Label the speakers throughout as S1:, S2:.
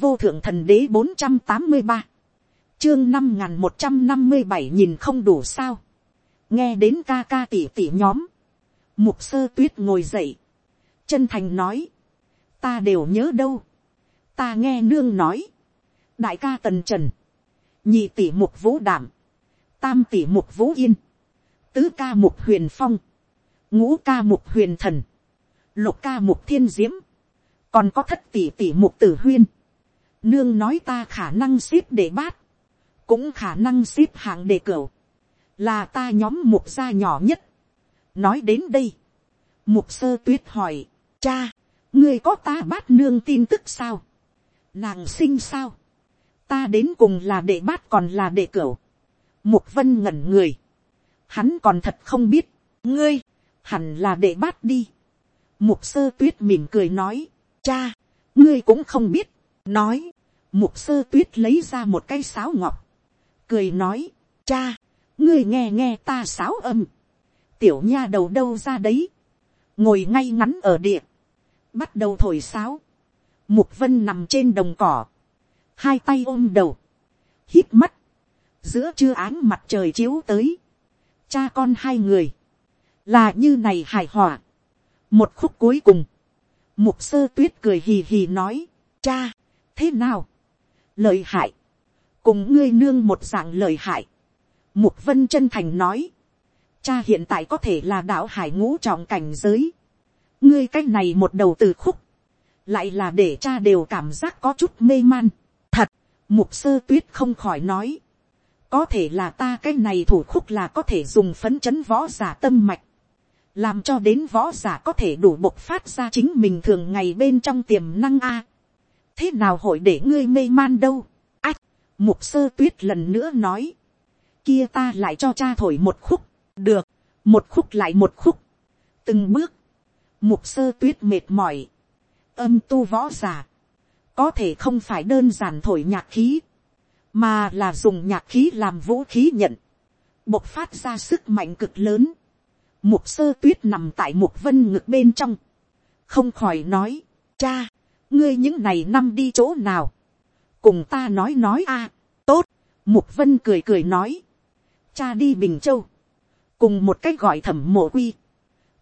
S1: vô thượng thần đế bốn trăm tám mươi ba, chương năm n một trăm năm mươi bảy nhìn không đủ sao, nghe đến ca ca tỉ tỉ nhóm, mục sơ tuyết ngồi dậy, chân thành nói, ta đều nhớ đâu, ta nghe nương nói, đại ca tần trần, nhị tỷ mục vũ đảm, tam tỷ mục vũ yên, tứ ca mục huyền phong, ngũ ca mục huyền thần, lục ca mục thiên diễm, còn có thất tỷ tỷ mục tử huyên, nương nói ta khả năng xếp để bát, cũng khả năng xếp hạng để cửu, là ta nhóm mục gia nhỏ nhất. nói đến đây, mục sơ tuyết hỏi, cha, ngươi có ta bát nương tin tức sao, nàng sinh sao, ta đến cùng là để bát còn là để cửu, mục vân ngẩn người, hắn còn thật không biết, ngươi, hẳn là để bát đi, mục sơ tuyết mỉm cười nói, cha, ngươi cũng không biết, nói, mục sơ tuyết lấy ra một cây sáo ngọc, cười nói, cha, ngươi nghe nghe ta sáo âm, tiểu nha đầu đâu ra đấy, ngồi ngay ngắn ở địa, bắt đầu thổi sáo, mục vân nằm trên đồng cỏ, hai tay ôm đầu, hít mắt, giữa trưa áng mặt trời chiếu tới, cha con hai người, là như này hài hòa, một khúc cuối cùng, mục sơ tuyết cười hì hì nói, cha, thế nào, lời hại, cùng ngươi nương một dạng lời hại, mục vân chân thành nói, cha hiện tại có thể là đạo hải ngũ trọng cảnh giới, ngươi c á c h này một đầu từ khúc, lại là để cha đều cảm giác có chút mê man, thật, mục sơ tuyết không khỏi nói, có thể là ta cái này thủ khúc là có thể dùng phấn chấn võ giả tâm mạch, làm cho đến võ giả có thể đủ bộc phát ra chính mình thường ngày bên trong tiềm năng a thế nào hội để ngươi mê man đâu, ách, mục sơ tuyết lần nữa nói, kia ta lại cho cha thổi một khúc, được, một khúc lại một khúc, từng bước, mục sơ tuyết mệt mỏi, âm tu võ giả, có thể không phải đơn giản thổi nhạc khí, mà là dùng nhạc khí làm vũ khí nhận, bộc phát ra sức mạnh cực lớn, mục sơ tuyết nằm tại mục vân ngực bên trong, không khỏi nói, cha, ngươi những này năm đi chỗ nào, cùng ta nói nói a, tốt, mục vân cười cười nói, cha đi bình châu, cùng một cách gọi thẩm mộ quy,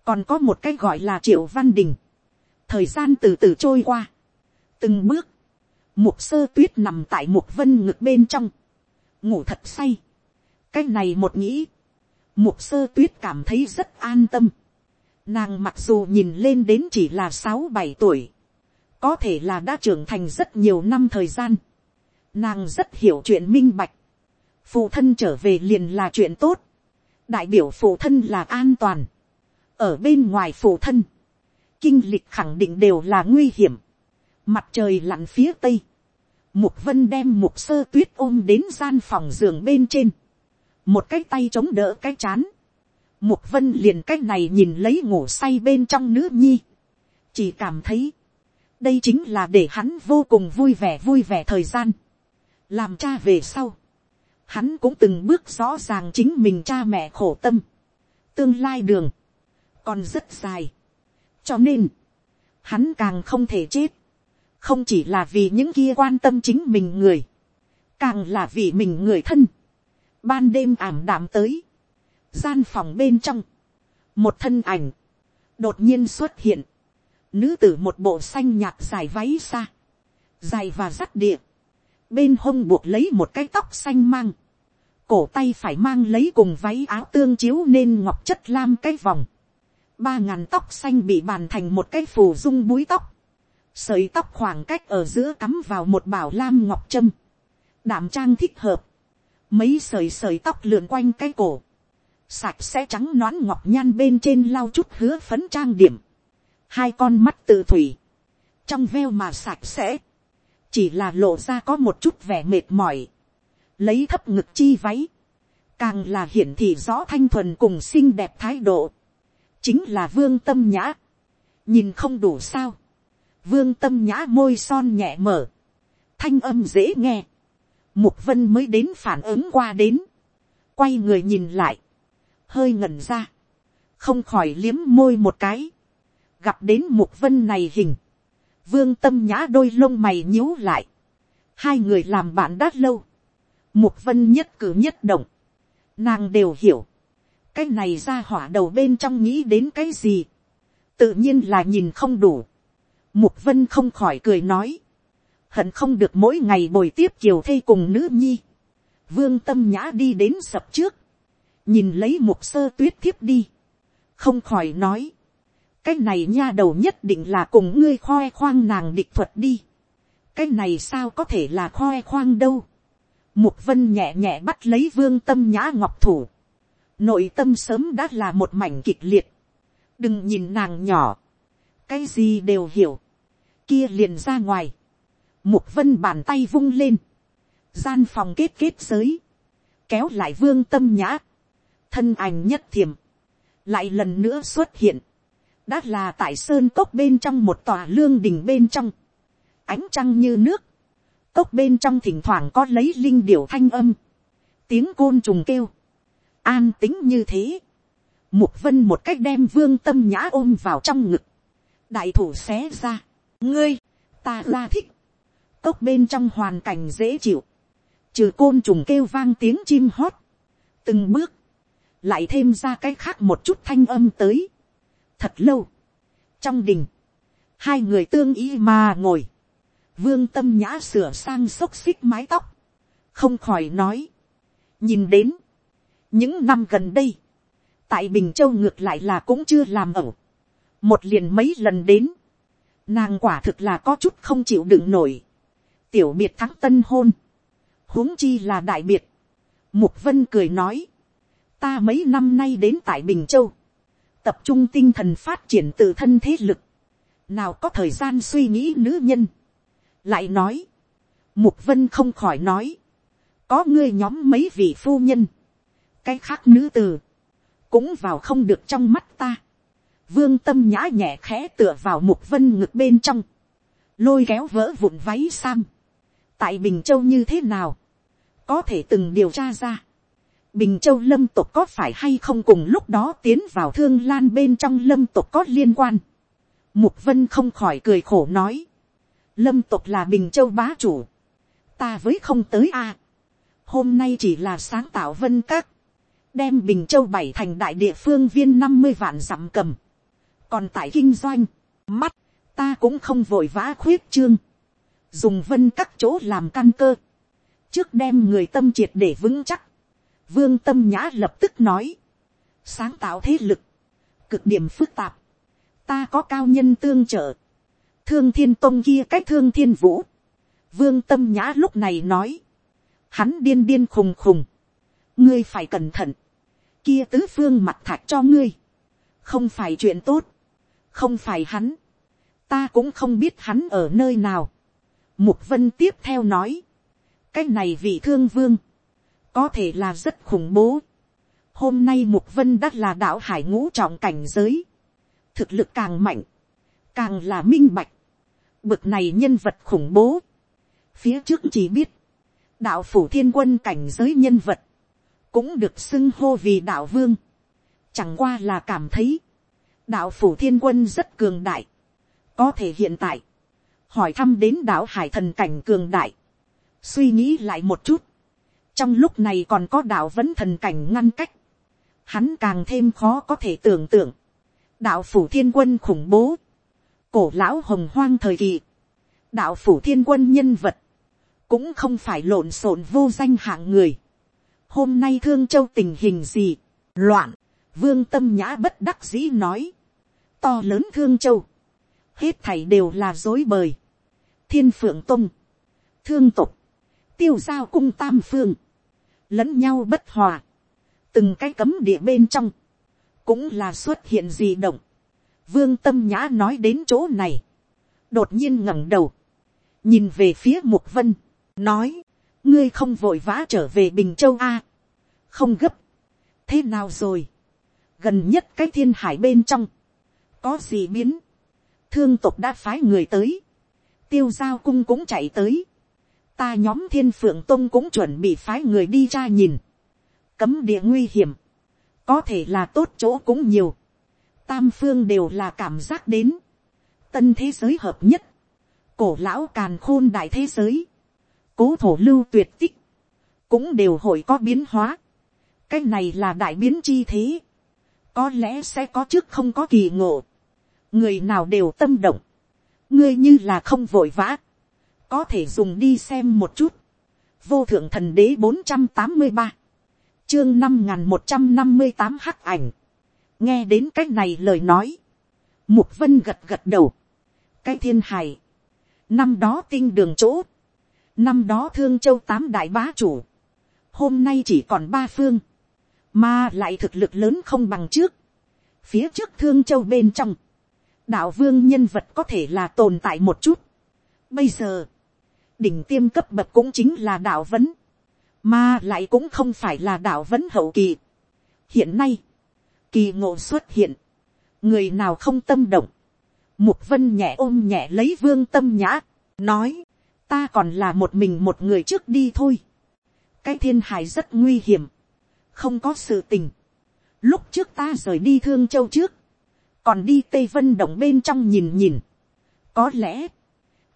S1: còn có một cái gọi là triệu văn đình, thời gian từ từ trôi qua, từng bước, mục sơ tuyết nằm tại mục vân ngực bên trong, ngủ thật say, cái này một nghĩ, mục sơ tuyết cảm thấy rất an tâm, nàng mặc dù nhìn lên đến chỉ là sáu bảy tuổi, có thể là đã trưởng thành rất nhiều năm thời gian, nàng rất hiểu chuyện minh bạch, phụ thân trở về liền là chuyện tốt, đại biểu phụ thân là an toàn, ở bên ngoài phụ thân, kinh lịch khẳng định đều là nguy hiểm, mặt trời lặn phía tây, mục vân đem mục sơ tuyết ôm đến gian phòng giường bên trên, một cái tay chống đỡ cái chán, mục vân liền cái này nhìn lấy ngủ say bên trong nữ nhi, chỉ cảm thấy, đây chính là để hắn vô cùng vui vẻ vui vẻ thời gian, làm cha về sau, hắn cũng từng bước rõ ràng chính mình cha mẹ khổ tâm, tương lai đường, còn rất dài. cho nên, hắn càng không thể chết, không chỉ là vì những kia quan tâm chính mình người, càng là vì mình người thân. ban đêm ảm đạm tới, gian phòng bên trong, một thân ảnh, đột nhiên xuất hiện, nữ tử một bộ xanh nhạt dài váy xa, dài và rắt địa, bên hông buộc lấy một cái tóc xanh mang, cổ tay phải mang lấy cùng váy áo tương chiếu nên ngọc chất lam cái vòng, ba ngàn tóc xanh bị bàn thành một cái phù dung búi tóc, sợi tóc khoảng cách ở giữa cắm vào một bảo lam ngọc trâm, đảm trang thích hợp, mấy sợi sợi tóc lượn quanh cái cổ, sạch sẽ trắng nón ngọc nhan bên trên lau chút hứa phấn trang điểm, hai con mắt tự thủy, trong veo mà sạch sẽ, chỉ là lộ ra có một chút vẻ mệt mỏi, lấy thấp ngực chi váy, càng là hiển thị rõ thanh thuần cùng xinh đẹp thái độ, chính là vương tâm nhã, nhìn không đủ sao, vương tâm nhã môi son nhẹ mở, thanh âm dễ nghe, mục vân mới đến phản ứng qua đến, quay người nhìn lại, hơi ngẩn ra, không khỏi liếm môi một cái, gặp đến mục vân này hình, vương tâm nhã đôi lông mày nhíu lại, hai người làm bạn đã lâu, mục vân nhất cử nhất động, nàng đều hiểu, cái này ra hỏa đầu bên trong nghĩ đến cái gì, tự nhiên là nhìn không đủ, mục vân không khỏi cười nói, hận không được mỗi ngày bồi tiếp kiều thây cùng nữ nhi, vương tâm nhã đi đến sập trước, nhìn lấy mục sơ tuyết thiếp đi, không khỏi nói, cái này nha đầu nhất định là cùng ngươi khoe khoang nàng địch thuật đi, cái này sao có thể là khoe khoang đâu, mục vân nhẹ nhẹ bắt lấy vương tâm nhã ngọc thủ, nội tâm sớm đã là một mảnh kịch liệt, đừng nhìn nàng nhỏ, cái gì đều hiểu, kia liền ra ngoài, mục vân bàn tay vung lên, gian phòng kết kết giới, kéo lại vương tâm nhã, thân ảnh nhất thiềm, lại lần nữa xuất hiện, đã là tại sơn cốc bên trong một tòa lương đình bên trong, ánh trăng như nước, cốc bên trong thỉnh thoảng có lấy linh điểu thanh âm, tiếng côn trùng kêu, an tính như thế, mục vân một cách đem vương tâm nhã ôm vào trong ngực, đại thủ xé ra, ngươi, ta ra thích, cốc bên trong hoàn cảnh dễ chịu, trừ côn trùng kêu vang tiếng chim hót, từng bước, lại thêm ra cái khác một chút thanh âm tới thật lâu, trong đình, hai người tương ý mà ngồi, vương tâm nhã sửa sang xốc xích mái tóc, không khỏi nói, nhìn đến, những năm gần đây, tại bình châu ngược lại là cũng chưa làm ẩu, một liền mấy lần đến, nàng quả thực là có chút không chịu đựng nổi, tiểu biệt thắng tân hôn, huống chi là đại biệt, mục vân cười nói, ta mấy năm nay đến tại bình châu, tập trung tinh thần phát triển tự thân thế lực, nào có thời gian suy nghĩ nữ nhân, lại nói, mục vân không khỏi nói, có ngươi nhóm mấy vị phu nhân, cái khác nữ từ, cũng vào không được trong mắt ta, vương tâm nhã nhẹ khẽ tựa vào mục vân ngực bên trong, lôi kéo vỡ vụn váy sam, tại bình châu như thế nào, có thể từng điều tra ra, bình châu lâm tục có phải hay không cùng lúc đó tiến vào thương lan bên trong lâm tục có liên quan. mục vân không khỏi cười khổ nói, lâm tục là bình châu bá chủ, ta với không tới a, hôm nay chỉ là sáng tạo vân các, đem bình châu bảy thành đại địa phương viên năm mươi vạn dặm cầm, còn tại kinh doanh, mắt, ta cũng không vội vã khuyết trương, dùng vân các chỗ làm căn cơ, trước đem người tâm triệt để vững chắc, vương tâm nhã lập tức nói, sáng tạo thế lực, cực điểm phức tạp, ta có cao nhân tương trợ, thương thiên tông kia cách thương thiên vũ, vương tâm nhã lúc này nói, hắn điên điên khùng khùng, ngươi phải cẩn thận, kia tứ phương mặt thạch cho ngươi, không phải chuyện tốt, không phải hắn, ta cũng không biết hắn ở nơi nào. Mục vân tiếp theo nói, cái này vị thương vương, có thể là rất khủng bố. Hôm nay Mục Vân đã là đạo hải ngũ trọng cảnh giới. Thực lực càng mạnh, càng là minh bạch. Bực này nhân vật khủng bố. Phía trước chỉ biết, đạo phủ thiên quân cảnh giới nhân vật, cũng được xưng hô vì đạo vương. Chẳng qua là cảm thấy, đạo phủ thiên quân rất cường đại. Có thể hiện tại, hỏi thăm đến đạo hải thần cảnh cường đại. Suy nghĩ lại một chút, trong lúc này còn có đạo vẫn thần cảnh ngăn cách, hắn càng thêm khó có thể tưởng tượng, đạo phủ thiên quân khủng bố, cổ lão hồng hoang thời kỳ, đạo phủ thiên quân nhân vật, cũng không phải lộn xộn vô danh hạng người. Hôm nay thương châu tình hình gì, loạn, vương tâm nhã bất đắc dĩ nói, to lớn thương châu, hết thảy đều là dối bời, thiên phượng tung, thương tục, tiêu giao cung tam phương, lẫn nhau bất hòa, từng cái cấm địa bên trong, cũng là xuất hiện gì động. Vương tâm nhã nói đến chỗ này, đột nhiên ngẩng đầu, nhìn về phía mục vân, nói, ngươi không vội vã trở về bình châu a, không gấp, thế nào rồi, gần nhất cái thiên hải bên trong, có gì biến, thương tục đã phái người tới, tiêu giao cung cũng chạy tới, ta nhóm thiên phượng tông cũng chuẩn bị phái người đi ra nhìn. cấm địa nguy hiểm, có thể là tốt chỗ cũng nhiều. tam phương đều là cảm giác đến. tân thế giới hợp nhất, cổ lão càn khôn đại thế giới, cố thổ lưu tuyệt tích, cũng đều hội có biến hóa. cái này là đại biến chi thế, có lẽ sẽ có trước không có kỳ ngộ, người nào đều tâm động, ngươi như là không vội vã, có thể dùng đi xem một chút, vô thượng thần đế bốn trăm tám mươi ba, chương năm n g h n một trăm năm mươi tám hắc ảnh, nghe đến cách này lời nói, mục vân gật gật đầu, cái thiên hài. Năm đó tinh đường chỗ, năm đó thương châu tám đại bá chủ, hôm nay chỉ còn ba phương, mà lại thực lực lớn không bằng trước, phía trước thương châu bên trong, đạo vương nhân vật có thể là tồn tại một chút. Bây giờ, đỉnh tiêm cấp bậc cũng chính là đạo vấn, mà lại cũng không phải là đạo vấn hậu kỳ. hiện nay, kỳ ngộ xuất hiện, người nào không tâm động, mục vân nhẹ ôm nhẹ lấy vương tâm nhã, nói, ta còn là một mình một người trước đi thôi. cái thiên hải rất nguy hiểm, không có sự tình. lúc trước ta rời đi thương châu trước, còn đi tây vân động bên trong nhìn nhìn. có lẽ,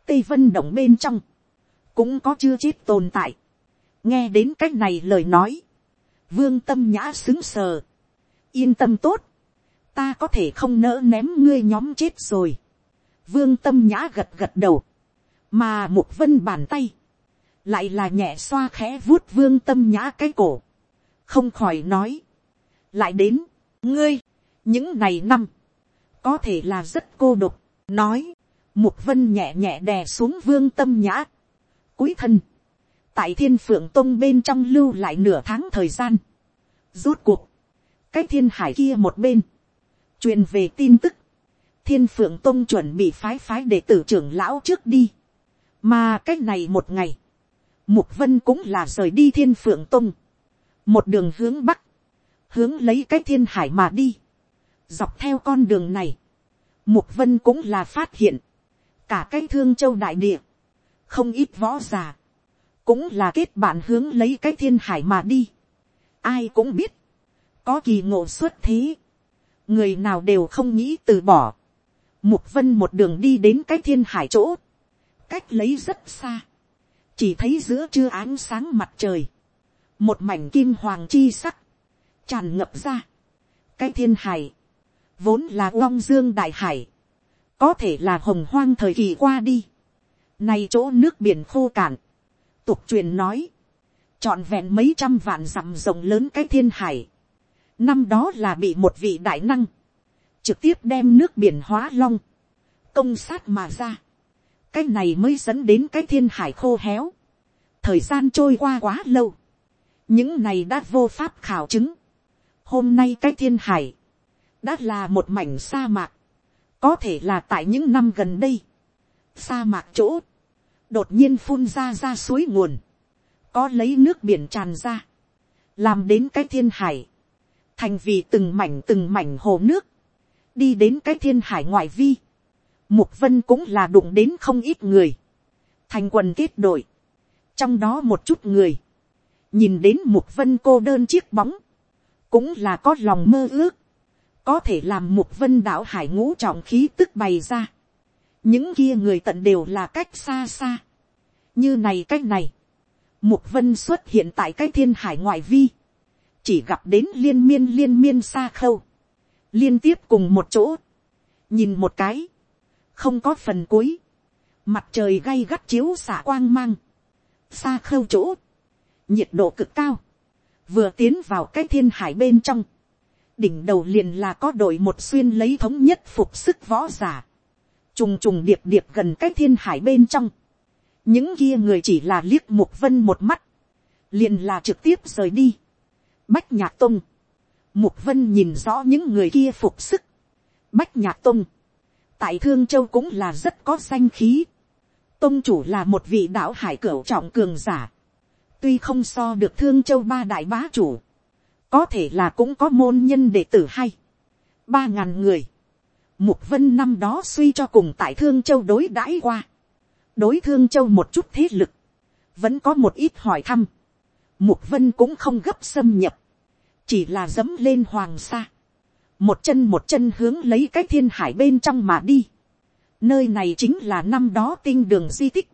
S1: tây vân động bên trong, cũng có chưa chết tồn tại. nghe đến c á c h này lời nói, vương tâm nhã xứng sờ, yên tâm tốt, ta có thể không nỡ ném ngươi nhóm chết rồi. vương tâm nhã gật gật đầu, mà một vân bàn tay, lại là nhẹ xoa khẽ vuốt vương tâm nhã cái cổ, không khỏi nói, lại đến, ngươi, những ngày năm, có thể là rất cô độc, nói, mục vân nhẹ nhẹ đè xuống vương tâm nhã, cuối thân, tại thiên phượng tông bên trong lưu lại nửa tháng thời gian. Rốt cuộc, cái thiên hải kia một bên, truyền về tin tức, thiên phượng tông chuẩn bị phái phái để tử trưởng lão trước đi, mà cái này một ngày, mục vân cũng là rời đi thiên phượng tông, một đường hướng bắc, hướng lấy cái thiên hải mà đi, dọc theo con đường này, mục vân cũng là phát hiện, cả cái thương châu đại địa, không ít võ giả. Cũng là kết bạn hướng lấy cái thiên hải mà đi. Ai cũng biết, có kỳ ngộ xuất thế, người nào đều không nghĩ từ bỏ. Mục vân một đường đi đến cái thiên hải chỗ, cách lấy rất xa, chỉ thấy giữa trưa ánh sáng mặt trời, một mảnh kim hoàng chi sắc, tràn ngập ra. Cái thiên hải, vốn là long dương đại hải, có thể là hồng hoang thời kỳ qua đi, Nay chỗ nước biển khô cạn. Tục truyền nói. Chọn vẹn mấy trăm vạn dặm rộng lớn cái thiên hải. Năm đó là bị một vị đại năng. Trực tiếp đem nước biển hóa long. Công sát mà ra. Cái này mới dẫn đến cái thiên hải khô héo. Thời gian trôi qua quá lâu. Những này đã vô pháp khảo chứng. Hôm nay cái thiên hải. Đã là một mảnh sa mạc. Có thể là tại những năm gần đây. Sa mạc chỗ đột nhiên phun ra ra suối nguồn, có lấy nước biển tràn ra, làm đến cái thiên hải, thành vì từng mảnh từng mảnh hồ nước, đi đến cái thiên hải ngoại vi, mục vân cũng là đụng đến không ít người, thành quần kết đội, trong đó một chút người, nhìn đến mục vân cô đơn chiếc bóng, cũng là có lòng mơ ước, có thể làm mục vân đảo hải ngũ trọng khí tức bày ra, những kia người tận đều là cách xa xa, như này cách này, mục vân xuất hiện tại cái thiên hải ngoại vi, chỉ gặp đến liên miên liên miên xa khâu, liên tiếp cùng một chỗ, nhìn một cái, không có phần cuối, mặt trời gay gắt chiếu xả quang mang, xa khâu chỗ, nhiệt độ cực cao, vừa tiến vào cái thiên hải bên trong, đỉnh đầu liền là có đội một xuyên lấy thống nhất phục sức võ giả, trùng trùng điệp điệp gần cái thiên hải bên trong, những kia người chỉ là liếc mục vân một mắt, liền là trực tiếp rời đi. bách nhạc tông, mục vân nhìn rõ những người kia phục sức. bách nhạc tông, tại thương châu cũng là rất có danh khí. tông chủ là một vị đạo hải cửu trọng cường giả. tuy không so được thương châu ba đại bá chủ, có thể là cũng có môn nhân đệ tử hay. ba ngàn người, mục vân năm đó suy cho cùng tại thương châu đối đãi qua đối thương châu một chút thế lực, vẫn có một ít hỏi thăm. Mục vân cũng không gấp xâm nhập, chỉ là dẫm lên hoàng sa, một chân một chân hướng lấy cái thiên hải bên trong mà đi. Nơi này chính là năm đó tinh đường di tích.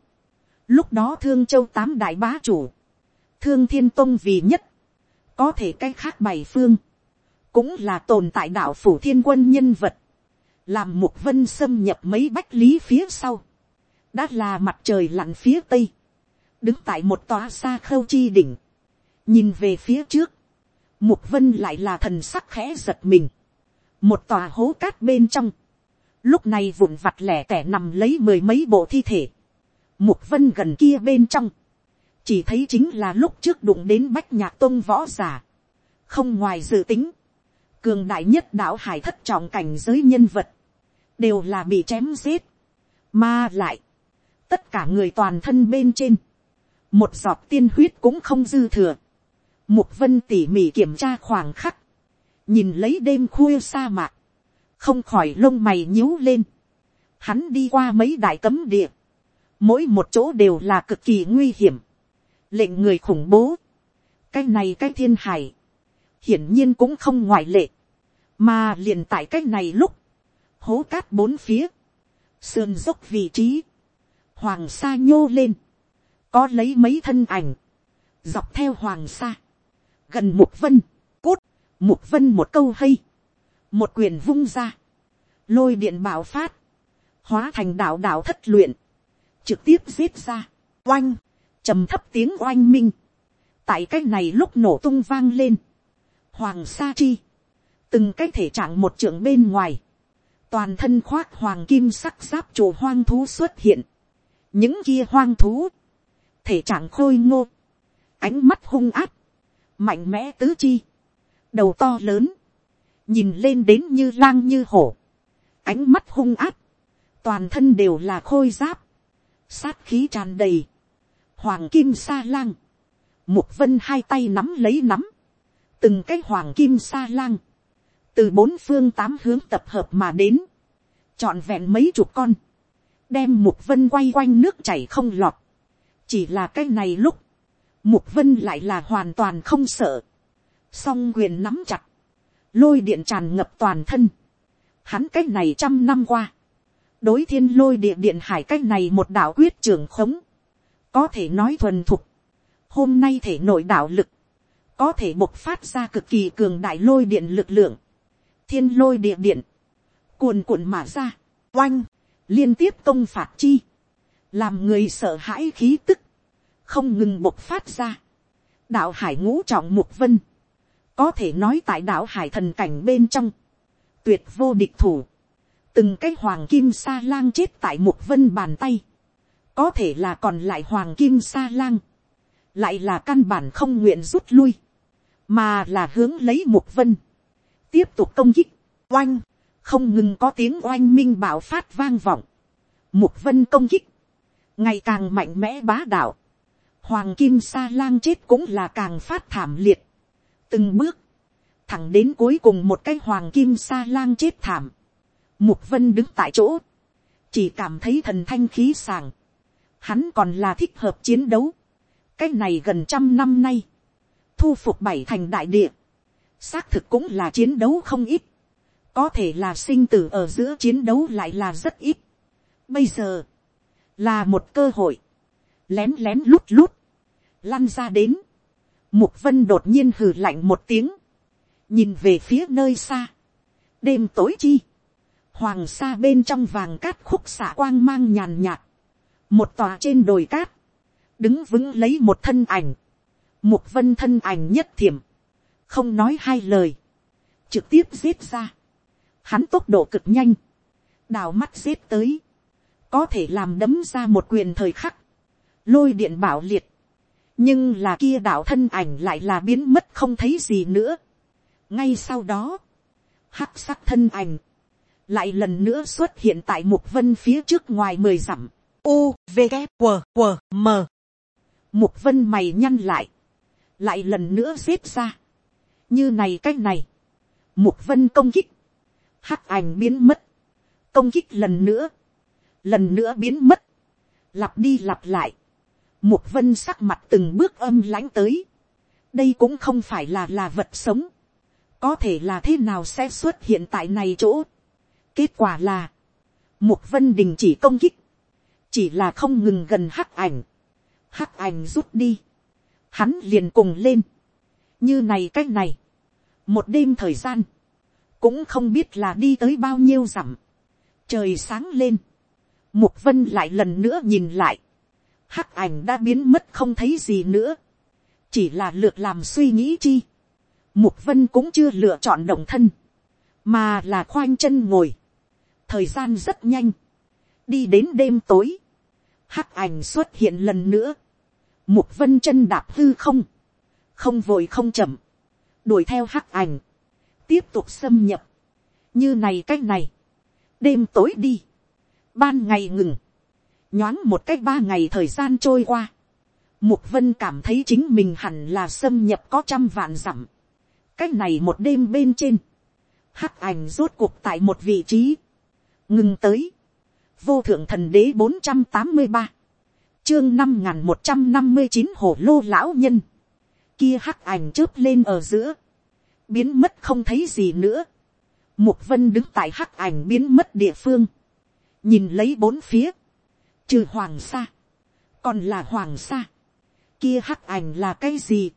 S1: Lúc đó thương châu tám đại bá chủ. Thương thiên tông vì nhất. Có thể cách khác bảy phương. Cũng là tồn tại đạo phủ thiên quân nhân vật. Làm mục vân xâm nhập mấy bách lý phía sau. Đã là mặt trời lặn phía tây. Đứng tại một tòa xa khâu chi đỉnh. Nhìn về phía trước. Mục vân lại là thần sắc khẽ giật mình. Một tòa hố cát bên trong. Lúc này vụn vặt lẻ tẻ nằm lấy mười mấy bộ thi thể Mục vân gần kia bên trong. Chỉ thấy chính là lúc trước đụng đến bách nhạc tôn võ giả. Không ngoài dự tính. Cường đại nhất đạo hải thất trọng cảnh giới nhân vật. Đều là bị chém giết. Mà lại. Tất cả người toàn thân bên trên. Một giọt tiên huyết cũng không dư thừa. Mục vân tỉ mỉ kiểm tra khoảng khắc. Nhìn lấy đêm khuya sa mạc. Không khỏi lông mày nhíu lên. Hắn đi qua mấy đại cấm địa mỗi một chỗ đều là cực kỳ nguy hiểm, lệnh người khủng bố, cái này cái thiên hải, hiển nhiên cũng không ngoại lệ, mà liền tại cái này lúc, hố cát bốn phía, sườn dốc vị trí, hoàng sa nhô lên, có lấy mấy thân ảnh, dọc theo hoàng sa, gần mục vân, cốt, mục vân một câu hay, một quyền vung ra, lôi điện bảo phát, hóa thành đạo đạo thất luyện, trực tiếp giết ra, oanh, trầm thấp tiếng oanh minh, tại cái này lúc nổ tung vang lên, hoàng sa chi, từng cái thể trạng một trưởng bên ngoài, toàn thân khoác hoàng kim sắc giáp chủ hoang thú xuất hiện, những kia hoang thú, thể trạng khôi ngô, ánh mắt hung áp, mạnh mẽ tứ chi, đầu to lớn, nhìn lên đến như lang như hổ, ánh mắt hung áp, toàn thân đều là khôi giáp, sát khí tràn đầy, hoàng kim sa lang, mục vân hai tay nắm lấy nắm, từng cái hoàng kim sa lang, từ bốn phương tám hướng tập hợp mà đến, trọn vẹn mấy chục con, đem mục vân quay quanh nước chảy không lọt, chỉ là cái này lúc, mục vân lại là hoàn toàn không sợ, song quyền nắm chặt, lôi điện tràn ngập toàn thân, hắn cái này trăm năm qua, đối thiên lôi địa điện hải cách này một đạo quyết trường khống, có thể nói thuần thục, hôm nay thể nội đạo lực, có thể bộc phát ra cực kỳ cường đại lôi điện lực lượng, thiên lôi địa điện, cuồn cuộn mà ra, oanh, liên tiếp công phạt chi, làm người sợ hãi khí tức, không ngừng bộc phát ra, đạo hải ngũ trọng mục vân, có thể nói tại đạo hải thần cảnh bên trong, tuyệt vô địch thủ, từng cái hoàng kim sa lang chết tại một vân bàn tay, có thể là còn lại hoàng kim sa lang, lại là căn bản không nguyện rút lui, mà là hướng lấy một vân, tiếp tục công kích, oanh, không ngừng có tiếng oanh minh bảo phát vang vọng, một vân công kích, ngày càng mạnh mẽ bá đạo, hoàng kim sa lang chết cũng là càng phát thảm liệt, từng bước, thẳng đến cuối cùng một cái hoàng kim sa lang chết thảm, Mục vân đứng tại chỗ. Chỉ cảm thấy thần thanh khí sàng. Hắn còn là thích hợp chiến đấu. Cái này gần trăm năm nay. Thu phục bảy thành đại địa. Xác thực cũng là chiến đấu không ít. Có thể là sinh tử ở giữa chiến đấu lại là rất ít. Bây giờ. Là một cơ hội. Lén lén lút lút. Lăn ra đến. Mục vân đột nhiên hừ lạnh một tiếng. Nhìn về phía nơi xa. Đêm tối chi hoàng sa bên trong vàng cát khúc xạ quang mang nhàn nhạt, một tòa trên đồi cát, đứng vững lấy một thân ảnh, Mục vân thân ảnh nhất thiểm, không nói hai lời, trực tiếp giết ra, hắn tốc độ cực nhanh, đào mắt giết tới, có thể làm đấm ra một quyền thời khắc, lôi điện bảo liệt, nhưng là kia đạo thân ảnh lại là biến mất không thấy gì nữa. ngay sau đó, hắc sắc thân ảnh, lại lần nữa xuất hiện tại mục vân phía trước ngoài mười dặm. U, V, g, q, W, M. Mục vân mày nhăn lại. Lại lần nữa xếp ra. Như này cách này. Mục vân công kích. Hắc ảnh biến mất. Công kích lần nữa. Lần nữa biến mất. Lặp đi lặp lại. Mục vân sắc mặt từng bước âm lãnh tới. Đây cũng không phải là là vật sống. Có thể là thế nào sẽ xuất hiện tại này chỗ Kết quả là, Mục Vân Đình chỉ công kích, chỉ là không ngừng gần hắc ảnh, hắc ảnh rút đi, hắn liền cùng lên, như này c á c h này, một đêm thời gian, cũng không biết là đi tới bao nhiêu dặm, trời sáng lên, mục vân lại lần nữa nhìn lại, hắc ảnh đã biến mất không thấy gì nữa, chỉ là lượt làm suy nghĩ chi, mục vân cũng chưa lựa chọn động thân, mà là khoanh chân ngồi, thời gian rất nhanh, đi đến đêm tối, hắc ảnh xuất hiện lần nữa, Mục vân chân đạp hư không. Không vội không chậm. Đuổi theo hắc ảnh. Tiếp tục xâm nhập. Như này cách này. Đêm tối đi. Ban ngày ngừng. Nhoáng một cách ba ngày thời gian trôi qua. Mục vân cảm thấy chính mình hẳn là xâm nhập có trăm vạn dặm. Cách này một đêm bên trên. Hắc ảnh rốt cuộc tại một vị trí. Ngừng tới. Vô thượng thần đế bốn trăm tám mươi ba chương năm n một trăm năm mươi chín hồ lô lão nhân, kia hắc ảnh chớp lên ở giữa, biến mất không thấy gì nữa. Mục vân đứng tại hắc ảnh biến mất địa phương, nhìn lấy bốn phía, trừ hoàng sa, còn là hoàng sa, kia hắc ảnh là cái gì,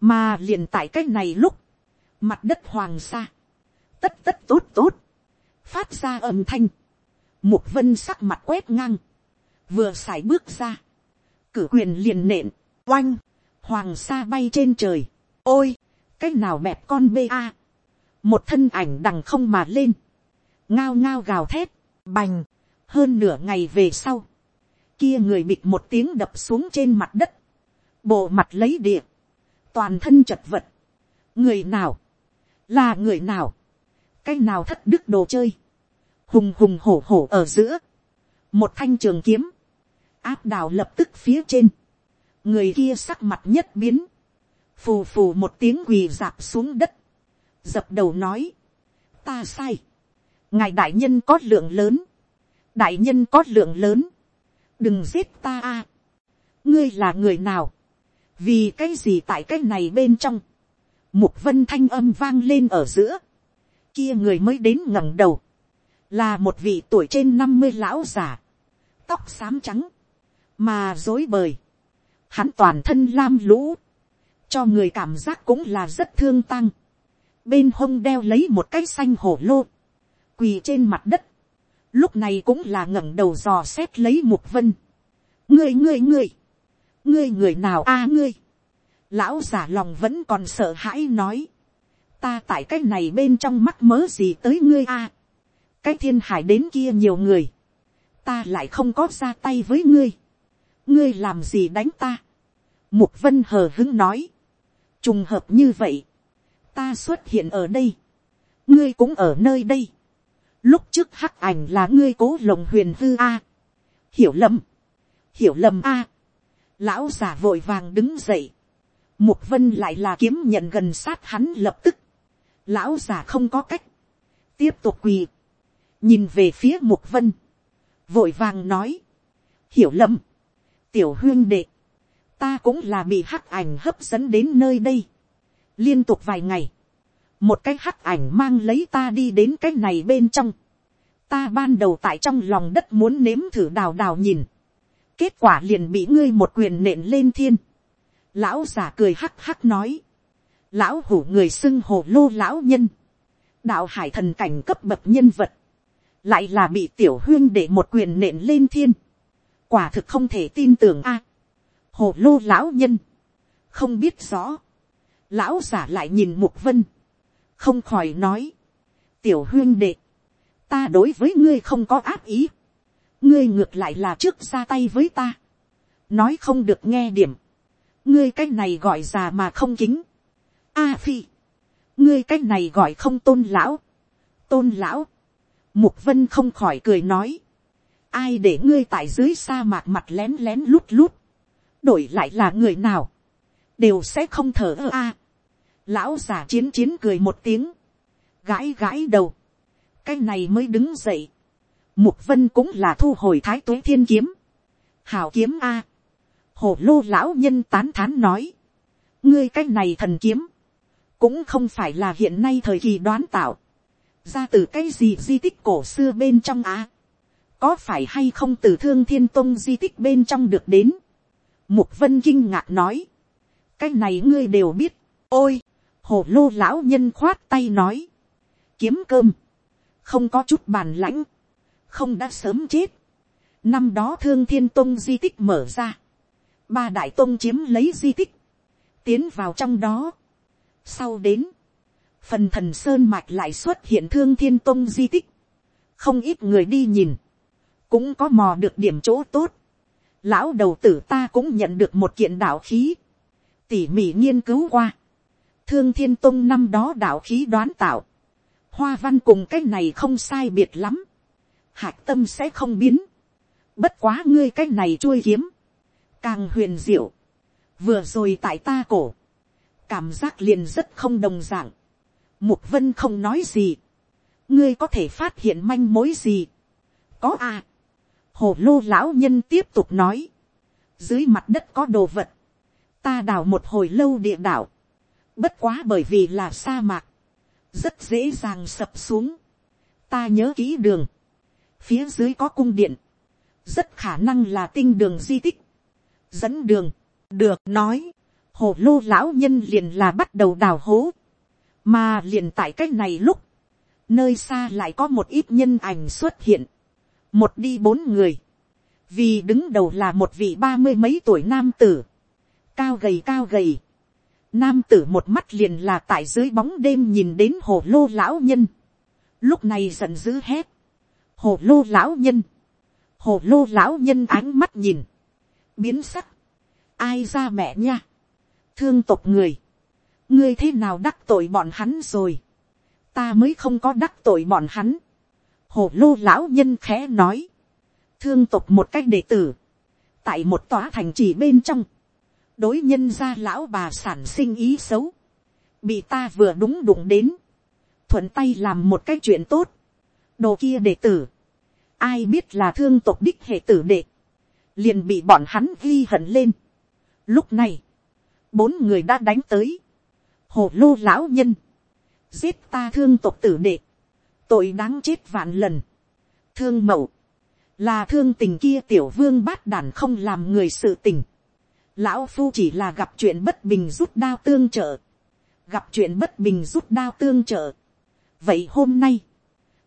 S1: mà liền tại cái này lúc, mặt đất hoàng sa, tất tất tốt tốt, phát ra âm thanh, mục vân sắc mặt quét ngang, vừa sải bước ra, cử quyền liền nện, oanh, hoàng sa bay trên trời, ôi, cái nào mẹp con bê a, một thân ảnh đằng không mà lên, ngao ngao gào thét, bành, hơn nửa ngày về sau, kia người bịt một tiếng đập xuống trên mặt đất, bộ mặt lấy địa, toàn thân chật vật, người nào, là người nào, cái nào thất đức đồ chơi, hùng hùng hổ hổ ở giữa, một thanh trường kiếm, áp đào lập tức phía trên, người kia sắc mặt nhất biến, phù phù một tiếng quỳ dạp xuống đất, dập đầu nói, ta sai, ngài đại nhân có lượng lớn, đại nhân có lượng lớn, đừng giết ta a, ngươi là người nào, vì cái gì tại cái này bên trong, mục vân thanh âm vang lên ở giữa, kia người mới đến ngẩng đầu, là một vị tuổi trên năm mươi lão già, tóc xám trắng, mà dối bời, hắn toàn thân lam lũ, cho người cảm giác cũng là rất thương tăng, bên hông đeo lấy một cái xanh hổ lô, quỳ trên mặt đất, lúc này cũng là ngẩng đầu dò xét lấy mục vân, ngươi ngươi ngươi, ngươi người nào a à, ngươi, lão giả lòng vẫn còn sợ hãi nói, ta tại cái này bên trong mắt mớ gì tới ngươi a, cái thiên hải đến kia nhiều người, ta lại không có ra tay với ngươi, ngươi làm gì đánh ta. mục vân hờ hứng nói. trùng hợp như vậy. ta xuất hiện ở đây. ngươi cũng ở nơi đây. lúc trước hắc ảnh là ngươi cố lồng huyền hư a. hiểu lầm. hiểu lầm a. lão già vội vàng đứng dậy. mục vân lại là kiếm nhận gần sát hắn lập tức. lão già không có cách. tiếp tục quỳ. nhìn về phía mục vân. vội vàng nói. hiểu lầm tiểu huyên đệ, ta cũng là bị hắc ảnh hấp dẫn đến nơi đây. liên tục vài ngày, một cái hắc ảnh mang lấy ta đi đến cái này bên trong. ta ban đầu tại trong lòng đất muốn nếm thử đào đào nhìn. kết quả liền bị ngươi một quyền nện lên thiên. lão giả cười hắc hắc nói. lão hủ người xưng hồ lô lão nhân. đạo hải thần cảnh cấp bậc nhân vật. lại là bị tiểu huyên để một quyền nện lên thiên quả thực không thể tin tưởng a. hồ lô lão nhân, không biết rõ, lão giả lại nhìn mục vân, không khỏi nói, tiểu huyên đệ, ta đối với ngươi không có áp ý, ngươi ngược lại là trước ra tay với ta, nói không được nghe điểm, ngươi cái này gọi già mà không kính, a phi, ngươi cái này gọi không tôn lão, tôn lão, mục vân không khỏi cười nói, ai để ngươi tại dưới sa mạc mặt lén lén lút lút, đổi lại là người nào, đều sẽ không thở ơ a. lão già chiến chiến cười một tiếng, gãi gãi đầu, cái này mới đứng dậy, mục vân cũng là thu hồi thái tuế thiên kiếm, hào kiếm a, hồ lô lão nhân tán thán nói, ngươi cái này thần kiếm, cũng không phải là hiện nay thời kỳ đoán tạo, ra từ cái gì di tích cổ xưa bên trong a? Có phải hay không từ thương thiên tông di tích bên trong được đến. Mục vân kinh ngạc nói. cái này ngươi đều biết. ôi, hồ lô lão nhân khoát tay nói. kiếm cơm. không có chút bàn lãnh. không đã sớm chết. năm đó thương thiên tông di tích mở ra. ba đại tông chiếm lấy di tích. tiến vào trong đó. sau đến, phần thần sơn mạch lại xuất hiện thương thiên tông di tích. không ít người đi nhìn cũng có mò được điểm chỗ tốt. Lão đầu tử ta cũng nhận được một kiện đạo khí, tỉ mỉ nghiên cứu qua, thương thiên tông năm đó đạo khí đoán tạo, hoa văn cùng cái này không sai biệt lắm, hạc tâm sẽ không biến, bất quá ngươi cái này chui kiếm, càng huyền diệu, vừa rồi tại ta cổ, cảm giác liền rất không đồng dạng. Mục vân không nói gì, ngươi có thể phát hiện manh mối gì, có à, hồ lô lão nhân tiếp tục nói, dưới mặt đất có đồ vật, ta đào một hồi lâu địa đảo, bất quá bởi vì là sa mạc, rất dễ dàng sập xuống, ta nhớ kỹ đường, phía dưới có cung điện, rất khả năng là tinh đường di tích, dẫn đường, được nói, hồ lô lão nhân liền là bắt đầu đào hố, mà liền tại c á c h này lúc, nơi xa lại có một ít nhân ảnh xuất hiện, một đi bốn người, vì đứng đầu là một vị ba mươi mấy tuổi nam tử, cao gầy cao gầy, nam tử một mắt liền là tại dưới bóng đêm nhìn đến hồ lô lão nhân, lúc này giận dữ hét, hồ lô lão nhân, hồ lô lão nhân ánh mắt nhìn, biến sắc, ai ra mẹ nha, thương tộc người, ngươi thế nào đắc tội bọn hắn rồi, ta mới không có đắc tội bọn hắn, hồ lô lão nhân khẽ nói, thương tộc một cách đệ tử, tại một tòa thành trì bên trong, đối nhân gia lão bà sản sinh ý xấu, bị ta vừa đúng đụng đến, thuận tay làm một cái chuyện tốt, đồ kia đệ tử, ai biết là thương tộc đích hệ tử đệ, liền bị bọn hắn ghi hận lên. Lúc này, bốn người đã đánh tới, hồ lô lão nhân, giết ta thương tộc tử đệ, tội đáng chết vạn lần, thương mậu, là thương tình kia tiểu vương bát đàn không làm người sự tình. Lão phu chỉ là gặp chuyện bất bình rút đao tương trợ, gặp chuyện bất bình rút đao tương trợ. vậy hôm nay,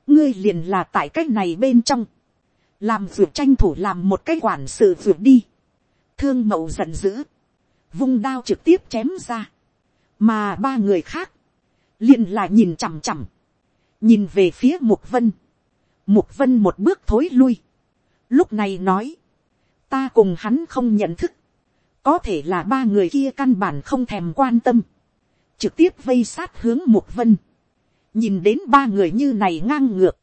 S1: ngươi liền là tại cái này bên trong, làm việc tranh thủ làm một cái quản sự việc đi. thương mậu giận dữ, vung đao trực tiếp chém ra, mà ba người khác, liền là nhìn chằm chằm, nhìn về phía mục vân, mục vân một bước thối lui, lúc này nói, ta cùng hắn không nhận thức, có thể là ba người kia căn bản không thèm quan tâm, trực tiếp vây sát hướng mục vân, nhìn đến ba người như này ngang ngược,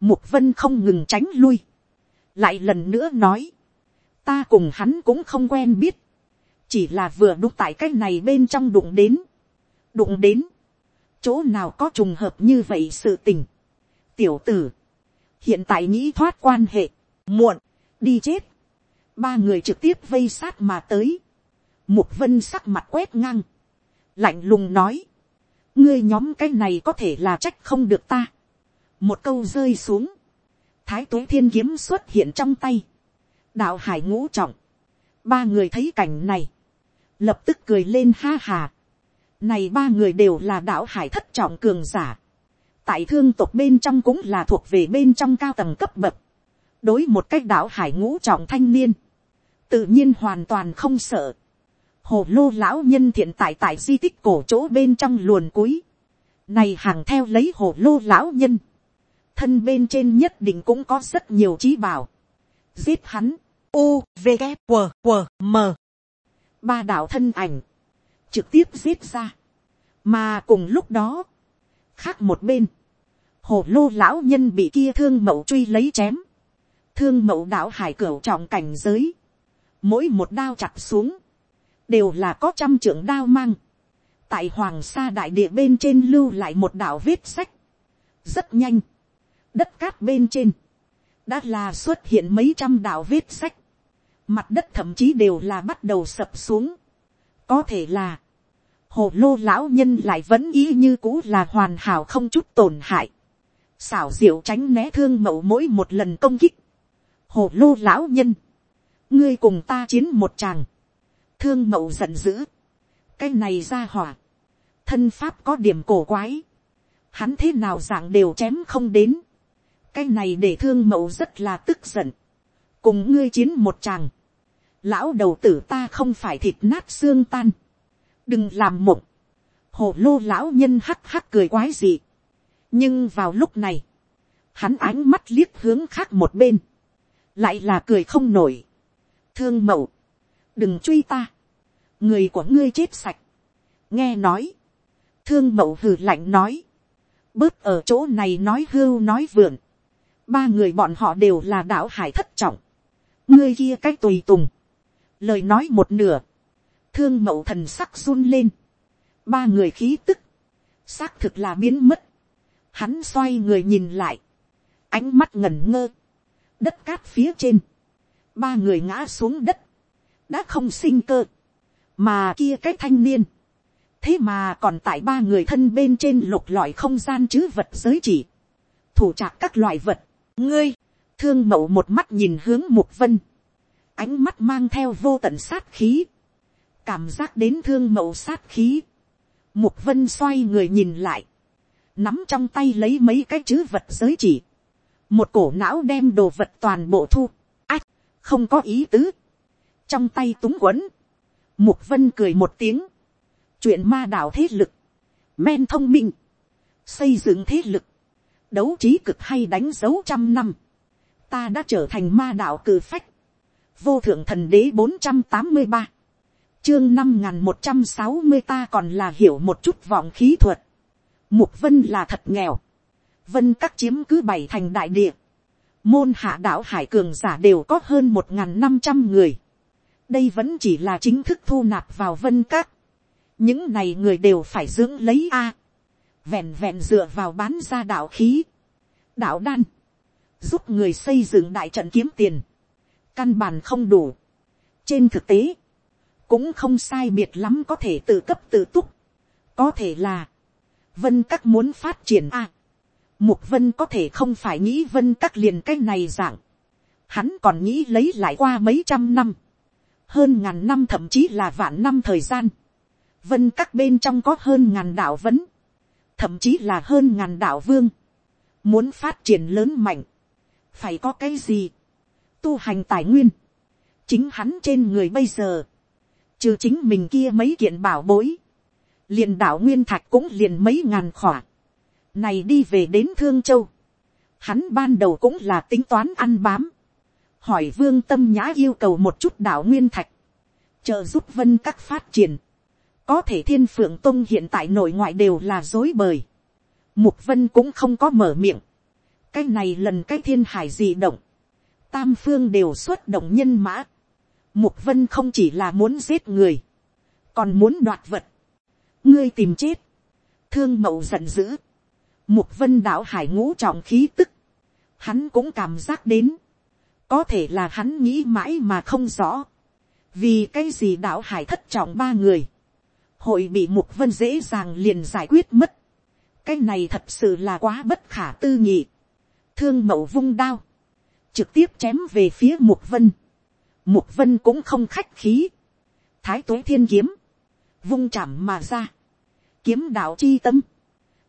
S1: mục vân không ngừng tránh lui, lại lần nữa nói, ta cùng hắn cũng không quen biết, chỉ là vừa đụng tại cái này bên trong đụng đến, đụng đến, chỗ nào có trùng hợp như vậy sự tình. tiểu tử, hiện tại nghĩ thoát quan hệ, muộn, đi chết, ba người trực tiếp vây sát mà tới, mục vân sắc mặt quét ngang, lạnh lùng nói, ngươi nhóm cái này có thể là trách không được ta, một câu rơi xuống, thái tuế thiên kiếm xuất hiện trong tay, đạo hải ngũ trọng, ba người thấy cảnh này, lập tức cười lên ha hà, này ba người đều là đạo hải thất trọng cường giả, tại thương tộc bên trong cũng là thuộc về bên trong cao tầng cấp bậc, đối một cách đạo hải ngũ trọng thanh niên, tự nhiên hoàn toàn không sợ. Hồ lô lão nhân thiện tại tại di tích cổ chỗ bên trong luồn cuối. Này hàng theo lấy hồ lô lão nhân. Thân bên trên nhất định cũng có rất nhiều trí bảo. Giết hắn. U, V, K, W, W, M. Ba đạo thân ảnh. Trực tiếp giết ra. Mà cùng lúc đó. Khác một bên. Hồ lô lão nhân bị kia thương mậu truy lấy chém thương mậu đạo hải cửu trọng cảnh giới, mỗi một đao chặt xuống, đều là có trăm trưởng đao mang, tại hoàng sa đại địa bên trên lưu lại một đảo vết sách, rất nhanh, đất cát bên trên, đã là xuất hiện mấy trăm đảo vết sách, mặt đất thậm chí đều là bắt đầu sập xuống, có thể là, hồ lô lão nhân lại vẫn ý như cũ là hoàn hảo không chút tổn hại, xảo diệu tránh né thương mậu mỗi một lần công kích, hồ lô lão nhân, ngươi cùng ta chiến một chàng, thương mậu giận dữ, cái này ra hỏa, thân pháp có điểm cổ quái, hắn thế nào dạng đều chém không đến, cái này để thương mậu rất là tức giận, cùng ngươi chiến một chàng, lão đầu tử ta không phải thịt nát xương tan, đừng làm mộng, hồ lô lão nhân hắc hắc cười quái gì, nhưng vào lúc này, hắn ánh mắt liếc hướng khác một bên, lại là cười không nổi, thương mậu, đừng truy ta, người của ngươi chết sạch, nghe nói, thương mậu hừ lạnh nói, bớt ở chỗ này nói hưu nói vượn, ba người bọn họ đều là đạo hải thất trọng, ngươi kia cách tùy tùng, lời nói một nửa, thương mậu thần sắc run lên, ba người khí tức, xác thực là biến mất, hắn xoay người nhìn lại, ánh mắt ngẩn ngơ, đất cát phía trên, ba người ngã xuống đất, đã không sinh cơ, mà kia cái thanh niên, thế mà còn tại ba người thân bên trên lục lọi không gian chứ vật giới chỉ, thủ trạc các loại vật, ngươi, thương mậu một mắt nhìn hướng mục vân, ánh mắt mang theo vô tận sát khí, cảm giác đến thương mậu sát khí. Mục vân xoay người nhìn lại. Nắm trong tay lấy mấy cái chữ vật giới chỉ. Một cổ não đem đồ vật toàn bộ thu. Ách, không có ý tứ. Trong tay túng quấn. Mục vân cười một tiếng. Chuyện ma đảo thế lực. Men thông minh. Xây dựng thế lực. Đấu trí cực hay đánh dấu trăm năm. Ta đã trở thành ma đảo cử phách. Vô thượng thần đế 483 chương năm n g h n một trăm sáu mươi ta còn là hiểu một chút vọng khí thuật, mục vân là thật nghèo, vân các chiếm cứ bảy thành đại địa, môn hạ đảo hải cường giả đều có hơn một n g h n năm trăm người, đây vẫn chỉ là chính thức thu nạp vào vân các, những này người đều phải dưỡng lấy a, vẹn vẹn dựa vào bán ra đạo khí, đạo đan, giúp người xây dựng đại trận kiếm tiền, căn bản không đủ. trên thực tế, cũng không sai biệt lắm có thể tự cấp tự túc. có thể là, vân các muốn phát triển a. mục vân có thể không phải nghĩ vân các liền cái này dạng. hắn còn nghĩ lấy lại qua mấy trăm năm. hơn ngàn năm thậm chí là vạn năm thời gian. vân các bên trong có hơn ngàn đạo vấn. thậm chí là hơn ngàn đạo vương. muốn phát triển lớn mạnh. phải có cái gì tu hành tài nguyên, chính hắn trên người bây giờ, trừ chính mình kia mấy kiện bảo bối, liền đạo nguyên thạch cũng liền mấy ngàn khỏa, này đi về đến thương châu, hắn ban đầu cũng là tính toán ăn bám, hỏi vương tâm nhã yêu cầu một chút đạo nguyên thạch, trợ giúp vân các phát triển, có thể thiên phượng tông hiện tại nội ngoại đều là dối bời, mục vân cũng không có mở miệng, cái này lần cái thiên hải gì động, tam phương đều xuất động nhân mã. Mục vân không chỉ là muốn giết người, còn muốn đoạt vật. ngươi tìm chết. thương mậu giận dữ. Mục vân đảo hải ngũ trọng khí tức. Hắn cũng cảm giác đến. Có thể là hắn nghĩ mãi mà không rõ. Vì cái gì đảo hải thất trọng ba người. Hội bị mục vân dễ dàng liền giải quyết mất. Cái này thật sự là quá bất khả tư nghị. Thương mậu vung đao trực tiếp chém về phía mục vân. Mục vân cũng không khách khí. Thái tuế thiên kiếm, vung chạm mà ra. Kiếm đạo chi tâm,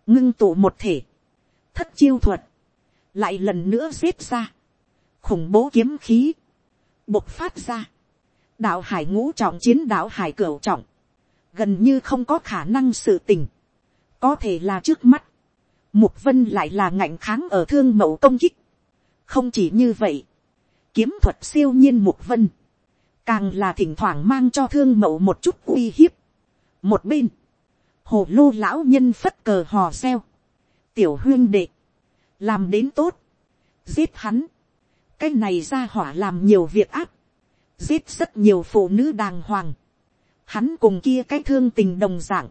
S1: ngưng tụ một thể. Thất chiêu thuật, lại lần nữa xếp ra. Khủng bố kiếm khí, bộc phát ra. Đạo hải ngũ trọng chiến đạo hải cửu trọng. Gần như không có khả năng sự tình. Có thể là trước mắt. Mục vân lại là ngạnh kháng ở thương mẫu công kích không chỉ như vậy, kiếm thuật siêu nhiên mục vân, càng là thỉnh thoảng mang cho thương mậu một chút uy hiếp. một bên, hồ lô lão nhân phất cờ hò xeo, tiểu huyên đệ, làm đến tốt, giết hắn, cái này ra hỏa làm nhiều việc áp, giết rất nhiều phụ nữ đàng hoàng, hắn cùng kia cái thương tình đồng dạng,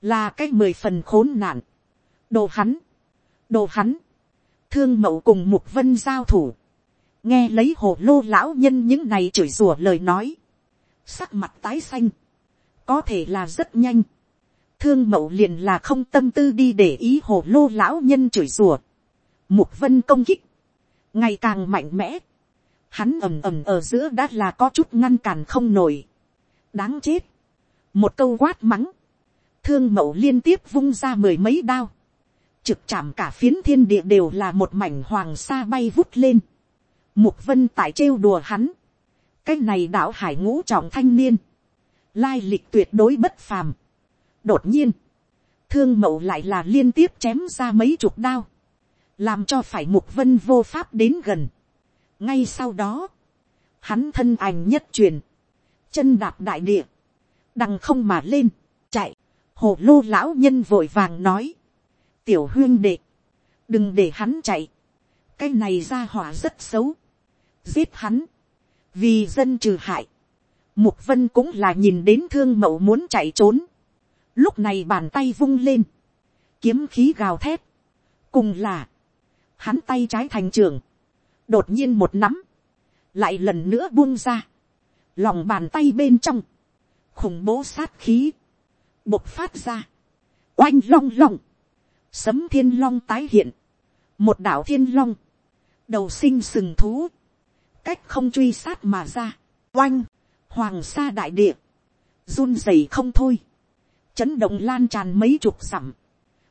S1: là cái mười phần khốn nạn, đồ hắn, đồ hắn, thương mậu cùng mục vân giao thủ, nghe lấy hồ lô lão nhân những này chửi rủa lời nói, sắc mặt tái xanh, có thể là rất nhanh, thương mậu liền là không tâm tư đi để ý hồ lô lão nhân chửi rủa, mục vân công kích, ngày càng mạnh mẽ, hắn ầm ầm ở giữa đã là có chút ngăn cản không nổi, đáng chết, một câu quát mắng, thương mậu liên tiếp vung ra mười mấy đao, trực chạm cả phiến thiên địa đều là một mảnh hoàng sa bay vút lên, mục vân tại trêu đùa hắn, cái này đạo hải ngũ trọng thanh niên, lai lịch tuyệt đối bất phàm. đột nhiên, thương mậu lại là liên tiếp chém ra mấy chục đao, làm cho phải mục vân vô pháp đến gần. ngay sau đó, hắn thân ảnh nhất truyền, chân đạp đại địa, đằng không mà lên, chạy, hồ lô lão nhân vội vàng nói, tiểu huyên đệ, đừng để hắn chạy, cái này ra hỏa rất xấu, giết hắn, vì dân trừ hại, mục vân cũng là nhìn đến thương mậu muốn chạy trốn, lúc này bàn tay vung lên, kiếm khí gào thét, cùng là, hắn tay trái thành trường, đột nhiên một nắm, lại lần nữa buông ra, lòng bàn tay bên trong, khủng bố sát khí, bộc phát ra, oanh long long, sấm thiên long tái hiện, một đảo thiên long, đầu sinh sừng thú, cách không truy sát mà ra, oanh, hoàng sa đại địa, run rẩy không thôi, chấn động lan tràn mấy chục dặm,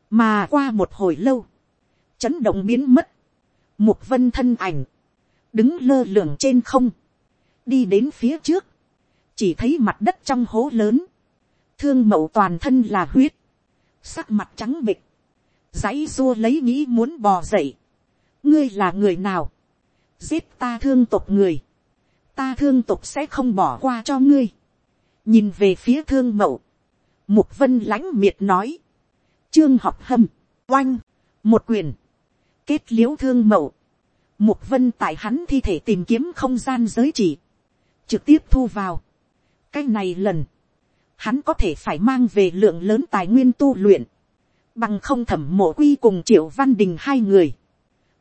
S1: mà qua một hồi lâu, chấn động biến mất, mục vân thân ảnh, đứng lơ lửng trên không, đi đến phía trước, chỉ thấy mặt đất trong hố lớn, thương mậu toàn thân là huyết, sắc mặt trắng bịch, dãy dua lấy nghĩ muốn bò dậy, ngươi là người nào, giết ta thương tộc người, ta thương tộc sẽ không bỏ qua cho ngươi, nhìn về phía thương mậu, mục vân lãnh miệt nói, trương học hâm, oanh, một quyền, kết l i ễ u thương mậu, mục vân tại hắn thi thể tìm kiếm không gian giới chỉ, trực tiếp thu vào, cái này lần, hắn có thể phải mang về lượng lớn tài nguyên tu luyện, bằng không thẩm mộ quy cùng triệu văn đình hai người,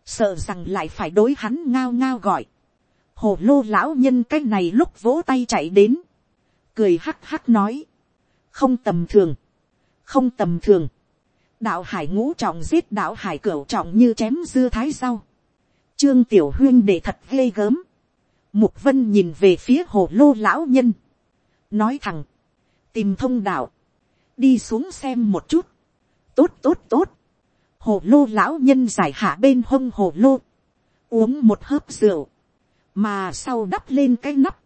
S1: sợ rằng lại phải đối hắn ngao ngao gọi, hồ lô lão nhân cái này lúc vỗ tay chạy đến, cười hắc hắc nói, không tầm thường, không tầm thường, đạo hải ngũ trọng giết đạo hải cửu trọng như chém dưa thái sau. Trương tiểu huyên để thật ghê gớm. Mục vân nhìn về phía hồ lô lão nhân. Nói thẳng. Tìm thông đạo. Đi xuống xem một chút. Tốt tốt tốt. Hồ lô lão nhân giải hạ bên hông hồ lô. Uống một hớp rượu. Mà sau đắp lên cái nắp.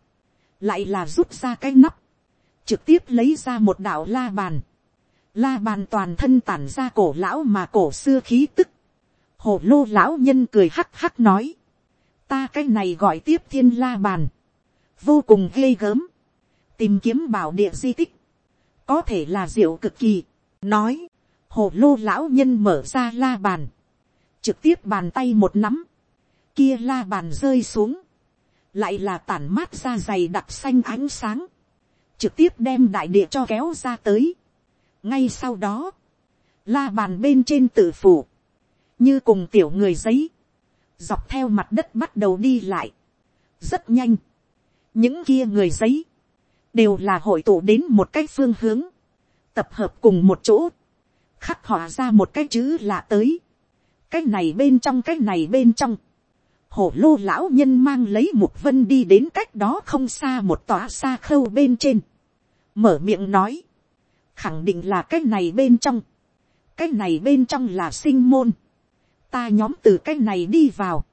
S1: Lại là rút ra cái nắp. Trực tiếp lấy ra một đạo la bàn La bàn toàn thân tản ra cổ lão mà cổ xưa khí tức. Hồ lô lão nhân cười hắc hắc nói. Ta cái này gọi tiếp thiên la bàn. Vô cùng ghê gớm. Tìm kiếm bảo địa di tích. Có thể là diệu cực kỳ. Nói. Hồ lô lão nhân mở ra la bàn. Trực tiếp bàn tay một nắm. Kia la bàn rơi xuống. Lại là tản mát ra dày đặc xanh ánh sáng. Trực tiếp đem đại địa cho kéo ra tới ngay sau đó, la bàn bên trên tự phủ, như cùng tiểu người giấy, dọc theo mặt đất bắt đầu đi lại, rất nhanh, những kia người giấy, đều là hội tụ đến một cái phương hướng, tập hợp cùng một chỗ, khắc họa ra một cái chữ lạ tới, cái này bên trong cái này bên trong, hổ lô lão nhân mang lấy một vân đi đến cách đó không xa một tòa xa khâu bên trên, mở miệng nói, khẳng định là cái này bên trong, cái này bên trong là sinh môn, ta nhóm từ cái này đi vào,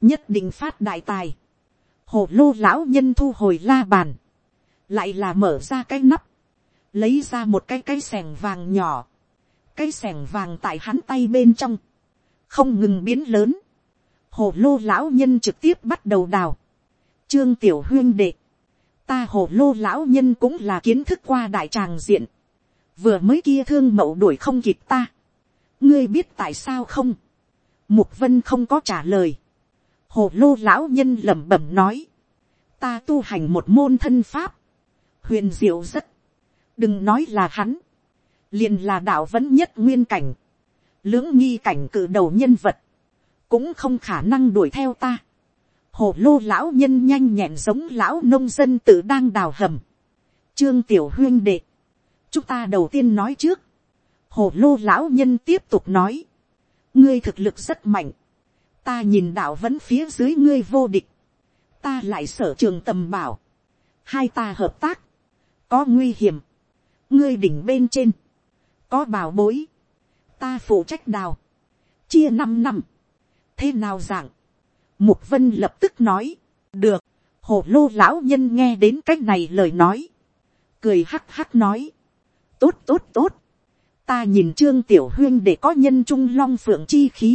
S1: nhất định phát đại tài, hồ lô lão nhân thu hồi la bàn, lại là mở ra cái nắp, lấy ra một cái cái sẻng vàng nhỏ, cái sẻng vàng tại hắn tay bên trong, không ngừng biến lớn, hồ lô lão nhân trực tiếp bắt đầu đào, trương tiểu huyên đệ, ta hồ lô lão nhân cũng là kiến thức qua đại tràng diện, vừa mới kia thương mậu đuổi không kịp ta, ngươi biết tại sao không, mục vân không có trả lời, hồ lô lão nhân lẩm bẩm nói, ta tu hành một môn thân pháp, huyền diệu rất, đừng nói là hắn, liền là đạo vẫn nhất nguyên cảnh, lưỡng nghi cảnh cự đầu nhân vật, cũng không khả năng đuổi theo ta. Hồ lô lão nhân nhanh nhẹn giống lão nông dân tự đang đào hầm. Trương tiểu huyên đệ. Chúng ta đầu tiên nói trước, hồ lô lão nhân tiếp tục nói, ngươi thực lực rất mạnh, ta nhìn đạo vẫn phía dưới ngươi vô địch, ta lại sở trường tầm bảo, hai ta hợp tác, có nguy hiểm, ngươi đỉnh bên trên, có bảo bối, ta phụ trách đào, chia năm năm, thế nào dạng, mục vân lập tức nói, được, hồ lô lão nhân nghe đến c á c h này lời nói, cười hắc hắc nói, tốt tốt tốt, ta nhìn trương tiểu huyên để có nhân trung long phượng chi khí,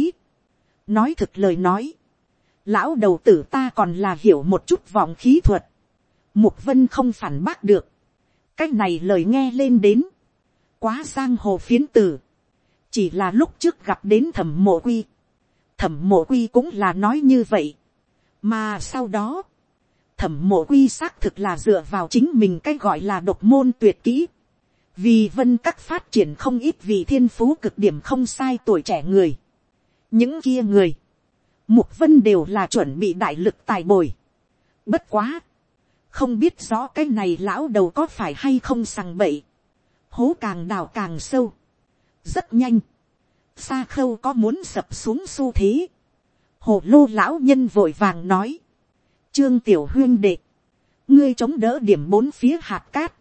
S1: nói thực lời nói, lão đầu tử ta còn là hiểu một chút vọng khí thuật, mục vân không phản bác được, cái này lời nghe lên đến, quá giang hồ phiến tử, chỉ là lúc trước gặp đến thẩm mộ quy, thẩm mộ quy cũng là nói như vậy, mà sau đó, thẩm mộ quy xác thực là dựa vào chính mình cái gọi là độc môn tuyệt kỹ. vì vân các phát triển không ít vì thiên phú cực điểm không sai tuổi trẻ người. những kia người, mục vân đều là chuẩn bị đại lực tài bồi. bất quá, không biết rõ cái này lão đầu có phải hay không sằng bậy hố càng đào càng sâu. rất nhanh. xa khâu có muốn sập xuống xu thế. hồ lô lão nhân vội vàng nói Trương tiểu huyên đệ. Ngươi chống đỡ điểm bốn phía hạt cát.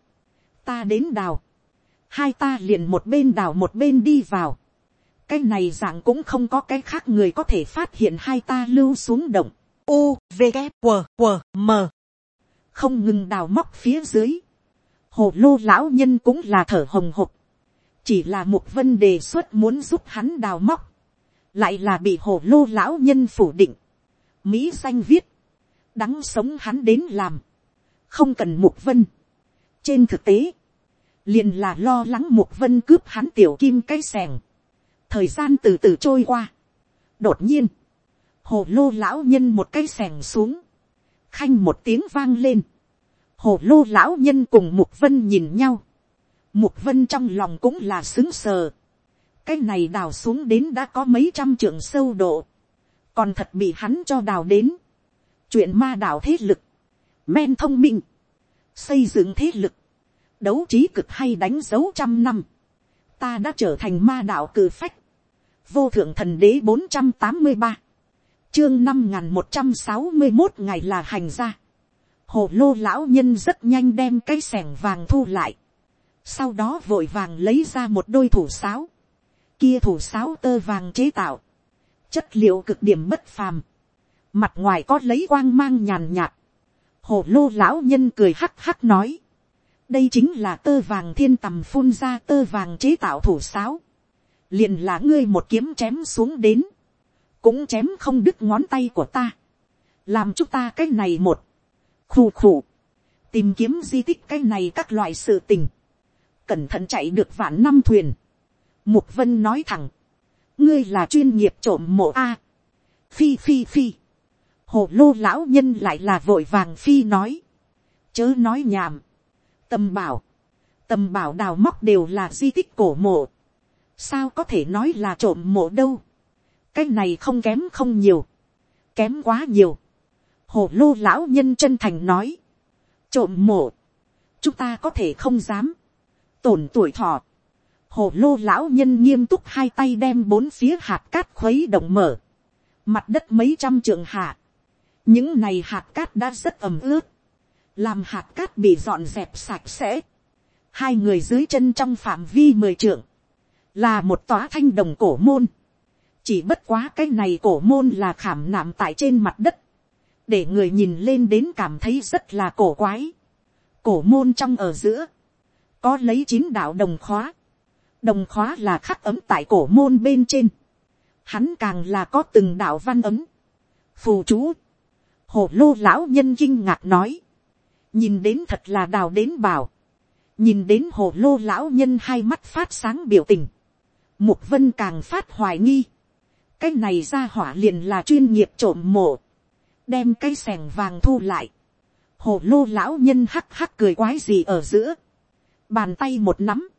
S1: Ta đến đào. Hai ta liền một bên đào một bên đi vào. Cái này dạng cũng không có cái khác người có thể phát hiện hai ta lưu xuống động. U, V, K, W, W, M. Không ngừng đào móc phía dưới. Hồ lô lão nhân cũng là thở hồng hộc. Chỉ là một vân đề xuất muốn giúp hắn đào móc. Lại là bị hồ lô lão nhân phủ định. Mỹ danh viết đắng sống hắn đến làm, không cần mục vân. trên thực tế, liền là lo lắng mục vân cướp hắn tiểu kim cái sẻng, thời gian từ từ trôi qua. đột nhiên, hồ lô lão nhân một cái sẻng xuống, khanh một tiếng vang lên, hồ lô lão nhân cùng mục vân nhìn nhau, mục vân trong lòng cũng là xứng sờ, cái này đào xuống đến đã có mấy trăm trượng sâu độ, còn thật bị hắn cho đào đến, chuyện ma đạo thế lực, men thông minh, xây dựng thế lực, đấu trí cực hay đánh dấu trăm năm, ta đã trở thành ma đạo cử phách, vô thượng thần đế bốn trăm tám mươi ba, chương năm n g h n một trăm sáu mươi một ngày là hành ra, hồ lô lão nhân rất nhanh đem cái sẻng vàng thu lại, sau đó vội vàng lấy ra một đôi thủ sáo, kia thủ sáo tơ vàng chế tạo, chất liệu cực điểm bất phàm, mặt ngoài có lấy quang mang nhàn nhạt, hồ lô lão nhân cười hắc hắc nói, đây chính là tơ vàng thiên tầm phun ra tơ vàng chế tạo thủ sáo, liền là ngươi một kiếm chém xuống đến, cũng chém không đứt ngón tay của ta, làm chúng ta cái này một, khù khù, tìm kiếm di tích cái này các loại sự tình, cẩn thận chạy được vạn năm thuyền, mục vân nói thẳng, ngươi là chuyên nghiệp trộm mộ a, phi phi phi, hồ lô lão nhân lại là vội vàng phi nói, chớ nói nhảm, tâm bảo, tâm bảo đào móc đều là di tích cổ mộ, sao có thể nói là trộm mộ đâu, cái này không kém không nhiều, kém quá nhiều, hồ lô lão nhân chân thành nói, trộm mộ, chúng ta có thể không dám, tổn tuổi thọ, hồ lô lão nhân nghiêm túc hai tay đem bốn phía hạt cát khuấy động mở, mặt đất mấy trăm trượng hạ, những này hạt cát đã rất ẩm ướt, làm hạt cát bị dọn dẹp sạch sẽ, hai người dưới chân trong phạm vi mười trượng, là một tòa thanh đồng cổ môn, chỉ bất quá cái này cổ môn là khảm nạm tại trên mặt đất, để người nhìn lên đến cảm thấy rất là cổ quái, cổ môn trong ở giữa, có lấy chín đạo đồng khóa, đồng khóa là khắc ấm tại cổ môn bên trên, hắn càng là có từng đạo văn ấm, phù chú, hồ lô lão nhân kinh ngạc nói, nhìn đến thật là đào đến bảo, nhìn đến hồ lô lão nhân hai mắt phát sáng biểu tình, mục vân càng phát hoài nghi, cái này ra hỏa liền là chuyên nghiệp trộm mộ, đem cây sẻng vàng thu lại, hồ lô lão nhân hắc hắc cười quái gì ở giữa, bàn tay một nắm,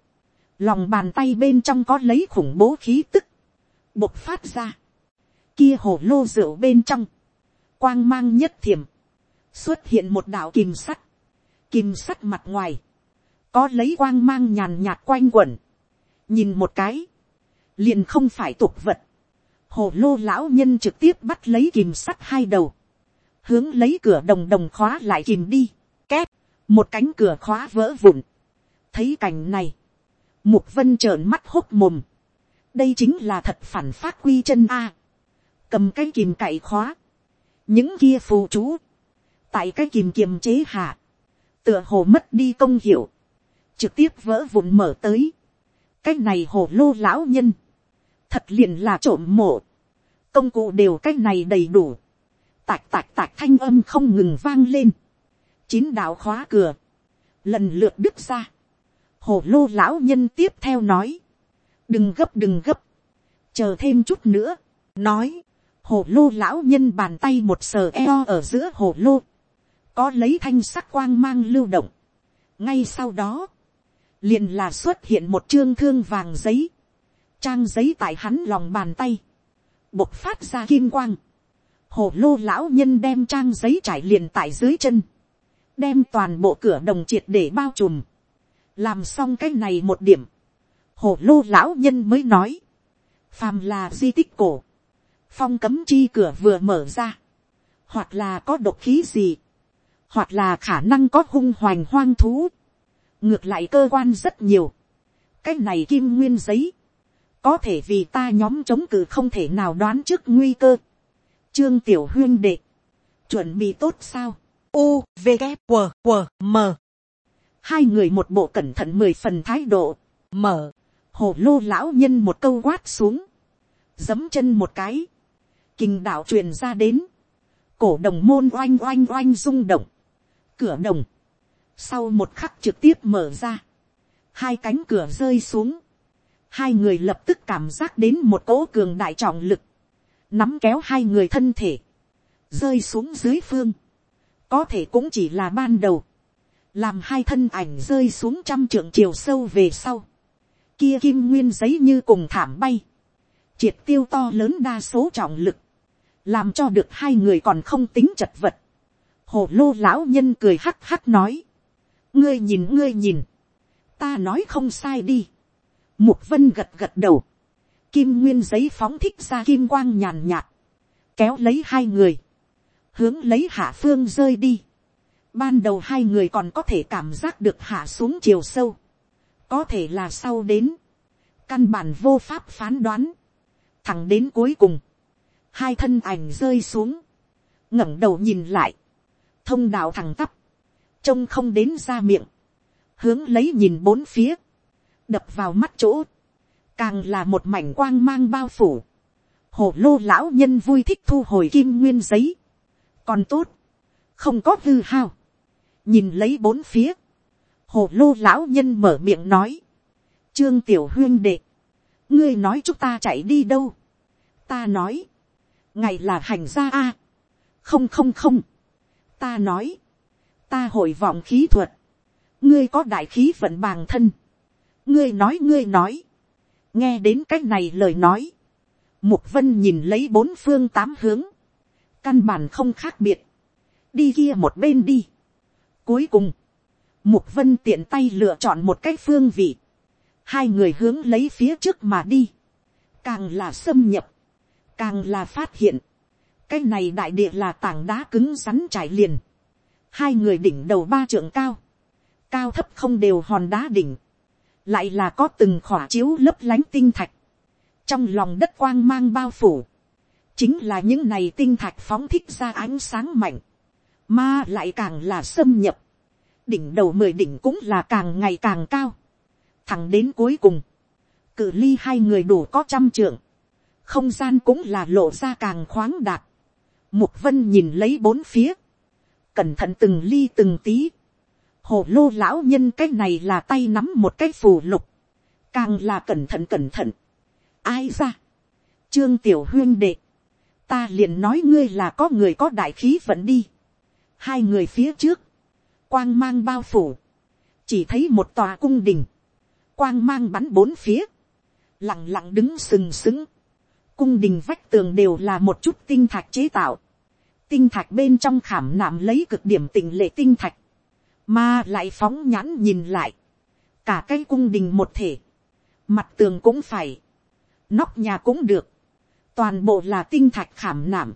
S1: lòng bàn tay bên trong có lấy khủng bố khí tức, bộc phát ra, kia hồ lô rượu bên trong, quang mang nhất thiểm, xuất hiện một đạo kìm sắt, kìm sắt mặt ngoài, có lấy quang mang nhàn nhạt quanh quẩn, nhìn một cái, liền không phải tục vật, hồ lô lão nhân trực tiếp bắt lấy kìm sắt hai đầu, hướng lấy cửa đồng đồng khóa lại kìm đi, két, một cánh cửa khóa vỡ vụn, thấy cảnh này, mục vân trợn mắt hốt mồm, đây chính là thật phản phát quy chân a, cầm cái kìm cậy khóa, những kia phù chú, tại cái kìm kiềm chế hạ, tựa hồ mất đi công hiệu, trực tiếp vỡ vụn mở tới, cái này hồ lô lão nhân, thật liền là trộm mộ, công cụ đều cái này đầy đủ, tạch tạch tạch thanh âm không ngừng vang lên, chín đạo khóa cửa, lần lượt đứt ra, hồ lô lão nhân tiếp theo nói, đừng gấp đừng gấp, chờ thêm chút nữa, nói, hồ lô lão nhân bàn tay một sờ eo ở giữa hồ lô, có lấy thanh sắc quang mang lưu động. ngay sau đó, liền là xuất hiện một chương thương vàng giấy, trang giấy tại hắn lòng bàn tay, bộc phát ra kim quang, hồ lô lão nhân đem trang giấy trải liền tại dưới chân, đem toàn bộ cửa đồng triệt để bao trùm, làm xong cái này một điểm, hồ lô lão nhân mới nói, phàm là di tích cổ, phong cấm chi cửa vừa mở ra, hoặc là có độc khí gì, hoặc là khả năng có hung hoành hoang thú, ngược lại cơ quan rất nhiều, cái này kim nguyên giấy, có thể vì ta nhóm chống cự không thể nào đoán trước nguy cơ. Trương tiểu huyên đệ, chuẩn bị tốt sao, u, v, g, q, q, m. hai người một bộ cẩn thận mười phần thái độ, mở, hồ lô lão nhân một câu quát xuống, Dấm chân một cái, kinh đạo truyền ra đến, cổ đồng môn oanh oanh oanh rung động, cửa đồng, sau một khắc trực tiếp mở ra, hai cánh cửa rơi xuống, hai người lập tức cảm giác đến một cỗ cường đại trọng lực, nắm kéo hai người thân thể, rơi xuống dưới phương, có thể cũng chỉ là ban đầu, làm hai thân ảnh rơi xuống trăm trượng chiều sâu về sau, kia kim nguyên giấy như cùng thảm bay, triệt tiêu to lớn đa số trọng lực, làm cho được hai người còn không tính chật vật. Hồ lô lão nhân cười hắc hắc nói, ngươi nhìn ngươi nhìn, ta nói không sai đi. Mục vân gật gật đầu, kim nguyên giấy phóng thích ra kim quang nhàn nhạt, kéo lấy hai người, hướng lấy hạ phương rơi đi. Ban đầu hai người còn có thể cảm giác được hạ xuống chiều sâu, có thể là sau đến, căn bản vô pháp phán đoán, thẳng đến cuối cùng, hai thân ảnh rơi xuống, ngẩng đầu nhìn lại, thông đạo thẳng tắp, trông không đến ra miệng, hướng lấy nhìn bốn phía, đập vào mắt chỗ, càng là một mảnh quang mang bao phủ, hồ lô lão nhân vui thích thu hồi kim nguyên giấy, còn tốt, không có hư hao, nhìn lấy bốn phía, hồ lô lão nhân mở miệng nói, trương tiểu huyên đệ, ngươi nói chúng ta chạy đi đâu, ta nói, ngày là hành gia a, không không không, ta nói, ta hội vọng khí thuật, ngươi có đại khí vận bàng thân, ngươi nói ngươi nói, nghe đến cái này lời nói, mục vân nhìn lấy bốn phương tám hướng, căn bản không khác biệt, đi kia một bên đi. Cuối cùng, mục vân tiện tay lựa chọn một cái phương vị, hai người hướng lấy phía trước mà đi, càng là xâm nhập, càng là phát hiện, cái này đại địa là tảng đá cứng rắn trải liền, hai người đỉnh đầu ba trượng cao, cao thấp không đều hòn đá đỉnh, lại là có từng khỏa chiếu lấp lánh tinh thạch, trong lòng đất quang mang bao phủ, chính là những này tinh thạch phóng thích ra ánh sáng mạnh, mà lại càng là xâm nhập, đỉnh đầu mười đỉnh cũng là càng ngày càng cao, thẳng đến cuối cùng, cự ly hai người đủ có trăm trượng, không gian cũng là lộ ra càng khoáng đạt, mục vân nhìn lấy bốn phía, cẩn thận từng ly từng tí. Hồ lô lão nhân cái này là tay nắm một cái phù lục. Càng là cẩn thận cẩn thận. Ai ra? Trương Tiểu Huyên đệ. Ta liền nói ngươi là có người có đại khí vận đi. Hai người phía trước. Quang mang bao phủ. Chỉ thấy một tòa cung đình. Quang mang bắn bốn phía. Lặng lặng đứng sừng sững. Cung đình vách tường đều là một chút tinh thạch chế tạo tinh thạch bên trong khảm nạm lấy cực điểm tình lệ tinh thạch, mà lại phóng nhãn nhìn lại, cả cái cung đình một thể, mặt tường cũng phải, nóc nhà cũng được, toàn bộ là tinh thạch khảm nạm,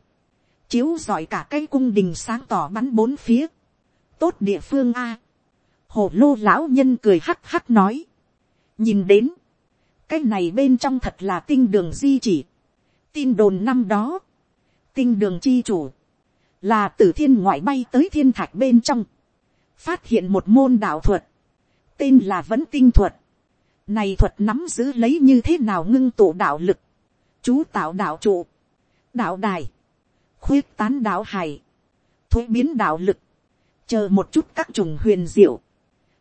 S1: chiếu giỏi cả cái cung đình sáng tỏ bắn bốn phía, tốt địa phương a, hồ lô lão nhân cười hắc hắc nói, nhìn đến, cái này bên trong thật là tinh đường di chỉ, tin đồn năm đó, tinh đường chi chủ, là từ thiên ngoại bay tới thiên thạch bên trong, phát hiện một môn đạo thuật, tên là vẫn tinh thuật, này thuật nắm giữ lấy như thế nào ngưng tụ đạo lực, chú tạo đạo trụ, đạo đài, khuyết tán đạo hải, thuế biến đạo lực, chờ một chút các trùng huyền diệu,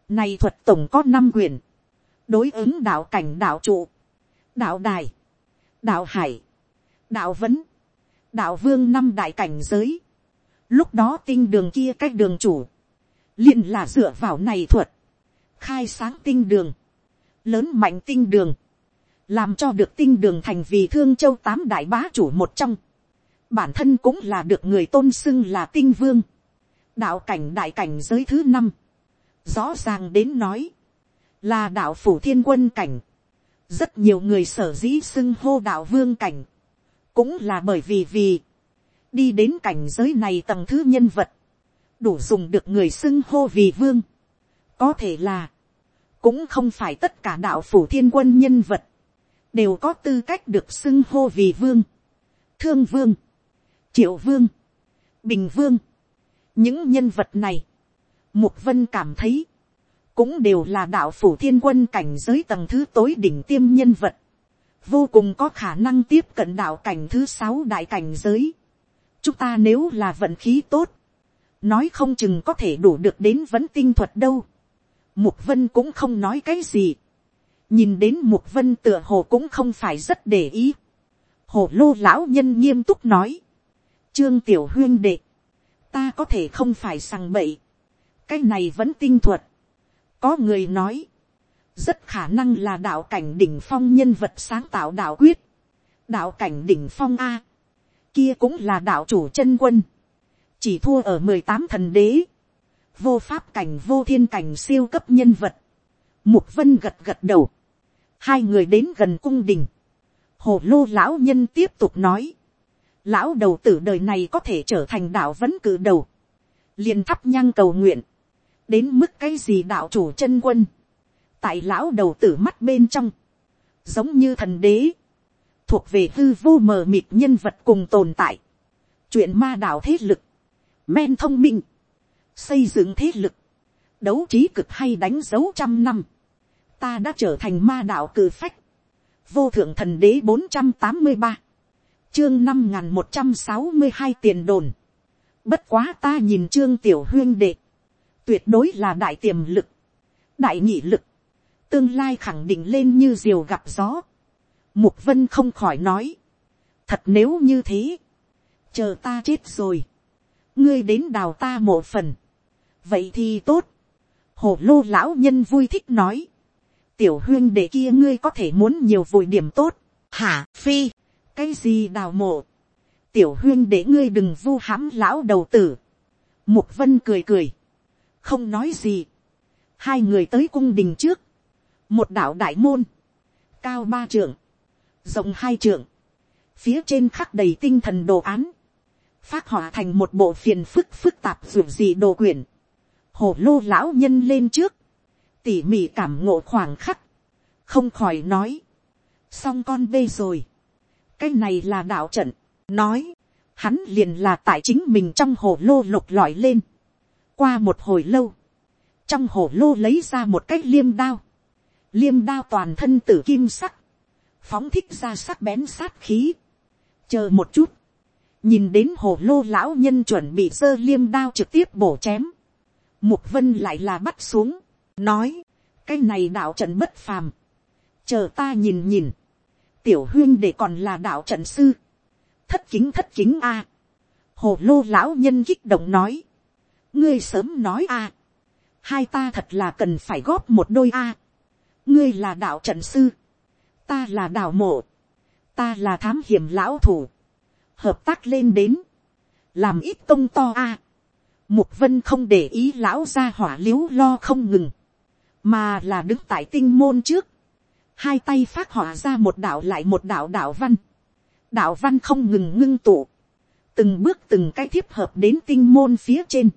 S1: này thuật tổng có năm quyền, đối ứng đạo cảnh đạo trụ, đạo đài, đạo hải, đạo vấn, đạo vương năm đại cảnh giới, lúc đó tinh đường kia cách đường chủ, liền là dựa vào này thuật, khai sáng tinh đường, lớn mạnh tinh đường, làm cho được tinh đường thành vì thương châu tám đại bá chủ một trong, bản thân cũng là được người tôn xưng là tinh vương, đạo cảnh đại cảnh giới thứ năm, rõ ràng đến nói, là đạo phủ thiên quân cảnh, rất nhiều người sở dĩ xưng hô đạo vương cảnh, cũng là bởi vì vì, đi đến cảnh giới này tầng thứ nhân vật, đủ dùng được người xưng hô vì vương, có thể là, cũng không phải tất cả đạo phủ thiên quân nhân vật, đều có tư cách được xưng hô vì vương, thương vương, triệu vương, bình vương, những nhân vật này, mục vân cảm thấy, cũng đều là đạo phủ thiên quân cảnh giới tầng thứ tối đỉnh tiêm nhân vật, vô cùng có khả năng tiếp cận đạo cảnh thứ sáu đại cảnh giới. chúng ta nếu là vận khí tốt, nói không chừng có thể đủ được đến vẫn tinh thuật đâu. mục vân cũng không nói cái gì. nhìn đến mục vân tựa hồ cũng không phải rất để ý. hồ lô lão nhân nghiêm túc nói. trương tiểu huyên đệ, ta có thể không phải sằng bậy. cái này vẫn tinh thuật có người nói, rất khả năng là đạo cảnh đỉnh phong nhân vật sáng tạo đạo quyết, đạo cảnh đỉnh phong a, kia cũng là đạo chủ chân quân, chỉ thua ở mười tám thần đế, vô pháp cảnh vô thiên cảnh siêu cấp nhân vật, mục vân gật gật đầu, hai người đến gần cung đình, hồ lô lão nhân tiếp tục nói, lão đầu tử đời này có thể trở thành đạo vẫn cử đầu, liền thắp nhang cầu nguyện, đến mức cái gì đạo chủ chân quân, tại lão đầu tử mắt bên trong, giống như thần đế, thuộc về hư vô mờ mịt nhân vật cùng tồn tại, chuyện ma đạo thế lực, men thông minh, xây dựng thế lực, đấu trí cực hay đánh dấu trăm năm, ta đã trở thành ma đạo cử phách, vô thượng thần đế bốn trăm tám mươi ba, chương năm n g h n một trăm sáu mươi hai tiền đồn, bất quá ta nhìn trương tiểu huyên đệ, tuyệt đối là đại tiềm lực, đại nhị lực, tương lai khẳng định lên như diều gặp gió. Mục vân không khỏi nói, thật nếu như thế, chờ ta chết rồi, ngươi đến đào ta mộ phần, vậy thì tốt, hồ lô lão nhân vui thích nói, tiểu huyên để kia ngươi có thể muốn nhiều vội điểm tốt, hả phi, cái gì đào mộ, tiểu huyên để ngươi đừng vu hãm lão đầu tử, mục vân cười cười, không nói gì. hai người tới cung đình trước, một đạo đại môn, cao ba trượng, rộng hai trượng, phía trên khắc đầy tinh thần đồ án, phát họa thành một bộ phiền phức phức tạp ruột gì đồ quyển, hồ lô lão nhân lên trước, tỉ mỉ cảm ngộ khoảng khắc, không khỏi nói, xong con bê rồi, cái này là đạo trận, nói, hắn liền là tại chính mình trong hồ lô lục lọi lên, qua một hồi lâu, trong hồ lô lấy ra một cái liêm đao, liêm đao toàn thân tử kim sắc, phóng thích ra sắc bén sát khí. chờ một chút, nhìn đến hồ lô lão nhân chuẩn bị sơ liêm đao trực tiếp bổ chém, mục vân lại là bắt xuống, nói, cái này đạo trận bất phàm, chờ ta nhìn nhìn, tiểu huyên để còn là đạo trận sư, thất kính thất kính a, hồ lô lão nhân kích động nói, ngươi sớm nói a, hai ta thật là cần phải góp một đôi a, ngươi là đạo trận sư, ta là đạo mộ, ta là thám hiểm lão thủ, hợp tác lên đến, làm ít công to a, mục vân không để ý lão ra hỏa l i ế u lo không ngừng, mà là đứng tại tinh môn trước, hai tay phát hỏa ra một đạo lại một đạo đạo văn, đạo văn không ngừng ngưng tụ, từng bước từng cái thiếp hợp đến tinh môn phía trên,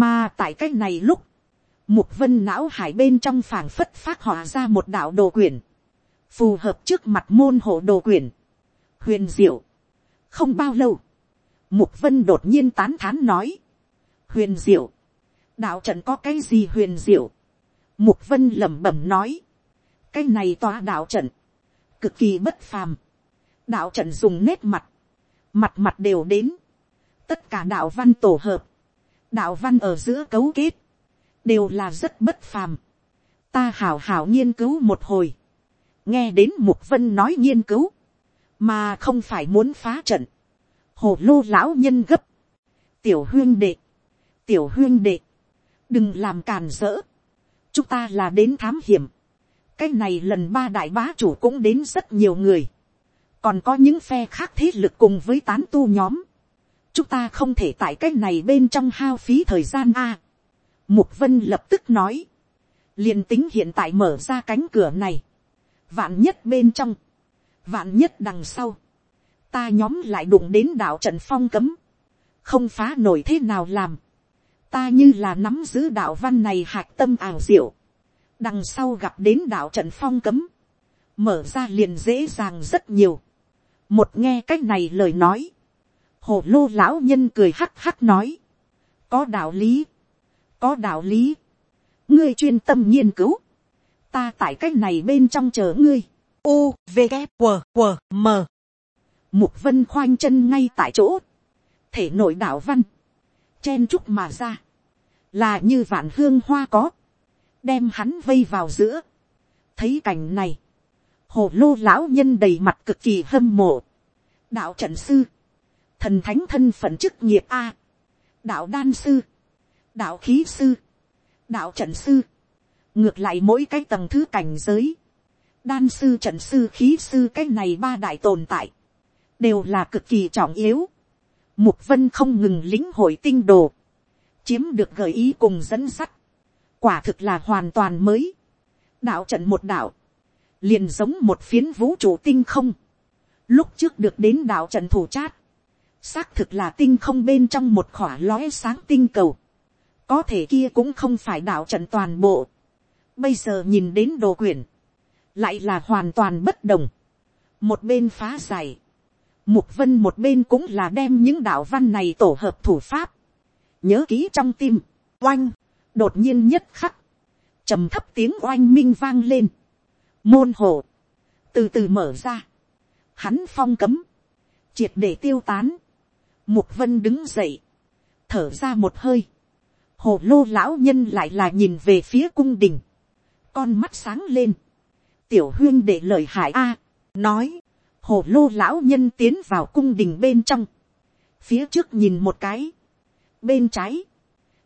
S1: mà tại cái này lúc, Mục vân não hải bên trong phảng phất phát hỏa ra một đạo đồ quyển. Phù hợp trước mặt môn hộ đồ quyển. Huyền diệu. Không bao lâu. Mục vân đột nhiên tán thán nói. Huyền diệu. Đạo trận có cái gì huyền diệu. Mục vân lẩm bẩm nói. Cái này tòa đạo trận. Cực kỳ bất phàm. Đạo trận dùng nét mặt. Mặt mặt đều đến. Tất cả đạo văn tổ hợp. Đạo văn ở giữa cấu kết đều là rất bất phàm. Ta hảo hảo nghiên cứu một hồi. Nghe đến Mục Vân nói nghiên cứu. Mà không phải muốn phá trận. Hồ lô lão nhân gấp. Tiểu huyên đệ. Tiểu huyên đệ. Đừng làm càn rỡ. Chúng ta là đến thám hiểm. Cái này lần ba đại bá chủ cũng đến rất nhiều người. Còn có những phe khác thế lực cùng với tán tu nhóm. Chúng ta không thể tại cái này bên trong hao phí thời gian a Mục vân lập tức nói. liền tính hiện tại mở ra cánh cửa này. Vạn nhất bên trong. Vạn nhất đằng sau. Ta nhóm lại đụng đến đạo trận phong cấm. Không phá nổi thế nào làm. Ta như là nắm giữ đạo văn này hạc tâm ảo diệu. Đằng sau gặp đến đạo trận phong cấm. Mở ra liền dễ dàng rất nhiều. Một nghe cách này lời nói. Hồ lô lão nhân cười hắc hắc nói. Có đạo lý có đạo lý, ngươi chuyên tâm nghiên cứu, ta tại c á c h này bên trong chờ ngươi, u v g q q m. Mục vân khoanh chân ngay tại chỗ, thể nội đạo văn, chen chúc mà ra, là như vạn hương hoa có, đem hắn vây vào giữa, thấy cảnh này, hồ lô lão nhân đầy mặt cực kỳ hâm mộ, đạo trận sư, thần thánh thân phận chức nghiệp a, đạo đan sư, đạo khí sư, đạo trận sư, ngược lại mỗi cái tầng thứ cảnh giới, đan sư trận sư khí sư cái này ba đại tồn tại, đều là cực kỳ trọng yếu. Mục vân không ngừng lính hội tinh đồ, chiếm được gợi ý cùng dẫn sắt, quả thực là hoàn toàn mới. đạo trận một đạo, liền giống một phiến vũ trụ tinh không, lúc trước được đến đạo trận thủ chát, xác thực là tinh không bên trong một khỏa lóe sáng tinh cầu, có thể kia cũng không phải đạo trận toàn bộ. bây giờ nhìn đến đồ quyển, lại là hoàn toàn bất đồng. một bên phá giải, mục vân một bên cũng là đem những đạo văn này tổ hợp thủ pháp, nhớ ký trong tim, oanh, đột nhiên nhất khắc, trầm thấp tiếng oanh minh vang lên, môn hộ, từ từ mở ra, hắn phong cấm, triệt để tiêu tán, mục vân đứng dậy, thở ra một hơi, hồ lô lão nhân lại là nhìn về phía cung đình, con mắt sáng lên, tiểu huyên để lời hại a, nói, hồ lô lão nhân tiến vào cung đình bên trong, phía trước nhìn một cái, bên trái,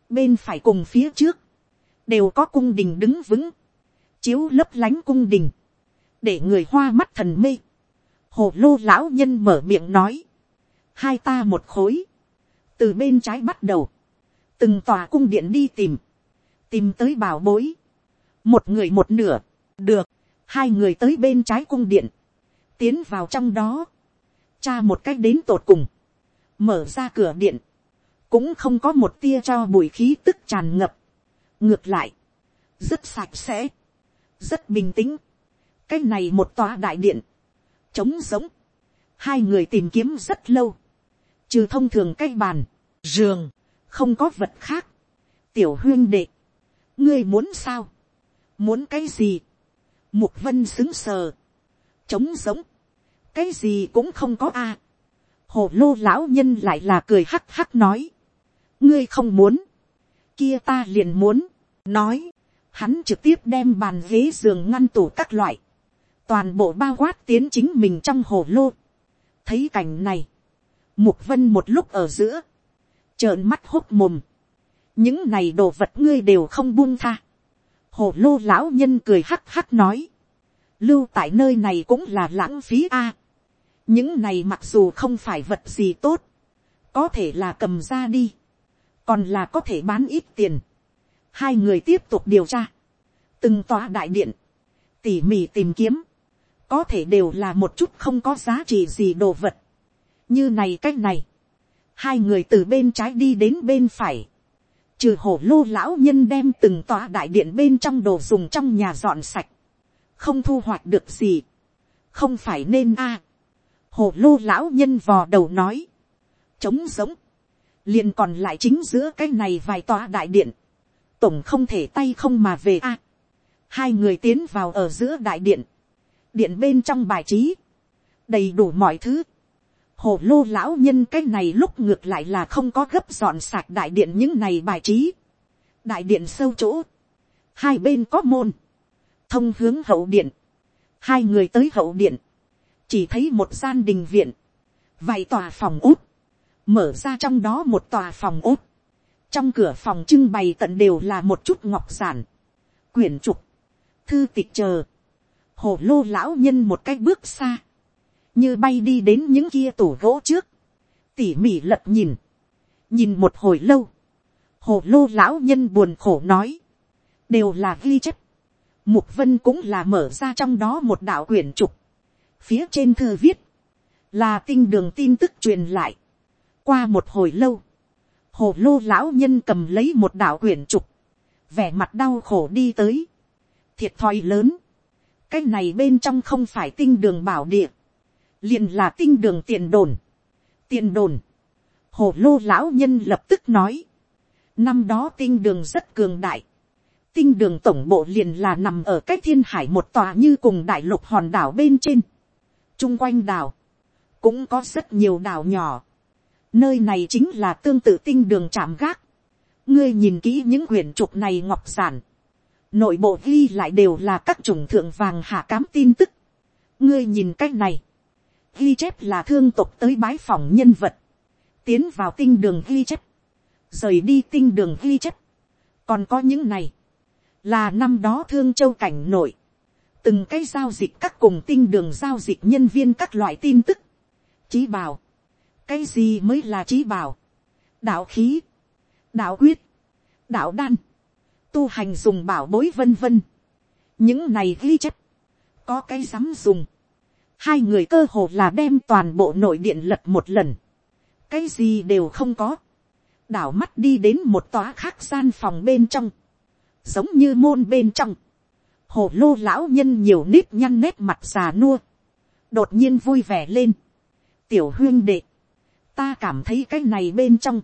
S1: bên phải cùng phía trước, đều có cung đình đứng vững, chiếu lấp lánh cung đình, để người hoa mắt thần mê, hồ lô lão nhân mở miệng nói, hai ta một khối, từ bên trái bắt đầu, từng tòa cung điện đi tìm, tìm tới bảo bối, một người một nửa, được, hai người tới bên trái cung điện, tiến vào trong đó, cha một cách đến tột cùng, mở ra cửa điện, cũng không có một tia cho bụi khí tức tràn ngập, ngược lại, rất sạch sẽ, rất bình tĩnh, cái này một tòa đại điện, trống giống, hai người tìm kiếm rất lâu, trừ thông thường cái bàn, giường, không có vật khác. tiểu huyên đệ, ngươi muốn sao, muốn cái gì, mục vân xứng sờ, trống giống, cái gì cũng không có a. hồ lô lão nhân lại là cười hắc hắc nói, ngươi không muốn, kia ta liền muốn, nói, hắn trực tiếp đem bàn ghế giường ngăn tủ các loại, toàn bộ bao quát tiến chính mình trong hồ lô. thấy cảnh này, mục vân một lúc ở giữa, trợn mắt hốc mồm, những này đồ vật ngươi đều không buông tha hồ lô lão nhân cười hắc hắc nói, lưu tại nơi này cũng là lãng phí a. những này mặc dù không phải vật gì tốt, có thể là cầm ra đi, còn là có thể bán ít tiền. hai người tiếp tục điều tra, từng tòa đại điện, tỉ mỉ tìm kiếm, có thể đều là một chút không có giá trị gì đồ vật, như này c á c h này, hai người từ bên trái đi đến bên phải, trừ hồ lô lão nhân đem từng tòa đại điện bên trong đồ dùng trong nhà dọn sạch, không thu hoạch được gì, không phải nên a. hồ lô lão nhân vò đầu nói, trống giống, liền còn lại chính giữa cái này vài tòa đại điện, tổng không thể tay không mà về a. hai người tiến vào ở giữa đại điện, điện bên trong bài trí, đầy đủ mọi thứ, hồ lô lão nhân cái này lúc ngược lại là không có gấp dọn sạc đại điện những này bài trí. đại điện sâu chỗ, hai bên có môn, thông hướng hậu điện, hai người tới hậu điện, chỉ thấy một gian đình viện, vài tòa phòng út, mở ra trong đó một tòa phòng út, trong cửa phòng trưng bày tận đều là một chút ngọc giản, quyển trục, thư tịch chờ, hồ lô lão nhân một cách bước xa, như bay đi đến những kia tủ gỗ trước, tỉ mỉ lật nhìn, nhìn một hồi lâu, hồ lô lão nhân buồn khổ nói, đều là ghi chép, mục vân cũng là mở ra trong đó một đạo quyển trục, phía trên thư viết, là tinh đường tin tức truyền lại, qua một hồi lâu, hồ lô lão nhân cầm lấy một đạo quyển trục, vẻ mặt đau khổ đi tới, thiệt thòi lớn, cái này bên trong không phải tinh đường bảo địa, liền là tinh đường tiền đồn. tiền đồn. hồ lô lão nhân lập tức nói. năm đó tinh đường rất cường đại. tinh đường tổng bộ liền là nằm ở cách thiên hải một tòa như cùng đại lục hòn đảo bên trên. trung quanh đảo, cũng có rất nhiều đảo nhỏ. nơi này chính là tương tự tinh đường chạm gác. ngươi nhìn kỹ những quyển trục này ngọc giản. nội bộ ghi lại đều là các chủng thượng vàng hạ cám tin tức. ngươi nhìn cách này ghi chép là thương tục tới bái phòng nhân vật, tiến vào tinh đường ghi chép, rời đi tinh đường ghi chép. còn có những này, là năm đó thương châu cảnh nội, từng cái giao dịch các cùng tinh đường giao dịch nhân viên các loại tin tức, trí bảo, cái gì mới là trí bảo, đạo khí, đạo quyết, đạo đan, tu hành dùng bảo bối vân vân, những này ghi chép, có cái dám dùng, hai người cơ hồ là đem toàn bộ nội điện lật một lần, cái gì đều không có, đảo mắt đi đến một tòa khác gian phòng bên trong, giống như môn bên trong, hồ lô lão nhân nhiều nếp nhăn nét mặt già nua, đột nhiên vui vẻ lên, tiểu huyên đệ, ta cảm thấy cái này bên trong,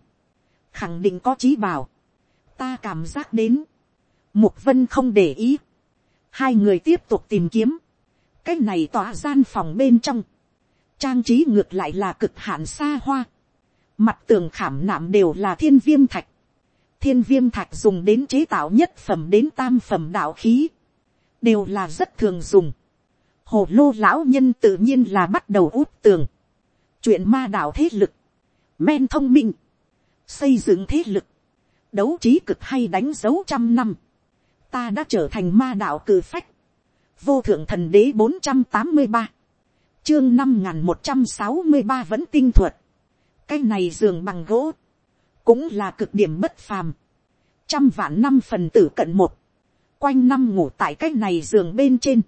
S1: khẳng định có trí bảo, ta cảm giác đến, mục vân không để ý, hai người tiếp tục tìm kiếm, cái này tỏa gian phòng bên trong, trang trí ngược lại là cực hạn xa hoa, mặt tường khảm nạm đều là thiên viêm thạch, thiên viêm thạch dùng đến chế tạo nhất phẩm đến tam phẩm đạo khí, đều là rất thường dùng. Hồ lô lão nhân tự nhiên là bắt đầu út tường, chuyện ma đạo thế lực, men thông minh, xây dựng thế lực, đấu trí cực hay đánh dấu trăm năm, ta đã trở thành ma đạo cử phách, vô thượng thần đế bốn trăm tám mươi ba, chương năm n một trăm sáu mươi ba vẫn tinh thuật, cái này giường bằng gỗ, cũng là cực điểm bất phàm, trăm vạn năm phần tử cận một, quanh năm ngủ tại cái này giường bên trên,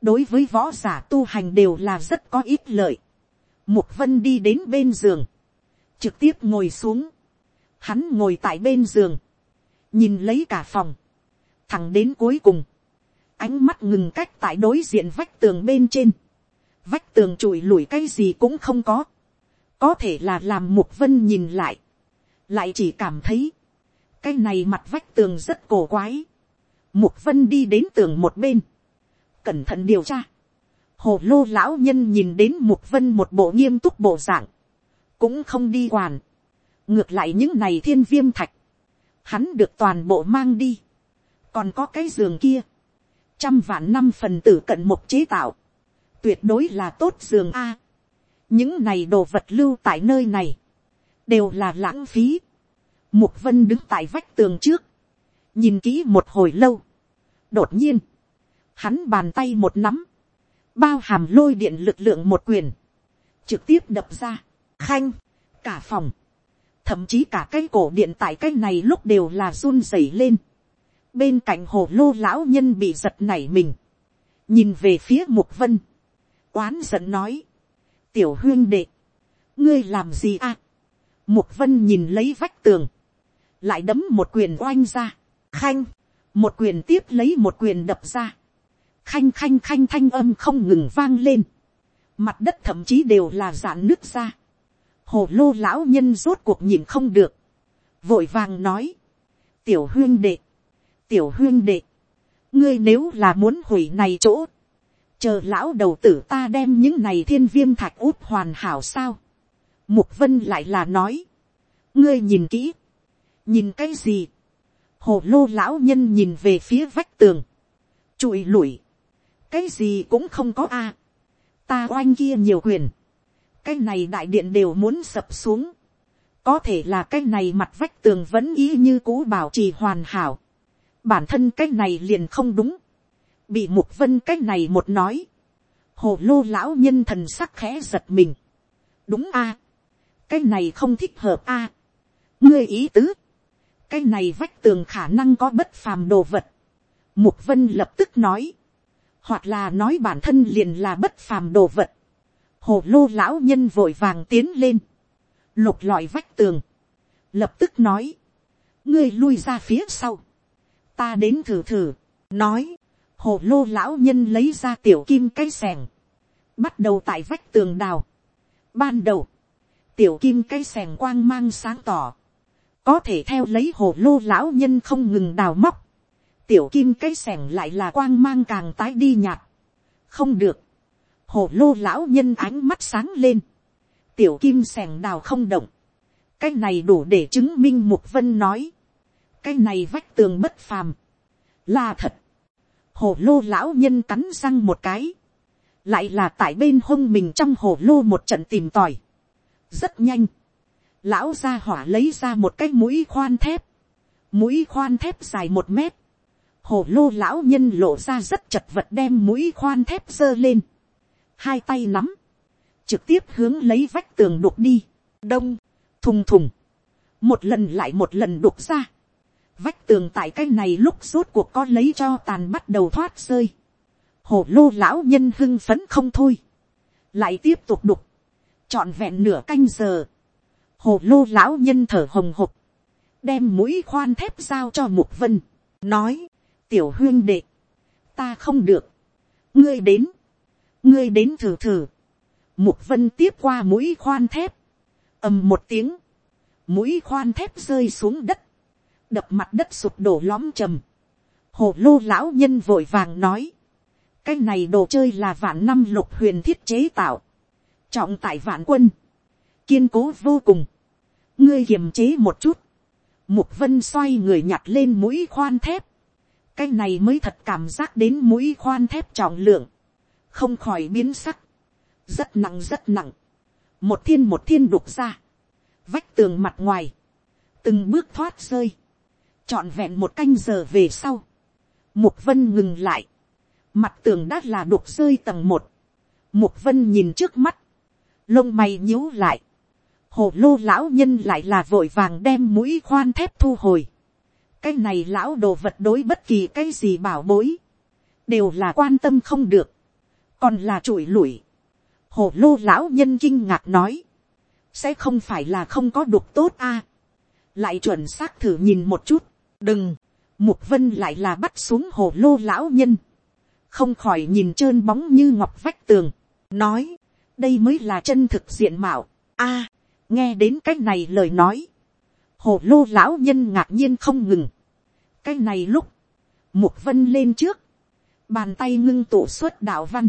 S1: đối với võ giả tu hành đều là rất có ít lợi, mục vân đi đến bên giường, trực tiếp ngồi xuống, hắn ngồi tại bên giường, nhìn lấy cả phòng, thẳng đến cuối cùng, ánh mắt ngừng cách tại đối diện vách tường bên trên, vách tường trụi lủi cái gì cũng không có, có thể là làm mục vân nhìn lại, lại chỉ cảm thấy, cái này mặt vách tường rất cổ quái, mục vân đi đến tường một bên, cẩn thận điều tra, hồ lô lão nhân nhìn đến mục vân một bộ nghiêm túc bộ dạng, cũng không đi quản, ngược lại những này thiên viêm thạch, hắn được toàn bộ mang đi, còn có cái giường kia, trăm vạn năm phần tử cận một chế tạo, tuyệt đối là tốt giường a. những này đồ vật lưu tại nơi này, đều là lãng phí. Mục vân đứng tại vách tường trước, nhìn kỹ một hồi lâu. đột nhiên, hắn bàn tay một nắm, bao hàm lôi điện lực lượng một quyền, trực tiếp đập ra, khanh, cả phòng, thậm chí cả cái cổ điện tại cái này lúc đều là run rẩy lên bên cạnh hồ lô lão nhân bị giật nảy mình, nhìn về phía mục vân, oán giận nói, tiểu huyên đệ, ngươi làm gì à, mục vân nhìn lấy vách tường, lại đấm một quyền oanh ra, khanh, một quyền tiếp lấy một quyền đập ra, khanh khanh khanh thanh âm không ngừng vang lên, mặt đất thậm chí đều là dạn nước ra, hồ lô lão nhân rốt cuộc nhìn không được, vội vàng nói, tiểu huyên đệ, tiểu huyên đệ, ngươi nếu là muốn hủy này chỗ, chờ lão đầu tử ta đem những này thiên viêm thạch út hoàn hảo sao. mục vân lại là nói, ngươi nhìn kỹ, nhìn cái gì, hồ lô lão nhân nhìn về phía vách tường, trụi lủi, cái gì cũng không có a, ta oanh kia nhiều quyền, cái này đại điện đều muốn sập xuống, có thể là cái này mặt vách tường vẫn ý như cũ bảo trì hoàn hảo, bản thân cái này liền không đúng, bị mục vân cái này một nói, hồ lô lão nhân thần sắc khẽ giật mình, đúng a, cái này không thích hợp a, ngươi ý tứ, cái này vách tường khả năng có bất phàm đồ vật, mục vân lập tức nói, hoặc là nói bản thân liền là bất phàm đồ vật, hồ lô lão nhân vội vàng tiến lên, lục lọi vách tường, lập tức nói, ngươi lui ra phía sau, ta đến thử thử, nói, hồ lô lão nhân lấy ra tiểu kim cái sẻng, bắt đầu tại vách tường đào. Ban đầu, tiểu kim cái sẻng quang mang sáng tỏ, có thể theo lấy hồ lô lão nhân không ngừng đào móc, tiểu kim cái sẻng lại là quang mang càng tái đi nhạt. không được, hồ lô lão nhân ánh mắt sáng lên, tiểu kim sẻng đào không động, cái này đủ để chứng minh mục vân nói, cái này vách tường bất phàm, là thật, hồ lô lão nhân cắn răng một cái, lại là tại bên hông mình trong hồ lô một trận tìm tòi. rất nhanh, lão ra hỏa lấy ra một cái mũi khoan thép, mũi khoan thép dài một mét, hồ lô lão nhân lộ ra rất chật vật đem mũi khoan thép giơ lên, hai tay nắm, trực tiếp hướng lấy vách tường đục đi, đông, thùng thùng, một lần lại một lần đục ra, vách tường tại cái này lúc rốt cuộc có lấy cho tàn bắt đầu thoát rơi, hồ lô lão nhân hưng phấn không thôi, lại tiếp tục đục, chọn vẹn nửa canh giờ, hồ lô lão nhân thở hồng hộc, đem mũi khoan thép giao cho mục vân, nói, tiểu huyên đệ, ta không được, ngươi đến, ngươi đến thử thử, mục vân tiếp qua mũi khoan thép, ầm một tiếng, mũi khoan thép rơi xuống đất, đập mặt đất sụp đổ lõm trầm, hồ lô lão nhân vội vàng nói, cái này đồ chơi là vạn năm lục huyền thiết chế tạo, trọng tại vạn quân, kiên cố vô cùng, ngươi kiềm chế một chút, mục vân xoay người nhặt lên mũi khoan thép, cái này mới thật cảm giác đến mũi khoan thép trọng lượng, không khỏi biến sắc, rất nặng rất nặng, một thiên một thiên đục ra, vách tường mặt ngoài, từng bước thoát rơi, trọn vẹn một canh giờ về sau, mục vân ngừng lại, mặt tường đã là đục rơi tầng một, mục vân nhìn trước mắt, lông mày nhíu lại, hồ lô lão nhân lại là vội vàng đem mũi khoan thép thu hồi, cái này lão đồ vật đối bất kỳ cái gì bảo bối, đều là quan tâm không được, còn là trụi lủi. hồ lô lão nhân kinh ngạc nói, sẽ không phải là không có đục tốt a, lại chuẩn xác thử nhìn một chút, đừng, mục vân lại là bắt xuống hồ lô lão nhân, không khỏi nhìn trơn bóng như ngọc vách tường, nói, đây mới là chân thực diện mạo, a, nghe đến cái này lời nói, hồ lô lão nhân ngạc nhiên không ngừng, cái này lúc, mục vân lên trước, bàn tay ngưng tụ suốt đạo văn,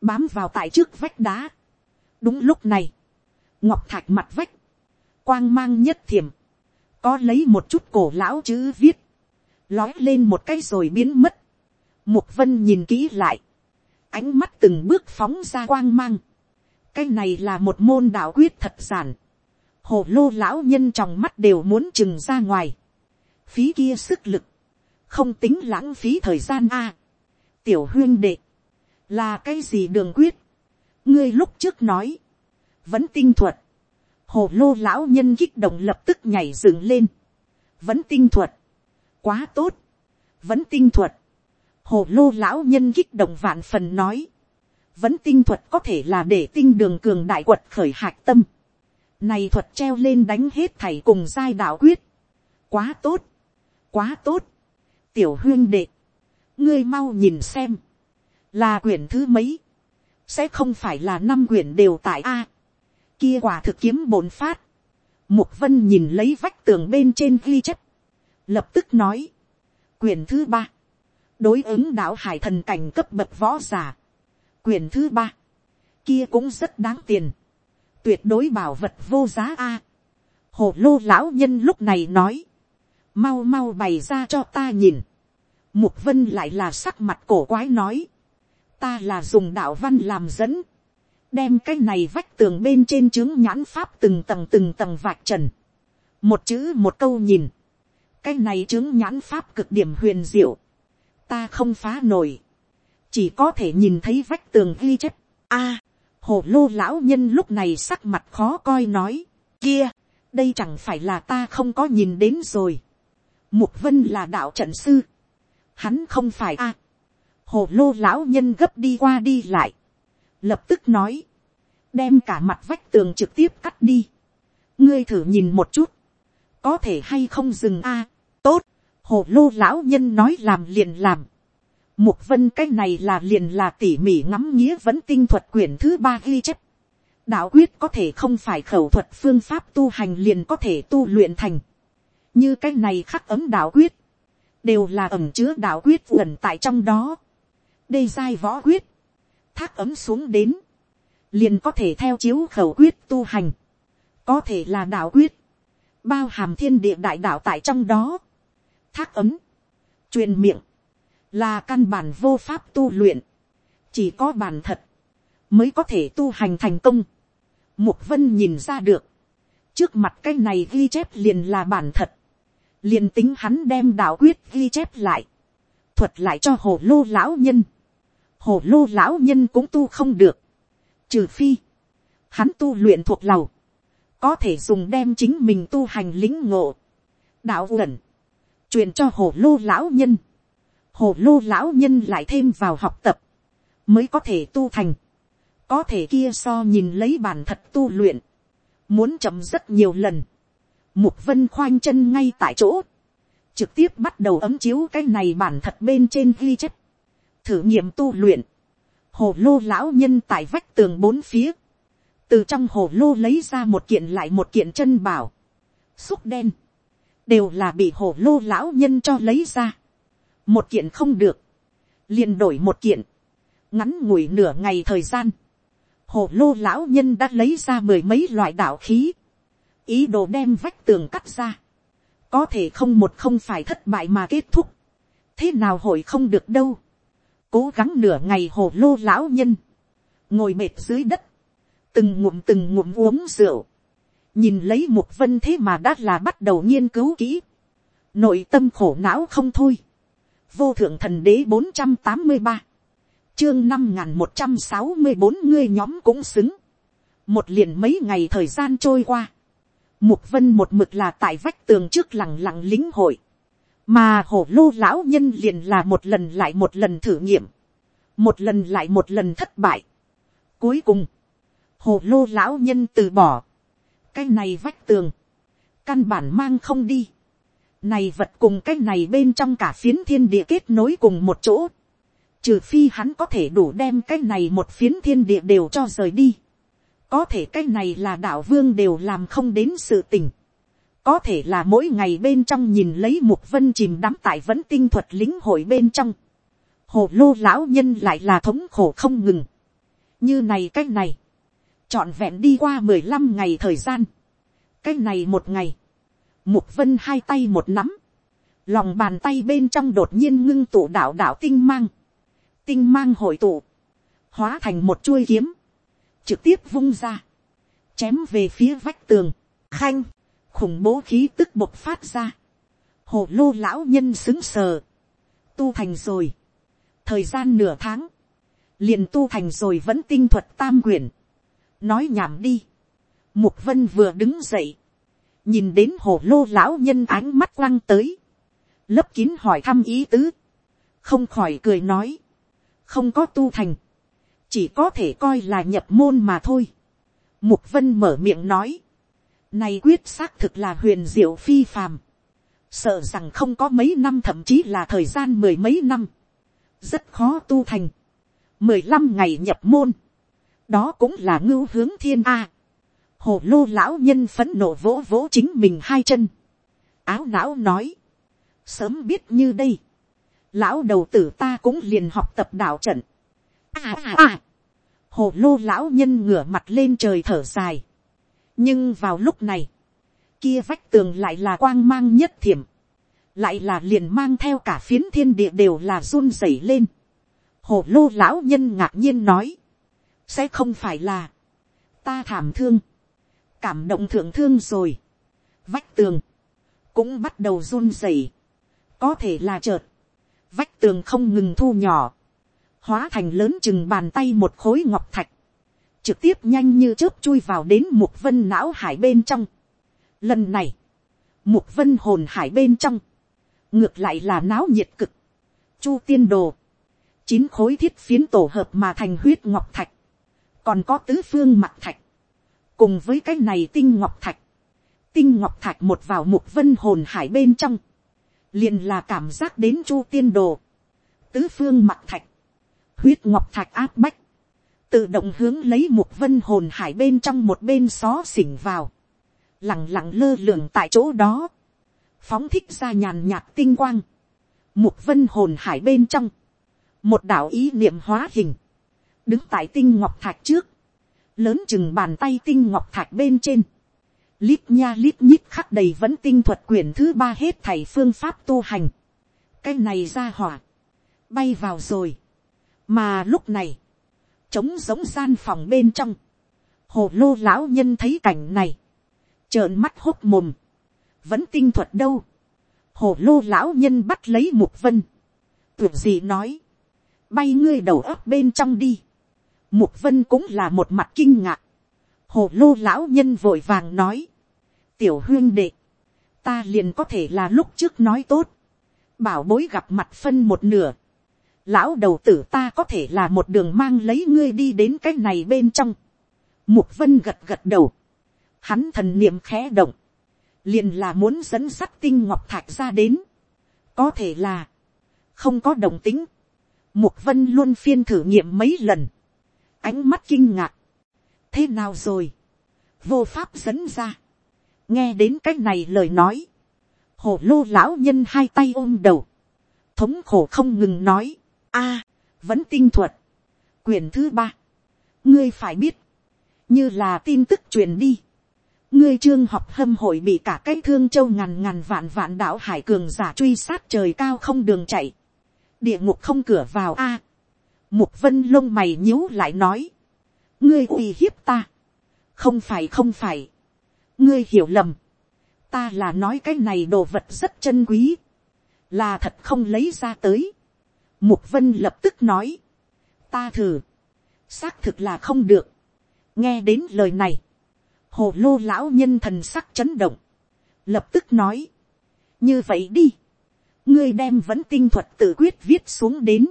S1: bám vào tại trước vách đá. đúng lúc này, ngọc thạch mặt vách, quang mang nhất thiểm, có lấy một chút cổ lão chữ viết, lói lên một cái rồi biến mất. Mục vân nhìn kỹ lại, ánh mắt từng bước phóng ra quang mang. cái này là một môn đạo quyết thật giản. hồ lô lão nhân trong mắt đều muốn chừng ra ngoài. phí kia sức lực, không tính lãng phí thời gian a. tiểu huyên đệ, là cái gì đường quyết. ngươi lúc trước nói, vẫn tinh thuật hồ lô lão nhân kích động lập tức nhảy dựng lên. vẫn tinh thuật. quá tốt. vẫn tinh thuật. hồ lô lão nhân kích động vạn phần nói. vẫn tinh thuật có thể là để tinh đường cường đại quật khởi hạc tâm. này thuật treo lên đánh hết thảy cùng giai đạo quyết. quá tốt, quá tốt, tiểu huyên đệ, ngươi mau nhìn xem, là quyển thứ mấy, sẽ không phải là năm quyển đều tại a, kia quả thực kiếm bổn phát, mục vân nhìn lấy vách tường bên trên ghi chép, lập tức nói, quyển thứ ba, đối ứng đạo hải thần cảnh cấp bậc võ giả, quyển thứ ba, kia cũng rất đáng tiền, tuyệt đối bảo vật vô giá a, hồ lô lão nhân lúc này nói, mau mau bày ra cho ta nhìn, mục vân lại là sắc mặt cổ quái nói, ta là dùng đạo văn làm dẫn, đem cái này vách tường bên trên chứng nhãn pháp từng tầng từng tầng vạch trần, một chữ một câu nhìn, cái này chứng nhãn pháp cực điểm huyền diệu, ta không phá nổi, chỉ có thể nhìn thấy vách tường ghi chép, a, hồ lô lão nhân lúc này sắc mặt khó coi nói, kia, đây chẳng phải là ta không có nhìn đến rồi, mục vân là đạo trận sư, hắn không phải a, hồ lô lão nhân gấp đi qua đi lại, lập tức nói, đem cả mặt vách tường trực tiếp cắt đi, ngươi thử nhìn một chút, có thể hay không dừng a, à, tốt, hồ lô lão nhân nói làm liền làm, mục vân cái này là liền là tỉ mỉ ngắm nghĩa vẫn tinh thuật quyển thứ ba ghi chép, đạo quyết có thể không phải khẩu thuật phương pháp tu hành liền có thể tu luyện thành, như cái này khắc ấm đạo quyết, đều là ẩm chứa đạo quyết gần tại trong đó, đây sai võ quyết, thác ấm xuống đến, liền có thể theo chiếu khẩu quyết tu hành, có thể là đạo quyết, bao hàm thiên địa đại đạo tại trong đó, thác ấm, truyền miệng, là căn bản vô pháp tu luyện, chỉ có bản thật, mới có thể tu hành thành công. Mục vân nhìn ra được, trước mặt cái này ghi chép liền là bản thật, liền tính hắn đem đạo quyết ghi chép lại, thuật lại cho hồ lô lão nhân, hồ lô lão nhân cũng tu không được, trừ phi, hắn tu luyện thuộc lầu, có thể dùng đem chính mình tu hành lính ngộ, đạo ẩn, truyền cho hồ lô lão nhân, hồ lô lão nhân lại thêm vào học tập, mới có thể tu thành, có thể kia so nhìn lấy bản thật tu luyện, muốn chậm rất nhiều lần, mục vân khoanh chân ngay tại chỗ, trực tiếp bắt đầu ấm chiếu cái này bản thật bên trên ghi chép, thử nghiệm tu luyện, hồ lô lão nhân tại vách tường bốn phía, từ trong hồ lô lấy ra một kiện lại một kiện chân bảo, xúc đen, đều là bị hồ lô lão nhân cho lấy ra, một kiện không được, liền đổi một kiện, ngắn ngủi nửa ngày thời gian, hồ lô lão nhân đã lấy ra mười mấy loại đạo khí, ý đồ đem vách tường cắt ra, có thể không một không phải thất bại mà kết thúc, thế nào hội không được đâu, cố gắng nửa ngày hồ lô lão nhân, ngồi mệt dưới đất, từng ngụm từng ngụm uống rượu, nhìn lấy một vân thế mà đã là bắt đầu nghiên cứu kỹ, nội tâm khổ não không thôi, vô thượng thần đế bốn trăm tám mươi ba, chương năm n g h n một trăm sáu mươi bốn ngươi nhóm cũng xứng, một liền mấy ngày thời gian trôi qua, mục vân một mực là tại vách tường trước lẳng lặng lính hội, mà hổ lô lão nhân liền là một lần lại một lần thử nghiệm, một lần lại một lần thất bại. Cuối cùng, hồ lô lão nhân từ bỏ, cái này vách tường, căn bản mang không đi, này vật cùng cái này bên trong cả phiến thiên địa kết nối cùng một chỗ. Trừ phi hắn có thể đủ đem cái này một phiến thiên địa đều cho rời đi. Có thể cái này là đạo vương đều làm không đến sự tình. Có thể là mỗi ngày bên trong nhìn lấy một vân chìm đắm tại vẫn tinh thuật lính hội bên trong. Hồ lô lão nhân lại là thống khổ không ngừng. Như này cách này. Chọn vẹn đi qua mười lăm ngày thời gian. cách này một ngày Mục vân hai tay một nắm. Lòng bàn tay bên trong đột nhiên ngưng tụ đạo đạo tinh mang. Tinh mang hội tụ. Hóa thành một chuôi kiếm. Trực tiếp vung ra. Chém về phía vách tường. Khanh. Khủng bố khí tức bộc phát ra. Hồ lô lão nhân xứng sờ. Tu thành rồi. Thời gian nửa tháng. Liền tu thành rồi vẫn tinh thuật tam quyển. Nói nhảm đi. Mục vân vừa đứng dậy nhìn đến hồ lô lão nhân ánh mắt quăng tới, lấp kín hỏi thăm ý tứ, không khỏi cười nói, không có tu thành, chỉ có thể coi là nhập môn mà thôi. Mục vân mở miệng nói, này quyết xác thực là huyền diệu phi phàm, sợ rằng không có mấy năm thậm chí là thời gian mười mấy năm, rất khó tu thành, mười lăm ngày nhập môn, đó cũng là ngưu hướng thiên a. hồ lô lão nhân phấn nộ vỗ vỗ chính mình hai chân, áo não nói, sớm biết như đây, lão đầu tử ta cũng liền học tập đạo trận, à à à, hồ lô lão nhân ngửa mặt lên trời thở dài, nhưng vào lúc này, kia vách tường lại là quang mang nhất thiểm, lại là liền mang theo cả phiến thiên địa đều là run rẩy lên. Hồ lô lão nhân ngạc nhiên nói, sẽ không phải là, ta thảm thương, cảm động thượng thương rồi, vách tường, cũng bắt đầu run rẩy, có thể là chợt, vách tường không ngừng thu nhỏ, hóa thành lớn chừng bàn tay một khối ngọc thạch, trực tiếp nhanh như chớp chui vào đến mục vân não hải bên trong. Lần này, mục vân hồn hải bên trong, ngược lại là não nhiệt cực, chu tiên đồ, chín khối thiết phiến tổ hợp mà thành huyết ngọc thạch, còn có tứ phương mặt thạch, cùng với cái này tinh ngọc thạch, tinh ngọc thạch một vào mục vân hồn hải bên trong, liền là cảm giác đến chu tiên đồ, tứ phương mặt thạch, huyết ngọc thạch áp bách, tự động hướng lấy mục vân hồn hải bên trong một bên xó xỉnh vào, lẳng lặng lơ lường tại chỗ đó, phóng thích ra nhàn nhạt tinh quang, mục vân hồn hải bên trong, một đạo ý niệm hóa hình, đứng tại tinh ngọc thạch trước, lớn chừng bàn tay tinh ngọc thạch bên trên, lít nha lít nhít khắc đầy vẫn tinh thuật quyển thứ ba hết thầy phương pháp tu hành, cái này ra hỏa, bay vào rồi, mà lúc này, trống giống gian phòng bên trong, hồ lô lão nhân thấy cảnh này, trợn mắt hốt mồm, vẫn tinh thuật đâu, hồ lô lão nhân bắt lấy mục vân, tuyệt gì nói, bay ngươi đầu ấp bên trong đi, mục vân cũng là một mặt kinh ngạc, hồ lô lão nhân vội vàng nói, tiểu hương đệ, ta liền có thể là lúc trước nói tốt, bảo bối gặp mặt phân một nửa, lão đầu tử ta có thể là một đường mang lấy ngươi đi đến cái này bên trong. Mục vân gật gật đầu. Hắn thần niệm khẽ động. liền là muốn dẫn sắt tinh ngọc thạch ra đến. Có thể là không có đồng tính. Mục vân luôn phiên thử nghiệm mấy lần. Ánh mắt kinh ngạc. Thế nào rồi? Vô pháp dẫn ra. Nghe đến cái này lời nói. Hồ lô lão nhân hai tay ôm đầu. Thống khổ không ngừng nói a, vẫn tinh thuật. Quyền thứ ba. Ngươi phải biết. Như là tin tức truyền đi. Ngươi trương học hâm hội bị cả cái thương châu ngàn ngàn vạn vạn đảo hải cường giả truy sát trời cao không đường chạy. Địa ngục không cửa vào a. Mục vân lông mày nhíu lại nói. Ngươi uy hiếp ta. Không phải không phải. Ngươi hiểu lầm. Ta là nói cái này đồ vật rất chân quý. Là thật không lấy ra tới Mục vân lập tức nói. Ta thử. Xác thực là không được. Nghe đến lời này. Hồ lô lão nhân thần sắc chấn động. Lập tức nói. Như vậy đi. Ngươi đem vẫn tinh thuật tự quyết viết xuống đến.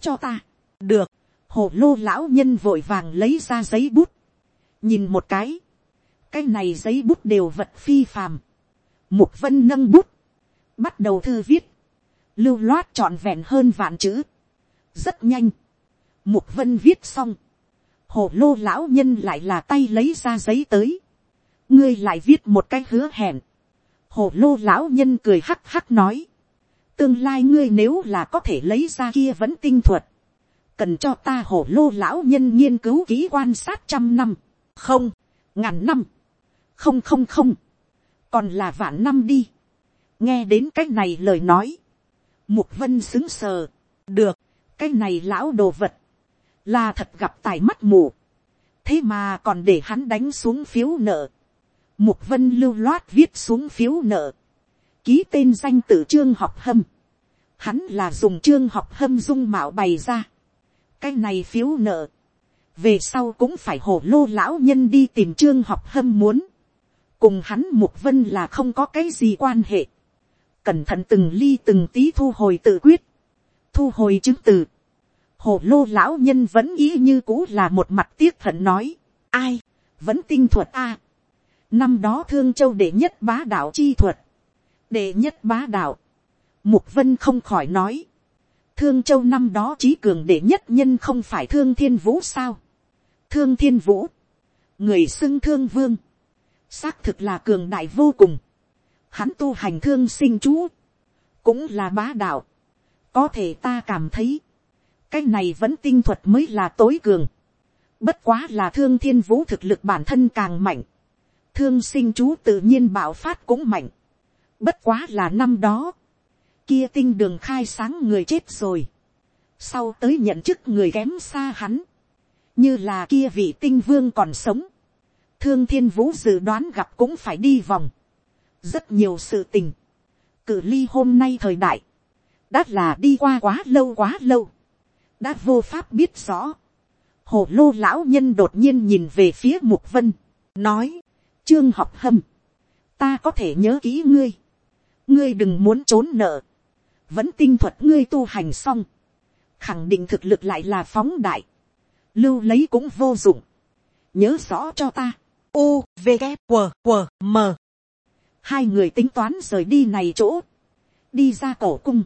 S1: Cho ta. Được. Hồ lô lão nhân vội vàng lấy ra giấy bút. Nhìn một cái. Cái này giấy bút đều vật phi phàm. Mục vân nâng bút. Bắt đầu thư viết lưu loát trọn vẹn hơn vạn chữ. rất nhanh. mục vân viết xong. hồ lô lão nhân lại là tay lấy ra giấy tới. ngươi lại viết một cái hứa hẹn. hồ lô lão nhân cười hắc hắc nói. tương lai ngươi nếu là có thể lấy ra kia vẫn tinh thuật. cần cho ta hồ lô lão nhân nghiên cứu kỹ quan sát trăm năm. không, ngàn năm. không không không. còn là vạn năm đi. nghe đến cái này lời nói Mục vân xứng sờ. Được, cái này lão đồ vật. Là thật gặp tài mắt mù. Thế mà còn để hắn đánh xuống phiếu nợ. Mục vân lưu loát viết xuống phiếu nợ. Ký tên danh tự trương học hâm. Hắn là dùng trương học hâm dung mạo bày ra. Cái này phiếu nợ. Về sau cũng phải hổ lô lão nhân đi tìm trương học hâm muốn. Cùng hắn mục vân là không có cái gì quan hệ cẩn thận từng ly từng tí thu hồi tự quyết, thu hồi chứng từ. Hồ lô lão nhân vẫn ý như cũ là một mặt tiếc thận nói, ai, vẫn tinh thuật a. Năm đó thương châu đệ nhất bá đạo chi thuật, đệ nhất bá đạo, mục vân không khỏi nói, thương châu năm đó trí cường đệ nhất nhân không phải thương thiên vũ sao, thương thiên vũ, người xưng thương vương, xác thực là cường đại vô cùng, hắn tu hành thương sinh chú, cũng là bá đạo, có thể ta cảm thấy, cái này vẫn tinh thuật mới là tối cường, bất quá là thương thiên vũ thực lực bản thân càng mạnh, thương sinh chú tự nhiên bạo phát cũng mạnh, bất quá là năm đó, kia tinh đường khai sáng người chết rồi, sau tới nhận chức người kém xa hắn, như là kia vị tinh vương còn sống, thương thiên vũ dự đoán gặp cũng phải đi vòng, rất nhiều sự tình, cử ly hôm nay thời đại, đã là đi qua quá lâu quá lâu, đã vô pháp biết rõ, hồ lô lão nhân đột nhiên nhìn về phía mục vân, nói, trương học hâm, ta có thể nhớ kỹ ngươi, ngươi đừng muốn trốn nợ, vẫn tinh thuật ngươi tu hành xong, khẳng định thực lực lại là phóng đại, lưu lấy cũng vô dụng, nhớ rõ cho ta, u v g q q m hai người tính toán rời đi này chỗ, đi ra cổ cung,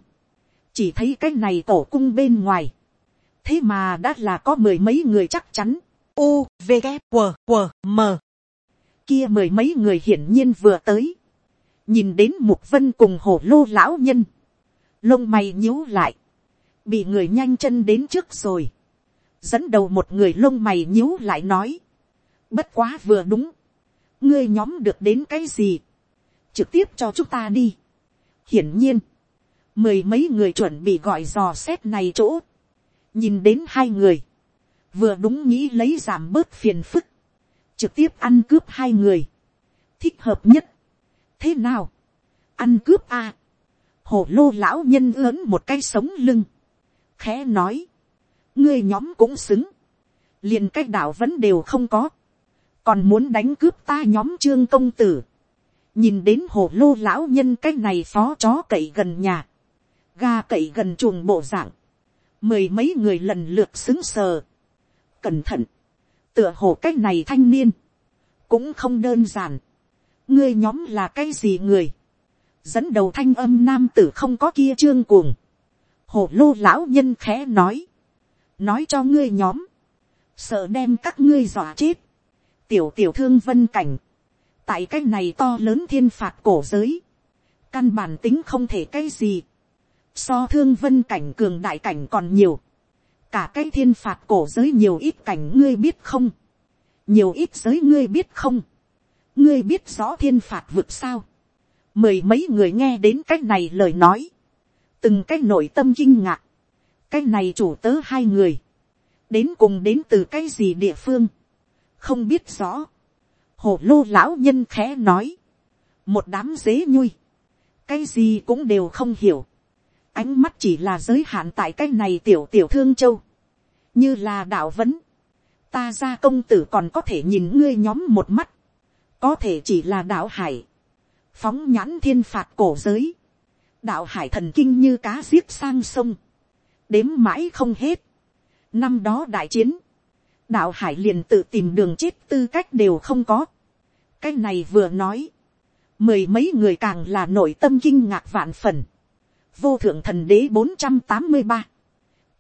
S1: chỉ thấy cái này cổ cung bên ngoài, thế mà đã là có mười mấy người chắc chắn, u v g q q m. Kia mười mấy người hiển nhiên vừa tới, nhìn đến mục vân cùng hổ lô lão nhân, lông mày nhíu lại, bị người nhanh chân đến trước rồi, dẫn đầu một người lông mày nhíu lại nói, bất quá vừa đúng, ngươi nhóm được đến cái gì, trực tiếp cho chúng ta đi. hiển nhiên, mười mấy người chuẩn bị gọi dò xét này chỗ, nhìn đến hai người, vừa đúng nghĩ lấy giảm bớt phiền phức, trực tiếp ăn cướp hai người, thích hợp nhất. thế nào, ăn cướp a, à? hổ lô lão nhân ướn một cái sống lưng, khẽ nói, ngươi nhóm cũng xứng, liền cách đạo vẫn đều không có, còn muốn đánh cướp ta nhóm trương công tử, nhìn đến hồ lô lão nhân cái này phó chó cậy gần nhà, ga cậy gần chuồng bộ dạng, mười mấy người lần lượt xứng sờ, cẩn thận, tựa hồ cái này thanh niên, cũng không đơn giản, ngươi nhóm là cái gì người, dẫn đầu thanh âm nam tử không có kia trương cuồng, hồ lô lão nhân khẽ nói, nói cho ngươi nhóm, sợ đem các ngươi dọa chết, tiểu tiểu thương vân cảnh, tại cái này to lớn thiên phạt cổ giới, căn bản tính không thể cái gì, so thương vân cảnh cường đại cảnh còn nhiều, cả cái thiên phạt cổ giới nhiều ít cảnh ngươi biết không, nhiều ít giới ngươi biết không, ngươi biết rõ thiên phạt vực sao, mười mấy người nghe đến cái này lời nói, từng cái nội tâm kinh ngạc, cái này chủ tớ hai người, đến cùng đến từ cái gì địa phương, không biết rõ, hồ lô lão nhân khẽ nói, một đám dế nhui, cái gì cũng đều không hiểu, ánh mắt chỉ là giới hạn tại cái này tiểu tiểu thương châu, như là đạo vấn, ta ra công tử còn có thể nhìn ngươi nhóm một mắt, có thể chỉ là đạo hải, phóng nhãn thiên phạt cổ giới, đạo hải thần kinh như cá giết sang sông, đếm mãi không hết. năm đó đại chiến, đạo hải liền tự tìm đường chết tư cách đều không có. cái này vừa nói, mười mấy người càng là nội tâm kinh ngạc vạn phần. vô thượng thần đế bốn trăm tám mươi ba,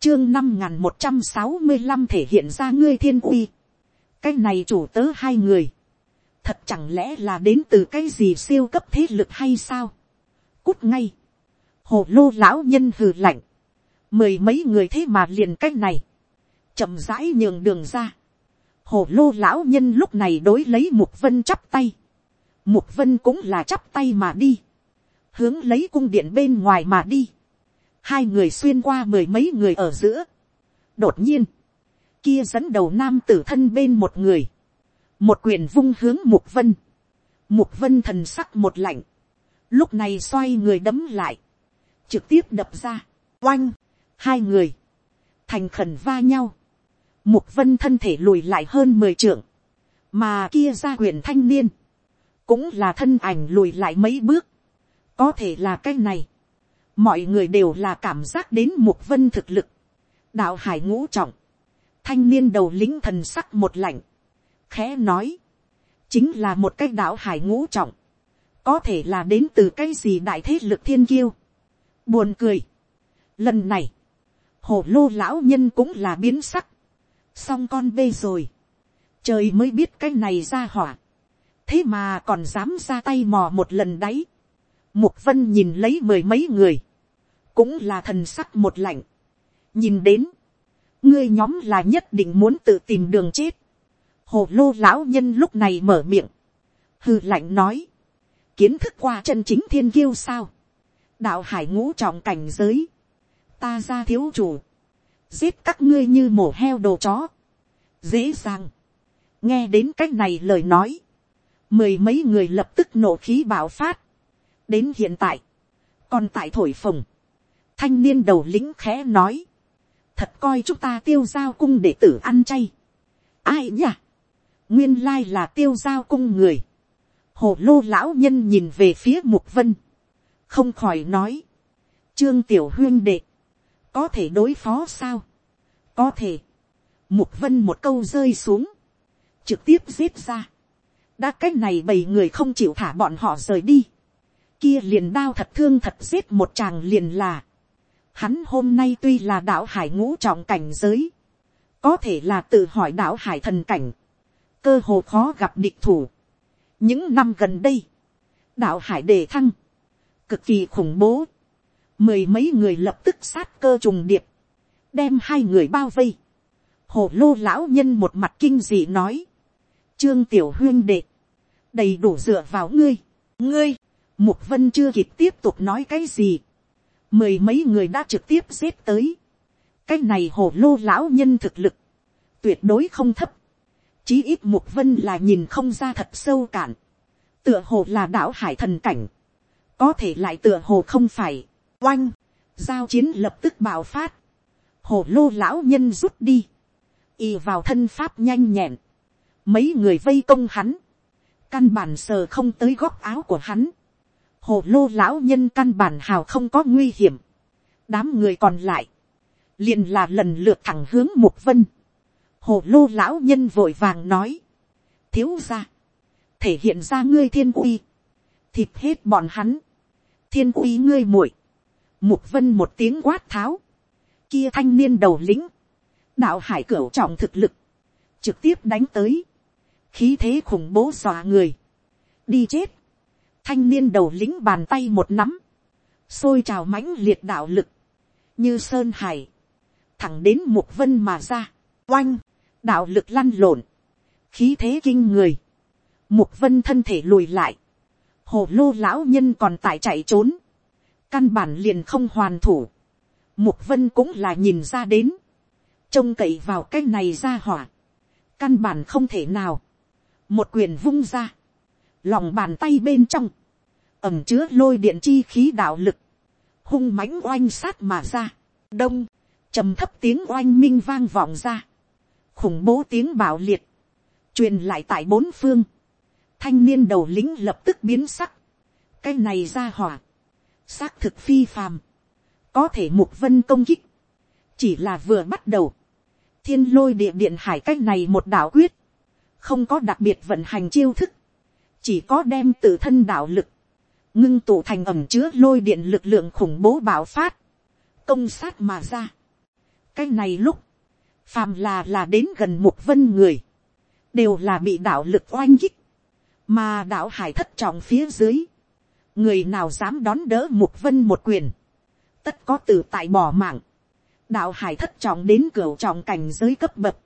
S1: chương năm n g h n một trăm sáu mươi năm thể hiện ra ngươi thiên uy. cái này chủ tớ hai người, thật chẳng lẽ là đến từ cái gì siêu cấp thế lực hay sao. cút ngay, hồ lô lão nhân hừ lạnh, mười mấy người thế mà liền cái này, chậm rãi nhường đường ra. Hồ lô lão nhân lúc này đối lấy mục vân chắp tay. Mục vân cũng là chắp tay mà đi. Hướng lấy cung điện bên ngoài mà đi. Hai người xuyên qua mười mấy người ở giữa. Đột nhiên. Kia dẫn đầu nam tử thân bên một người. Một quyền vung hướng mục vân. Mục vân thần sắc một lạnh. Lúc này xoay người đấm lại. Trực tiếp đập ra. Oanh. Hai người. Thành khẩn va nhau Mục vân thân thể lùi lại hơn mười trượng. Mà kia ra huyện thanh niên. Cũng là thân ảnh lùi lại mấy bước. Có thể là cái này. Mọi người đều là cảm giác đến mục vân thực lực. Đạo hải ngũ trọng. Thanh niên đầu lính thần sắc một lạnh. Khẽ nói. Chính là một cái đạo hải ngũ trọng. có thể là đến từ cái gì đại thế lực thiên kiêu, buồn cười. Lần này, hồ lô lão nhân cũng là biến sắc, xong con bê rồi, trời mới biết cái này ra hỏa, thế mà còn dám ra tay mò một lần đấy. Mục vân nhìn lấy mười mấy người, cũng là thần sắc một lạnh, nhìn đến, ngươi nhóm là nhất định muốn tự tìm đường chết. hồ lô lão nhân lúc này mở miệng, hư lạnh nói, kiến thức qua chân chính thiên kiêu sao, đạo hải ngũ trọng cảnh giới, ta ra thiếu chủ, giết các ngươi như mổ heo đồ chó, dễ dàng, nghe đến c á c h này lời nói, mười mấy người lập tức nổ khí bạo phát, đến hiện tại, còn tại thổi phồng, thanh niên đầu lính khẽ nói, thật coi chúng ta tiêu giao cung để tử ăn chay, ai nhỉ, nguyên lai là tiêu giao cung người, hồ lô lão nhân nhìn về phía mục vân, không khỏi nói, trương tiểu huyên đệ, có thể đối phó sao, có thể, mục vân một câu rơi xuống, trực tiếp giết ra, đã cái này bảy người không chịu thả bọn họ rời đi, kia liền đao thật thương thật giết một chàng liền là, hắn hôm nay tuy là đạo hải ngũ trọng cảnh giới, có thể là tự hỏi đạo hải thần cảnh, cơ hồ khó gặp địch thủ. những năm gần đây, đạo hải đề thăng, cực kỳ khủng bố, mười mấy người lập tức sát cơ trùng điệp, đem hai người bao vây. hồ lô lão nhân một mặt kinh dị nói, trương tiểu huyên đệ, đầy đủ dựa vào ngươi, ngươi, mục vân chưa kịp tiếp tục nói cái gì, mười mấy người đã trực tiếp giết tới, cái này hồ lô lão nhân thực lực, tuyệt đối không thấp, chí ít mục vân là nhìn không ra thật sâu cạn, tựa hồ là đảo hải thần cảnh, có thể lại tựa hồ không phải, oanh, giao chiến lập tức bạo phát, Hổ lô lão nhân rút đi, y vào thân pháp nhanh nhẹn, mấy người vây công hắn, căn bản sờ không tới góc áo của hắn, hồ lô lão nhân căn bản hào không có nguy hiểm, đám người còn lại, liền là lần lượt thẳng hướng mục vân, hồ lô lão nhân vội vàng nói, thiếu ra, thể hiện ra ngươi thiên uy, thịt hết bọn hắn, thiên uy ngươi muội, mục vân một tiếng quát tháo, kia thanh niên đầu lĩnh, đạo hải cửu trọng thực lực, trực tiếp đánh tới, khí thế khủng bố dọa người, đi chết, thanh niên đầu lĩnh bàn tay một nắm, xôi trào mãnh liệt đạo lực, như sơn hải, thẳng đến mục vân mà ra, oanh, đạo lực lăn lộn, khí thế kinh người, mục vân thân thể lùi lại, hồ lô lão nhân còn tại chạy trốn, căn bản liền không hoàn thủ, mục vân cũng là nhìn ra đến, trông cậy vào cái này ra hỏa, căn bản không thể nào, một quyền vung ra, lòng bàn tay bên trong, ẩm chứa lôi điện chi khí đạo lực, hung mãnh oanh sát mà ra, đông, trầm thấp tiếng oanh minh vang vọng ra, khủng bố tiếng bảo liệt, truyền lại tại bốn phương, thanh niên đầu lính lập tức biến sắc, cái này ra hỏa, xác thực phi phàm, có thể mục vân công kích, chỉ là vừa bắt đầu, thiên lôi địa điện hải cách này một đạo quyết, không có đặc biệt vận hành chiêu thức, chỉ có đem tự thân đạo lực, ngưng tụ thành ẩm chứa lôi điện lực lượng khủng bố bạo phát, công sát mà ra. cái này lúc, phàm là là đến gần một vân người, đều là bị đạo lực oanh kích, mà đạo hải thất trọng phía dưới, người nào dám đón đỡ một vân một quyền, tất có từ tại bỏ mạng, đạo hải thất trọng đến cửa trọng cảnh giới cấp bậc,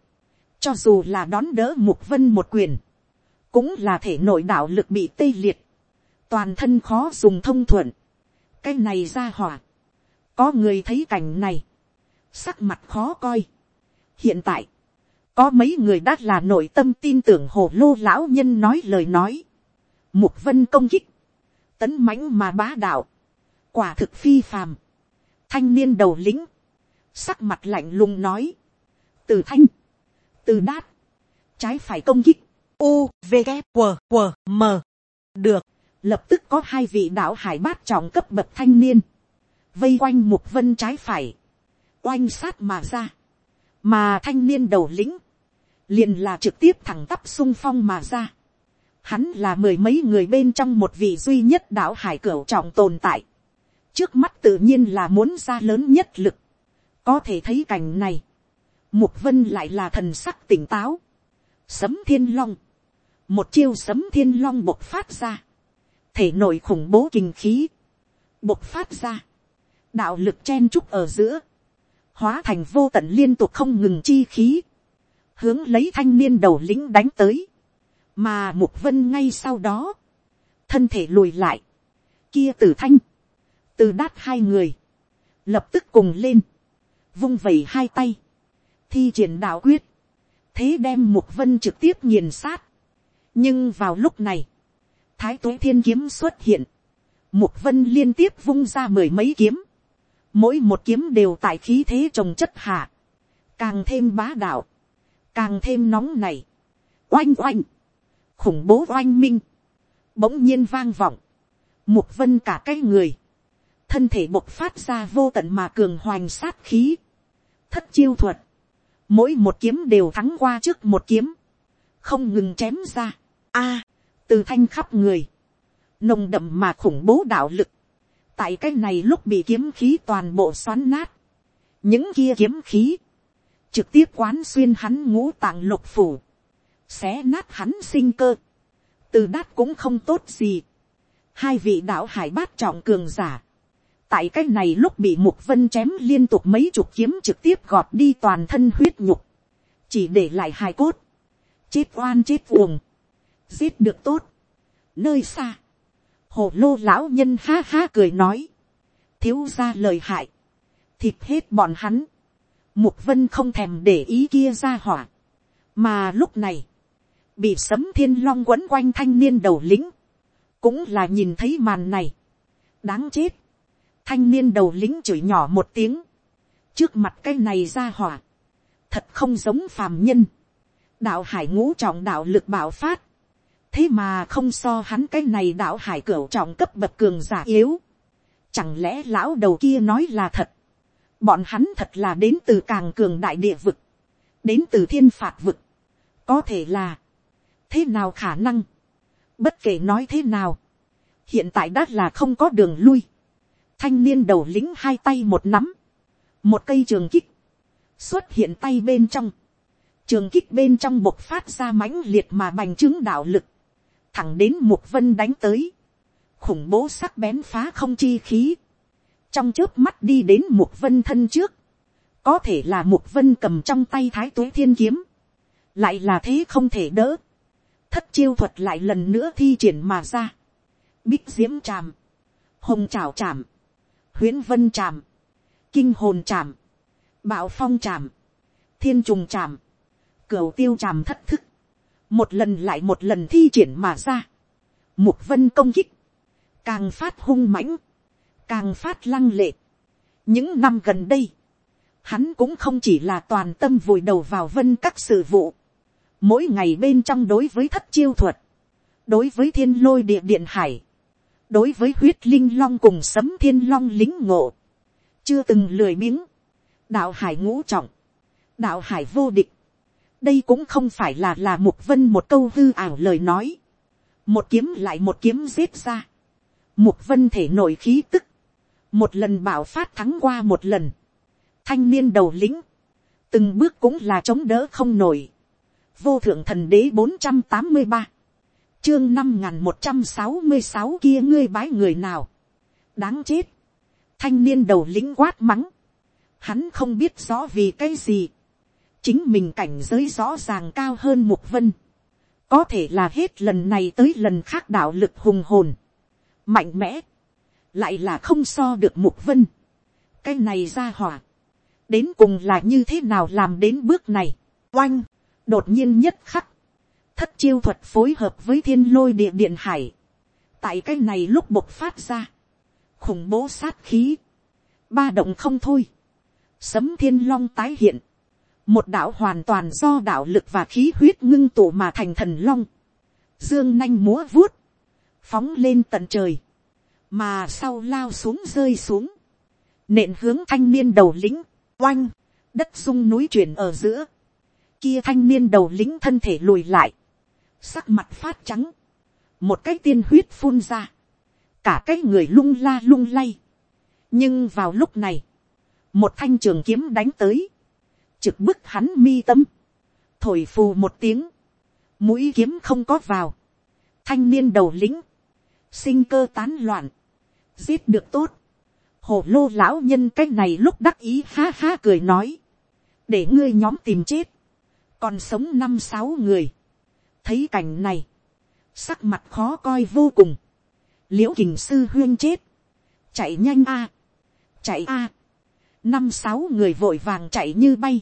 S1: cho dù là đón đỡ mục vân một quyền, cũng là thể nội đạo lực bị tê liệt, toàn thân khó dùng thông thuận, cái này ra hỏa, có người thấy cảnh này, sắc mặt khó coi. hiện tại, có mấy người đã là nội tâm tin tưởng hồ lô lão nhân nói lời nói, mục vân công kích, tấn mãnh mà bá đạo, quả thực phi phàm, thanh niên đầu lính, sắc mặt lạnh lùng nói, từ thanh, từ đát, trái phải công kích, u, v, g, q, q, m, được, lập tức có hai vị đạo hải bát trọng cấp bậc thanh niên, vây quanh mục vân trái phải, oanh sát mà ra, mà thanh niên đầu lính, liền là trực tiếp thẳng tắp sung phong mà ra, hắn là mười mấy người bên trong một vị duy nhất đạo hải cửu trọng tồn tại, trước mắt tự nhiên là muốn ra lớn nhất lực, có thể thấy cảnh này, mục vân lại là thần sắc tỉnh táo, sấm thiên long, một chiêu sấm thiên long bộc phát ra, thể nội khủng bố kinh khí, bộc phát ra, đạo lực chen trúc ở giữa, hóa thành vô tận liên tục không ngừng chi khí, hướng lấy thanh niên đầu lĩnh đánh tới, mà mục vân ngay sau đó, thân thể lùi lại, kia tử thanh, từ đát hai người, lập tức cùng lên, vung vẩy hai tay, thi triển đạo quyết, thế đem mục vân trực tiếp nghiền sát. nhưng vào lúc này, thái tuế thiên kiếm xuất hiện, mục vân liên tiếp vung ra mười mấy kiếm, mỗi một kiếm đều tại khí thế trồng chất hạ, càng thêm bá đạo, càng thêm nóng này, oanh oanh, khủng bố oanh minh, bỗng nhiên vang vọng, mục vân cả cái người, thân thể bộc phát ra vô tận mà cường hoành sát khí, thất chiêu thuật, mỗi một kiếm đều thắng qua trước một kiếm, không ngừng chém ra, a, à, từ thanh khắp người, nồng đậm mà khủng bố đạo lực, tại cái này lúc bị kiếm khí toàn bộ xoắn nát, những kia kiếm khí, trực tiếp quán xuyên hắn ngũ tạng lục phủ, xé nát hắn sinh cơ, từ đát cũng không tốt gì, hai vị đạo hải bát trọng cường giả, tại cái này lúc bị mục vân chém liên tục mấy chục kiếm trực tiếp gọt đi toàn thân huyết nhục, chỉ để lại hài cốt, chết oan chết uồng, giết được tốt, nơi xa, hồ lô lão nhân ha ha cười nói, thiếu ra lời hại, thịt hết bọn hắn, mục vân không thèm để ý kia ra hỏa, mà lúc này, bị sấm thiên long quấn quanh thanh niên đầu lính, cũng là nhìn thấy màn này, đáng chết, thanh niên đầu lính chửi nhỏ một tiếng, trước mặt cái này ra hỏa, thật không giống phàm nhân, đạo hải ngũ trọng đạo lực bảo phát, thế mà không so hắn cái này đạo hải cửu trọng cấp bậc cường giả yếu, chẳng lẽ lão đầu kia nói là thật, bọn hắn thật là đến từ càng cường đại địa vực, đến từ thiên phạt vực, có thể là, thế nào khả năng, bất kể nói thế nào, hiện tại đã là không có đường lui, thanh niên đầu lính hai tay một nắm, một cây trường kích, xuất hiện tay bên trong, trường kích bên trong bộc phát ra mãnh liệt mà bành trướng đạo lực, thẳng đến một vân đánh tới, khủng bố sắc bén phá không chi khí, trong trước mắt đi đến một vân thân trước, có thể là một vân cầm trong tay thái tuế thiên kiếm, lại là thế không thể đỡ, thất chiêu thuật lại lần nữa thi triển mà ra, bích diễm tràm, hồng trào tràm, huyễn vân tràm, kinh hồn tràm, bạo phong tràm, thiên trùng tràm, cửu tiêu tràm thất thức, một lần lại một lần thi triển mà ra, mục vân công kích, càng phát hung mãnh, càng phát lăng lệ. những năm gần đây, hắn cũng không chỉ là toàn tâm vùi đầu vào vân các sự vụ, mỗi ngày bên trong đối với thất chiêu thuật, đối với thiên lôi địa điện hải, đối với huyết linh long cùng sấm thiên long lính ngộ, chưa từng lười miếng, đạo hải ngũ trọng, đạo hải vô địch, đây cũng không phải là là mục vân một câu hư ảo lời nói, một kiếm lại một kiếm giết ra, mục vân thể nổi khí tức, một lần bảo phát thắng qua một lần, thanh niên đầu lính, từng bước cũng là chống đỡ không nổi, vô thượng thần đế bốn trăm tám mươi ba, chương năm n một trăm sáu mươi sáu kia ngươi bái người nào, đáng chết, thanh niên đầu lính quát mắng, hắn không biết rõ vì cái gì, chính mình cảnh giới rõ ràng cao hơn mục vân, có thể là hết lần này tới lần khác đạo lực hùng hồn, mạnh mẽ, lại là không so được mục vân, cái này ra hỏa, đến cùng là như thế nào làm đến bước này, oanh, đột nhiên nhất khắc, thất chiêu thuật phối hợp với thiên lôi địa điện hải, tại cái này lúc bộc phát ra, khủng bố sát khí, ba động không thôi, sấm thiên long tái hiện, một đạo hoàn toàn do đạo lực và khí huyết ngưng tụ mà thành thần long, dương nanh múa vuốt, phóng lên tận trời, mà sau lao xuống rơi xuống, nện hướng thanh niên đầu lĩnh oanh, đất sung núi chuyển ở giữa, kia thanh niên đầu lính thân thể lùi lại, sắc mặt phát trắng, một cái tiên huyết phun ra, cả cái người lung la lung lay. nhưng vào lúc này, một thanh trường kiếm đánh tới, trực bức hắn mi tâm, thổi phù một tiếng, mũi kiếm không có vào, thanh niên đầu lính. Sinh cơ tán loạn, giết được tốt, hồ lô lão nhân cái này lúc đắc ý ha ha cười nói, để ngươi nhóm tìm chết, còn sống năm sáu người, thấy cảnh này, sắc mặt khó coi vô cùng, l i ễ u kình sư huyên chết, chạy nhanh a, chạy a, năm sáu người vội vàng chạy như bay,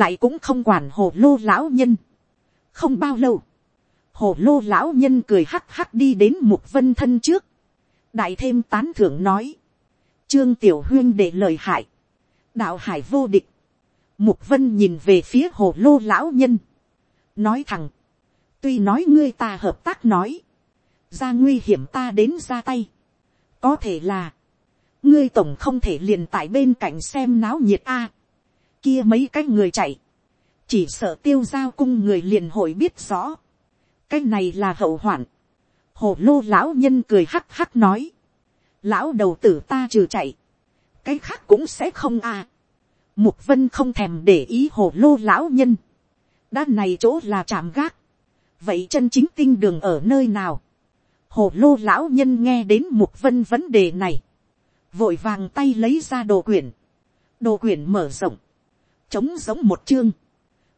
S1: lại cũng không quản hồ lô lão nhân, không bao lâu, hồ lô lão nhân cười hắc hắc đi đến mục vân thân trước, đại thêm tán thưởng nói, trương tiểu huyên để lời hại, đạo hải vô địch, Mục vân nhìn về phía hồ lô lão nhân. Nói thẳng. Tuy nói ngươi ta hợp tác nói. Ra nguy hiểm ta đến ra tay. Có thể là. Ngươi tổng không thể liền tại bên cạnh xem náo nhiệt a. kia mấy cái người chạy. Chỉ sợ tiêu giao cung người liền hội biết rõ. Cái này là hậu hoạn. Hồ lô lão nhân cười hắc hắc nói. Lão đầu tử ta trừ chạy. Cái khác cũng sẽ không a Mục vân không thèm để ý hồ lô lão nhân. Đã này chỗ là chạm gác. Vậy chân chính tinh đường ở nơi nào? Hồ lô lão nhân nghe đến mục vân vấn đề này. Vội vàng tay lấy ra đồ quyển. Đồ quyển mở rộng. chống giống một chương.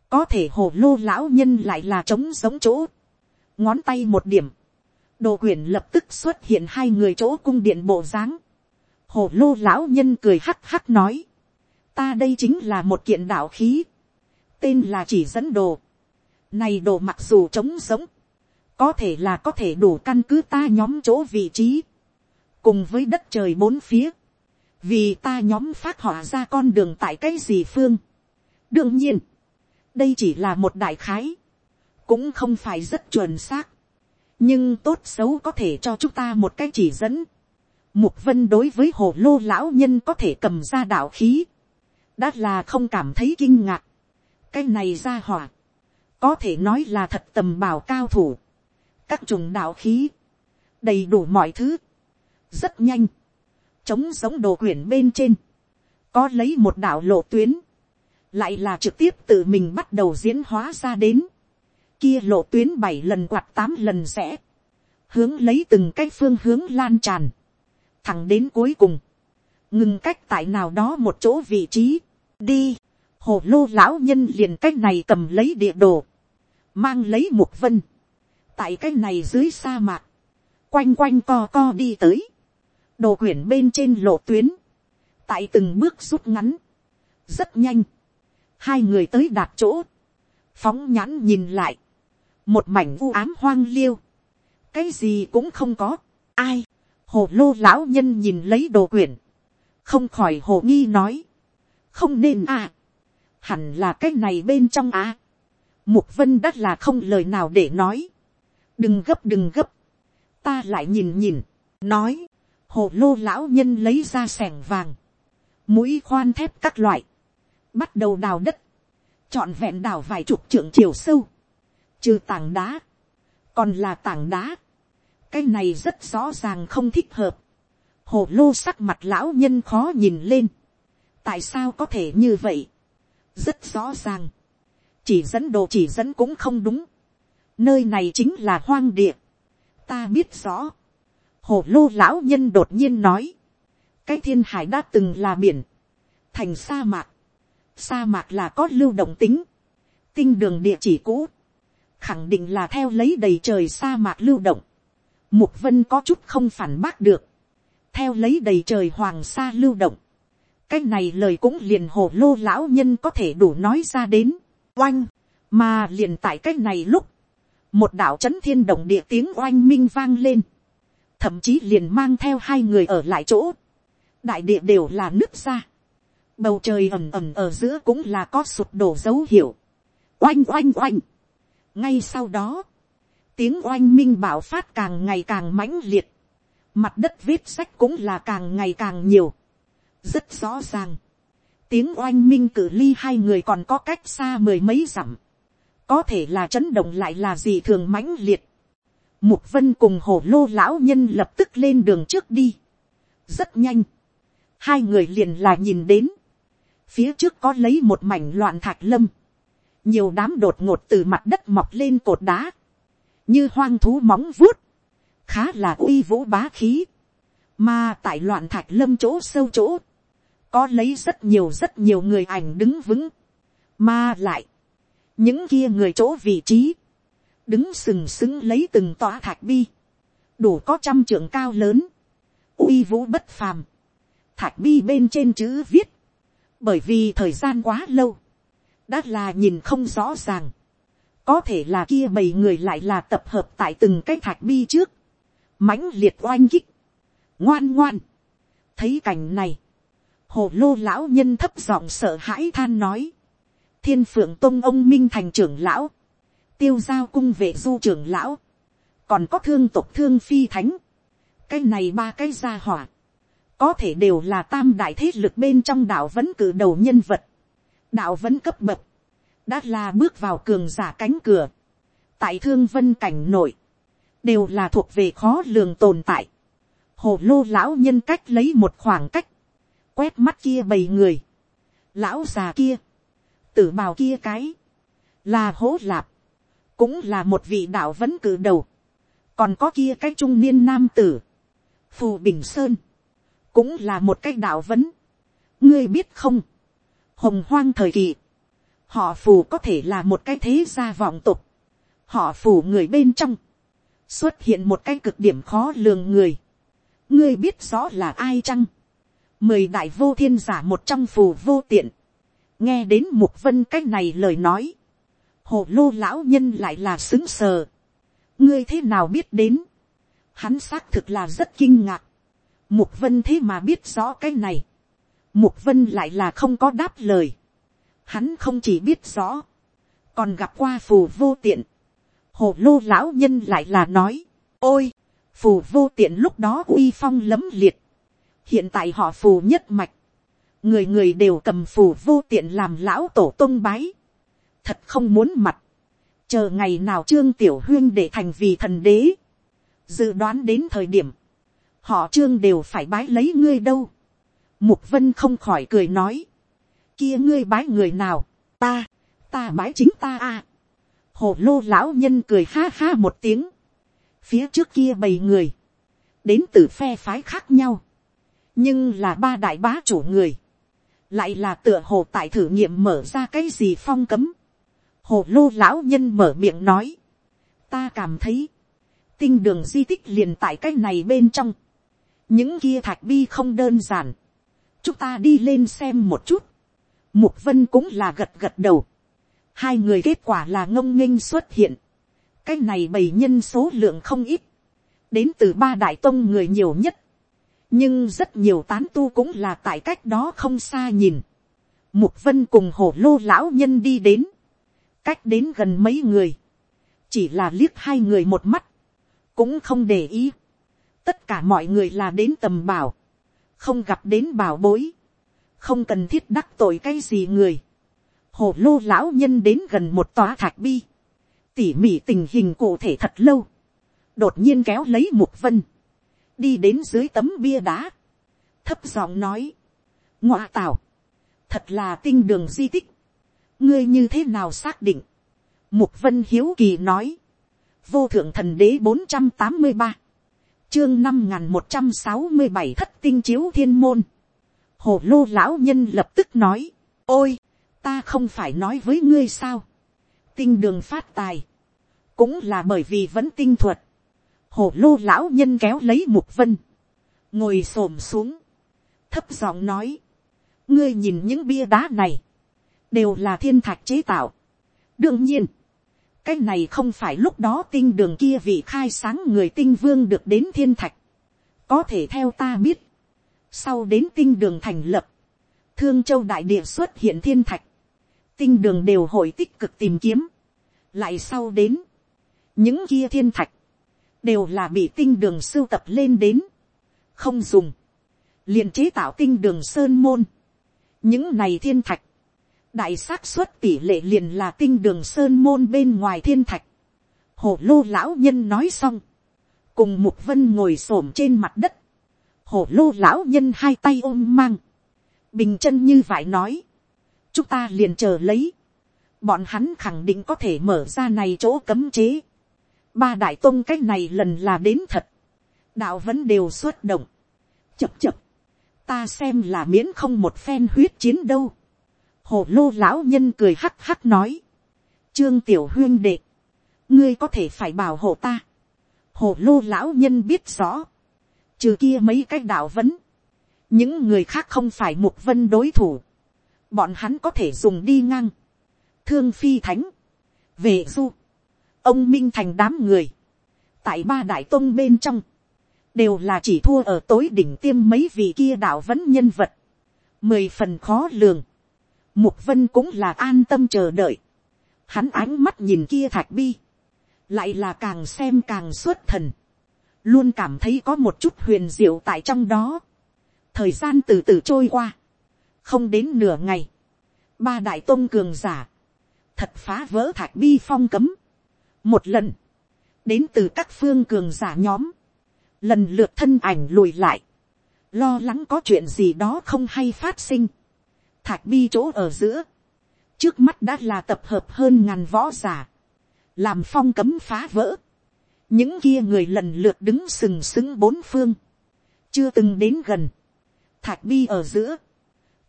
S1: Có thể hồ lô lão nhân lại là trống giống chỗ. Ngón tay một điểm. Đồ quyển lập tức xuất hiện hai người chỗ cung điện bộ dáng Hồ lô lão nhân cười hắc hắc nói ta đây chính là một kiện đạo khí, tên là chỉ dẫn đồ. Này đồ mặc dù trống sống, có thể là có thể đủ căn cứ ta nhóm chỗ vị trí, cùng với đất trời bốn phía, vì ta nhóm phát họa ra con đường tại cái gì phương. đương nhiên, đây chỉ là một đại khái, cũng không phải rất chuẩn xác, nhưng tốt xấu có thể cho chúng ta một cái chỉ dẫn. Mục vân đối với hồ lô lão nhân có thể cầm ra đạo khí, đã là không cảm thấy kinh ngạc. cái này ra hỏa, có thể nói là thật tầm bảo cao thủ, các trùng đạo khí, đầy đủ mọi thứ, rất nhanh, chống giống đồ quyển bên trên, có lấy một đạo lộ tuyến, lại là trực tiếp tự mình bắt đầu diễn hóa ra đến, kia lộ tuyến bảy lần quạt tám lần rẽ, hướng lấy từng cái phương hướng lan tràn, thẳng đến cuối cùng, ngừng cách tại nào đó một chỗ vị trí, đi, hồ lô lão nhân liền cách này cầm lấy địa đồ, mang lấy một vân, tại cái này dưới sa mạc, quanh quanh co co đi tới, đồ quyển bên trên lộ tuyến, tại từng bước rút ngắn, rất nhanh, hai người tới đạt chỗ, phóng nhãn nhìn lại, một mảnh vu ám hoang liêu, cái gì cũng không có, ai, hồ lô lão nhân nhìn lấy đồ quyển, không khỏi hồ nghi nói, không nên à, hẳn là cái này bên trong à. mục vân đắt là không lời nào để nói, đừng gấp đừng gấp, ta lại nhìn nhìn, nói, hồ lô lão nhân lấy ra sẻng vàng, mũi khoan thép các loại, bắt đầu đào đất, trọn vẹn đào vài chục trượng chiều sâu, trừ tảng đá, còn là tảng đá, cái này rất rõ ràng không thích hợp, hồ lô sắc mặt lão nhân khó nhìn lên, tại sao có thể như vậy, rất rõ ràng, chỉ dẫn đồ chỉ dẫn cũng không đúng, nơi này chính là hoang địa, ta biết rõ, hồ lô lão nhân đột nhiên nói, cái thiên hải đã từng là biển, thành sa mạc, sa mạc là có lưu động tính, tinh đường địa chỉ cũ, khẳng định là theo lấy đầy trời sa mạc lưu động, mục vân có chút không phản bác được, theo lấy đầy trời hoàng sa lưu động, cái này lời cũng liền hồ lô lão nhân có thể đủ nói ra đến, oanh, mà liền tại cái này lúc, một đạo c h ấ n thiên động địa tiếng oanh minh vang lên, thậm chí liền mang theo hai người ở lại chỗ, đại địa đều là nước ra, bầu trời ầm ầm ở giữa cũng là có sụt đổ dấu hiệu, oanh oanh oanh, ngay sau đó, tiếng oanh minh bảo phát càng ngày càng mãnh liệt, mặt đất vết sách cũng là càng ngày càng nhiều, rất rõ ràng, tiếng oanh minh cử ly hai người còn có cách xa mười mấy dặm, có thể là chấn động lại là gì thường mãnh liệt. Mục vân cùng hồ lô lão nhân lập tức lên đường trước đi. Rất nhanh. Hai người liền là nhìn đến. Phía trước có lấy một mảnh loạn thạch lâm. Nhiều đám đột ngột từ mặt đất mọc lên cột đá. Như hoang thú móng vuốt. Khá là uy vũ bá khí. Mà tại loạn thạch lâm chỗ sâu chỗ. Có lấy rất nhiều rất nhiều người ảnh đứng vững. Mà lại. Những kia người chỗ vị trí đứng sừng sững lấy từng tòa thạch bi, đủ có trăm trưởng cao lớn, uy vũ bất phàm, thạch bi bên trên chữ viết, bởi vì thời gian quá lâu, đã là nhìn không rõ ràng, có thể là kia bảy người lại là tập hợp tại từng cái thạch bi trước, mãnh liệt oanh kích, ngoan ngoan, thấy cảnh này, hồ lô lão nhân thấp giọng sợ hãi than nói, thiên phượng tôn ông minh thành trưởng lão, tiêu giao cung vệ du trưởng lão, còn có thương tộc thương phi thánh, cái này ba cái gia hỏa, có thể đều là tam đại thế lực bên trong đạo vẫn cử đầu nhân vật, đạo vẫn cấp bậc, đã là bước vào cường giả cánh cửa, tại thương vân cảnh nội, đều là thuộc về khó lường tồn tại, hồ lô lão nhân cách lấy một khoảng cách, quét mắt kia bầy người, lão già kia, tử bào kia cái, là hố lạp, cũng là một vị đạo vẫn cử đầu, còn có kia cái trung niên nam tử, phù bình sơn, cũng là một cái đạo vấn, ngươi biết không, hồng hoang thời kỳ, họ phù có thể là một cái thế gia vọng tục, họ phù người bên trong, xuất hiện một cái cực điểm khó lường người, ngươi biết rõ là ai chăng, mười đại vô thiên giả một trong phù vô tiện, nghe đến mục vân cái này lời nói, hồ lô lão nhân lại là xứng sờ. ngươi thế nào biết đến. hắn xác thực là rất kinh ngạc. mục vân thế mà biết rõ cái này. mục vân lại là không có đáp lời. hắn không chỉ biết rõ, còn gặp qua phù vô tiện. hồ lô lão nhân lại là nói, ôi, phù vô tiện lúc đó uy phong lấm liệt hiện tại họ phù nhất mạch. người người đều cầm phù vô tiện làm lão tổ tôn bái. Thật không muốn mặt, chờ ngày nào trương tiểu huyên để thành vì thần đế, dự đoán đến thời điểm, họ trương đều phải bái lấy ngươi đâu. Mục vân không khỏi cười nói, kia ngươi bái người nào, ta, ta bái chính ta à. hồ lô lão nhân cười ha ha một tiếng, phía trước kia bầy người, đến từ phe phái khác nhau, nhưng là ba đại bá chủ người, lại là tựa hồ tại thử nghiệm mở ra cái gì phong cấm, hồ lô lão nhân mở miệng nói, ta cảm thấy, tinh đường di tích liền tại cái này bên trong, những kia thạch bi không đơn giản, chúng ta đi lên xem một chút, mục vân cũng là gật gật đầu, hai người kết quả là ngông nghênh xuất hiện, cái này bày nhân số lượng không ít, đến từ ba đại tông người nhiều nhất, nhưng rất nhiều tán tu cũng là tại cách đó không xa nhìn, mục vân cùng hồ lô lão nhân đi đến, cách đến gần mấy người, chỉ là liếc hai người một mắt, cũng không để ý. tất cả mọi người là đến tầm bảo, không gặp đến bảo bối, không cần thiết đắc tội cái gì người. hồ lô lão nhân đến gần một tòa thạch bi, tỉ mỉ tình hình cụ thể thật lâu, đột nhiên kéo lấy mục vân, đi đến dưới tấm bia đá, thấp giọng nói, ngoa tào, thật là tinh đường di tích, ngươi như thế nào xác định. mục vân hiếu kỳ nói. vô thượng thần đế bốn trăm tám mươi ba, chương năm n một trăm sáu mươi bảy thất tinh chiếu thiên môn. hồ lô lão nhân lập tức nói, ôi, ta không phải nói với ngươi sao. tinh đường phát tài, cũng là bởi vì vẫn tinh thuật hổ lô lão nhân kéo lấy mục vân, ngồi s ổ m xuống, thấp giọng nói, ngươi nhìn những bia đá này, đều là thiên thạch chế tạo. đương nhiên, cái này không phải lúc đó tinh đường kia vị khai sáng người tinh vương được đến thiên thạch. có thể theo ta biết, sau đến tinh đường thành lập, thương châu đại địa xuất hiện thiên thạch, tinh đường đều hội tích cực tìm kiếm, lại sau đến, những kia thiên thạch, đều là bị tinh đường sưu tập lên đến, không dùng, liền chế tạo tinh đường sơn môn, những này thiên thạch, đại xác suất tỷ lệ liền là tinh đường sơn môn bên ngoài thiên thạch. hồ lô lão nhân nói xong, cùng mục vân ngồi s ổ m trên mặt đất, hổ lô lão nhân hai tay ôm mang, bình chân như vải nói, chúng ta liền chờ lấy, bọn hắn khẳng định có thể mở ra này chỗ cấm chế, ba đại tôn cái này lần là đến thật, đạo vẫn đều xuất động, chập chập, ta xem là miễn không một phen huyết chiến đâu, hồ lô lão nhân cười hắc hắc nói, trương tiểu huyên đệ, ngươi có thể phải bảo hộ ta, hồ lô lão nhân biết rõ, trừ kia mấy cái đạo vấn, những người khác không phải mục vân đối thủ, bọn hắn có thể dùng đi ngang, thương phi thánh, về du, ông minh thành đám người, tại ba đại tôn bên trong, đều là chỉ thua ở tối đỉnh tiêm mấy vị kia đạo vẫn nhân vật, mười phần khó lường, mục vân cũng là an tâm chờ đợi, hắn ánh mắt nhìn kia thạch bi, lại là càng xem càng xuất thần, luôn cảm thấy có một chút huyền diệu tại trong đó, thời gian từ từ trôi qua, không đến nửa ngày, ba đại tôn cường giả, thật phá vỡ thạch bi phong cấm, một lần, đến từ các phương cường giả nhóm, lần lượt thân ảnh lùi lại, lo lắng có chuyện gì đó không hay phát sinh, thạch bi chỗ ở giữa, trước mắt đã là tập hợp hơn ngàn võ giả, làm phong cấm phá vỡ, những kia người lần lượt đứng sừng sững bốn phương, chưa từng đến gần, thạch bi ở giữa,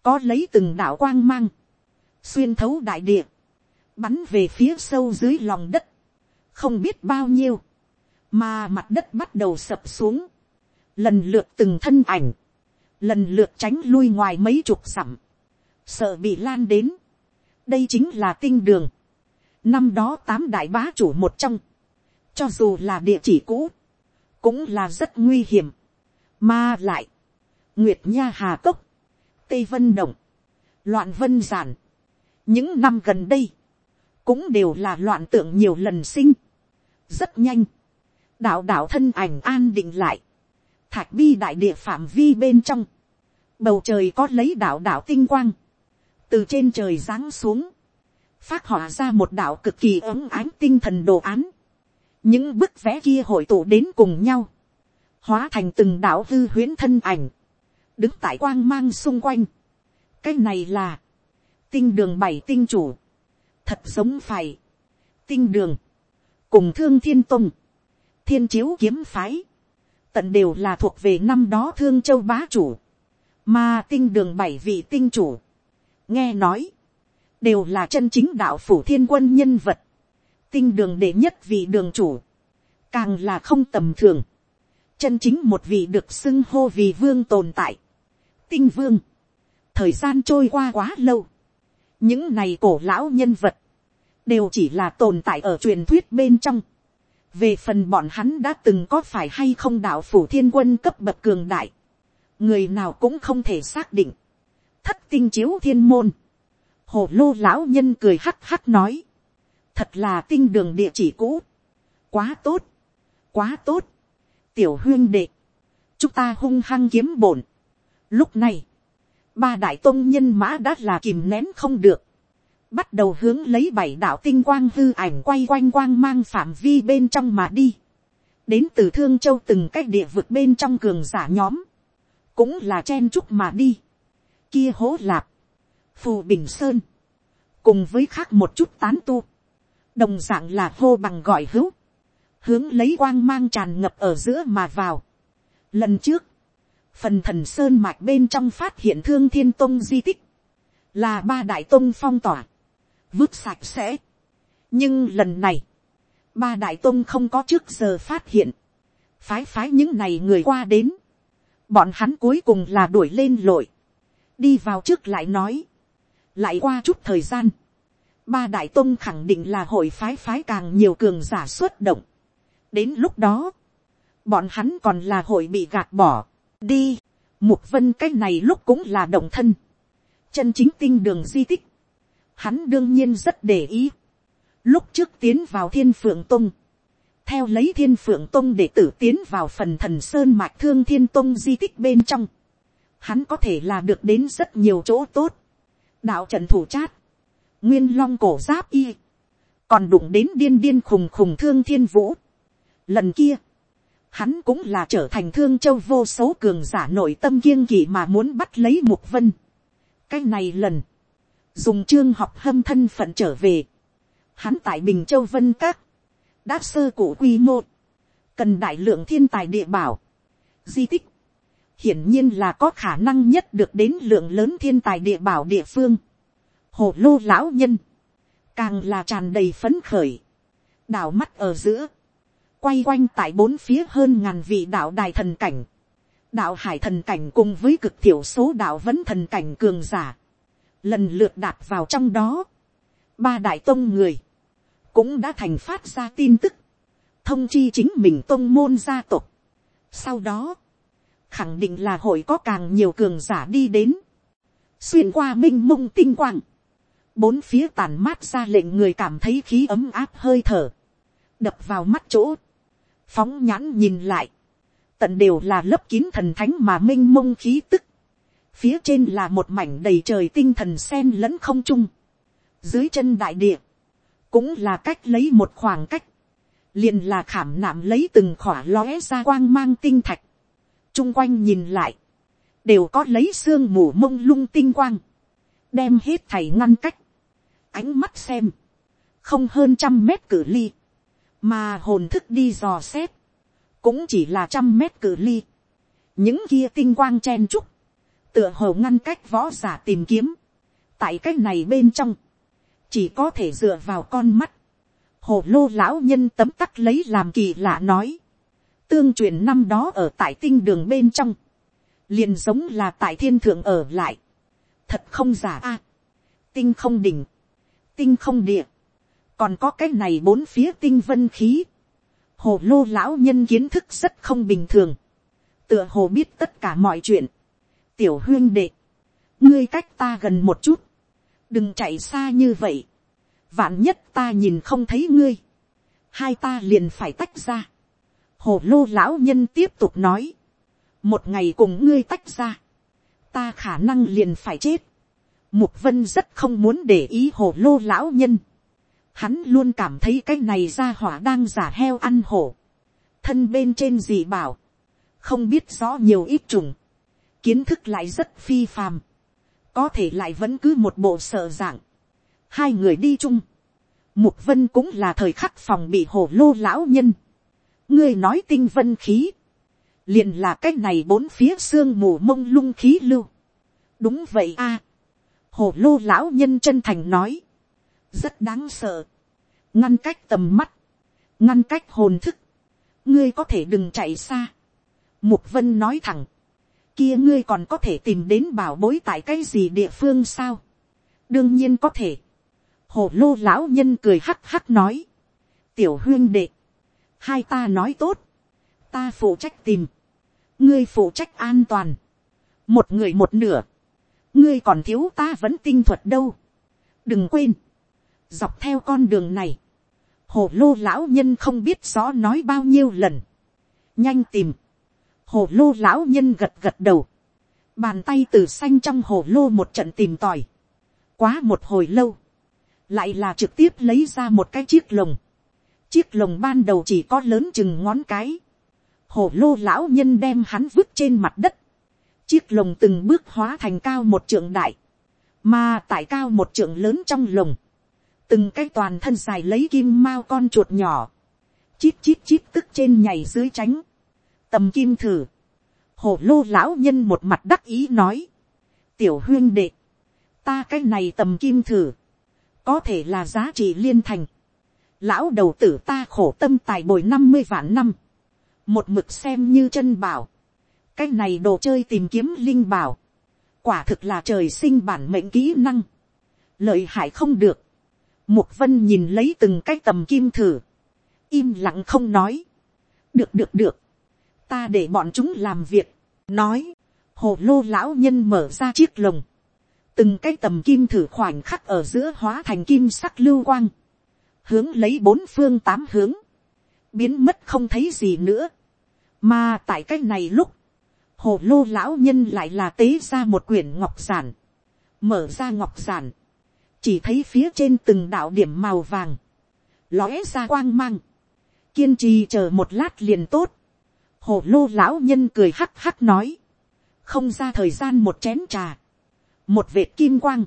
S1: có lấy từng đạo quang mang, xuyên thấu đại địa, bắn về phía sâu dưới lòng đất, không biết bao nhiêu, mà mặt đất bắt đầu sập xuống, lần lượt từng thân ảnh, lần lượt tránh lui ngoài mấy chục sẵm, sợ bị lan đến, đây chính là tinh đường, năm đó tám đại bá chủ một trong, cho dù là địa chỉ cũ, cũng là rất nguy hiểm, mà lại, nguyệt nha hà cốc, tây vân động, loạn vân giản, những năm gần đây, cũng đều là loạn tượng nhiều lần sinh, rất nhanh, đạo đạo thân ảnh an định lại, thạch bi đại địa phạm vi bên trong, bầu trời có lấy đạo đạo tinh quang, từ trên trời giáng xuống, phát họa ra một đạo cực kỳ ấm ánh tinh thần đồ án, những bức vẽ kia hội tụ đến cùng nhau, hóa thành từng đạo hư huyễn thân ảnh, đứng tại quang mang xung quanh. cái này là, tinh đường bảy tinh chủ, thật giống phải, tinh đường, cùng thương thiên tông, thiên chiếu kiếm phái, tận đều là thuộc về năm đó thương châu bá chủ, mà tinh đường bảy vị tinh chủ, nghe nói, đều là chân chính đạo phủ thiên quân nhân vật, tinh đường đệ nhất vị đường chủ, càng là không tầm thường, chân chính một vị được xưng hô vì vương tồn tại, tinh vương, thời gian trôi qua quá lâu, những này cổ lão nhân vật, đều chỉ là tồn tại ở truyền thuyết bên trong, về phần bọn hắn đã từng có phải hay không đạo phủ thiên quân cấp bậc cường đại, người nào cũng không thể xác định, thất tinh chiếu thiên môn, hồ lô lão nhân cười hắc hắc nói, thật là tinh đường địa chỉ cũ, quá tốt, quá tốt, tiểu huyên đệ, chúng ta hung hăng kiếm bổn. Lúc này, ba đại tôn nhân mã đã là kìm nén không được, bắt đầu hướng lấy bảy đạo tinh quang hư ảnh quay quanh quang mang phạm vi bên trong mà đi, đến từ thương châu từng cách địa vực bên trong cường giả nhóm, cũng là chen chúc mà đi, kia hố lạp, phù bình sơn, cùng với khác một chút tán tu, đồng d ạ n g là hô bằng gọi hữu, hướng lấy quang mang tràn ngập ở giữa mà vào. Lần trước, phần thần sơn mạch bên trong phát hiện thương thiên tông di tích, là ba đại tông phong tỏa, vứt sạch sẽ. nhưng lần này, ba đại tông không có trước giờ phát hiện, phái phái những này người qua đến, bọn hắn cuối cùng là đuổi lên lội, đi vào trước lại nói, lại qua chút thời gian, ba đại tông khẳng định là hội phái phái càng nhiều cường giả xuất động. đến lúc đó, bọn hắn còn là hội bị gạt bỏ, đi, mục vân cái này lúc cũng là động thân, chân chính tinh đường di tích, hắn đương nhiên rất để ý, lúc trước tiến vào thiên phượng tông, theo lấy thiên phượng tông để tử tiến vào phần thần sơn mạch thương thiên tông di tích bên trong, hắn có thể là được đến rất nhiều chỗ tốt, đạo trần thủ chát, nguyên long cổ giáp y, còn đụng đến điên điên khùng khùng thương thiên vũ. Lần kia, hắn cũng là trở thành thương châu vô số cường giả nội tâm kiêng kỵ mà muốn bắt lấy mục vân. cái này lần, dùng trương học hâm thân phận trở về, hắn tại bình châu vân các, đã sơ cổ quy mô, cần đại lượng thiên tài địa bảo, di tích, hiển nhiên là có khả năng nhất được đến lượng lớn thiên tài địa bảo địa phương. Hồ lô lão nhân, càng là tràn đầy phấn khởi, đảo mắt ở giữa, quay quanh tại bốn phía hơn ngàn vị đạo đài thần cảnh, đạo hải thần cảnh cùng với cực thiểu số đạo vẫn thần cảnh cường giả, lần lượt đạp vào trong đó, ba đại tông người, cũng đã thành phát ra tin tức, thông chi chính mình tông môn gia tộc. Sau đó, khẳng định là hội có càng nhiều cường giả đi đến, xuyên qua m i n h mông tinh quang, bốn phía tàn mát ra lệnh người cảm thấy khí ấm áp hơi thở, đập vào mắt chỗ, phóng nhãn nhìn lại, tận đều là lớp kín thần thánh mà m i n h mông khí tức, phía trên là một mảnh đầy trời tinh thần sen lẫn không trung, dưới chân đại địa, cũng là cách lấy một khoảng cách, liền là khảm nạm lấy từng khỏa lóe ra quang mang tinh thạch, chung quanh nhìn lại, đều có lấy sương mù mông lung tinh quang, đem hết thầy ngăn cách, ánh mắt xem, không hơn trăm mét cử ly, mà hồn thức đi dò xét, cũng chỉ là trăm mét cử ly, những kia tinh quang chen trúc, tựa hồ ngăn cách võ giả tìm kiếm, tại cái này bên trong, chỉ có thể dựa vào con mắt, hồ lô lão nhân tấm tắc lấy làm kỳ lạ nói, tương truyền năm đó ở tại tinh đường bên trong, liền giống là tại thiên thượng ở lại, thật không giả a, tinh không đỉnh, tinh không địa, còn có cái này bốn phía tinh vân khí, hồ lô lão nhân kiến thức rất không bình thường, tựa hồ biết tất cả mọi chuyện, tiểu huyên đệ, ngươi cách ta gần một chút, đừng chạy xa như vậy, vạn nhất ta nhìn không thấy ngươi, hai ta liền phải tách ra, hồ lô lão nhân tiếp tục nói, một ngày cùng ngươi tách ra, ta khả năng liền phải chết. Mục vân rất không muốn để ý hồ lô lão nhân. Hắn luôn cảm thấy cái này ra hỏa đang giả heo ăn hổ. Thân bên trên gì bảo. Không biết rõ nhiều ít trùng. Kiến thức lại rất phi phàm. Có thể lại vẫn cứ một bộ sợ dạng. Hai người đi chung. Mục vân cũng là thời khắc phòng bị hồ lô lão nhân ngươi nói tinh vân khí, liền là cái này bốn phía xương mù mông lung khí lưu. đúng vậy a. hồ lô lão nhân chân thành nói, rất đáng sợ, ngăn cách tầm mắt, ngăn cách hồn thức, ngươi có thể đừng chạy xa. mục vân nói thẳng, kia ngươi còn có thể tìm đến bảo bối tại cái gì địa phương sao. đương nhiên có thể. hồ lô lão nhân cười hắc hắc nói, tiểu huyên đệ, hai ta nói tốt, ta phụ trách tìm, ngươi phụ trách an toàn, một người một nửa, ngươi còn thiếu ta vẫn tinh thuật đâu, đừng quên, dọc theo con đường này, hồ lô lão nhân không biết rõ nói bao nhiêu lần, nhanh tìm, hồ lô lão nhân gật gật đầu, bàn tay từ xanh trong hồ lô một trận tìm tòi, quá một hồi lâu, lại là trực tiếp lấy ra một cái chiếc lồng, Chiếc lồng ban đầu chỉ có lớn chừng ngón cái. Hổ lô lão nhân đem hắn vứt trên mặt đất. Chiếc lồng từng bước hóa thành cao một trượng đại. Mà tại cao một trượng lớn trong lồng. Từng cái toàn thân dài lấy kim mao con chuột nhỏ. Chít chít chít tức trên nhảy dưới tránh. Tầm kim thử. Hổ lô lão nhân một mặt đắc ý nói. Tiểu huyên đệ. Ta cái này tầm kim thử. Có thể là giá trị liên thành lão đầu tử ta khổ tâm tài bồi năm mươi vạn năm, một mực xem như chân bảo, cái này đồ chơi tìm kiếm linh bảo, quả thực là trời sinh bản mệnh kỹ năng, lợi hại không được, mục vân nhìn lấy từng cái tầm kim thử, im lặng không nói, được được được, ta để bọn chúng làm việc, nói, hồ lô lão nhân mở ra chiếc lồng, từng cái tầm kim thử khoảnh khắc ở giữa hóa thành kim sắc lưu quang, hướng lấy bốn phương tám hướng, biến mất không thấy gì nữa. mà tại cái này lúc, hồ lô lão nhân lại là tế ra một quyển ngọc giản, mở ra ngọc giản, chỉ thấy phía trên từng đạo điểm màu vàng, lóe ra quang mang, kiên trì chờ một lát liền tốt, hồ lô lão nhân cười hắc hắc nói, không ra thời gian một chén trà, một vệt kim quang,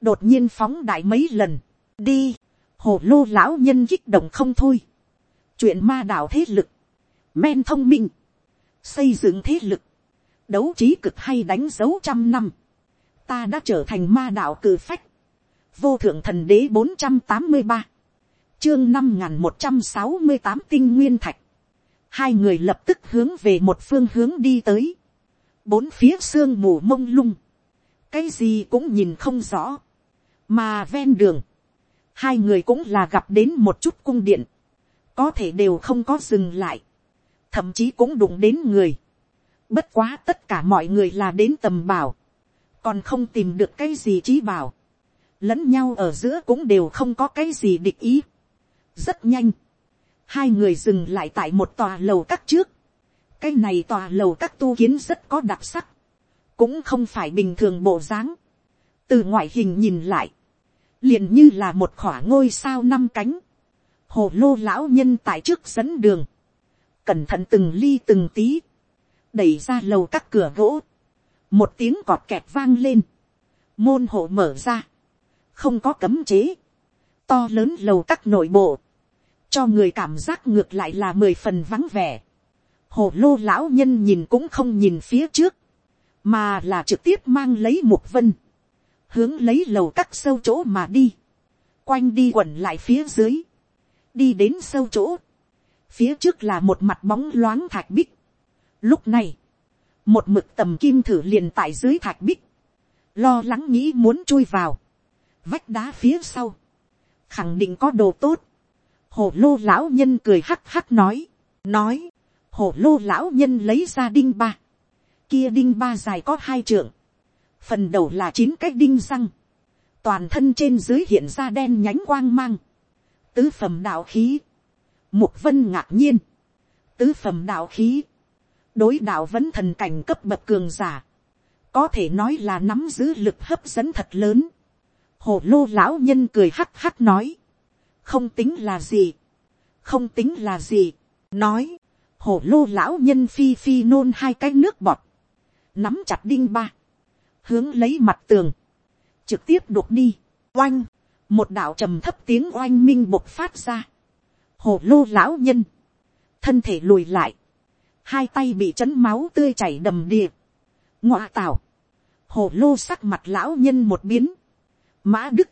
S1: đột nhiên phóng đại mấy lần, đi, hồ lô lão nhân kích động không thôi, chuyện ma đạo thế lực, men thông minh, xây dựng thế lực, đấu trí cực hay đánh dấu trăm năm, ta đã trở thành ma đạo cử phách, vô thượng thần đế bốn trăm tám mươi ba, chương năm n g h n một trăm sáu mươi tám tinh nguyên thạch, hai người lập tức hướng về một phương hướng đi tới, bốn phía sương mù mông lung, cái gì cũng nhìn không rõ, mà ven đường, hai người cũng là gặp đến một chút cung điện, có thể đều không có dừng lại, thậm chí cũng đụng đến người, bất quá tất cả mọi người là đến tầm bảo, còn không tìm được cái gì trí bảo, lẫn nhau ở giữa cũng đều không có cái gì địch ý. rất nhanh, hai người dừng lại tại một tòa lầu các trước. cái này tòa lầu các tu kiến rất có đặc sắc, cũng không phải bình thường bộ dáng. từ ngoại hình nhìn lại, liền như là một khỏa ngôi sao năm cánh. hồ lô lão nhân tại trước dẫn đường, cẩn thận từng ly từng tí, đẩy ra lầu các cửa gỗ, một tiếng cọt kẹt vang lên, môn hộ mở ra, không có cấm chế, to lớn lầu các nội bộ, cho người cảm giác ngược lại là mười phần vắng vẻ. Hồ lô lão nhân nhìn cũng không nhìn phía trước, mà là trực tiếp mang lấy một vân, hướng lấy lầu các sâu chỗ mà đi, quanh đi quẩn lại phía dưới, đi đến sâu chỗ, phía trước là một mặt bóng loáng thạch bích. Lúc này, một mực tầm kim thử liền tại dưới thạch bích, lo lắng nghĩ muốn chui vào, vách đá phía sau, khẳng định có đồ tốt. Hồ lô lão nhân cười hắc hắc nói, nói, hồ lô lão nhân lấy ra đinh ba, kia đinh ba dài có hai trượng, phần đầu là chín cái đinh răng, toàn thân trên dưới hiện ra đen nhánh quang mang, tứ phẩm đạo khí, mục vân ngạc nhiên, tứ phẩm đạo khí, đối đạo vẫn thần cảnh cấp bậc cường giả, có thể nói là nắm giữ lực hấp dẫn thật lớn, hồ lô lão nhân cười hắc hắc nói, không tính là gì, không tính là gì, nói, hồ lô lão nhân phi phi nôn hai cái nước bọt, nắm chặt đinh ba, hướng lấy mặt tường, trực tiếp đục đi, oanh, một đạo trầm thấp tiếng oanh minh bộc phát ra, hồ lô lão nhân, thân thể lùi lại, hai tay bị chấn máu tươi chảy đầm đìa, ngoa tảo, hồ lô sắc mặt lão nhân một biến, mã đức,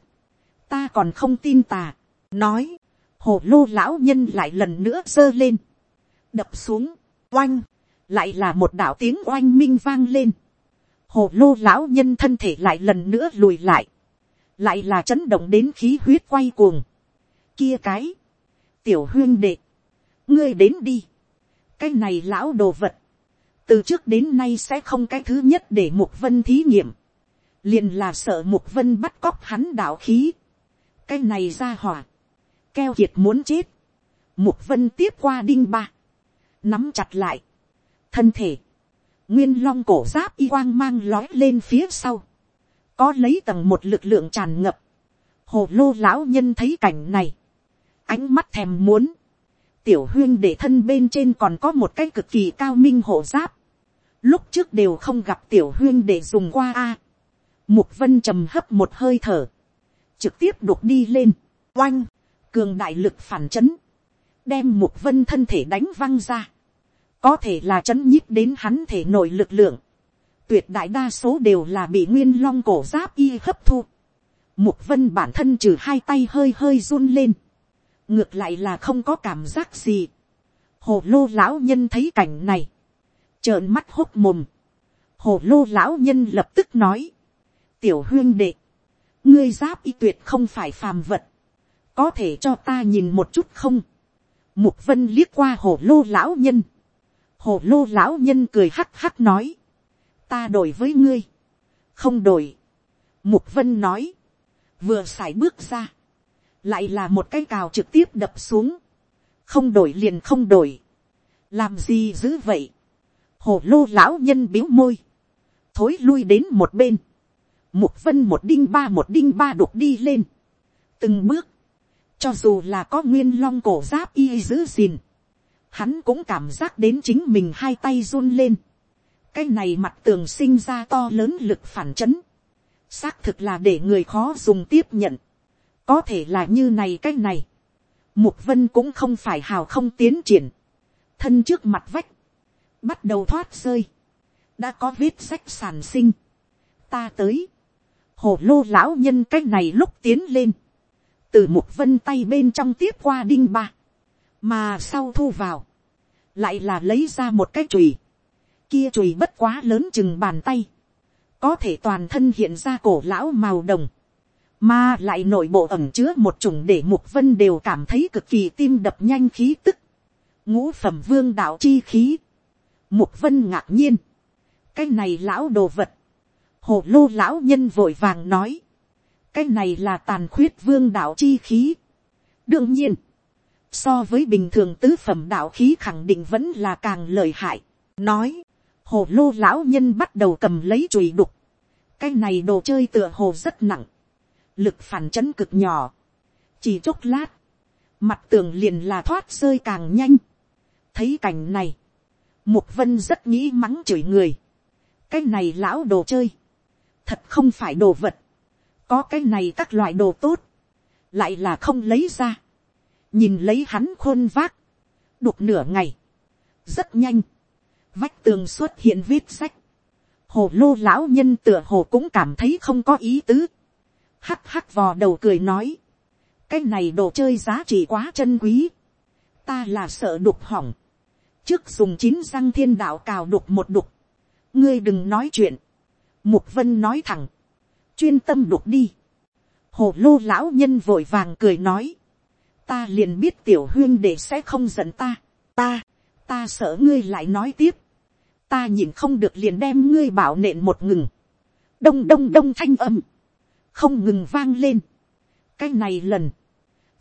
S1: ta còn không tin tà, nói, hồ lô lão nhân lại lần nữa giơ lên, đập xuống, oanh, lại là một đạo tiếng oanh minh vang lên, hồ lô lão nhân thân thể lại lần nữa lùi lại, lại là chấn động đến khí huyết quay cuồng, kia cái, tiểu huyên đệ, ngươi đến đi, cái này lão đồ vật, từ trước đến nay sẽ không cái thứ nhất để mục vân thí nghiệm, liền là sợ mục vân bắt cóc hắn đạo khí. cái này ra hỏa, keo kiệt muốn chết, mục vân tiếp qua đinh ba, nắm chặt lại, thân thể, nguyên long cổ giáp y quang mang lói lên phía sau, có lấy tầng một lực lượng tràn ngập, hồ lô lão nhân thấy cảnh này, ánh mắt thèm muốn, tiểu huyên để thân bên trên còn có một cái cực kỳ cao minh hộ giáp, lúc trước đều không gặp tiểu huyên để dùng qua a, Mục vân trầm hấp một hơi thở. Trực tiếp đục đi lên. Oanh. Cường đại lực phản chấn. Đem mục vân thân thể đánh văng ra. Có thể là chấn nhíp đến hắn thể nội lực lượng. Tuyệt đại đa số đều là bị nguyên long cổ giáp y hấp thu. Mục vân bản thân trừ hai tay hơi hơi run lên. Ngược lại là không có cảm giác gì. Hồ lô lão nhân thấy cảnh này. Trợn mắt hốc mồm. Hồ lô lão nhân lập tức nói tiểu hương đệ, ngươi giáp y tuyệt không phải phàm vật, có thể cho ta nhìn một chút không. Mục vân liếc qua hồ lô lão nhân, hồ lô lão nhân cười hắc hắc nói, ta đổi với ngươi, không đổi. Mục vân nói, vừa x bước ra, lại là một cái cào trực tiếp đập xuống, không đổi liền không đổi, làm gì dữ vậy, hồ lô lão nhân biếu môi, thối lui đến một bên, Mục vân một đinh ba một đinh ba đục đi lên. Từng bước. Cho dù là có nguyên long cổ giáp y giữ gìn. hắn cũng cảm giác đến chính mình hai tay run lên, cái này mặt tường sinh ra to lớn lực phản chấn, xác thực là để người khó dùng tiếp nhận, có thể là như này cái này, mục vân cũng không phải hào không tiến triển, thân trước mặt vách, bắt đầu thoát rơi, đã có vết sách sản sinh, ta tới, hồ lô lão nhân cái này lúc tiến lên, từ mục vân tay bên trong tiếp qua đinh ba, mà sau thu vào, lại là lấy ra một cái chùy, kia chùy bất quá lớn chừng bàn tay, có thể toàn thân hiện ra cổ lão màu đồng, mà lại nội bộ ẩm chứa một chủng để mục vân đều cảm thấy cực kỳ tim đập nhanh khí tức, ngũ phẩm vương đạo chi khí, mục vân ngạc nhiên, cái này lão đồ vật, hồ lô lão nhân vội vàng nói, cái này là tàn khuyết vương đạo chi khí. đương nhiên, so với bình thường tứ phẩm đạo khí khẳng định vẫn là càng lợi hại. nói, hồ lô lão nhân bắt đầu cầm lấy chùi đục. cái này đồ chơi tựa hồ rất nặng, lực phản chấn cực nhỏ, chỉ chốc lát, mặt tường liền là thoát rơi càng nhanh. thấy cảnh này, mục vân rất nghĩ mắng chửi người. cái này lão đồ chơi, thật không phải đồ vật, có cái này các loại đồ tốt, lại là không lấy ra, nhìn lấy hắn khôn vác, đục nửa ngày, rất nhanh, vách tường xuất hiện viết sách, hồ lô lão nhân tựa hồ cũng cảm thấy không có ý tứ, hắc hắc vò đầu cười nói, cái này đồ chơi giá trị quá chân quý, ta là sợ đục hỏng, trước dùng chín răng thiên đạo cào đục một đục, ngươi đừng nói chuyện, mục vân nói thẳng, chuyên tâm đục đi. hồ lô lão nhân vội vàng cười nói, ta liền biết tiểu huyên để sẽ không giận ta, ta, ta sợ ngươi lại nói tiếp, ta nhìn không được liền đem ngươi bảo nện một ngừng, đông đông đông thanh âm, không ngừng vang lên, cái này lần,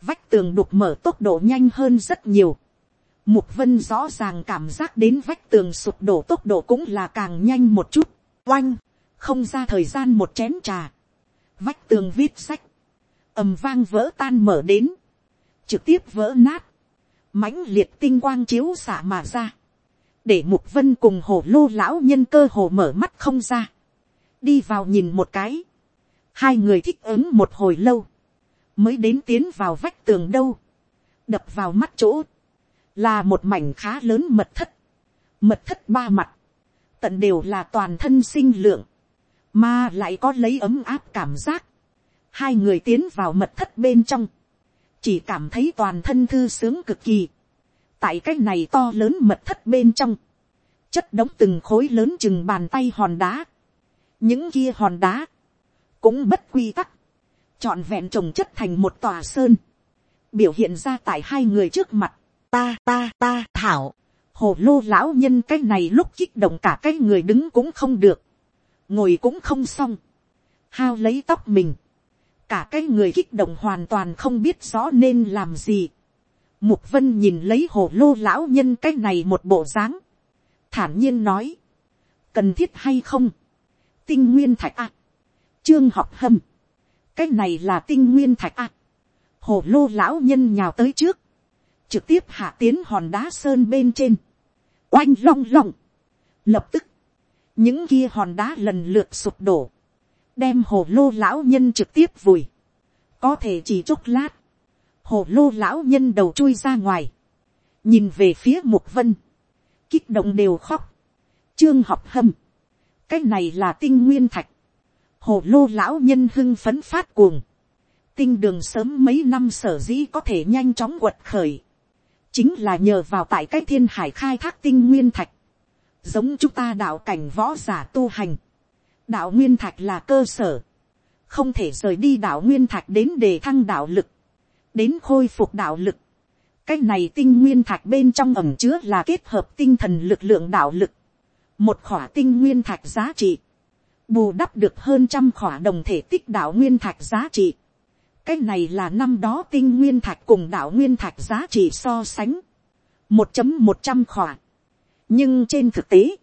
S1: vách tường đục mở tốc độ nhanh hơn rất nhiều, Mục vân rõ ràng cảm giác đến vách tường sụp đổ tốc độ cũng là càng nhanh một chút. Oanh! Không ra thời gian một chén trà, vách tường viết sách, ầm vang vỡ tan mở đến, trực tiếp vỡ nát, mãnh liệt tinh quang chiếu xả mà ra, để mục vân cùng hồ lô lão nhân cơ hồ mở mắt không ra, đi vào nhìn một cái, hai người thích ứng một hồi lâu, mới đến tiến vào vách tường đâu, đập vào mắt chỗ, là một mảnh khá lớn mật thất, mật thất ba mặt, tận đều là toàn thân sinh lượng, mà lại có lấy ấm áp cảm giác. Hai người tiến vào mật thất bên trong, chỉ cảm thấy toàn thân thư sướng cực kỳ. tại cái này to lớn mật thất bên trong, chất đóng từng khối lớn chừng bàn tay hòn đá. những kia hòn đá, cũng bất quy tắc, trọn vẹn trồng chất thành một tòa sơn, biểu hiện ra tại hai người trước mặt, ta ta ta thảo, hồ lô lão nhân cái này lúc kích động cả cái người đứng cũng không được, ngồi cũng không xong, hao lấy tóc mình, cả cái người kích động hoàn toàn không biết rõ nên làm gì. Mục vân nhìn lấy hồ lô lão nhân cái này một bộ dáng, thản nhiên nói, cần thiết hay không, tinh nguyên thạch ạ, trương học hâm, cái này là tinh nguyên thạch ạ, hồ lô lão nhân nhào tới trước, trực tiếp hạ tiến hòn đá sơn bên trên, oanh long long, lập tức, những kia hòn đá lần lượt sụp đổ, đem hồ lô lão nhân trực tiếp vùi, có thể chỉ chốc lát, hồ lô lão nhân đầu chui ra ngoài, nhìn về phía mục vân, kích động đều khóc, trương học hâm, cái này là tinh nguyên thạch, hồ lô lão nhân hưng phấn phát cuồng, tinh đường sớm mấy năm sở dĩ có thể nhanh chóng quật khởi, chính là nhờ vào tại cái thiên hải khai thác tinh nguyên thạch, giống chúng ta đạo cảnh võ giả tu hành, đạo nguyên thạch là cơ sở, không thể rời đi đạo nguyên thạch đến để thăng đạo lực, đến khôi phục đạo lực. cái này tinh nguyên thạch bên trong ẩm chứa là kết hợp tinh thần lực lượng đạo lực, một khỏa tinh nguyên thạch giá trị, bù đắp được hơn trăm khỏa đồng thể tích đạo nguyên thạch giá trị. cái này là năm đó tinh nguyên thạch cùng đạo nguyên thạch giá trị so sánh, một chấm một trăm khỏa nhưng trên thực tế,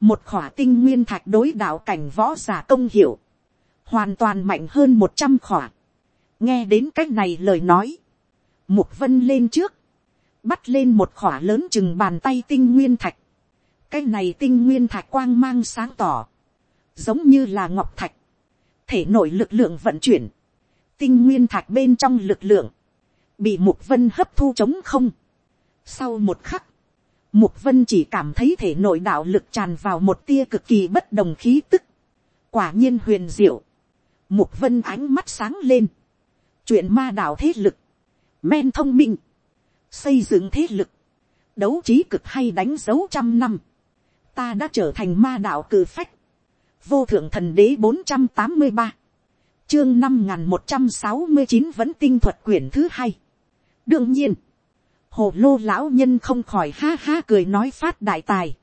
S1: một khỏa tinh nguyên thạch đối đạo cảnh võ giả công hiệu, hoàn toàn mạnh hơn một trăm khỏa. nghe đến c á c h này lời nói, mục vân lên trước, bắt lên một khỏa lớn chừng bàn tay tinh nguyên thạch, cái này tinh nguyên thạch quang mang sáng tỏ, giống như là ngọc thạch, thể nội lực lượng vận chuyển, tinh nguyên thạch bên trong lực lượng, bị mục vân hấp thu chống không. Sau một khắc, mục vân chỉ cảm thấy thể nội đạo lực tràn vào một tia cực kỳ bất đồng khí tức. quả nhiên huyền diệu. mục vân ánh mắt sáng lên. chuyện ma đạo thế lực, men thông minh, xây dựng thế lực, đấu trí cực hay đánh dấu trăm năm. ta đã trở thành ma đạo cử phách. vô thượng thần đế bốn trăm tám mươi ba chương năm n một trăm sáu mươi chín vẫn tinh thuật quyển thứ hai. đương nhiên, hồ lô lão nhân không khỏi ha ha cười nói phát đại tài.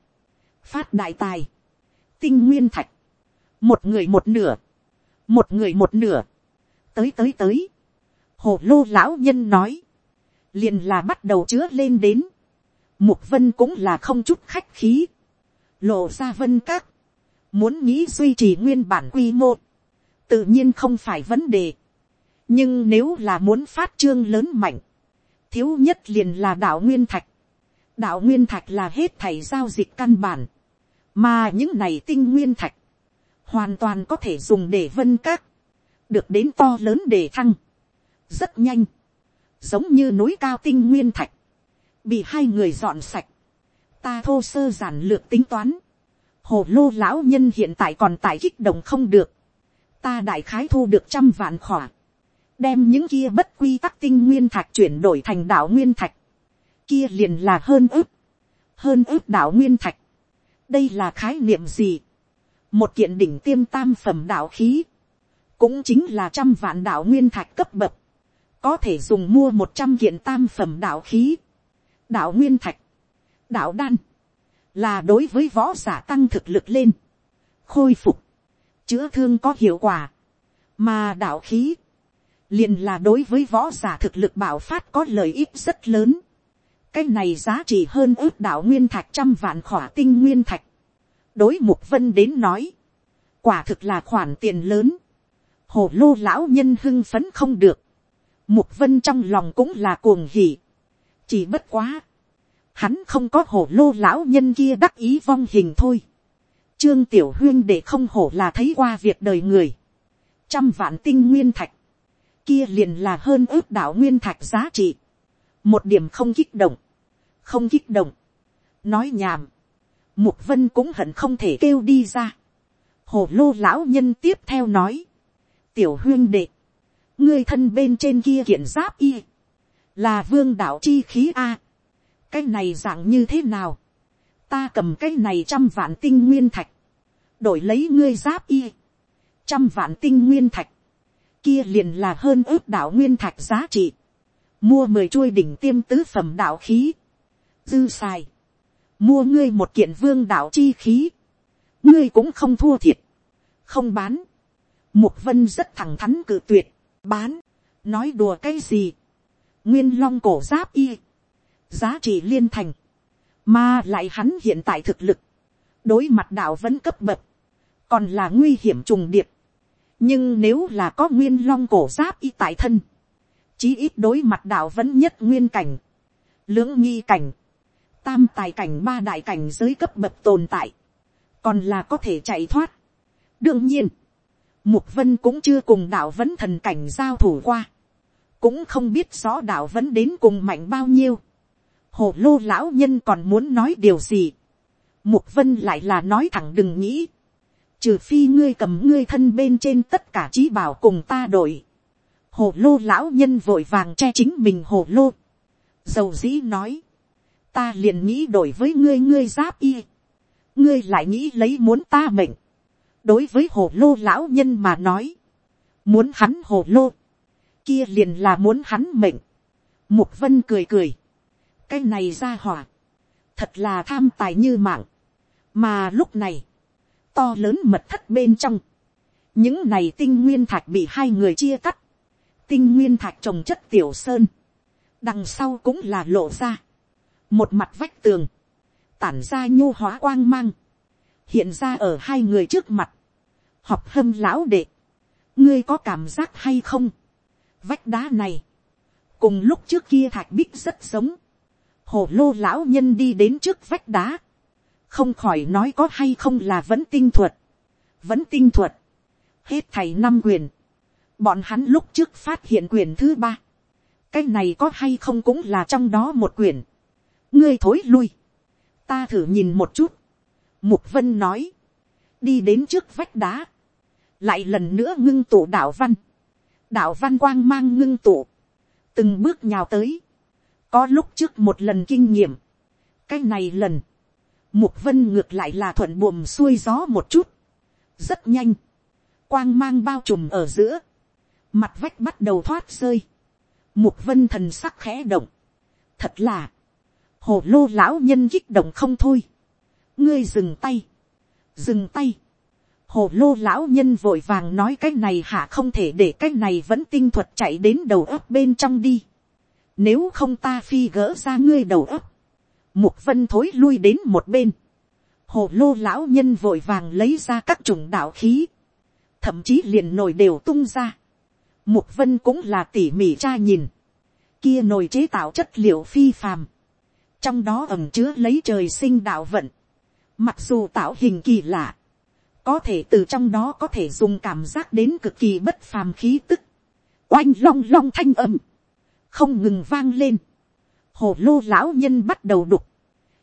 S1: phát đại tài. tinh nguyên thạch. một người một nửa. một người một nửa. tới tới tới. hồ lô lão nhân nói. liền là bắt đầu chứa lên đến. mục vân cũng là không chút khách khí. lộ ra vân các. muốn nghĩ duy trì nguyên bản quy mô tự nhiên không phải vấn đề. nhưng nếu là muốn phát trương lớn mạnh, thiếu nhất liền là đạo nguyên thạch. đạo nguyên thạch là hết thảy giao dịch căn bản, mà những này tinh nguyên thạch, hoàn toàn có thể dùng để vân các, được đến to lớn để thăng, rất nhanh, giống như núi cao tinh nguyên thạch, bị hai người dọn sạch, ta thô sơ giản lược tính toán, hồ lô lão nhân hiện tại còn tại kích động không được, ta đại khái thu được trăm vạn khỏa, đem những kia bất quy tắc tinh nguyên thạch chuyển đổi thành đạo nguyên thạch, kia liền là hơn ước, hơn ước đạo nguyên thạch, đây là khái niệm gì, một kiện đỉnh tiêm tam phẩm đạo khí, cũng chính là trăm vạn đạo nguyên thạch cấp bậc, có thể dùng mua một trăm kiện tam phẩm đạo khí, đạo nguyên thạch, đạo đan, là đối với võ giả tăng thực lực lên, khôi phục, chữa thương có hiệu quả, mà đạo khí, liền là đối với võ giả thực lực bảo phát có lợi ích rất lớn. cái này giá trị hơn ước đạo nguyên thạch trăm vạn khỏa tinh nguyên thạch. đối mục vân đến nói, quả thực là khoản tiền lớn. hồ lô lão nhân hưng phấn không được. mục vân trong lòng cũng là cuồng hỉ. chỉ bất quá. hắn không có hồ lô lão nhân kia đắc ý vong hình thôi. Trương Tiểu Huyên để không hổ là thấy qua việc đời người. Trăm vạn tinh nguyên thạch. Kia liền là hơn ước đạo nguyên thạch giá trị. Một điểm không kích động. Không kích động. Nói nhảm. Mục Vân cũng hận không thể kêu đi ra. Hồ lô lão nhân tiếp theo nói. Tiểu huyên đệ. Ngươi thân bên trên kia kiện giáp y. Là vương đạo chi khí A. Cái này dạng như thế nào? ta cầm cái này trăm vạn tinh nguyên thạch, đổi lấy ngươi giáp y, trăm vạn tinh nguyên thạch, kia liền là hơn ước đạo nguyên thạch giá trị, mua mười chuôi đỉnh tiêm tứ phẩm đạo khí, dư xài, mua ngươi một kiện vương đạo chi khí, ngươi cũng không thua thiệt, không bán, mục vân rất thẳng thắn cự tuyệt, bán, nói đùa cái gì, nguyên long cổ giáp y, giá trị liên thành, mà lại hắn hiện tại thực lực, đối mặt đạo vẫn cấp bậc, còn là nguy hiểm trùng điệp nhưng nếu là có nguyên long cổ giáp y tại thân, chí ít đối mặt đạo vẫn nhất nguyên cảnh, lưỡng nghi cảnh, tam tài cảnh ba đại cảnh giới cấp bậc tồn tại, còn là có thể chạy thoát. đương nhiên, mục vân cũng chưa cùng đạo vẫn thần cảnh giao thủ qua, cũng không biết rõ đạo vẫn đến cùng mạnh bao nhiêu hồ lô lão nhân còn muốn nói điều gì. mục vân lại là nói thẳng đừng nghĩ trừ phi ngươi cầm ngươi thân bên trên tất cả trí bảo cùng ta đổi. hồ lô lão nhân vội vàng che chính mình hồ lô. dầu dĩ nói. ta liền nghĩ đổi với ngươi ngươi giáp y. ngươi lại nghĩ lấy muốn ta mệnh. đối với hồ lô lão nhân mà nói. muốn hắn hồ lô. kia liền là muốn hắn mệnh. mục vân cười cười cái này ra hỏa, thật là tham tài như mạng, mà lúc này, to lớn mật thất bên trong, những này tinh nguyên thạch bị hai người chia cắt, tinh nguyên thạch trồng chất tiểu sơn, đằng sau cũng là lộ ra, một mặt vách tường, tản ra nhu hóa quang mang, hiện ra ở hai người trước mặt, học hâm lão đệ, ngươi có cảm giác hay không, vách đá này, cùng lúc trước kia thạch bích rất giống, hồ lô lão nhân đi đến trước vách đá, không khỏi nói có hay không là vẫn tinh thuật, vẫn tinh thuật, hết thầy năm quyền, bọn hắn lúc trước phát hiện quyền thứ ba, cái này có hay không cũng là trong đó một quyền, ngươi thối lui, ta thử nhìn một chút, mục vân nói, đi đến trước vách đá, lại lần nữa ngưng tụ đạo văn, đạo văn quang mang ngưng tụ, từng bước nhào tới, có lúc trước một lần kinh nghiệm, cái này lần, mục vân ngược lại là thuận buồm xuôi gió một chút, rất nhanh, quang mang bao trùm ở giữa, mặt vách bắt đầu thoát rơi, mục vân thần sắc khẽ động, thật là, hồ lô lão nhân kích động không thôi, ngươi dừng tay, dừng tay, hồ lô lão nhân vội vàng nói cái này hả không thể để cái này vẫn tinh thuật chạy đến đầu ấp bên trong đi. Nếu không ta phi gỡ ra ngươi đầu ấp. Mục vân thối lui đến một bên. Hồ lô lão nhân vội vàng lấy ra các chủng đạo khí. Thậm chí liền nồi đều tung ra. Mục vân cũng là tỉ mỉ tra nhìn. Kia nồi chế tạo chất liệu phi phàm. Trong đó ẩm chứa lấy trời sinh đạo vận. Mặc dù tạo hình kỳ lạ có thể từ trong đó có thể dùng cảm giác đến cực kỳ bất phàm khí tức, oanh long long thanh âm, không ngừng vang lên, hồ lô lão nhân bắt đầu đục,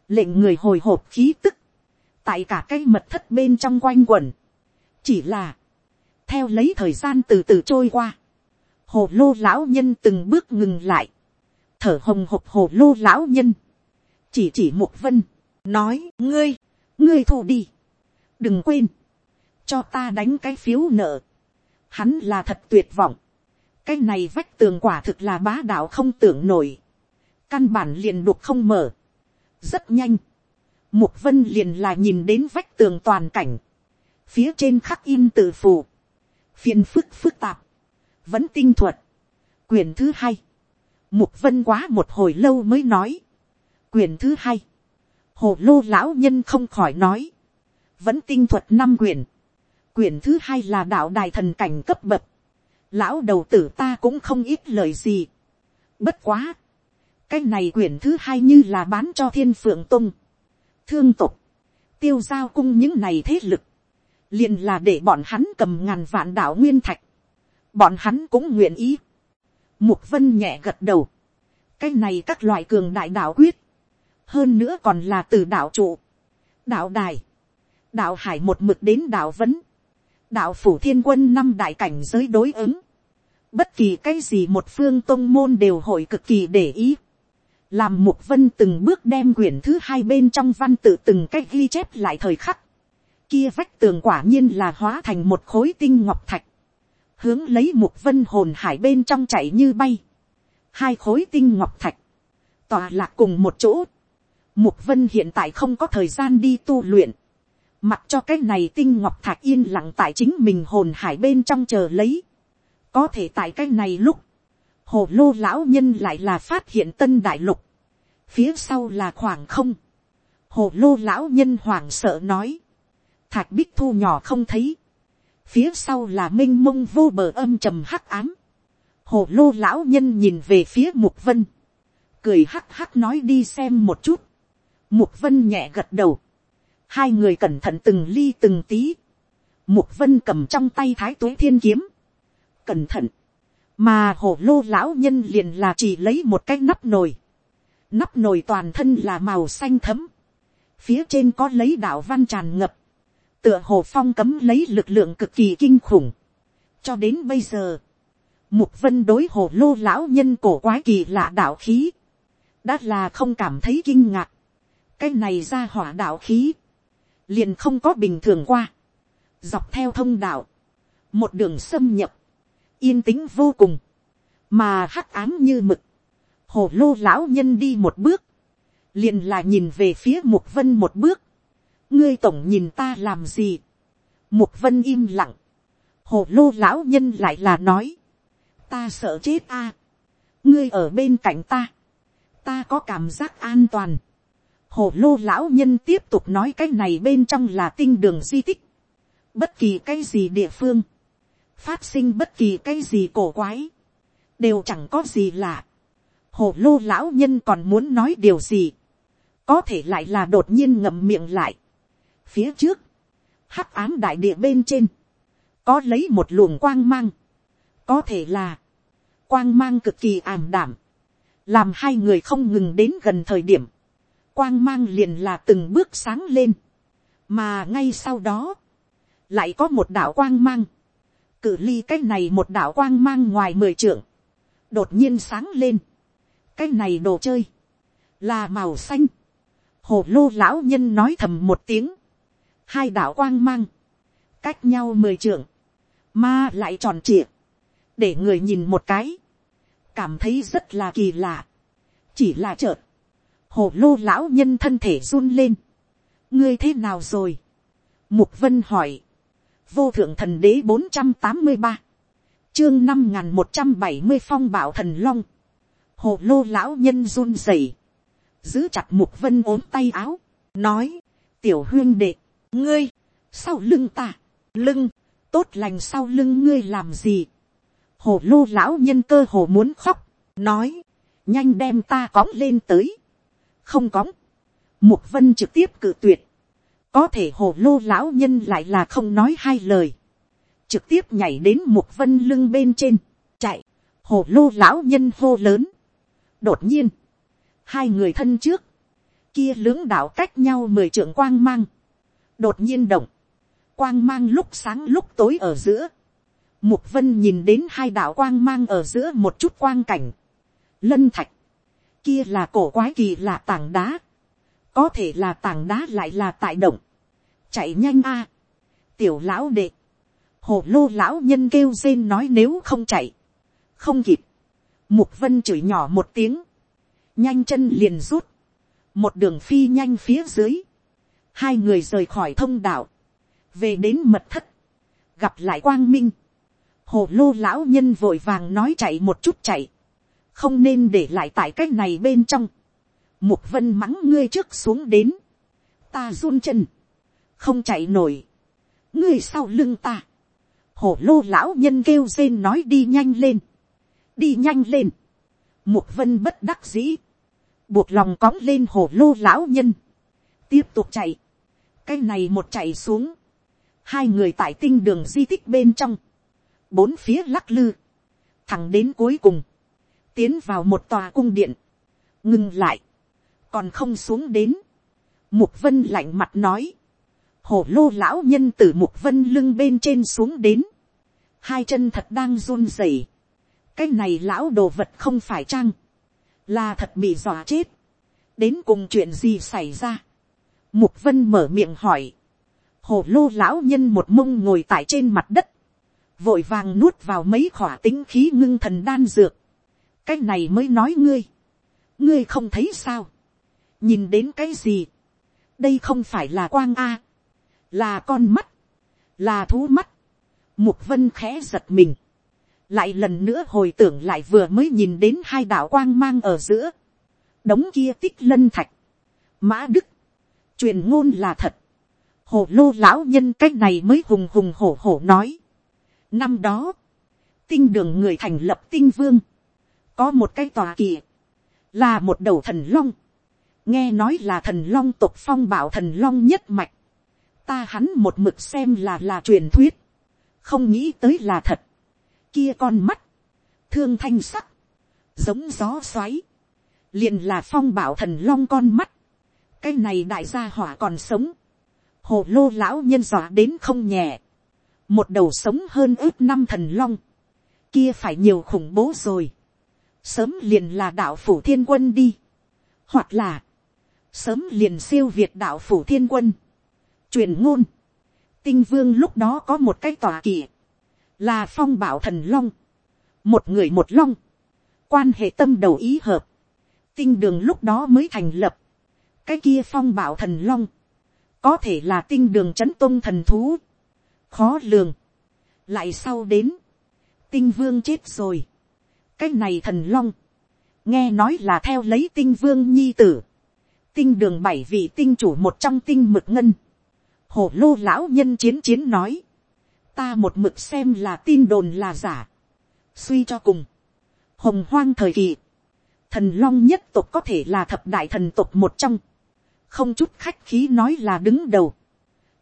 S1: lệnh người hồi hộp khí tức, tại cả cái mật thất bên trong quanh quẩn, chỉ là, theo lấy thời gian từ từ trôi qua, hồ lô lão nhân từng bước ngừng lại, thở hồng hộc hồ lô lão nhân, chỉ chỉ một vân, nói ngươi, ngươi thù đi, đừng quên, cho ta đánh cái phiếu nợ. Hắn là thật tuyệt vọng. Cái này vách tường quả thực là bá đạo không tưởng nổi. Căn bản liền đục không mở. Rất nhanh. Mục vân liền là nhìn đến vách tường toàn cảnh. Phía trên khắc in tự phù. Phiền phức phức tạp. Vẫn tinh thuật. Quyền thứ hai. Mục vân quá một hồi lâu mới nói. Quyền thứ hai. Hồ lô lão nhân không khỏi nói. Vẫn tinh thuật năm quyền quyển thứ hai là đạo đài thần cảnh cấp bậc. Lão đầu tử ta cũng không ít lời gì. Bất quá. Cái này quyển thứ hai như là bán cho thiên phượng tung. Thương tục. Tiêu giao cung những này thế lực. liền là để bọn hắn cầm ngàn vạn đạo nguyên thạch. Bọn hắn cũng nguyện ý. Mục vân nhẹ gật đầu. Cái này các loại cường đại đạo quyết. Hơn nữa còn là từ đạo trụ. Đạo đài. Đạo hải một mực đến đạo vấn đạo phủ thiên quân năm đại cảnh giới đối ứng, bất kỳ cái gì một phương tôn môn đều hội cực kỳ để ý, làm mục vân từng bước đem quyển thứ hai bên trong văn tự từng cách ghi chép lại thời khắc, kia vách tường quả nhiên là hóa thành một khối tinh ngọc thạch, hướng lấy mục vân hồn hải bên trong chạy như bay, hai khối tinh ngọc thạch, tòa lạc cùng một chỗ, mục vân hiện tại không có thời gian đi tu luyện, Mặc cho cái này tinh ngọc thạch yên lặng tại chính mình hồn hải bên trong chờ lấy. Có thể tại cái này lúc. Hồ lô lão nhân lại là phát hiện tân đại lục. Phía sau là khoảng không. Hồ lô lão nhân hoảng sợ nói. Thạch bích thu nhỏ không thấy. Phía sau là minh mông vô bờ âm trầm hắc ám. Hồ lô lão nhân nhìn về phía mục vân. Cười hắc hắc nói đi xem một chút. Mục vân nhẹ gật đầu hai người cẩn thận từng ly từng tí, mục vân cầm trong tay thái tuế thiên kiếm, cẩn thận, mà hổ lô lão nhân liền là chỉ lấy một cái nắp nồi, nắp nồi toàn thân là màu xanh thấm, phía trên có lấy đạo văn tràn ngập, tựa hồ phong cấm lấy lực lượng cực kỳ kinh khủng, cho đến bây giờ, mục vân đối hồ lô lão nhân cổ quái kỳ lạ đạo khí, đã là không cảm thấy kinh ngạc, cái này ra hỏa đạo khí, liền không có bình thường qua, dọc theo thông đạo, một đường xâm nhập, yên tĩnh vô cùng, mà hắc ám như mực, hồ lô lão nhân đi một bước, liền là nhìn về phía mục vân một bước, ngươi tổng nhìn ta làm gì, mục vân im lặng, hồ lô lão nhân lại là nói, ta sợ chết a, ngươi ở bên cạnh ta, ta có cảm giác an toàn, hồ lô lão nhân tiếp tục nói cái này bên trong là tinh đường di tích. Bất kỳ cái gì địa phương. Phát sinh bất kỳ cái gì cổ quái. Đều chẳng có gì lạ. hồ lô lão nhân còn muốn nói điều gì, có thể lại là đột nhiên ngậm miệng lại. phía trước, hắc ám đại địa bên trên, có lấy một luồng quang mang, có thể là, quang mang cực kỳ ảm đảm, làm hai người không ngừng đến gần thời điểm, quang mang liền là từng bước sáng lên, mà ngay sau đó, lại có một đạo quang mang, cử ly cái này một đạo quang mang ngoài mười trượng, đột nhiên sáng lên, cái này đồ chơi, là màu xanh, hồ lô lão nhân nói thầm một tiếng, hai đạo quang mang, cách nhau mười trượng, mà lại tròn trịa, để người nhìn một cái, cảm thấy rất là kỳ lạ, chỉ là chợt, hồ lô lão nhân thân thể run lên, ngươi thế nào rồi, mục vân hỏi, vô thượng thần đế bốn trăm tám mươi ba, chương năm n g h n một trăm bảy mươi phong bảo thần long, hồ lô lão nhân run rẩy, giữ chặt mục vân ốm tay áo, nói, tiểu huyên đệ, ngươi, sau lưng ta, lưng, tốt lành sau lưng ngươi làm gì, hồ lô lão nhân cơ hồ muốn khóc, nói, nhanh đem ta cõng lên tới, không cõng, mục vân trực tiếp cự tuyệt, có thể hồ lô lão nhân lại là không nói hai lời, trực tiếp nhảy đến một vân lưng bên trên, chạy, hồ lô lão nhân hô lớn. đột nhiên, hai người thân trước, kia lưỡng đạo cách nhau mười trưởng quang mang, đột nhiên động, quang mang lúc sáng lúc tối ở giữa, mục vân nhìn đến hai đạo quang mang ở giữa một chút quang cảnh, lân thạch, kia là cổ quái kỳ lạ tảng đá, có thể là tảng đá lại là tại động, chạy nhanh a, tiểu lão đệ, hồ lô lão nhân kêu rên nói nếu không chạy, không kịp, mục vân chửi nhỏ một tiếng, nhanh chân liền rút, một đường phi nhanh phía dưới, hai người rời khỏi thông đạo, về đến mật thất, gặp lại quang minh, hồ lô lão nhân vội vàng nói chạy một chút chạy, không nên để lại tại cái này bên trong, Mục vân mắng ngươi trước xuống đến. Ta run chân. Không chạy nổi. Ngươi sau lưng ta. Hổ lô lão nhân kêu rên nói đi nhanh lên. Đi nhanh lên. Mục vân bất đắc dĩ. Buộc lòng cõng lên hổ lô lão nhân. Tiếp tục chạy. Cái này một chạy xuống. Hai người tại tinh đường di tích bên trong. Bốn phía lắc lư. Thẳng đến cuối cùng. Tiến vào một tòa cung điện. Ngừng lại còn không xuống đến. Mục vân lạnh mặt nói. Hổ lô lão nhân từ mục vân lưng bên trên xuống đến. Hai chân thật đang run rẩy. Cái này lão đồ vật không phải chăng. Là thật bị dọa chết. Đến cùng chuyện gì xảy ra. Mục vân mở miệng hỏi. Hổ lô lão nhân một mông ngồi tại trên mặt đất. Vội vàng nuốt vào mấy khỏa tính khí ngưng thần đan dược. Cái này mới nói ngươi. Ngươi không thấy sao nhìn đến cái gì, đây không phải là quang a, là con mắt, là thú mắt, mục vân khẽ giật mình, lại lần nữa hồi tưởng lại vừa mới nhìn đến hai đạo quang mang ở giữa, đống kia tích lân thạch, mã đức, truyền ngôn là thật, hồ lô lão nhân cách này mới hùng hùng hổ hổ nói. năm đó, tinh đường người thành lập tinh vương, có một cái tòa kỳ, là một đầu thần long, nghe nói là thần long tộc phong bảo thần long nhất mạch, ta hắn một mực xem là là truyền thuyết, không nghĩ tới là thật, kia con mắt, thương thanh sắc, giống gió xoáy, liền là phong bảo thần long con mắt, cái này đại gia hỏa còn sống, hồ lô lão nhân dọa đến không nhẹ, một đầu sống hơn ước năm thần long, kia phải nhiều khủng bố rồi, sớm liền là đạo phủ thiên quân đi, hoặc là, sớm liền siêu việt đạo phủ thiên quân, truyền ngôn, tinh vương lúc đó có một cái tòa kỳ, là phong bảo thần long, một người một long, quan hệ tâm đầu ý hợp, tinh đường lúc đó mới thành lập, cái kia phong bảo thần long, có thể là tinh đường c h ấ n tôn thần thú, khó lường, lại sau đến, tinh vương chết rồi, cái này thần long, nghe nói là theo lấy tinh vương nhi tử, tinh đường bảy vị tinh chủ một trong tinh mực ngân. Hổ lô lão nhân chiến chiến nói. Ta một mực xem là tin đồn là giả. Suy cho cùng. Hồng hoang thời kỳ. thần long nhất tộc có thể là thập đại thần tộc một trong, không chút khách khí nói là đứng đầu,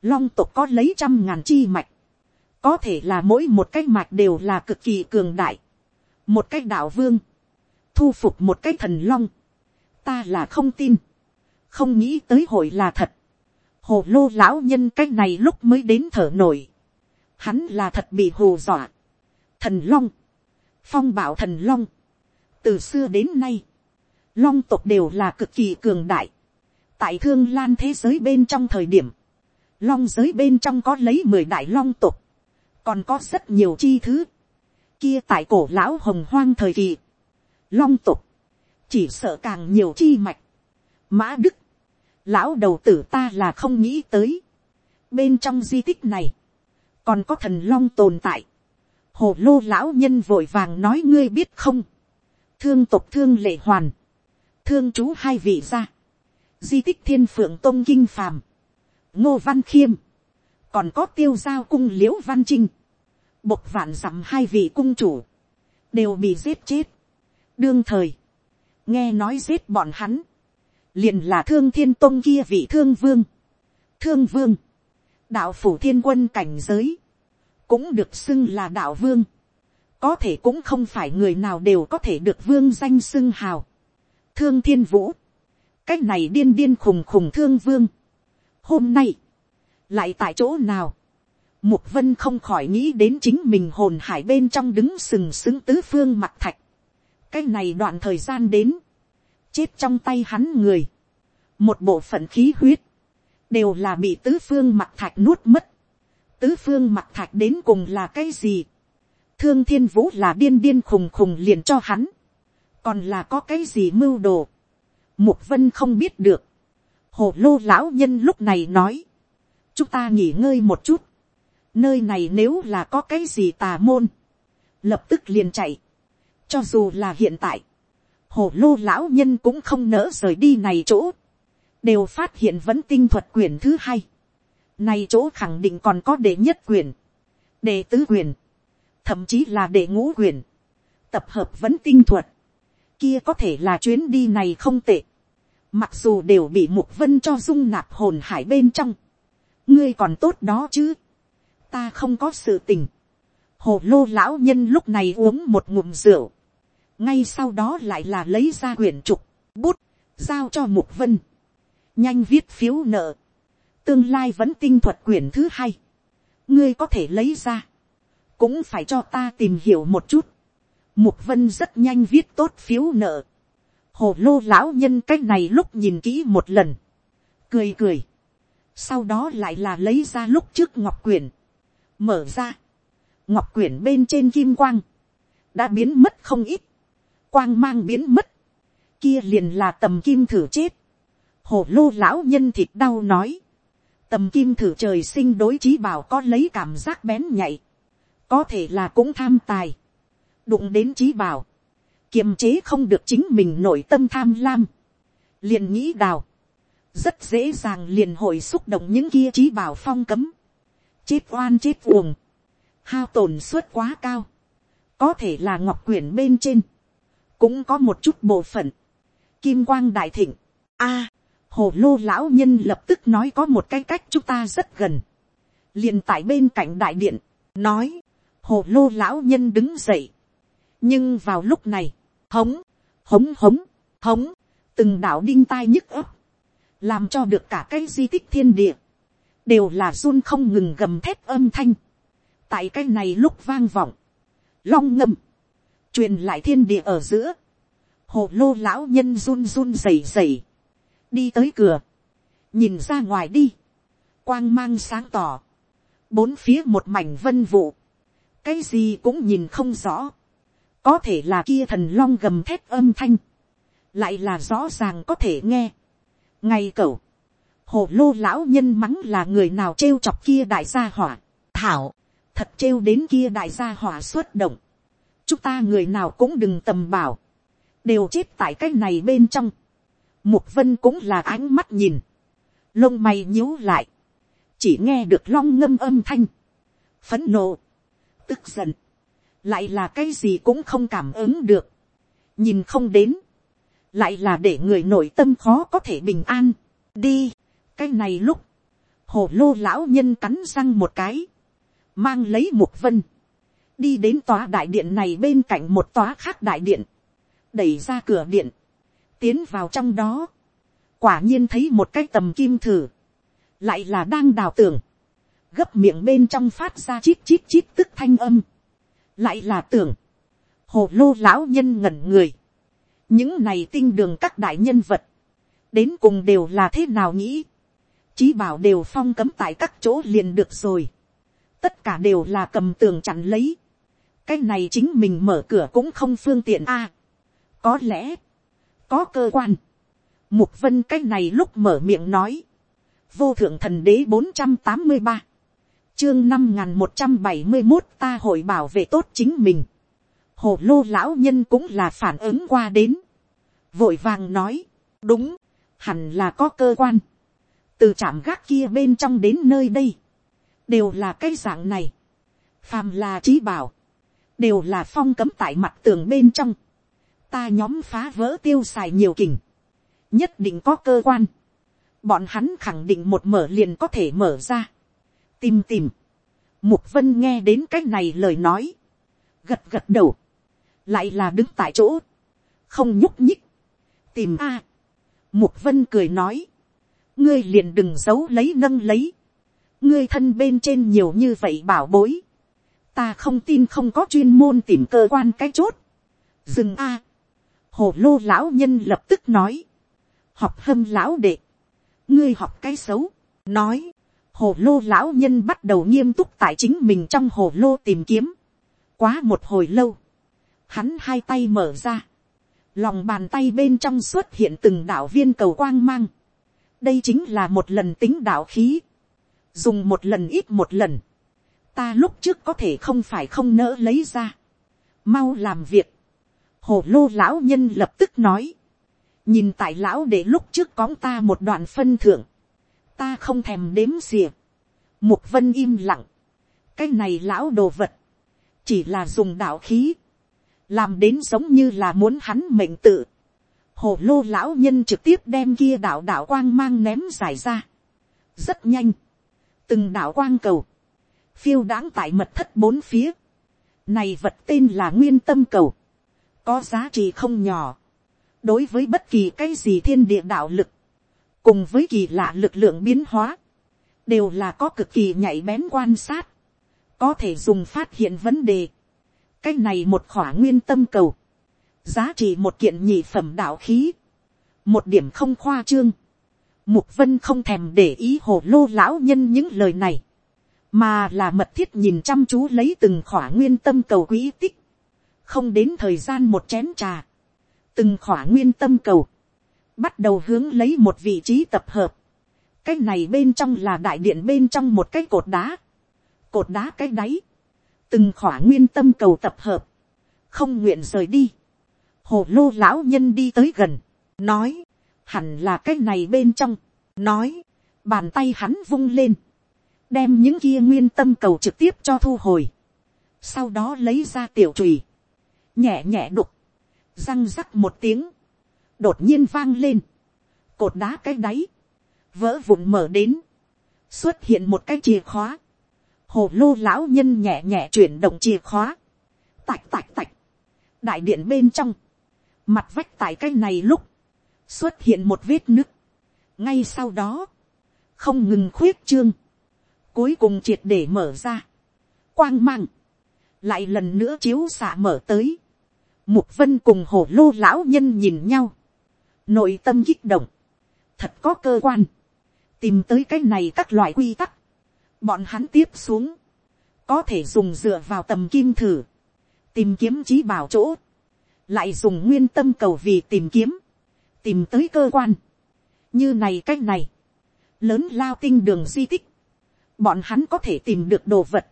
S1: long tộc có lấy trăm ngàn chi mạch, có thể là mỗi một cái mạch đều là cực kỳ cường đại, một cái đạo vương, thu phục một cái thần long, ta là không tin, không nghĩ tới hội là thật, hồ lô lão nhân cái này lúc mới đến thở nổi, hắn là thật bị hồ dọa, thần long, phong bảo thần long, từ xưa đến nay, long tộc đều là cực kỳ cường đại, tại thương lan thế giới bên trong thời điểm, long giới bên trong có lấy mười đại long tộc, còn có rất nhiều chi thứ, kia tại cổ lão hồng hoang thời kỳ, long tộc, chỉ sợ càng nhiều chi mạch, mã đức, lão đầu tử ta là không nghĩ tới, bên trong di tích này, còn có thần long tồn tại, hồ lô lão nhân vội vàng nói ngươi biết không, thương tộc thương lệ hoàn, thương chú hai vị ra di tích thiên phượng tôn kinh phàm, ngô văn khiêm, còn có tiêu giao cung liễu văn trinh, bộc vạn dặm hai vị cung chủ, đều bị giết chết. đương thời, nghe nói giết bọn hắn, liền là thương thiên tôn kia vị thương vương, thương vương, đạo phủ thiên quân cảnh giới, cũng được xưng là đạo vương, có thể cũng không phải người nào đều có thể được vương danh xưng hào. thương thiên vũ, cách này điên điên khùng khùng thương vương. hôm nay, lại tại chỗ nào, mục vân không khỏi nghĩ đến chính mình hồn hải bên trong đứng sừng sững tứ phương mặt thạch. cái này đoạn thời gian đến, chết trong tay hắn người, một bộ phận khí huyết, đều là bị tứ phương mặt thạch nuốt mất. tứ phương mặt thạch đến cùng là cái gì. thương thiên vũ là điên điên khùng khùng liền cho hắn. còn là có cái gì mưu đồ. Mục vân không biết được. Hồ lô lão nhân lúc này nói. Chúng ta nghỉ ngơi một chút. Nơi này nếu là có cái gì tà môn. Lập tức liền chạy. Cho dù là hiện tại. Hồ lô lão nhân cũng không nỡ rời đi này chỗ. Đều phát hiện vẫn tinh thuật quyển thứ hai. Này chỗ khẳng định còn có đệ nhất quyển. Đệ tứ quyển. Thậm chí là đệ ngũ quyển. Tập hợp vẫn tinh thuật kia có thể là chuyến đi này không tệ. Mặc dù đều bị mục vân cho dung nạp hồn hải bên trong. Ngươi còn tốt đó chứ. Ta không có sự tình. Hồ lô lão nhân lúc này uống một ngụm rượu. Ngay sau đó lại là lấy ra quyển trục, bút, giao cho mục vân. Nhanh viết phiếu nợ. Tương lai vẫn tinh thuật quyển thứ hai. Ngươi có thể lấy ra. Cũng phải cho ta tìm hiểu một chút Mục vân rất nhanh viết tốt phiếu nợ. Hồ lô lão nhân cái này lúc nhìn kỹ một lần. Cười cười. Sau đó lại là lấy ra lúc trước ngọc quyển. Mở ra. Ngọc quyển bên trên kim quang. Đã biến mất không ít. Quang mang biến mất. Kia liền là tầm kim thử chết. hổ lô lão nhân thịt đau nói. Tầm kim thử trời sinh đối trí bảo có lấy cảm giác bén nhạy. Có thể là cũng tham tài đụng đến trí bảo, kiềm chế không được chính mình nội tâm tham lam, liền nghĩ đào, rất dễ dàng liền hội xúc động những kia trí bảo phong cấm, chết oan chết uồng, hao tổn suất quá cao, có thể là ngọc quyển bên trên, cũng có một chút bộ phận, kim quang đại thịnh, a, à, hồ lô lão nhân lập tức nói có một cái cách chúng ta rất gần, liền tại bên cạnh đại điện, nói, hồ lô lão nhân đứng dậy, nhưng vào lúc này, hống, hống hống, hống, từng đạo đinh tai nhức ấp, làm cho được cả cái di tích thiên địa, đều là run không ngừng gầm thép âm thanh, tại cái này lúc vang vọng, long ngâm, truyền lại thiên địa ở giữa, hồ lô lão nhân run run rẩy rẩy, đi tới cửa, nhìn ra ngoài đi, quang mang sáng tỏ, bốn phía một mảnh vân vụ, cái gì cũng nhìn không rõ, có thể là kia thần long gầm thét âm thanh, lại là rõ ràng có thể nghe. ngay cẩu, hồ lô lão nhân mắng là người nào trêu chọc kia đại gia hỏa, thảo, thật trêu đến kia đại gia hỏa xuất động, chúng ta người nào cũng đừng tầm bảo, đều chết tại cái này bên trong, mục vân cũng là ánh mắt nhìn, lông mày nhíu lại, chỉ nghe được long ngâm âm thanh, phấn nộ, tức giận, lại là cái gì cũng không cảm ứng được, nhìn không đến, lại là để người nội tâm khó có thể bình an, đi, cái này lúc, hồ lô lão nhân cắn răng một cái, mang lấy mục vân, đi đến tòa đại điện này bên cạnh một tòa khác đại điện, đẩy ra cửa điện, tiến vào trong đó, quả nhiên thấy một cái tầm kim thử, lại là đang đào tường, gấp miệng bên trong phát ra chít chít chít tức thanh âm, lại là tưởng, hồ lô lão nhân ngẩn người, những này tinh đường các đại nhân vật, đến cùng đều là thế nào nghĩ, chí bảo đều phong cấm tại các chỗ liền được rồi, tất cả đều là cầm tường chặn lấy, cái này chính mình mở cửa cũng không phương tiện a, có lẽ, có cơ quan, mục vân cái này lúc mở miệng nói, vô thượng thần đế bốn trăm tám mươi ba, chương năm n g h n một trăm bảy mươi một ta hội bảo vệ tốt chính mình, hồ lô lão nhân cũng là phản ứng qua đến, vội vàng nói, đúng, hẳn là có cơ quan, từ trạm gác kia bên trong đến nơi đây, đều là cái dạng này, phàm là trí bảo, đều là phong cấm tại mặt tường bên trong, ta nhóm phá vỡ tiêu xài nhiều kình, nhất định có cơ quan, bọn hắn khẳng định một mở liền có thể mở ra, tìm tìm. Mục vân nghe đến cách này lời nói. Gật gật đầu. Lại là đứng tại chỗ. Không nhúc nhích. Tìm a. Mục vân cười nói. Ngươi liền đừng giấu lấy nâng lấy. Ngươi thân bên trên nhiều như vậy bảo bối. Ta không tin không có chuyên môn tìm cơ quan cái chốt. Dừng a. Hồ lô lão nhân lập tức nói. Học hâm lão đệ. Ngươi học cái xấu. Nói hồ lô lão nhân bắt đầu nghiêm túc tại chính mình trong hồ lô tìm kiếm. quá một hồi lâu, hắn hai tay mở ra, lòng bàn tay bên trong xuất hiện từng đạo viên cầu quang mang. đây chính là một lần tính đạo khí, dùng một lần ít một lần, ta lúc trước có thể không phải không nỡ lấy ra, mau làm việc, hồ lô lão nhân lập tức nói, nhìn tại lão để lúc trước cóng ta một đoạn phân thưởng, ta không thèm đếm xìa. Mục vân im lặng. Cái này lão đồ vật. Chỉ là dùng đạo khí. Làm đến giống như là muốn hắn mệnh tự. Hồ lô lão nhân trực tiếp đem kia đạo đạo quang mang ném giải ra. Rất nhanh. Từng đạo quang cầu. Phiêu đáng tại mật thất bốn phía. Này vật tên là nguyên tâm cầu. Có giá trị không nhỏ. Đối với bất kỳ cái gì thiên địa đạo lực cùng với kỳ lạ lực lượng biến hóa, đều là có cực kỳ nhạy bén quan sát, có thể dùng phát hiện vấn đề. cái này một khỏa nguyên tâm cầu, giá trị một kiện nhị phẩm đạo khí, một điểm không khoa trương, mục vân không thèm để ý hồ lô lão nhân những lời này, mà là mật thiết nhìn chăm chú lấy từng khỏa nguyên tâm cầu quỹ tích, không đến thời gian một chén trà, từng khỏa nguyên tâm cầu, bắt đầu hướng lấy một vị trí tập hợp. cái này bên trong là đại điện bên trong một cái cột đá. cột đá cái đáy. từng khỏa nguyên tâm cầu tập hợp. không nguyện rời đi. hồ lô lão nhân đi tới gần. nói, hẳn là cái này bên trong. nói, bàn tay hắn vung lên đem những kia nguyên tâm cầu trực tiếp cho thu hồi. sau đó lấy ra tiểu trùy. nhẹ nhẹ đục. răng rắc một tiếng. Đột nhiên vang lên, cột đá cái đáy, vỡ vụn mở đến, xuất hiện một cái chìa khóa, hồ lô lão nhân nhẹ nhẹ chuyển động chìa khóa, tạch tạch tạch, đại điện bên trong, mặt vách tại cái này lúc, xuất hiện một vết nứt, ngay sau đó, không ngừng khuyết trương, cuối cùng triệt để mở ra, quang mang, lại lần nữa chiếu xạ mở tới, mục vân cùng hồ lô lão nhân nhìn nhau, nội tâm kích động, thật có cơ quan, tìm tới cái này các loại quy tắc, bọn hắn tiếp xuống, có thể dùng dựa vào tầm kim thử, tìm kiếm trí bảo chỗ, lại dùng nguyên tâm cầu vì tìm kiếm, tìm tới cơ quan, như này cách này, lớn lao tinh đường di tích, bọn hắn có thể tìm được đồ vật,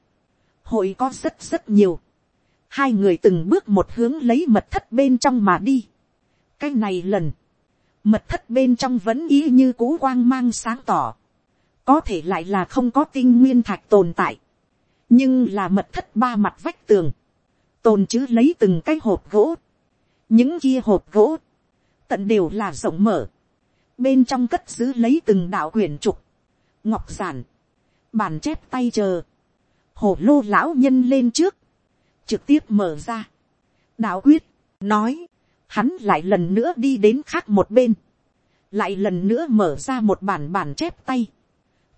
S1: hội có rất rất nhiều, hai người từng bước một hướng lấy mật thất bên trong mà đi, cái này lần, mật thất bên trong vẫn ý như cú quang mang sáng tỏ, có thể lại là không có tinh nguyên thạch tồn tại, nhưng là mật thất ba mặt vách tường, tồn chứ lấy từng cái hộp gỗ, những kia hộp gỗ, tận đều là rộng mở, bên trong cất giữ lấy từng đạo quyển trục, ngọc giản, bàn chép tay chờ, hổ lô lão nhân lên trước, trực tiếp mở ra, đạo quyết, nói, hắn lại lần nữa đi đến khác một bên, lại lần nữa mở ra một bản bản chép tay,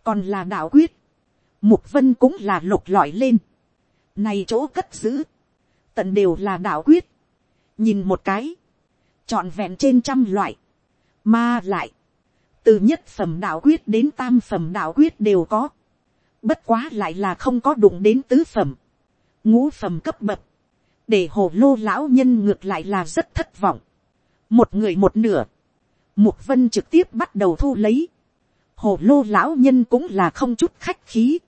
S1: còn là đạo quyết, mục vân cũng là lục lọi lên, này chỗ cất giữ, tận đều là đạo quyết, nhìn một cái, trọn vẹn trên trăm loại, mà lại, từ nhất phẩm đạo quyết đến tam phẩm đạo quyết đều có, bất quá lại là không có đụng đến tứ phẩm, ngũ phẩm cấp bậc, để hồ lô lão nhân ngược lại là rất thất vọng, một người một nửa, mục vân trực tiếp bắt đầu thu lấy, hồ lô lão nhân cũng là không chút khách khí,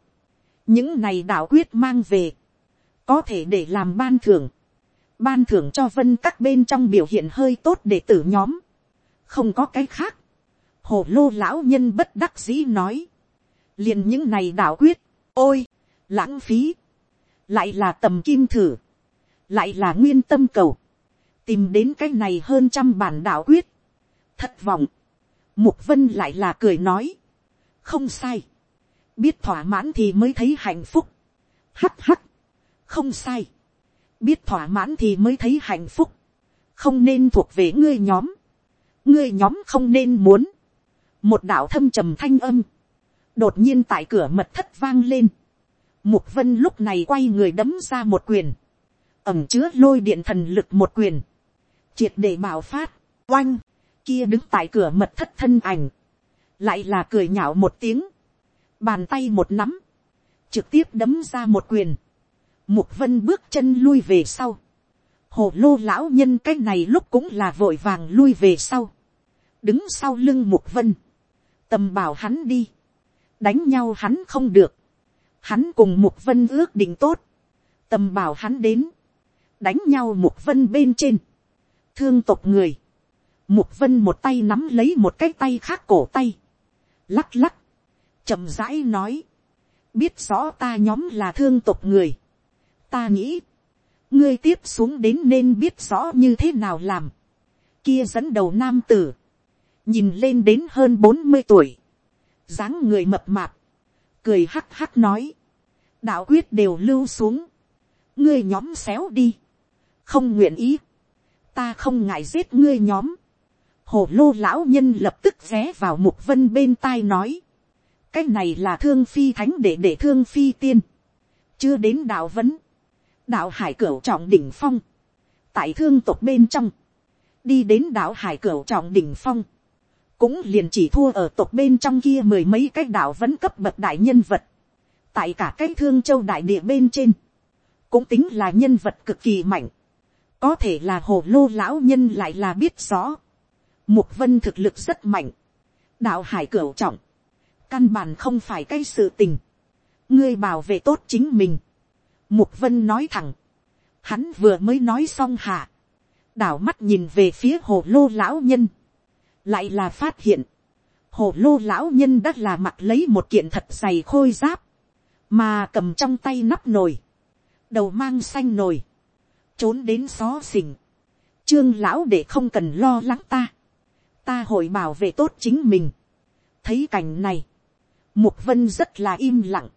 S1: những này đạo quyết mang về, có thể để làm ban thưởng, ban thưởng cho vân các bên trong biểu hiện hơi tốt để tử nhóm, không có cái khác, hồ lô lão nhân bất đắc dĩ nói, liền những này đạo quyết, ôi, lãng phí, lại là tầm kim thử, lại là nguyên tâm cầu, tìm đến cái này hơn trăm bản đạo quyết, thất vọng, mục vân lại là cười nói, không sai, biết thỏa mãn thì mới thấy hạnh phúc, hắt hắt, không sai, biết thỏa mãn thì mới thấy hạnh phúc, không nên thuộc về ngươi nhóm, ngươi nhóm không nên muốn, một đạo thâm trầm thanh âm, đột nhiên tại cửa mật thất vang lên, mục vân lúc này quay người đấm ra một quyền, ẩm chứa lôi điện thần lực một quyền, triệt để bảo phát, oanh, kia đứng tại cửa mật thất thân ảnh, lại là cười nhạo một tiếng, bàn tay một nắm, trực tiếp đấm ra một quyền, mục vân bước chân lui về sau, hồ lô lão nhân cái này lúc cũng là vội vàng lui về sau, đứng sau lưng mục vân, tầm bảo hắn đi, đánh nhau hắn không được, hắn cùng mục vân ước định tốt, tầm bảo hắn đến, đánh nhau mục vân bên trên, thương tộc người, mục vân một tay nắm lấy một cái tay khác cổ tay, lắc lắc, chậm rãi nói, biết rõ ta nhóm là thương tộc người, ta nghĩ, ngươi tiếp xuống đến nên biết rõ như thế nào làm, kia dẫn đầu nam tử, nhìn lên đến hơn bốn mươi tuổi, dáng người mập mạp, cười hắc hắc nói, đạo quyết đều lưu xuống, ngươi nhóm xéo đi, không nguyện ý, ta không ngại giết ngươi nhóm, hồ lô lão nhân lập tức ré vào mục vân bên tai nói, cái này là thương phi thánh để để thương phi tiên, chưa đến đạo vấn, đạo hải cửu trọng đỉnh phong, tại thương tộc bên trong, đi đến đạo hải cửu trọng đỉnh phong, cũng liền chỉ thua ở tộc bên trong kia mười mấy cái đạo vẫn cấp bậc đại nhân vật, tại cả cái thương châu đại địa bên trên, cũng tính là nhân vật cực kỳ mạnh, có thể là hồ lô lão nhân lại là biết rõ, mục vân thực lực rất mạnh, đạo hải cửu trọng, căn bản không phải cái sự tình, ngươi bảo vệ tốt chính mình, mục vân nói thẳng, hắn vừa mới nói xong hạ, đảo mắt nhìn về phía hồ lô lão nhân, lại là phát hiện, hồ lô lão nhân đã là mặc lấy một kiện thật dày khôi giáp, mà cầm trong tay nắp nồi, đầu mang xanh nồi, trốn đến xó xình, trương lão để không cần lo lắng ta, ta hội bảo vệ tốt chính mình, thấy cảnh này, mục vân rất là im lặng,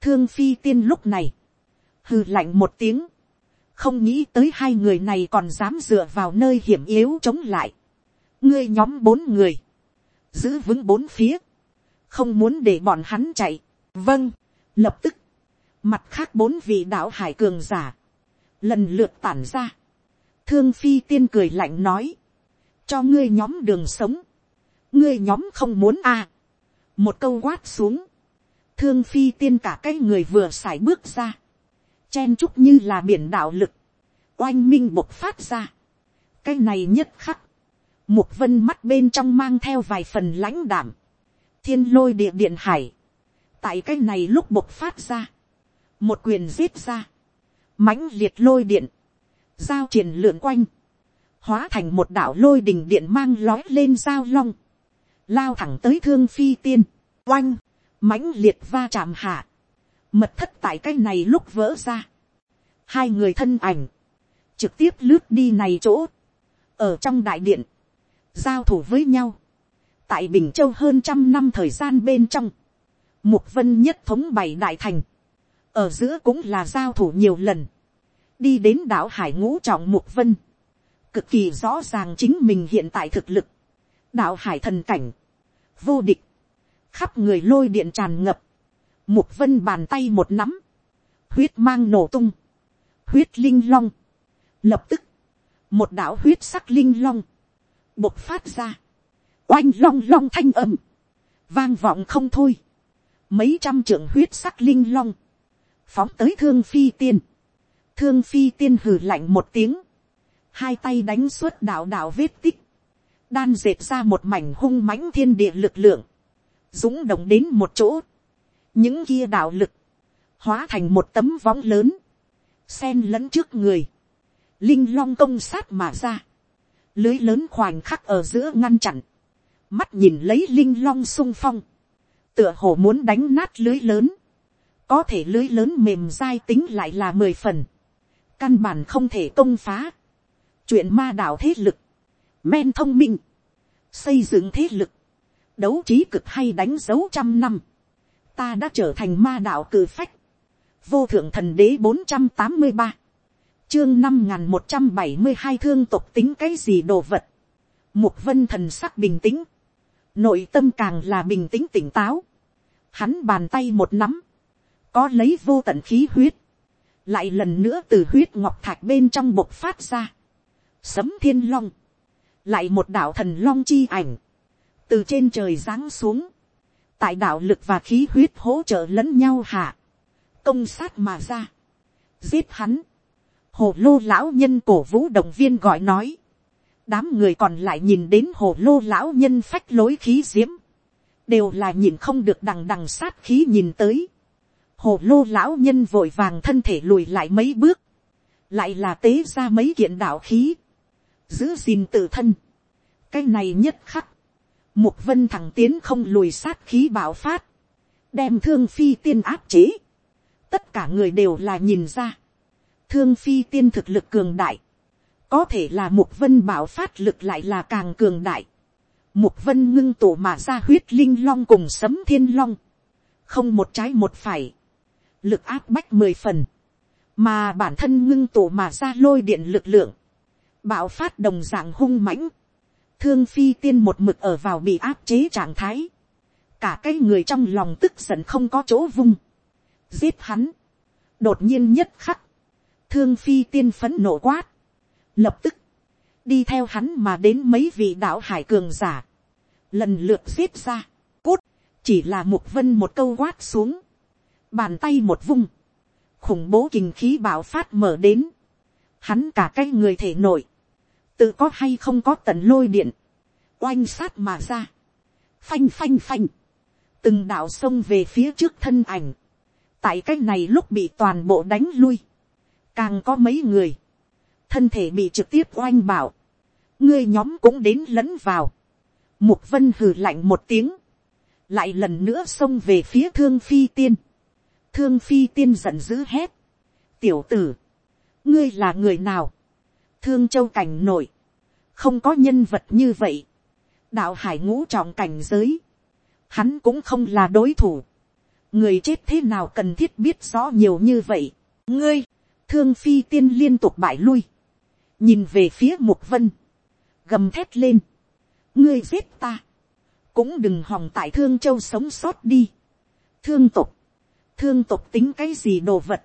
S1: thương phi tiên lúc này, hừ lạnh một tiếng, không nghĩ tới hai người này còn dám dựa vào nơi hiểm yếu chống lại, ngươi nhóm bốn người, giữ vững bốn phía, không muốn để bọn hắn chạy, vâng, lập tức, mặt khác bốn vị đạo hải cường giả, lần lượt tản ra, thương phi tiên cười lạnh nói, cho ngươi nhóm đường sống, ngươi nhóm không muốn a, à. một câu quát xuống, thương phi tiên cả cái người vừa x à i bước ra, chen chúc như là biển đạo lực, oanh minh bộc phát ra, cái này nhất khắc, Mục vân mắt bên trong mang theo vài phần lãnh đảm. Thiên lôi địa điện hải. Tại cái này lúc bộc phát ra. Một quyền giết ra. mãnh liệt lôi điện. Giao triển lượn quanh. Hóa thành một đảo lôi đình điện mang lói lên giao long. Lao thẳng tới thương phi tiên. Oanh. mãnh liệt va chạm hạ. Mật thất tại cái này lúc vỡ ra. Hai người thân ảnh. Trực tiếp lướt đi này chỗ. Ở trong đại điện giao thủ với nhau, tại bình châu hơn trăm năm thời gian bên trong, mục vân nhất thống bảy đại thành, ở giữa cũng là giao thủ nhiều lần, đi đến đảo hải ngũ trọng mục vân, cực kỳ rõ ràng chính mình hiện tại thực lực, đảo hải thần cảnh, vô địch, khắp người lôi điện tràn ngập, mục vân bàn tay một nắm, huyết mang nổ tung, huyết linh long, lập tức, một đạo huyết sắc linh long, bộc phát ra, oanh long long thanh âm, vang vọng không thôi, mấy trăm trưởng huyết sắc linh long, phóng tới thương phi tiên, thương phi tiên hừ lạnh một tiếng, hai tay đánh suốt đạo đạo vết tích, đan dệt ra một mảnh hung mãnh thiên địa lực lượng, dũng động đến một chỗ, những kia đạo lực, hóa thành một tấm võng lớn, sen lẫn trước người, linh long công sát mà ra, lưới lớn khoảnh khắc ở giữa ngăn chặn, mắt nhìn lấy linh long sung phong, tựa hồ muốn đánh nát lưới lớn, có thể lưới lớn mềm dai tính lại là mười phần, căn bản không thể công phá, chuyện ma đạo thế lực, men thông minh, xây dựng thế lực, đấu trí cực hay đánh dấu trăm năm, ta đã trở thành ma đạo cử phách, vô thượng thần đế bốn trăm tám mươi ba, chương năm n một trăm bảy mươi hai thương tục tính cái gì đồ vật, mục vân thần sắc bình tĩnh, nội tâm càng là bình tĩnh tỉnh táo, hắn bàn tay một nắm, có lấy vô tận khí huyết, lại lần nữa từ huyết ngọc thạch bên trong bộc phát ra, sấm thiên long, lại một đạo thần long chi ảnh, từ trên trời giáng xuống, tại đạo lực và khí huyết hỗ trợ lẫn nhau hạ, công sát mà ra, giết hắn, hồ lô lão nhân cổ vũ động viên gọi nói, đám người còn lại nhìn đến hồ lô lão nhân phách lối khí diễm, đều là nhìn không được đằng đằng sát khí nhìn tới, hồ lô lão nhân vội vàng thân thể lùi lại mấy bước, lại là tế ra mấy kiện đạo khí, giữ gìn tự thân. cái này nhất khắc, mục vân thẳng tiến không lùi sát khí bạo phát, đem thương phi tiên áp chế. tất cả người đều là nhìn ra, thương phi tiên thực lực cường đại, có thể là mục vân bạo phát lực lại là càng cường đại. Mục vân ngưng tổ mà ra huyết linh long cùng sấm thiên long, không một trái một phải, lực áp bách mười phần, mà bản thân ngưng tổ mà ra lôi điện lực lượng, bạo phát đồng dạng hung mãnh, thương phi tiên một mực ở vào bị áp chế trạng thái, cả cái người trong lòng tức giận không có chỗ vung, giết hắn, đột nhiên nhất khắc, thương phi tiên phấn nộ quát, lập tức, đi theo hắn mà đến mấy vị đạo hải cường giả, lần lượt xếp ra, cút, chỉ là một vân một câu quát xuống, bàn tay một vung, khủng bố kinh khí bạo phát mở đến, hắn cả cái người thể nổi tự có hay không có tận lôi điện, oanh sát mà ra, phanh phanh phanh, từng đạo sông về phía trước thân ảnh, tại cái này lúc bị toàn bộ đánh lui, càng có mấy người, thân thể bị trực tiếp oanh bảo, ngươi nhóm cũng đến lẫn vào, mục vân hừ lạnh một tiếng, lại lần nữa xông về phía thương phi tiên, thương phi tiên giận dữ hét, tiểu tử, ngươi là người nào, thương châu cảnh nổi, không có nhân vật như vậy, đạo hải ngũ trọng cảnh giới, hắn cũng không là đối thủ, người chết thế nào cần thiết biết rõ nhiều như vậy, ngươi, thương phi tiên liên tục bại lui, nhìn về phía mục vân, gầm thét lên, ngươi giết ta, cũng đừng hòng tại thương châu sống sót đi, thương tục, thương tục tính cái gì đồ vật,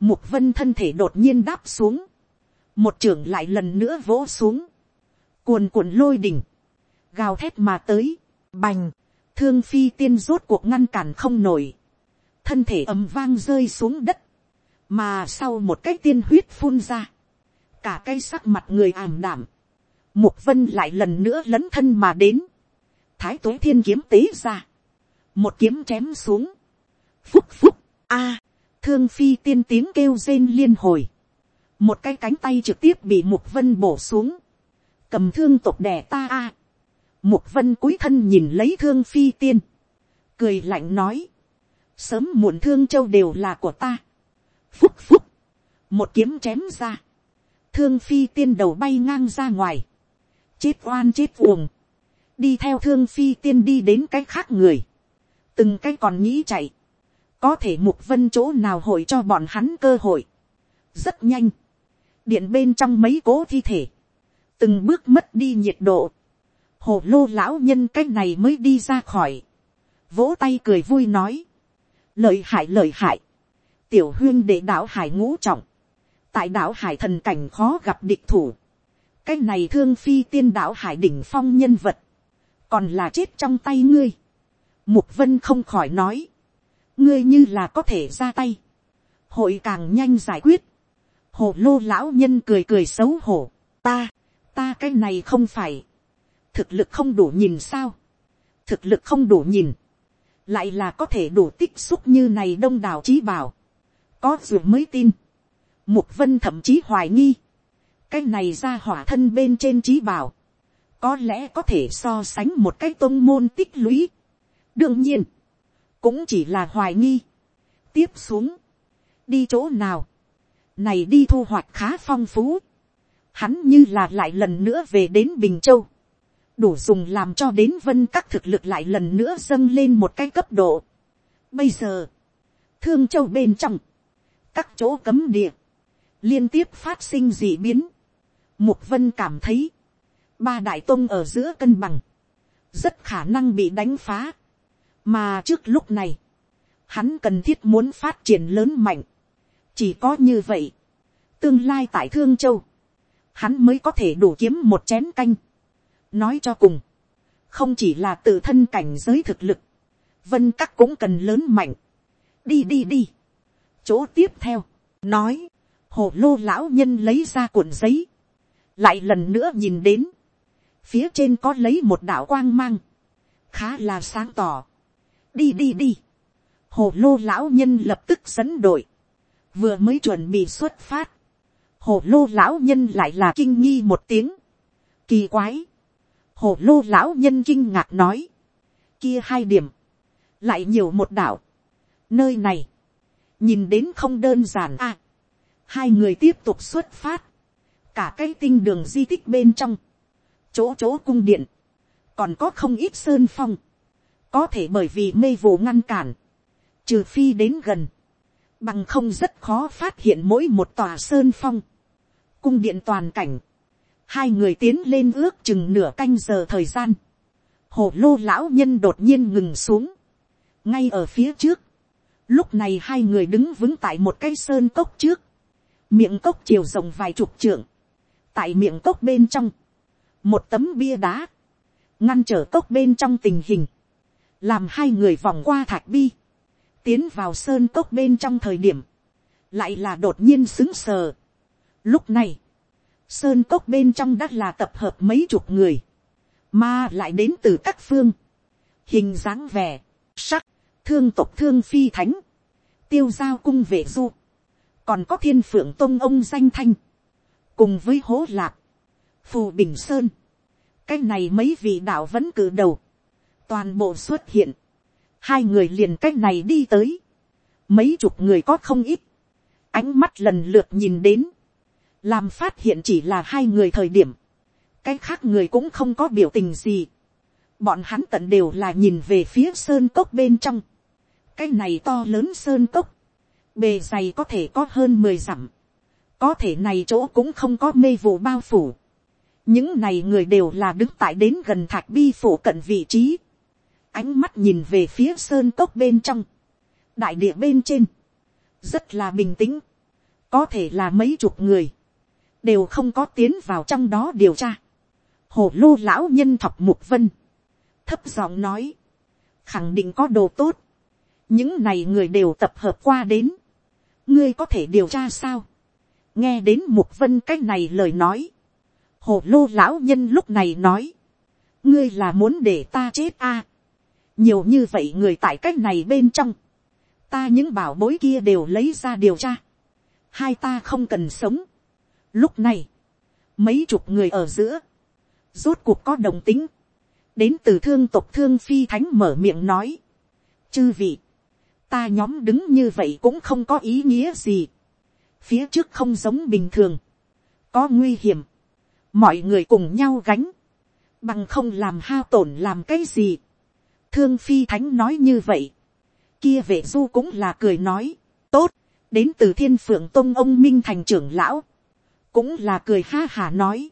S1: mục vân thân thể đột nhiên đáp xuống, một trưởng lại lần nữa vỗ xuống, cuồn cuộn lôi đỉnh, gào thét mà tới, bành, thương phi tiên rốt cuộc ngăn cản không nổi, thân thể ầm vang rơi xuống đất, mà sau một cái tiên huyết phun ra, cả cái sắc mặt người ảm đảm, mục vân lại lần nữa lấn thân mà đến, thái tuế thiên kiếm tế ra, một kiếm chém xuống, phúc phúc, a, thương phi tiên tiếng kêu rên liên hồi, một cái cánh tay trực tiếp bị mục vân bổ xuống, cầm thương tộc đẻ ta a, mục vân cúi thân nhìn lấy thương phi tiên, cười lạnh nói, sớm muộn thương châu đều là của ta, phúc phúc, một kiếm chém ra, thương phi tiên đầu bay ngang ra ngoài, chết oan chết uồng, đi theo thương phi tiên đi đến cái khác người, từng cái còn nghĩ chạy, có thể mục vân chỗ nào hội cho bọn hắn cơ hội, rất nhanh, điện bên trong mấy cố thi thể, từng bước mất đi nhiệt độ, hồ lô lão nhân cái này mới đi ra khỏi, vỗ tay cười vui nói, lợi hại lợi hại, tiểu huyên để đảo hải ngũ trọng, tại đảo hải thần cảnh khó gặp địch thủ, cái này thương phi tiên đảo hải đỉnh phong nhân vật, còn là chết trong tay ngươi. Mục vân không khỏi nói, ngươi như là có thể ra tay, hội càng nhanh giải quyết. Hồ lô lão nhân cười cười xấu hổ, ta, ta cái này không phải, thực lực không đủ nhìn sao, thực lực không đủ nhìn, lại là có thể đủ tích xúc như này đông đảo trí bảo, có ruột mới tin, mục vân thậm chí hoài nghi, cái này ra hỏa thân bên trên trí bảo, có lẽ có thể so sánh một cái tôn môn tích lũy. đương nhiên, cũng chỉ là hoài nghi. tiếp xuống, đi chỗ nào, này đi thu hoạch khá phong phú. hắn như là lại lần nữa về đến bình châu, đủ dùng làm cho đến vân các thực lực lại lần nữa dâng lên một cái cấp độ. bây giờ, thương châu bên trong, các chỗ cấm địa, liên tiếp phát sinh dị biến. Mục vân cảm thấy, ba đại tông ở giữa cân bằng, rất khả năng bị đánh phá. mà trước lúc này, hắn cần thiết muốn phát triển lớn mạnh. chỉ có như vậy, tương lai tại thương châu, hắn mới có thể đủ kiếm một chén canh. nói cho cùng, không chỉ là tự thân cảnh giới thực lực, vân các cũng cần lớn mạnh. đi đi đi chỗ tiếp theo, nói, hồ lô lão nhân lấy ra cuộn giấy, lại lần nữa nhìn đến, phía trên có lấy một đạo quang mang, khá là sáng tỏ. đi đi đi, hồ lô lão nhân lập tức dẫn đội, vừa mới chuẩn bị xuất phát, hồ lô lão nhân lại là kinh nghi một tiếng, kỳ quái, hồ lô lão nhân kinh ngạc nói, kia hai điểm, lại nhiều một đảo, nơi này, nhìn đến không đơn giản à, hai người tiếp tục xuất phát, cả cái tinh đường di tích bên trong, chỗ chỗ cung điện, còn có không ít sơn phong, có thể bởi vì mê vụ ngăn cản, trừ phi đến gần, bằng không rất khó phát hiện mỗi một tòa sơn phong, cung điện toàn cảnh, hai người tiến lên ước chừng nửa canh giờ thời gian, hồ lô lão nhân đột nhiên ngừng xuống, ngay ở phía trước, lúc này hai người đứng vững tại một cây sơn cốc trước, miệng cốc chiều rộng vài chục trượng, tại miệng cốc bên trong, một tấm bia đá, ngăn trở cốc bên trong tình hình, làm hai người vòng qua thạch bi, tiến vào sơn cốc bên trong thời điểm, lại là đột nhiên xứng sờ. Lúc này, sơn cốc bên trong đã là tập hợp mấy chục người, mà lại đến từ các phương, hình dáng vẻ, sắc, thương tộc thương phi thánh, tiêu giao cung vệ du, còn có thiên phượng tôn ông danh thanh, cùng với hố lạc, phù bình sơn, cái này mấy vị đạo vẫn cử đầu, toàn bộ xuất hiện, hai người liền cái này đi tới, mấy chục người có không ít, ánh mắt lần lượt nhìn đến, làm phát hiện chỉ là hai người thời điểm, cái khác người cũng không có biểu tình gì, bọn hắn tận đều là nhìn về phía sơn cốc bên trong, cái này to lớn sơn cốc, bề dày có thể có hơn mười dặm, có thể này chỗ cũng không có mê vụ bao phủ, những này người đều là đứng tại đến gần thạch bi phủ cận vị trí, ánh mắt nhìn về phía sơn cốc bên trong, đại địa bên trên, rất là bình tĩnh, có thể là mấy chục người, đều không có tiến vào trong đó điều tra. hồ lô lão nhân thọc mục vân, thấp giọng nói, khẳng định có đồ tốt, những này người đều tập hợp qua đến, ngươi có thể điều tra sao, nghe đến mục vân cái này lời nói, hồ lô lão nhân lúc này nói, ngươi là muốn để ta chết a, à? nhiều như vậy người tại cái này bên trong, ta những bảo bối kia đều lấy ra điều tra, hai ta không cần sống. Lúc này, mấy chục người ở giữa, rốt cuộc có đồng tính, đến từ thương tộc thương phi thánh mở miệng nói, chư vị, ta nhóm đứng như vậy cũng không có ý nghĩa gì, phía trước không giống bình thường, có nguy hiểm, mọi người cùng nhau gánh, bằng không làm hao tổn làm cái gì. thương phi thánh nói như vậy, kia vệ du cũng là cười nói, tốt, đến từ thiên phượng tôn ông minh thành trưởng lão, cũng là cười ha hà nói,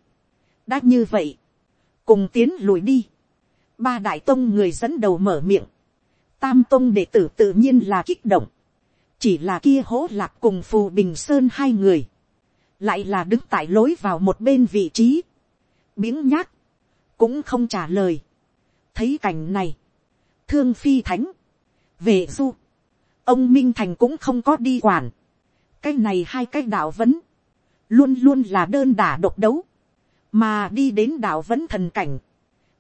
S1: đã như vậy, cùng tiến lùi đi, ba đại tông người dẫn đầu mở miệng, tam tông đệ tử tự nhiên là kích động, chỉ là kia hỗ lạc cùng phù bình sơn hai người, lại là đứng tại lối vào một bên vị trí, biếng nhát, cũng không trả lời. thấy cảnh này, thương phi thánh, về du, ông minh thành cũng không có đi quản, cái này hai cái đạo vấn, luôn luôn là đơn đả độc đấu, mà đi đến đạo vấn thần cảnh,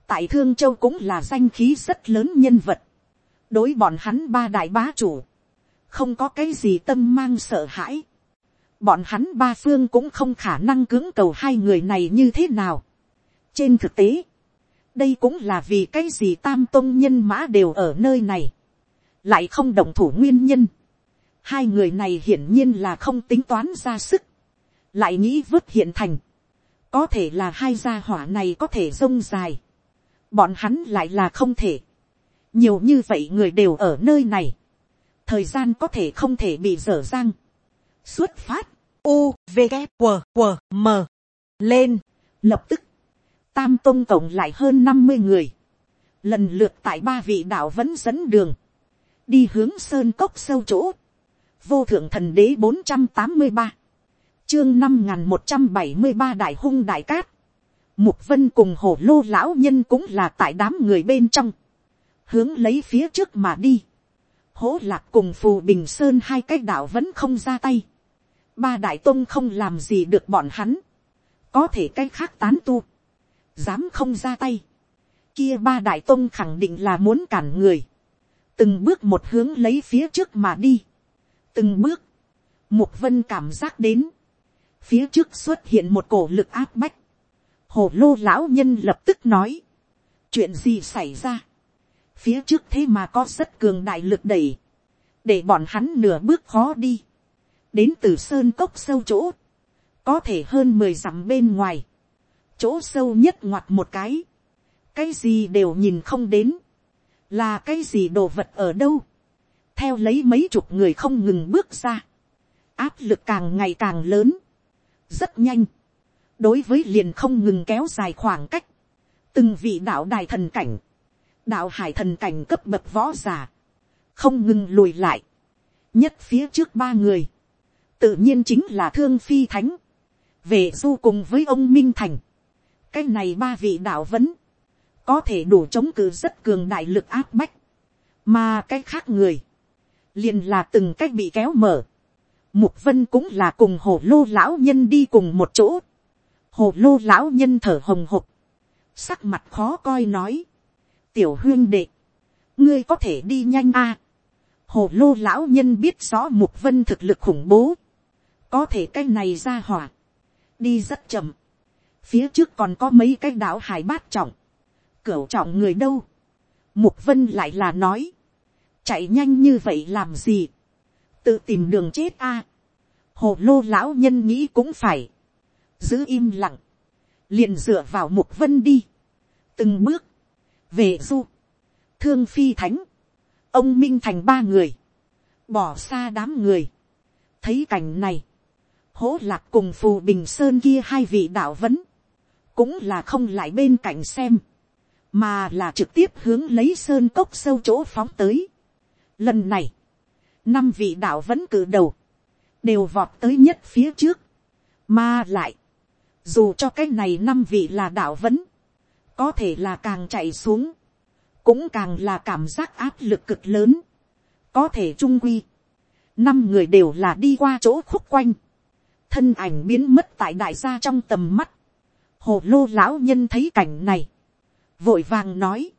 S1: tại thương châu cũng là danh khí rất lớn nhân vật, đối bọn hắn ba đại bá chủ, không có cái gì tâm mang sợ hãi, bọn hắn ba phương cũng không khả năng cưỡng cầu hai người này như thế nào. trên thực tế, đây cũng là vì cái gì tam tôn nhân mã đều ở nơi này, lại không đồng thủ nguyên nhân. hai người này hiển nhiên là không tính toán ra sức, lại nghĩ vứt hiện thành, có thể là hai gia hỏa này có thể rông dài, bọn hắn lại là không thể, nhiều như vậy người đều ở nơi này, thời gian có thể không thể bị dở dang, xuất phát, u, v, g, q, q, m, lên, lập tức, tam tôn tổng lại hơn năm mươi người, lần lượt tại ba vị đạo vẫn dẫn đường, đi hướng sơn cốc sâu chỗ, vô thượng thần đế bốn trăm tám mươi ba, chương năm n g h n một trăm bảy mươi ba đại hung đại cát, mục vân cùng hồ lô lão nhân cũng là tại đám người bên trong, hướng lấy phía trước mà đi, hỗ lạc cùng phù bình sơn hai cái đạo vẫn không ra tay, ba đại tông không làm gì được bọn hắn, có thể cái khác tán tu, dám không ra tay. Kia ba đại tông khẳng định là muốn cản người. Từng bước một hướng lấy phía trước mà đi. Từng bước. Mục vân cảm giác đến. Phía trước xuất hiện một cổ lực áp bách. Hồ lô lão nhân lập tức nói. Chuyện gì xảy ra? Phía trước thế mà có rất cường đại lực đẩy. Để bọn hắn nửa bước khó đi. Đến từ sơn cốc sâu chỗ. Có thể hơn mười dặm bên ngoài. Chỗ sâu nhất ngoặt một cái, cái gì đều nhìn không đến, là cái gì đồ vật ở đâu, theo lấy mấy chục người không ngừng bước ra, áp lực càng ngày càng lớn, rất nhanh, đối với liền không ngừng kéo dài khoảng cách, từng vị đạo đài thần cảnh, đạo hải thần cảnh cấp bậc võ giả không ngừng lùi lại, nhất phía trước ba người, tự nhiên chính là thương phi thánh, về du cùng với ông minh thành, cái này ba vị đạo vẫn có thể đủ chống cự rất cường đại lực áp bách, mà cái khác người, liền là từng cách bị kéo mở. Mục vân cũng là cùng hồ lô lão nhân đi cùng một chỗ. Hồ lô lão nhân thở hồng hộc, sắc mặt khó coi nói, tiểu huyên đệ, ngươi có thể đi nhanh a. À. hồ lô lão nhân biết rõ mục vân thực lực khủng bố, có thể cái này ra hỏa, đi rất chậm. Phía trước còn có mấy cái đảo hải bát trọng, cửa trọng người đâu, mục vân lại là nói, chạy nhanh như vậy làm gì, tự tìm đường chết a, hồ lô lão nhân nghĩ cũng phải, giữ im lặng, liền dựa vào mục vân đi, từng bước, về du, thương phi thánh, ông minh thành ba người, bỏ xa đám người, thấy cảnh này, hố lạc cùng phù bình sơn kia hai vị đạo vấn, cũng là không lại bên cạnh xem, mà là trực tiếp hướng lấy sơn cốc sâu chỗ phóng tới. Lần này, năm vị đạo vẫn cử đầu, đều vọt tới nhất phía trước, mà lại, dù cho cái này năm vị là đạo vẫn, có thể là càng chạy xuống, cũng càng là cảm giác áp lực cực lớn, có thể trung quy, năm người đều là đi qua chỗ khúc quanh, thân ảnh biến mất tại đại gia trong tầm mắt, hồ lô lão nhân thấy cảnh này, vội vàng nói,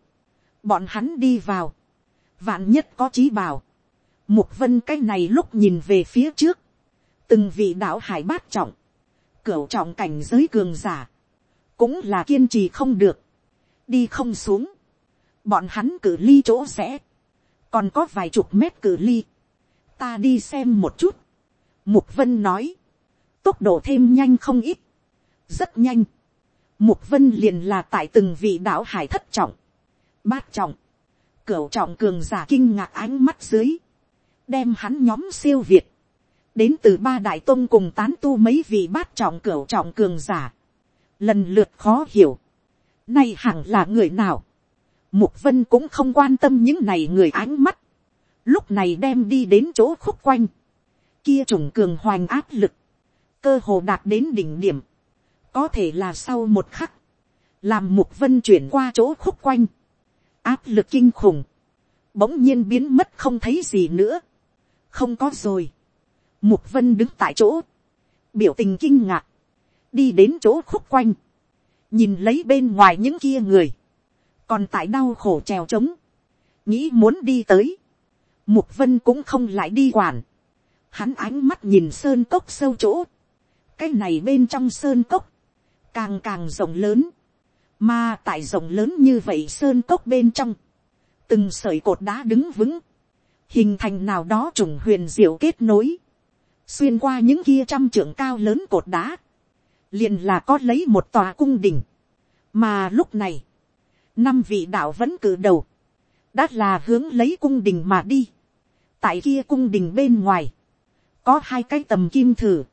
S1: bọn hắn đi vào, vạn nhất có trí bảo, mục vân cái này lúc nhìn về phía trước, từng vị đạo hải bát trọng, cửu trọng cảnh giới cường giả, cũng là kiên trì không được, đi không xuống, bọn hắn cử ly chỗ rẽ, còn có vài chục mét cử ly, ta đi xem một chút, mục vân nói, tốc độ thêm nhanh không ít, rất nhanh, Mục vân liền là tại từng vị đảo hải thất trọng, bát trọng, cửu trọng cường giả kinh ngạc ánh mắt dưới, đem hắn nhóm siêu việt, đến từ ba đại tôn cùng tán tu mấy vị bát trọng cửu trọng cường giả, lần lượt khó hiểu, nay hẳn là người nào, mục vân cũng không quan tâm những này người ánh mắt, lúc này đem đi đến chỗ khúc quanh, kia trùng cường hoành áp lực, cơ hồ đạt đến đỉnh điểm, có thể là sau một khắc, làm mục vân chuyển qua chỗ khúc quanh, áp lực kinh khủng, bỗng nhiên biến mất không thấy gì nữa, không có rồi, mục vân đứng tại chỗ, biểu tình kinh ngạc, đi đến chỗ khúc quanh, nhìn lấy bên ngoài những kia người, còn tại đau khổ trèo trống, nghĩ muốn đi tới, mục vân cũng không lại đi quản, hắn ánh mắt nhìn sơn cốc sâu chỗ, cái này bên trong sơn cốc, càng càng rộng lớn, mà tại rộng lớn như vậy sơn cốc bên trong, từng sợi cột đá đứng vững, hình thành nào đó trùng huyền diệu kết nối, xuyên qua những kia trăm trưởng cao lớn cột đá, liền là có lấy một tòa cung đình, mà lúc này, năm vị đạo vẫn cử đầu, đã là hướng lấy cung đình mà đi, tại kia cung đình bên ngoài, có hai cái tầm kim thử,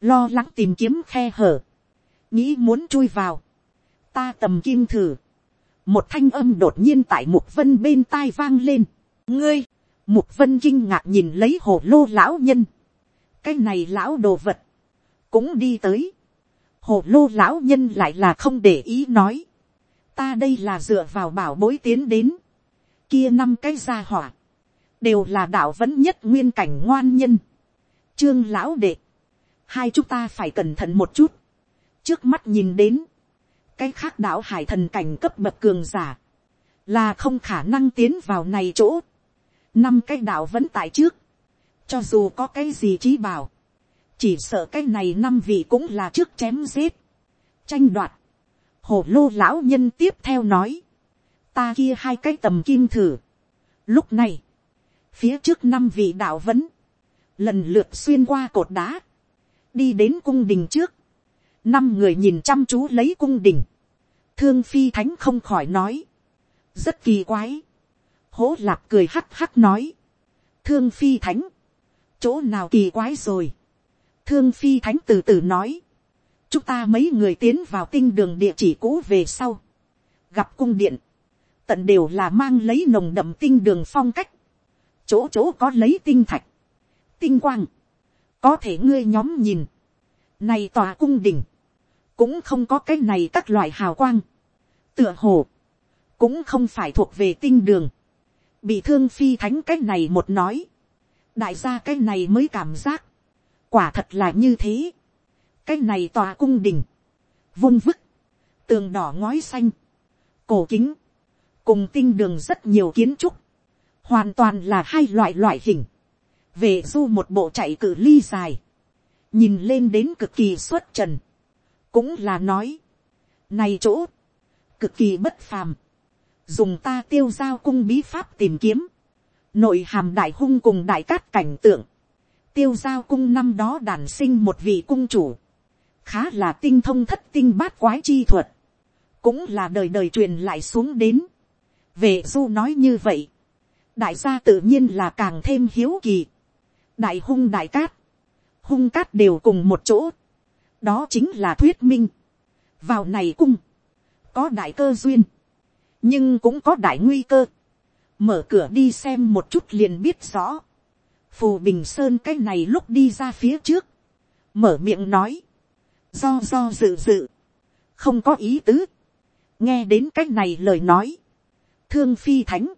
S1: lo lắng tìm kiếm khe hở, nghĩ muốn chui vào, ta tầm kim thử, một thanh âm đột nhiên tại mục vân bên tai vang lên, ngươi, mục vân kinh ngạc nhìn lấy hồ lô lão nhân, cái này lão đồ vật, cũng đi tới, hồ lô lão nhân lại là không để ý nói, ta đây là dựa vào bảo bối tiến đến, kia năm cái gia hỏa, đều là đạo vẫn nhất nguyên cảnh ngoan nhân, trương lão đệ, hai chúng ta phải cẩn thận một chút, trước mắt nhìn đến, cái khác đạo hải thần cảnh cấp bậc cường giả, là không khả năng tiến vào này chỗ, năm cái đạo vẫn tại trước, cho dù có cái gì trí bảo, chỉ sợ cái này năm vị cũng là trước chém giết, tranh đoạt, hồ lô lão nhân tiếp theo nói, ta kia hai cái tầm kim thử, lúc này, phía trước năm vị đạo vẫn, lần lượt xuyên qua cột đá, đi đến cung đình trước, năm người nhìn chăm chú lấy cung đình, thương phi thánh không khỏi nói, rất kỳ quái, hố lạp cười hắc hắc nói, thương phi thánh, chỗ nào kỳ quái rồi, thương phi thánh từ từ nói, chúng ta mấy người tiến vào tinh đường địa chỉ cũ về sau, gặp cung điện, tận đều là mang lấy nồng đậm tinh đường phong cách, chỗ chỗ có lấy tinh thạch, tinh quang, có thể ngươi nhóm nhìn, này tòa cung đình, cũng không có cái này các loại hào quang, tựa hồ, cũng không phải thuộc về tinh đường, bị thương phi thánh cái này một nói, đại gia cái này mới cảm giác, quả thật là như thế, cái này tòa cung đình, vung vức, tường đỏ ngói xanh, cổ kính, cùng tinh đường rất nhiều kiến trúc, hoàn toàn là hai loại loại hình, về du một bộ chạy cự ly dài, nhìn lên đến cực kỳ xuất trần, cũng là nói, này chỗ, cực kỳ bất phàm, dùng ta tiêu giao cung bí pháp tìm kiếm, nội hàm đại hung cùng đại cát cảnh tượng, tiêu giao cung năm đó đản sinh một vị cung chủ, khá là tinh thông thất tinh bát quái chi thuật, cũng là đời đời truyền lại xuống đến. về du nói như vậy, đại gia tự nhiên là càng thêm hiếu kỳ. đại hung đại cát, hung cát đều cùng một chỗ, đó chính là thuyết minh. vào này cung, có đại cơ duyên, nhưng cũng có đại nguy cơ. mở cửa đi xem một chút liền biết rõ phù bình sơn cái này lúc đi ra phía trước, mở miệng nói, do do dự dự, không có ý tứ, nghe đến cái này lời nói, thương phi thánh,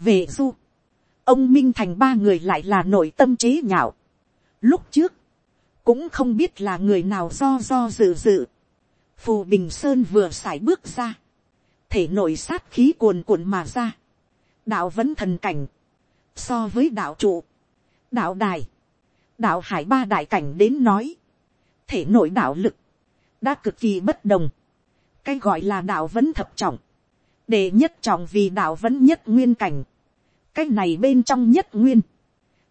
S1: về du, ông minh thành ba người lại là nội tâm chế nhạo, lúc trước, cũng không biết là người nào do do dự dự, phù bình sơn vừa x à i bước ra, thể nội sát khí cuồn cuộn mà ra, đạo vẫn thần cảnh, so với đạo trụ, đạo đài, đạo hải ba đại cảnh đến nói, thể nội đạo lực, đã cực kỳ bất đồng. cái gọi là đạo vẫn thập trọng, để nhất trọng vì đạo vẫn nhất nguyên cảnh. cái này bên trong nhất nguyên,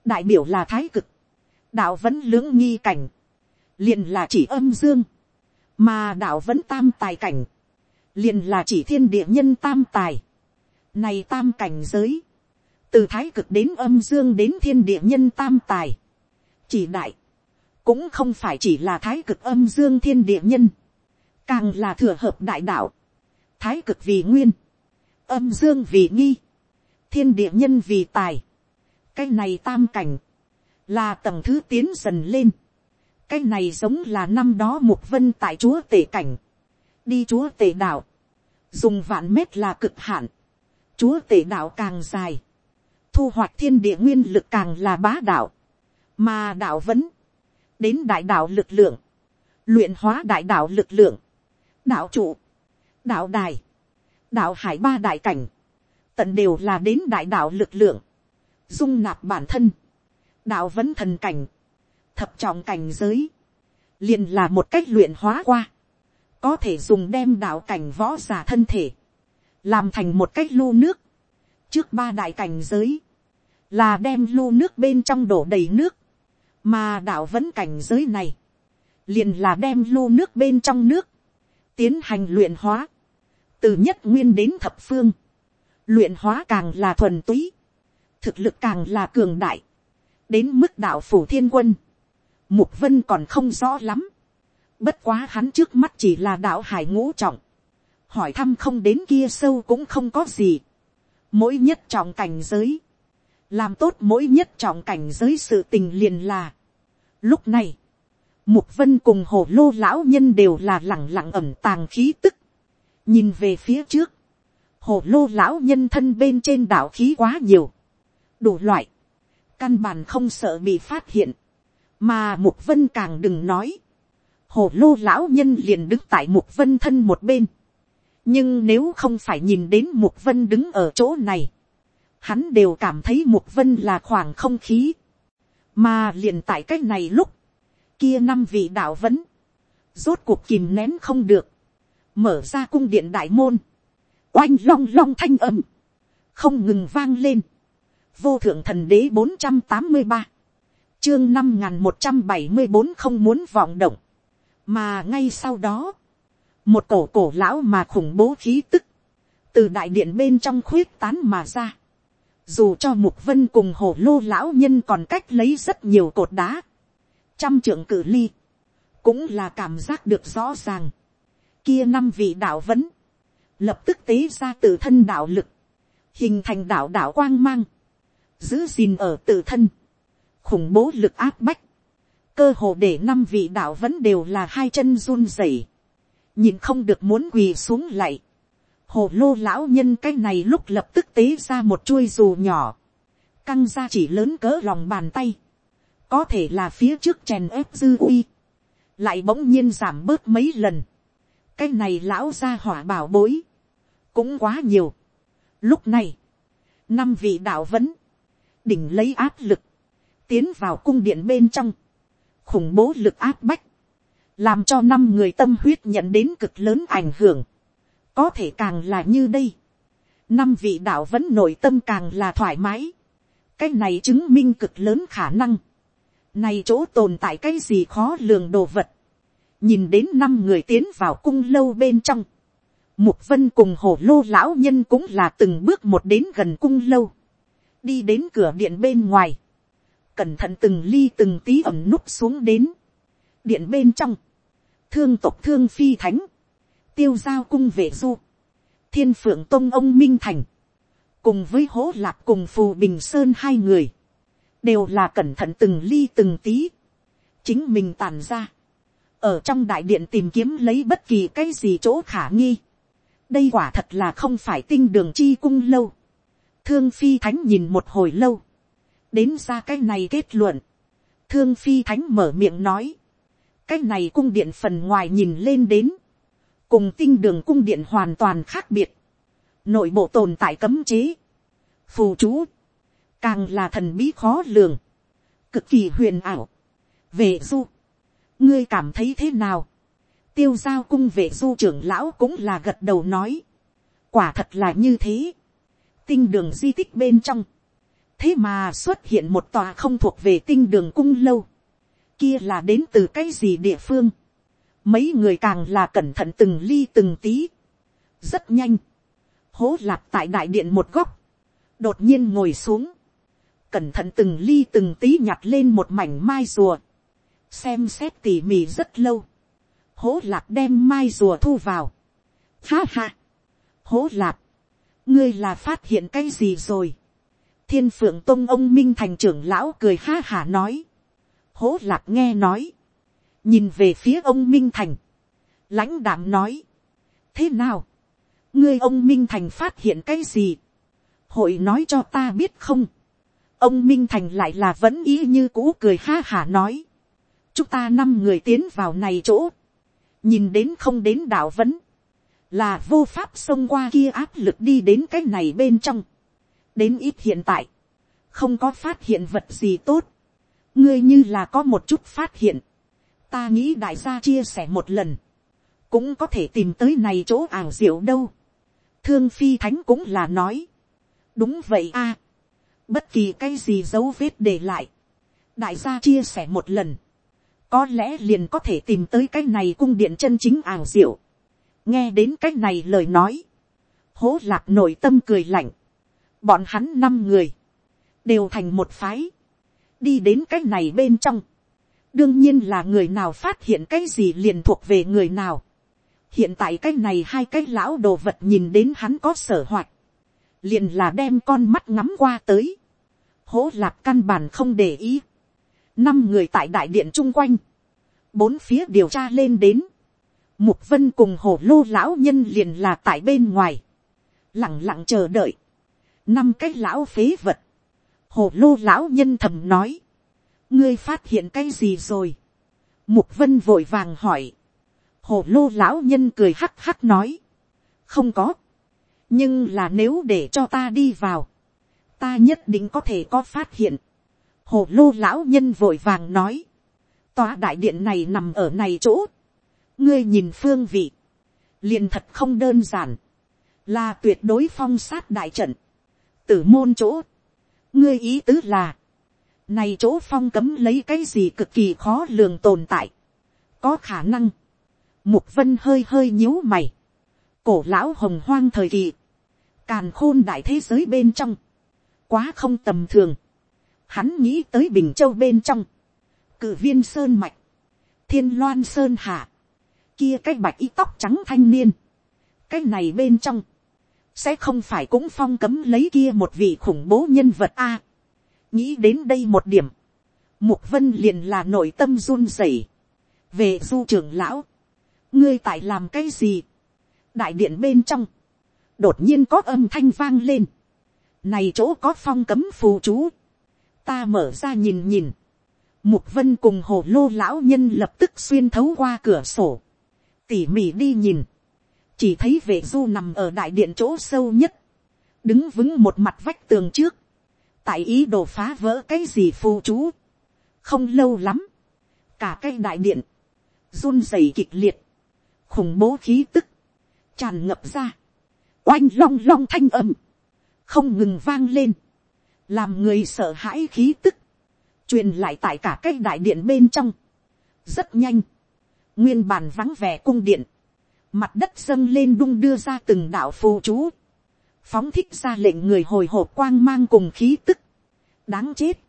S1: đại biểu là thái cực, đạo vẫn lưỡng nghi cảnh, liền là chỉ âm dương, mà đạo vẫn tam tài cảnh, liền là chỉ thiên địa nhân tam tài, này tam cảnh giới, từ thái cực đến âm dương đến thiên địa nhân tam tài, chỉ đại, cũng không phải chỉ là thái cực âm dương thiên địa nhân, càng là thừa hợp đại đạo, thái cực vì nguyên, âm dương vì nghi, thiên địa nhân vì tài, cái này tam cảnh, là tầng thứ tiến dần lên, cái này giống là năm đó mục vân tại chúa tể cảnh, đi chúa tể đạo, dùng vạn mét là cực hạn, chúa tể đạo càng dài, thu hoạch thiên địa nguyên lực càng là bá đạo, mà đạo vẫn, đến đại đạo lực lượng, luyện hóa đại đạo lực lượng, đạo trụ, đạo đài, đạo hải ba đại cảnh, tận đều là đến đại đạo lực lượng, dung nạp bản thân, đạo vẫn thần cảnh, thập trọng cảnh giới, liền là một cách luyện hóa qua, có thể dùng đem đạo cảnh võ giả thân thể, làm thành một cách lưu nước, trước ba đại cảnh giới, là đem lu nước bên trong đổ đầy nước, mà đạo vẫn cảnh giới này, liền là đem lu nước bên trong nước, tiến hành luyện hóa, từ nhất nguyên đến thập phương, luyện hóa càng là thuần túy, thực lực càng là cường đại, đến mức đạo phủ thiên quân, mục vân còn không rõ lắm, bất quá hắn trước mắt chỉ là đạo hải ngũ trọng, hỏi thăm không đến kia sâu cũng không có gì, mỗi nhất trọng cảnh giới, làm tốt mỗi nhất trọng cảnh giới sự tình liền là. Lúc này, mục vân cùng hồ lô lão nhân đều là lẳng lặng ẩm tàng khí tức, nhìn về phía trước, hồ lô lão nhân thân bên trên đảo khí quá nhiều, đủ loại, căn bản không sợ bị phát hiện, mà mục vân càng đừng nói, hồ lô lão nhân liền đứng tại mục vân thân một bên, nhưng nếu không phải nhìn đến mục vân đứng ở chỗ này, hắn đều cảm thấy mục vân là khoảng không khí, mà liền tại cái này lúc, kia năm vị đạo vẫn, rốt cuộc kìm nén không được, mở ra cung điện đại môn, oanh long long thanh âm, không ngừng vang lên, vô thượng thần đế bốn trăm tám mươi ba, chương năm n g h n một trăm bảy mươi bốn không muốn vọng động, mà ngay sau đó, một cổ cổ lão mà khủng bố khí tức, từ đại điện bên trong khuyết tán mà ra, dù cho mục vân cùng hồ lô lão nhân còn cách lấy rất nhiều cột đá, trăm trưởng cử ly, cũng là cảm giác được rõ ràng, kia năm vị đạo vẫn, lập tức tế ra tự thân đạo lực, hình thành đạo đạo quang mang, giữ gìn ở tự thân, khủng bố lực áp bách, cơ hồ để năm vị đạo vẫn đều là hai chân run rẩy, nhìn không được muốn quỳ xuống lạy, hồ lô lão nhân cái này lúc lập tức tế ra một chuôi dù nhỏ, căng ra chỉ lớn cỡ lòng bàn tay, có thể là phía trước chèn ép dư uy, lại bỗng nhiên giảm bớt mấy lần, cái này lão ra hỏa bảo bối, cũng quá nhiều. Lúc này, năm vị đạo vấn đỉnh lấy áp lực, tiến vào cung điện bên trong, khủng bố lực áp bách, làm cho năm người tâm huyết nhận đến cực lớn ảnh hưởng, có thể càng là như đây, năm vị đạo vẫn nội tâm càng là thoải mái, cái này chứng minh cực lớn khả năng, này chỗ tồn tại cái gì khó lường đồ vật, nhìn đến năm người tiến vào cung lâu bên trong, mục vân cùng hồ lô lão nhân cũng là từng bước một đến gần cung lâu, đi đến cửa điện bên ngoài, cẩn thận từng ly từng tí ẩm núp xuống đến, điện bên trong, thương tộc thương phi thánh, tiêu giao cung vệ du, thiên phượng tông ông minh thành, cùng với hố lạp cùng phù bình sơn hai người, đều là cẩn thận từng ly từng tí, chính mình tàn ra, ở trong đại điện tìm kiếm lấy bất kỳ cái gì chỗ khả nghi. đây quả thật là không phải tinh đường chi cung lâu. thương phi thánh nhìn một hồi lâu, đến ra cái này kết luận. thương phi thánh mở miệng nói, cái này cung điện phần ngoài nhìn lên đến, cùng tinh đường cung điện hoàn toàn khác biệt, nội bộ tồn tại cấm chế, phù chú, càng là thần bí khó lường, cực kỳ huyền ảo, về du, ngươi cảm thấy thế nào, tiêu giao cung vệ du trưởng lão cũng là gật đầu nói, quả thật là như thế, tinh đường di tích bên trong, thế mà xuất hiện một tòa không thuộc về tinh đường cung lâu, kia là đến từ cái gì địa phương, mấy người càng là cẩn thận từng ly từng tí, rất nhanh, hố lạc tại đại điện một góc, đột nhiên ngồi xuống, cẩn thận từng ly từng tí nhặt lên một mảnh mai rùa, xem xét tỉ mỉ rất lâu, hố lạc đem mai rùa thu vào, ha ha, hố lạc, ngươi là phát hiện cái gì rồi, thiên phượng tông ông minh thành trưởng lão cười ha hả nói, hố lạc nghe nói, nhìn về phía ông minh thành, lãnh đạm nói, thế nào, ngươi ông minh thành phát hiện cái gì, hội nói cho ta biết không, ông minh thành lại là vẫn ý như cũ cười ha hả nói, chúng ta năm người tiến vào này chỗ, nhìn đến không đến đạo vấn, là vô pháp xông qua kia áp lực đi đến cái này bên trong, đến ít hiện tại, không có phát hiện vật gì tốt, ngươi như là có một chút phát hiện, ta nghĩ đại gia chia sẻ một lần, cũng có thể tìm tới này chỗ ảo diệu đâu. thương phi thánh cũng là nói, đúng vậy a, bất kỳ cái gì dấu vết để lại, đại gia chia sẻ một lần, có lẽ liền có thể tìm tới cái này cung điện chân chính ảo diệu. nghe đến cái này lời nói, hố lạc nội tâm cười lạnh, bọn hắn năm người, đều thành một phái, đi đến cái này bên trong, đương nhiên là người nào phát hiện cái gì liền thuộc về người nào. hiện tại cái này hai cái lão đồ vật nhìn đến hắn có sở hoạt, liền là đem con mắt ngắm qua tới, hố lạc căn bản không để ý, năm người tại đại điện chung quanh, bốn phía điều tra lên đến, mục vân cùng hồ lô lão nhân liền là tại bên ngoài, lặng lặng chờ đợi, năm cái lão phế vật, hồ lô lão nhân thầm nói, ngươi phát hiện cái gì rồi, mục vân vội vàng hỏi, hồ lô lão nhân cười hắc hắc nói, không có, nhưng là nếu để cho ta đi vào, ta nhất định có thể có phát hiện. hồ lô lão nhân vội vàng nói, tòa đại điện này nằm ở này chỗ, ngươi nhìn phương vị, liền thật không đơn giản, là tuyệt đối phong sát đại trận, tử môn chỗ, ngươi ý tứ là, này chỗ phong cấm lấy cái gì cực kỳ khó lường tồn tại, có khả năng, mục vân hơi hơi nhíu mày, cổ lão hồng hoang thời kỳ, càn khôn đại thế giới bên trong, quá không tầm thường, hắn nghĩ tới bình châu bên trong, cử viên sơn mạch, thiên loan sơn hạ, kia cái bạch y tóc trắng thanh niên, cái này bên trong, sẽ không phải cũng phong cấm lấy kia một vị khủng bố nhân vật a. nghĩ đến đây một điểm, mục vân liền là nội tâm run rẩy. về du trưởng lão, ngươi tại làm cái gì, đại điện bên trong, đột nhiên có âm thanh vang lên, này chỗ có phong cấm phù chú, ta mở ra nhìn nhìn, Mục vân cùng hồ lô lão nhân lập tức xuyên thấu qua cửa sổ. Tỉ mỉ đi nhìn. Chỉ thấy vệ du nằm ở đại điện chỗ sâu nhất. Đứng vững một mặt vách tường trước. Tại ý đồ phá vỡ cái gì phù chú. Không lâu lắm. Cả cái đại điện. run rẩy kịch liệt. Khủng bố khí tức. Tràn ngập ra. Oanh long long thanh âm. Không ngừng vang lên. Làm người sợ hãi khí tức truyền lại tại cả cái đại điện bên trong. rất nhanh, nguyên bản vắng vẻ cung điện, mặt đất dâng lên đung đưa ra từng đạo phù chú, phóng thích ra lệnh người hồi hộp quang mang cùng khí tức, đáng chết,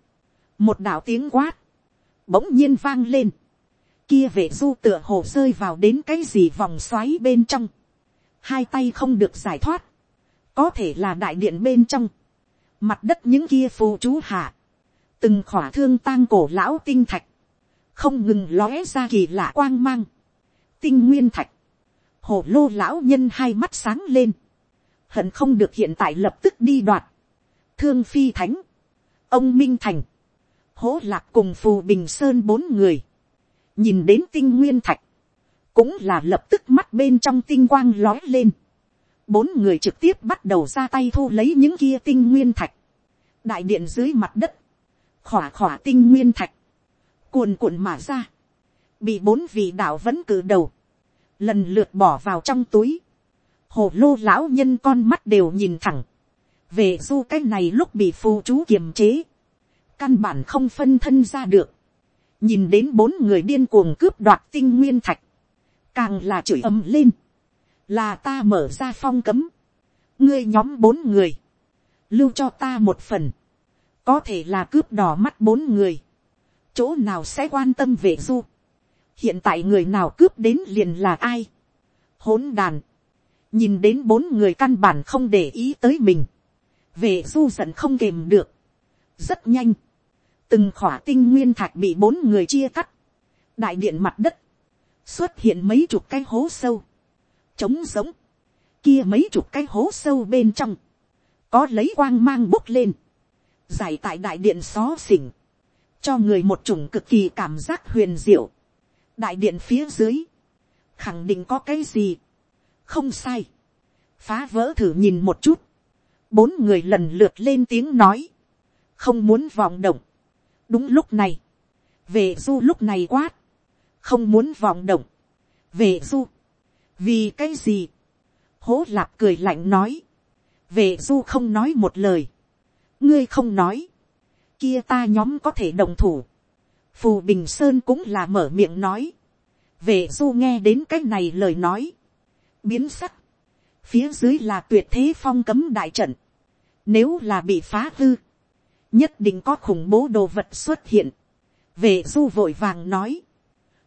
S1: một đạo tiếng quát, bỗng nhiên vang lên, kia vệ du tựa hồ rơi vào đến cái gì vòng xoáy bên trong, hai tay không được giải thoát, có thể là đại điện bên trong, mặt đất những kia phù chú hạ, từng khỏa thương tang cổ lão tinh thạch, không ngừng lóe ra kỳ lạ quang mang, tinh nguyên thạch, hồ lô lão nhân hai mắt sáng lên, hận không được hiện tại lập tức đi đoạt, thương phi thánh, ông minh thành, hố lạc cùng phù bình sơn bốn người, nhìn đến tinh nguyên thạch, cũng là lập tức mắt bên trong tinh quang lói lên, bốn người trực tiếp bắt đầu ra tay thu lấy những kia tinh nguyên thạch, đại điện dưới mặt đất, khỏa khỏa tinh nguyên thạch, cuồn cuộn mà ra, bị bốn vị đạo vẫn cử đầu, lần lượt bỏ vào trong túi, hồ lô lão nhân con mắt đều nhìn thẳng, về du cái này lúc bị phù chú kiềm chế, căn bản không phân thân ra được, nhìn đến bốn người điên cuồng cướp đoạt tinh nguyên thạch, càng là chửi ầm lên, là ta mở ra phong cấm, ngươi nhóm bốn người, lưu cho ta một phần, có thể là cướp đỏ mắt bốn người, chỗ nào sẽ quan tâm về du, hiện tại người nào cướp đến liền là ai, hỗn đàn, nhìn đến bốn người căn bản không để ý tới mình, về du giận không kềm được, rất nhanh, từng khỏa tinh nguyên thạch bị bốn người chia cắt, đại điện mặt đất, xuất hiện mấy chục cái hố sâu, trống giống, kia mấy chục cái hố sâu bên trong, có lấy quang mang bốc lên, giải tại đại điện xó xỉnh, cho người một chủng cực kỳ cảm giác huyền diệu đại điện phía dưới, khẳng định có cái gì, không sai, phá vỡ thử nhìn một chút, bốn người lần lượt lên tiếng nói, không muốn vọng động. đúng lúc này, về du lúc này quát, không muốn vọng động, về du, vì cái gì, hố lạp cười lạnh nói, về du không nói một lời, ngươi không nói, kia ta nhóm có thể đồng thủ, phù bình sơn cũng là mở miệng nói, Vệ du nghe đến cái này lời nói, biến sắc, phía dưới là tuyệt thế phong cấm đại trận, nếu là bị phá hư, nhất định có khủng bố đồ vật xuất hiện, Vệ du vội vàng nói,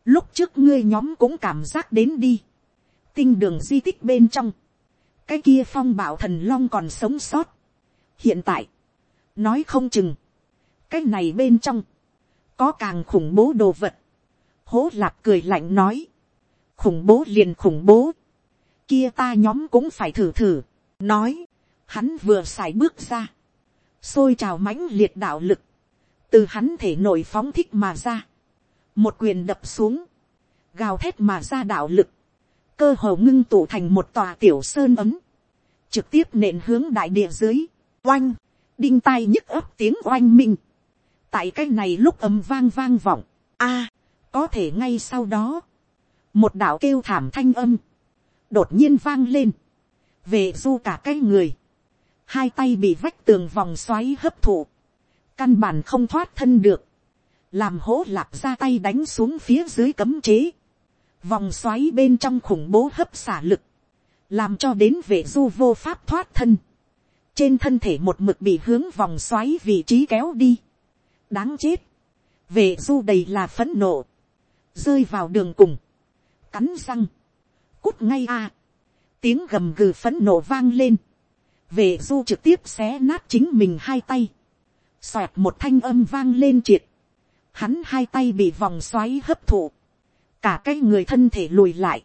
S1: lúc trước ngươi nhóm cũng cảm giác đến đi, tinh đường di tích bên trong, cái kia phong bảo thần long còn sống sót. hiện tại, nói không chừng, cái này bên trong, có càng khủng bố đồ vật. hố lạp cười lạnh nói, khủng bố liền khủng bố, kia ta nhóm cũng phải thử thử, nói, hắn vừa xài bước ra, xôi trào mãnh liệt đạo lực, từ hắn thể nội phóng thích mà ra, một quyền đập xuống, gào thét mà ra đạo lực, cơ hồ ngưng tụ thành một tòa tiểu sơn ấm, trực tiếp nện hướng đại địa dưới, oanh, đinh tai nhức ấp tiếng oanh minh, tại cái này lúc ầm vang vang vọng, a, có thể ngay sau đó, một đạo kêu thảm thanh âm, đột nhiên vang lên, về du cả cái người, hai tay bị vách tường vòng xoáy hấp thụ, căn bản không thoát thân được, làm hố lạp ra tay đánh xuống phía dưới cấm chế, vòng xoáy bên trong khủng bố hấp xả lực, làm cho đến vệ du vô pháp thoát thân, trên thân thể một mực bị hướng vòng xoáy vị trí kéo đi, đáng chết, vệ du đầy là phấn nộ, rơi vào đường cùng, cắn răng, cút ngay a, tiếng gầm gừ phấn nộ vang lên, vệ du trực tiếp xé nát chính mình hai tay, xoẹt một thanh âm vang lên triệt, hắn hai tay bị vòng xoáy hấp thụ, cả cái người thân thể lùi lại,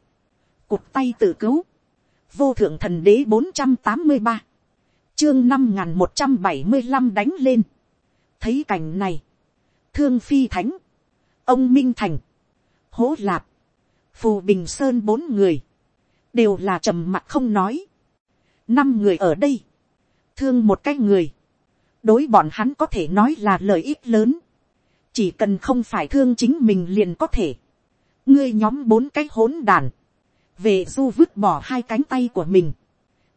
S1: cụt tay tự cứu, vô thượng thần đế bốn trăm tám mươi ba, chương năm n g h n một trăm bảy mươi năm đánh lên, thấy cảnh này, thương phi thánh, ông minh thành, hố lạp, phù bình sơn bốn người, đều là trầm mặc không nói, năm người ở đây, thương một cái người, đối bọn hắn có thể nói là lợi ích lớn, chỉ cần không phải thương chính mình liền có thể, ngươi nhóm bốn cái hỗn đàn, về du vứt bỏ hai cánh tay của mình,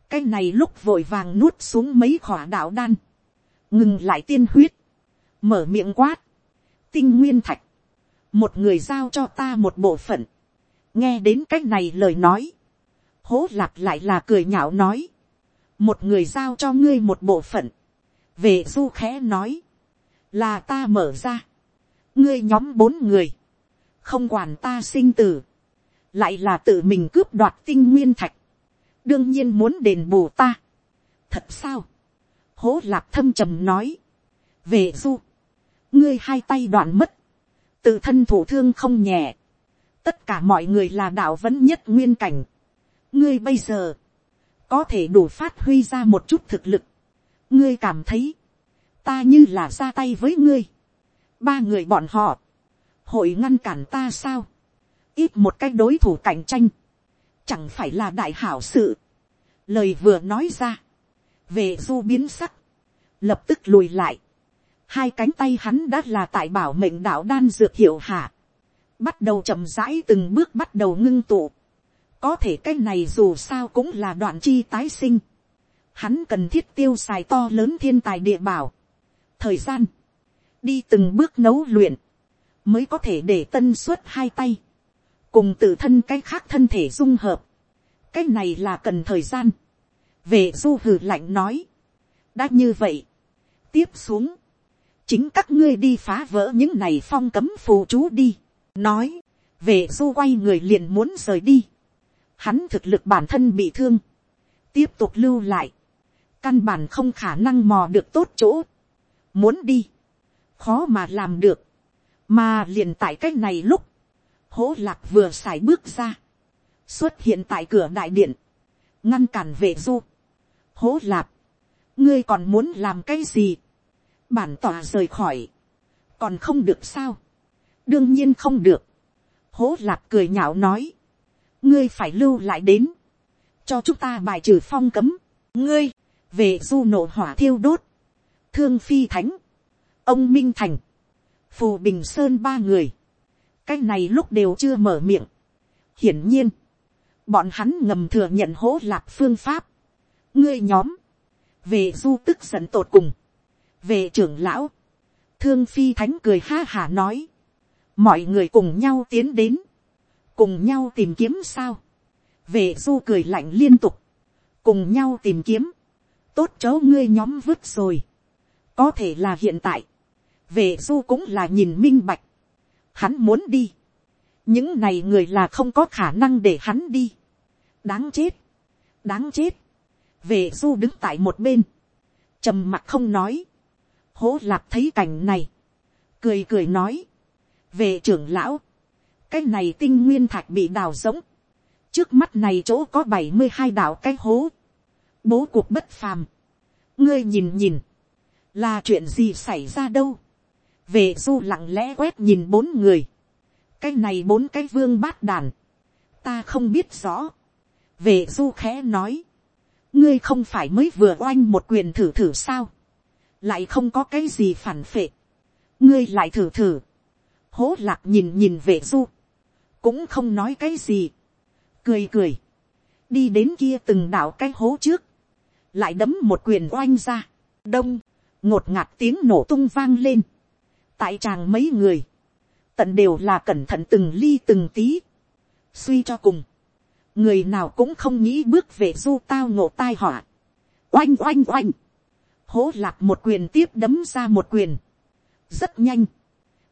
S1: cái này lúc vội vàng nuốt xuống mấy khỏa đạo đan, ngừng lại tiên huyết, mở miệng quát, tinh nguyên thạch, một người giao cho ta một bộ phận, nghe đến cách này lời nói, hố lạc lại là cười nhạo nói, một người giao cho ngươi một bộ phận, về du khẽ nói, là ta mở ra, ngươi nhóm bốn người, không quản ta sinh tử, lại là tự mình cướp đoạt tinh nguyên thạch, đương nhiên muốn đền bù ta. thật sao, hố lạp thâm trầm nói, về du, ngươi hai tay đoạn mất, tự thân thủ thương không nhẹ, tất cả mọi người là đạo vẫn nhất nguyên cảnh, ngươi bây giờ, có thể đủ phát huy ra một chút thực lực, ngươi cảm thấy, ta như là ra tay với ngươi, ba người bọn họ, hội ngăn cản ta sao, ít một cái đối thủ cạnh tranh, chẳng phải là đại hảo sự. lời vừa nói ra, về du biến sắc, lập tức lùi lại, hai cánh tay hắn đã là tại bảo mệnh đạo đan dược hiệu hạ, bắt đầu chậm rãi từng bước bắt đầu ngưng tụ, có thể cái này dù sao cũng là đoạn chi tái sinh, hắn cần thiết tiêu xài to lớn thiên tài địa bảo, thời gian, đi từng bước nấu luyện, mới có thể để tân suất hai tay, cùng tự thân cái khác thân thể dung hợp, cái này là cần thời gian, về du hử lạnh nói, đã như vậy, tiếp xuống, chính các ngươi đi phá vỡ những này phong cấm phù chú đi, nói, về du quay người liền muốn rời đi, hắn thực lực bản thân bị thương, tiếp tục lưu lại, căn bản không khả năng mò được tốt chỗ, muốn đi, khó mà làm được, mà liền tại cái này lúc, hỗ lạc vừa x à i bước ra, xuất hiện tại cửa đại điện, ngăn cản vệ du, hỗ lạc, ngươi còn muốn làm cái gì, bản tòa rời khỏi, còn không được sao, đương nhiên không được, hố lạc cười nhạo nói, ngươi phải lưu lại đến, cho chúng ta bài trừ phong cấm, ngươi, về du nổ hỏa thiêu đốt, thương phi thánh, ông minh thành, phù bình sơn ba người, cái này lúc đều chưa mở miệng. hiển nhiên, bọn hắn ngầm thừa nhận hố lạc phương pháp. ngươi nhóm, về du tức giận tột cùng, về trưởng lão, thương phi thánh cười ha hả nói, mọi người cùng nhau tiến đến, cùng nhau tìm kiếm sao, về du cười lạnh liên tục, cùng nhau tìm kiếm, tốt chớ ngươi nhóm vứt rồi, có thể là hiện tại, về du cũng là nhìn minh bạch, hắn muốn đi, những này người là không có khả năng để hắn đi, đáng chết, đáng chết, về du đứng tại một bên, trầm mặt không nói, hố lạp thấy cảnh này, cười cười nói, về trưởng lão, cái này tinh nguyên thạch bị đào giống, trước mắt này chỗ có bảy mươi hai đảo cái hố, bố cuộc bất phàm, ngươi nhìn nhìn, là chuyện gì xảy ra đâu, về du lặng lẽ quét nhìn bốn người, cái này bốn cái vương bát đàn, ta không biết rõ, về du khẽ nói, ngươi không phải mới vừa oanh một quyền thử thử sao, lại không có cái gì phản phệ, ngươi lại thử thử, hố lạc nhìn nhìn về du, cũng không nói cái gì, cười cười, đi đến kia từng đảo cái hố trước, lại đấm một quyền oanh ra, đông, ngột ngạt tiếng nổ tung vang lên, tại tràng mấy người, tận đều là cẩn thận từng ly từng tí, suy cho cùng, người nào cũng không nghĩ bước về du tao ngộ tai họa, oanh oanh oanh, hố lạc một quyền tiếp đấm ra một quyền, rất nhanh,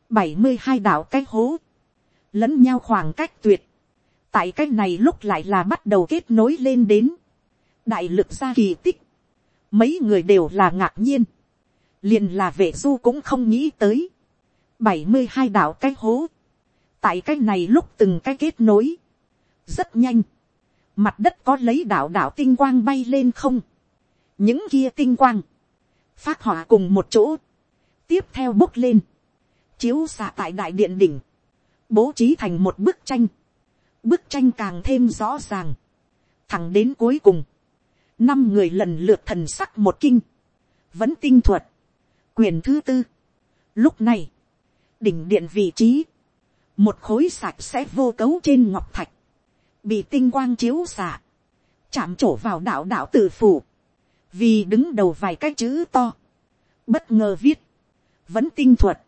S1: bảy mươi hai đạo cái hố, lẫn nhau khoảng cách tuyệt, tại cái này lúc lại là bắt đầu kết nối lên đến, đại lực ra kỳ tích, mấy người đều là ngạc nhiên, liền là vệ du cũng không nghĩ tới, bảy mươi hai đạo cái hố, tại cái này lúc từng cái kết nối, rất nhanh, mặt đất có lấy đạo đạo tinh quang bay lên không, những kia tinh quang, phát hỏa cùng một chỗ, tiếp theo bốc lên, chiếu xạ tại đại điện đỉnh, bố trí thành một bức tranh, bức tranh càng thêm rõ ràng, thẳng đến cuối cùng, năm người lần lượt thần sắc một kinh, vẫn tinh thuật, quyền thứ tư. Lúc này, đỉnh điện vị trí, một khối sạch sẽ vô cấu trên ngọc thạch, bị tinh quang chiếu xạ, chạm trổ vào đạo đạo tự phủ, vì đứng đầu vài cái chữ to, bất ngờ viết, vẫn tinh thuật,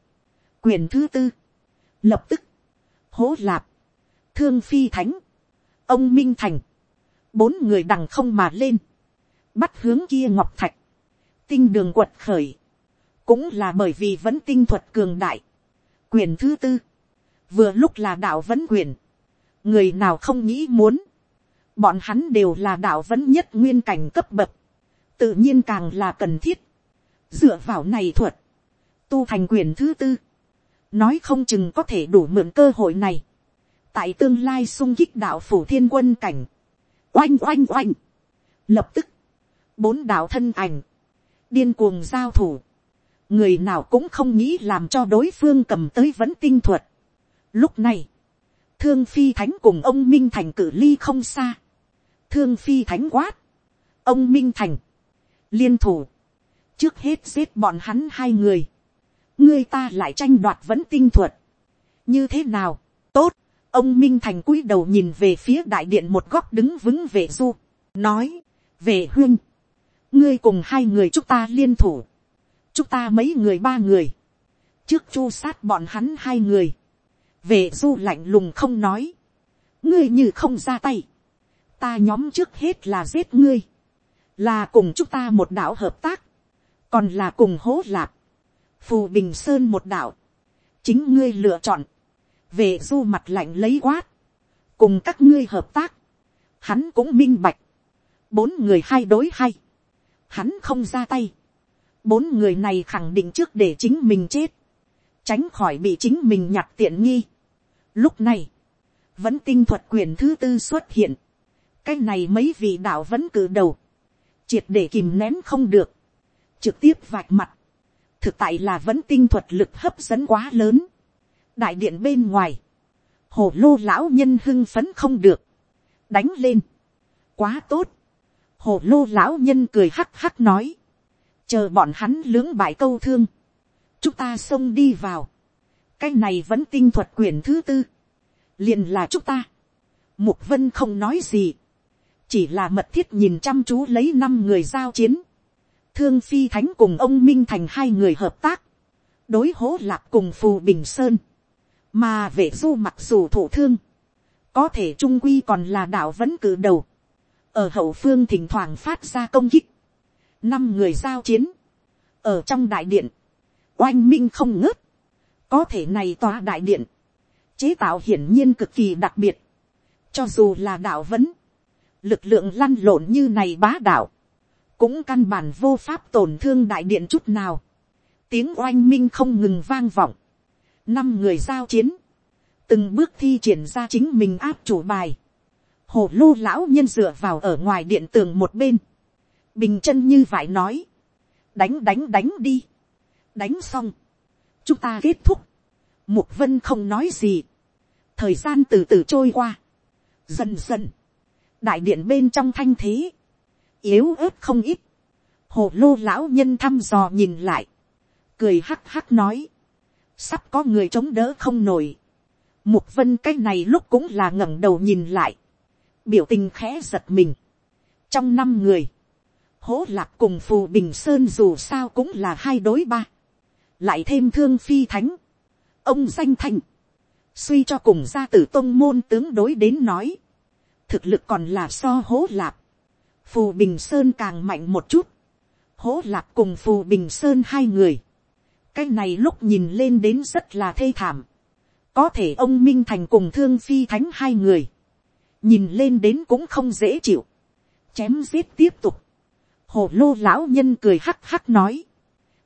S1: quyền thứ tư, lập tức, hố lạp, thương phi thánh, ông minh thành, bốn người đằng không mà lên, bắt hướng kia ngọc thạch, tinh đường quật khởi, cũng là bởi vì vẫn tinh thuật cường đại, quyền thứ tư, vừa lúc là đạo vẫn quyền, người nào không nghĩ muốn, bọn hắn đều là đạo vẫn nhất nguyên cảnh cấp bậc, tự nhiên càng là cần thiết, dựa vào này thuật, tu thành quyền thứ tư, nói không chừng có thể đủ mượn cơ hội này, tại tương lai sung kích đạo phủ thiên quân cảnh, oanh oanh oanh, lập tức, bốn đạo thân ảnh, điên cuồng giao thủ, người nào cũng không nghĩ làm cho đối phương cầm tới vẫn tinh thuật. Lúc này, thương phi thánh cùng ông minh thành cử ly không xa, thương phi thánh quát, ông minh thành, liên thủ, trước hết giết bọn hắn hai người, ngươi ta lại tranh đoạt vẫn tinh thuật, như thế nào, tốt, ông minh thành cúi đầu nhìn về phía đại điện một góc đứng vững về du, nói, về huyên, ngươi cùng hai người chúng ta liên thủ, chúng ta mấy người ba người, trước chu sát bọn hắn hai người, về du lạnh lùng không nói, ngươi như không ra tay, ta nhóm trước hết là giết ngươi, là cùng chúng ta một đạo hợp tác, còn là cùng hố Lạp, phù bình sơn một đạo, chính ngươi lựa chọn, về du mặt lạnh lấy quát, cùng các ngươi hợp tác, hắn cũng minh bạch, bốn người hai đối hay, hắn không ra tay, bốn người này khẳng định trước để chính mình chết, tránh khỏi bị chính mình nhặt tiện nghi. Lúc này, vẫn tinh thuật quyền thứ tư xuất hiện, cái này mấy vị đạo vẫn cử đầu, triệt để kìm nén không được, trực tiếp vạch mặt, thực tại là vẫn tinh thuật lực hấp dẫn quá lớn, đại điện bên ngoài, hồ lô lão nhân hưng phấn không được, đánh lên, quá tốt, hồ lô lão nhân cười hắc hắc nói, chờ bọn hắn lưỡng bại câu thương, chúng ta xông đi vào, cái này vẫn tinh thuật quyền thứ tư, liền là chúng ta, mục vân không nói gì, chỉ là mật thiết nhìn chăm chú lấy năm người giao chiến, thương phi thánh cùng ông minh thành hai người hợp tác, đối hố lạc cùng phù bình sơn, mà vệ du mặc dù thổ thương, có thể trung quy còn là đạo vẫn cử đầu, ở hậu phương thỉnh thoảng phát ra công kích, năm người giao chiến, ở trong đại điện, oanh minh không ngớt, có thể này tòa đại điện, chế tạo hiển nhiên cực kỳ đặc biệt, cho dù là đạo vấn, lực lượng lăn lộn như này bá đạo, cũng căn bản vô pháp tổn thương đại điện chút nào, tiếng oanh minh không ngừng vang vọng, năm người giao chiến, từng bước thi triển ra chính mình áp chủ bài, hồ lô lão nhân dựa vào ở ngoài điện tường một bên, bình chân như vải nói, đánh đánh đánh đi, đánh xong, chúng ta kết thúc, mục vân không nói gì, thời gian từ từ trôi qua, dần dần, đại điện bên trong thanh thế, yếu ớt không ít, hồ lô lão nhân thăm dò nhìn lại, cười hắc hắc nói, sắp có người chống đỡ không nổi, mục vân cái này lúc cũng là ngẩng đầu nhìn lại, biểu tình khẽ giật mình, trong năm người, hố lạc cùng phù bình sơn dù sao cũng là hai đối ba, lại thêm thương phi thánh, ông danh thành, suy cho cùng gia tử tôn môn tướng đối đến nói, thực lực còn là so hố lạp, phù bình sơn càng mạnh một chút, hố lạp cùng phù bình sơn hai người, cái này lúc nhìn lên đến rất là thê thảm, có thể ông minh thành cùng thương phi thánh hai người, nhìn lên đến cũng không dễ chịu, chém giết tiếp tục, hồ lô lão nhân cười hắc hắc nói,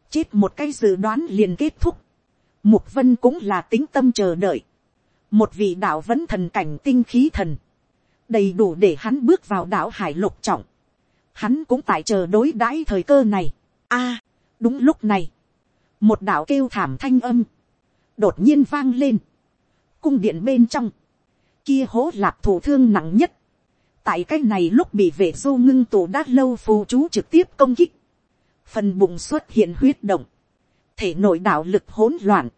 S1: chết một cái dự đoán liền kết thúc, mục vân cũng là tính tâm chờ đợi, một vị đạo vẫn thần cảnh tinh khí thần, đầy đủ để hắn bước vào đảo hải lục trọng, hắn cũng tại chờ đối đãi thời cơ này. a, đúng lúc này, một đạo kêu thảm thanh âm, đột nhiên vang lên, cung điện bên trong, kia hố lạp thủ thương nặng nhất, tại cái này lúc bị vệ du ngưng tụ đã lâu phù chú trực tiếp công kích, phần bụng xuất hiện huyết động, thể nội đạo lực hỗn loạn,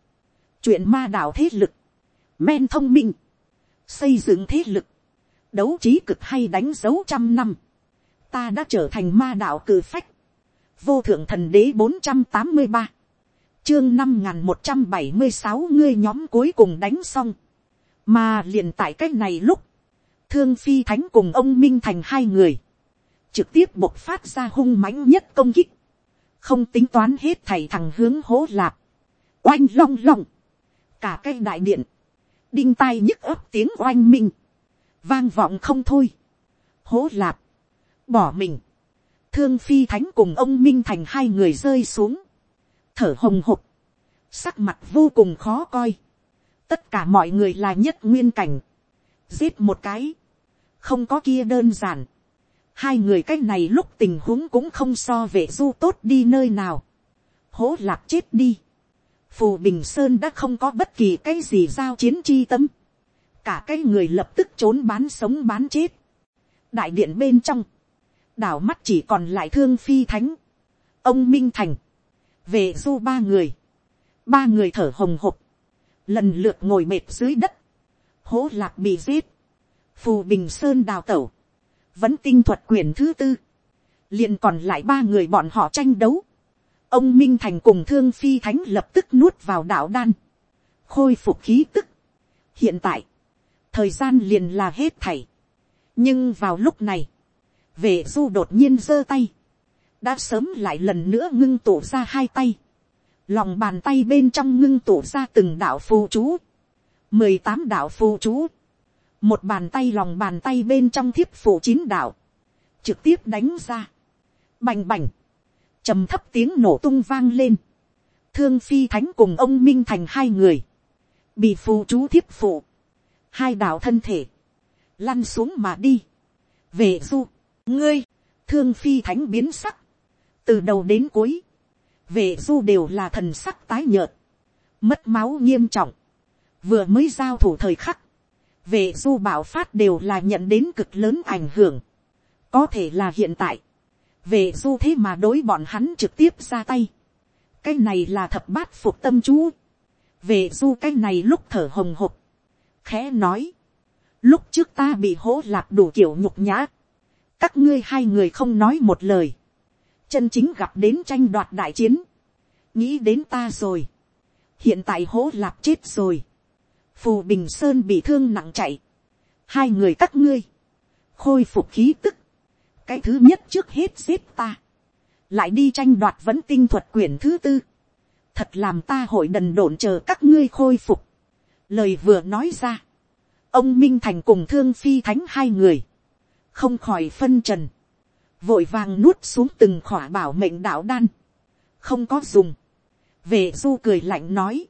S1: chuyện ma đạo thế lực, men thông minh, xây dựng thế lực, đấu trí cực hay đánh dấu trăm năm, ta đã trở thành ma đạo cử phách, vô thượng thần đế bốn trăm tám mươi ba, chương năm n g h n một trăm bảy mươi sáu ngươi nhóm cuối cùng đánh xong, mà liền tại c á c h này lúc, thương phi thánh cùng ông minh thành hai người, trực tiếp bộc phát ra hung mãnh nhất công kích, không tính toán hết thầy thằng hướng hố lạp, oanh long long, cả cái đại điện, đinh tai nhức ấp tiếng oanh minh, vang vọng không thôi, hố Lạp bỏ mình, thương phi thánh cùng ông minh thành hai người rơi xuống, thở hồng hộc, sắc mặt vô cùng khó coi, tất cả mọi người là nhất nguyên cảnh, giết một cái, không có kia đơn giản, hai người cái này lúc tình huống cũng không so về du tốt đi nơi nào, hố lạc chết đi, phù bình sơn đã không có bất kỳ cái gì giao chiến chi tâm, cả cái người lập tức trốn bán sống bán chết, đại điện bên trong, đảo mắt chỉ còn lại thương phi thánh, ông minh thành, về du ba người, ba người thở hồng hộc, lần lượt ngồi mệt dưới đất, hố lạc bị giết, phù bình sơn đào tẩu, vẫn tinh thuật quyền thứ tư, liền còn lại ba người bọn họ tranh đấu, ông minh thành cùng thương phi thánh lập tức nuốt vào đạo đan, khôi phục khí tức. hiện tại, thời gian liền là hết thảy. nhưng vào lúc này, vệ du đột nhiên giơ tay, đã sớm lại lần nữa ngưng tụ ra hai tay, lòng bàn tay bên trong ngưng tụ ra từng đạo phù chú, mười tám đạo phù chú, một bàn tay lòng bàn tay bên trong thiếp phù chín đạo, trực tiếp đánh ra, bành bành, trầm thấp tiếng nổ tung vang lên, thương phi thánh cùng ông minh thành hai người, bị phù chú thiếp phụ, hai đạo thân thể, lăn xuống mà đi, về du, ngươi, thương phi thánh biến sắc, từ đầu đến cuối, về du đều là thần sắc tái nhợt, mất máu nghiêm trọng, vừa mới giao thủ thời khắc, về du bảo phát đều là nhận đến cực lớn ảnh hưởng, có thể là hiện tại, về du thế mà đối bọn hắn trực tiếp ra tay, cái này là thập bát phục tâm chú, về du cái này lúc thở hồng hộc, khẽ nói, lúc trước ta bị Hỗ lạc đủ kiểu nhục nhã, các ngươi hai người không nói một lời, chân chính gặp đến tranh đoạt đại chiến, nghĩ đến ta rồi, hiện tại Hỗ lạc chết rồi, phù bình sơn bị thương nặng chạy, hai người các ngươi, khôi phục khí tức, cái thứ nhất trước hết giết ta, lại đi tranh đoạt vẫn tinh thuật quyển thứ tư, thật làm ta hội đần độn chờ các ngươi khôi phục, lời vừa nói ra, ông minh thành cùng thương phi thánh hai người, không khỏi phân trần, vội vàng nuốt xuống từng khỏa bảo mệnh đạo đan, không có dùng, về du cười lạnh nói,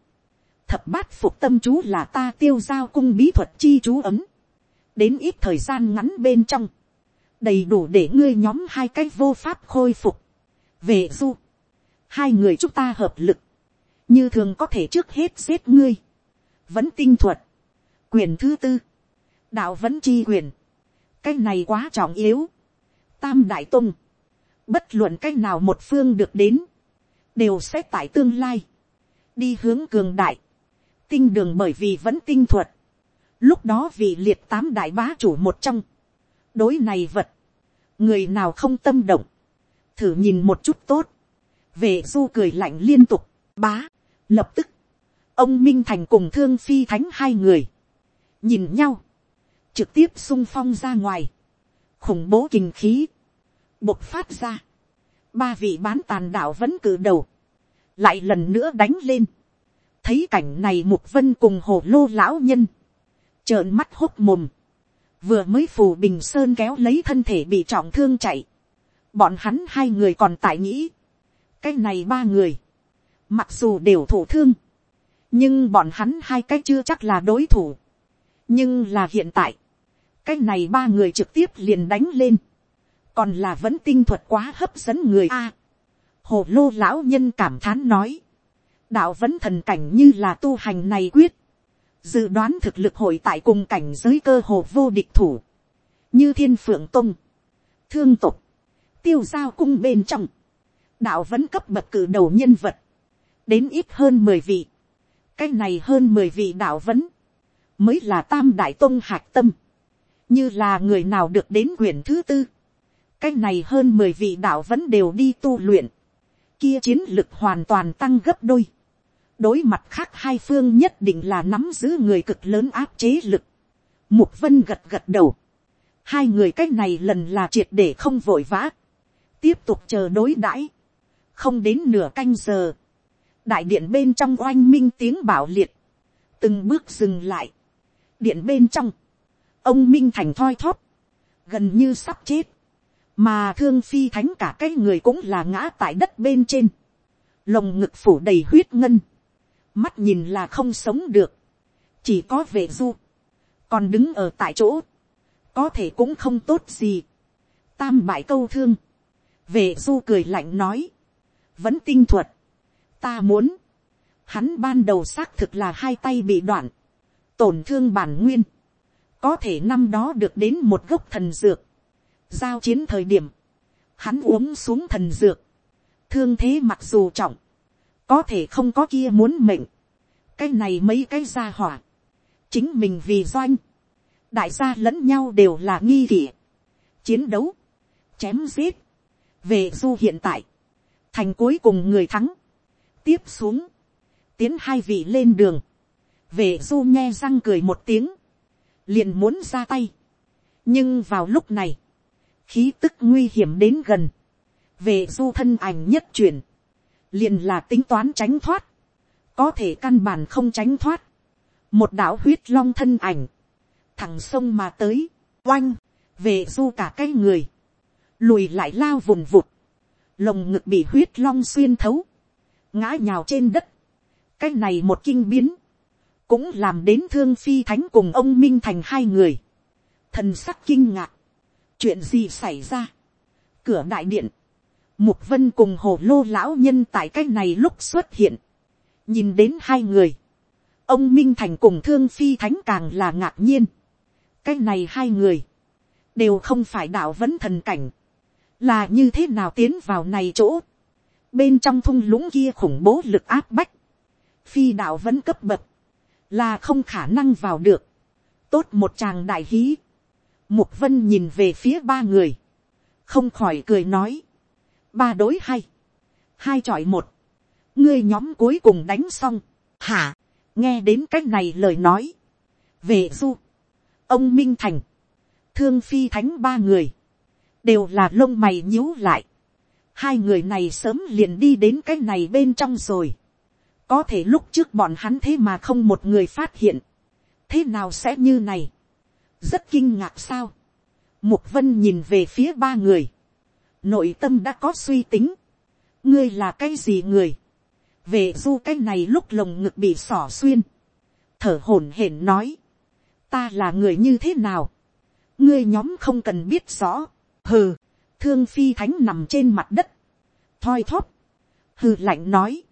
S1: thập bát phục tâm chú là ta tiêu giao cung bí thuật chi chú ấm, đến ít thời gian ngắn bên trong, đầy đủ để ngươi nhóm hai cái vô pháp khôi phục, về du, hai người chúng ta hợp lực, như thường có thể trước hết giết ngươi, vẫn tinh thuật, quyền thứ tư, đạo vẫn chi quyền, cái này quá trọng yếu, tam đại tung, bất luận cái nào một phương được đến, đều sẽ tại tương lai, đi hướng cường đại, tinh đường bởi vì vẫn tinh thuật, lúc đó vị liệt tám đại bá chủ một trong, đối này vật, người nào không tâm động, thử nhìn một chút tốt, về du cười lạnh liên tục, bá, lập tức, ông minh thành cùng thương phi thánh hai người, nhìn nhau, trực tiếp sung phong ra ngoài, khủng bố kinh khí, bộc phát ra, ba vị bán tàn đạo vẫn cử đầu, lại lần nữa đánh lên, thấy cảnh này mục vân cùng hồ lô lão nhân, trợn mắt hốt mồm, vừa mới phù bình sơn kéo lấy thân thể bị trọng thương chạy, bọn hắn hai người còn tại nghĩ, cái này ba người, mặc dù đều thủ thương, nhưng bọn hắn hai cái chưa chắc là đối thủ, nhưng là hiện tại, cái này ba người trực tiếp liền đánh lên, còn là vẫn tinh thuật quá hấp dẫn người a. hồ lô lão nhân cảm thán nói, đạo vẫn thần cảnh như là tu hành này quyết, dự đoán thực lực hội tại cùng cảnh giới cơ hồ vô địch thủ, như thiên phượng tung, thương tục, tiêu giao cung bên trong, đạo vẫn cấp bậc cử đầu nhân vật, đến ít hơn mười vị, cái này hơn mười vị đạo vấn mới là tam đại tôn hạc tâm, như là người nào được đến quyển thứ tư, cái này hơn mười vị đạo vẫn đều đi tu luyện, kia chiến lực hoàn toàn tăng gấp đôi, đối mặt khác hai phương nhất định là nắm giữ người cực lớn áp chế lực, mục vân gật gật đầu, hai người cái này lần là triệt để không vội vã, tiếp tục chờ đối đãi, không đến nửa canh giờ, đại điện bên trong oanh minh tiếng bảo liệt, từng bước dừng lại, điện bên trong, ông minh thành thoi thóp, gần như sắp chết, mà thương phi thánh cả cái người cũng là ngã tại đất bên trên, lồng ngực phủ đầy huyết ngân, mắt nhìn là không sống được, chỉ có vệ du, còn đứng ở tại chỗ, có thể cũng không tốt gì, tam bại câu thương, vệ du cười lạnh nói, vẫn tinh thuật, ta muốn, hắn ban đầu xác thực là hai tay bị đoạn, tổn thương bản nguyên, có thể năm đó được đến một gốc thần dược, giao chiến thời điểm, hắn uống xuống thần dược, thương thế mặc dù trọng, có thể không có kia muốn mệnh, cái này mấy cái gia hỏa, chính mình vì doanh, đại gia lẫn nhau đều là nghi kỷ, chiến đấu, chém giết, về du hiện tại, thành cuối cùng người thắng, tiếp xuống, tiến hai vị lên đường, về du nghe răng cười một tiếng, liền muốn ra tay. nhưng vào lúc này, khí tức nguy hiểm đến gần, về du thân ảnh nhất chuyển, liền là tính toán tránh thoát, có thể căn bản không tránh thoát, một đạo huyết long thân ảnh, thẳng sông mà tới, oanh, về du cả cái người, lùi lại lao vùng vụt, lồng ngực bị huyết long xuyên thấu, ngã nhào trên đất, cái này một kinh biến, cũng làm đến thương phi thánh cùng ông minh thành hai người, thần sắc kinh ngạc, chuyện gì xảy ra, cửa đại điện, mục vân cùng hồ lô lão nhân tại cái này lúc xuất hiện, nhìn đến hai người, ông minh thành cùng thương phi thánh càng là ngạc nhiên, cái này hai người, đều không phải đạo vấn thần cảnh, là như thế nào tiến vào này chỗ, bên trong thung lũng kia khủng bố lực áp bách, phi đạo vẫn cấp bậc, là không khả năng vào được, tốt một chàng đại hí, mục vân nhìn về phía ba người, không khỏi cười nói, ba đối hay, hai chọi một, ngươi nhóm cuối cùng đánh xong, hả, nghe đến c á c h này lời nói, về du, ông minh thành, thương phi thánh ba người, đều là lông mày nhíu lại, hai người này sớm liền đi đến cái này bên trong rồi, có thể lúc trước bọn hắn thế mà không một người phát hiện, thế nào sẽ như này, rất kinh ngạc sao, mục vân nhìn về phía ba người, nội tâm đã có suy tính, ngươi là cái gì người, về du cái này lúc lồng ngực bị xỏ xuyên, thở hổn hển nói, ta là người như thế nào, ngươi nhóm không cần biết rõ, hừ, thương phi thánh nằm trên mặt đất, thoi thóp, hừ lạnh nói,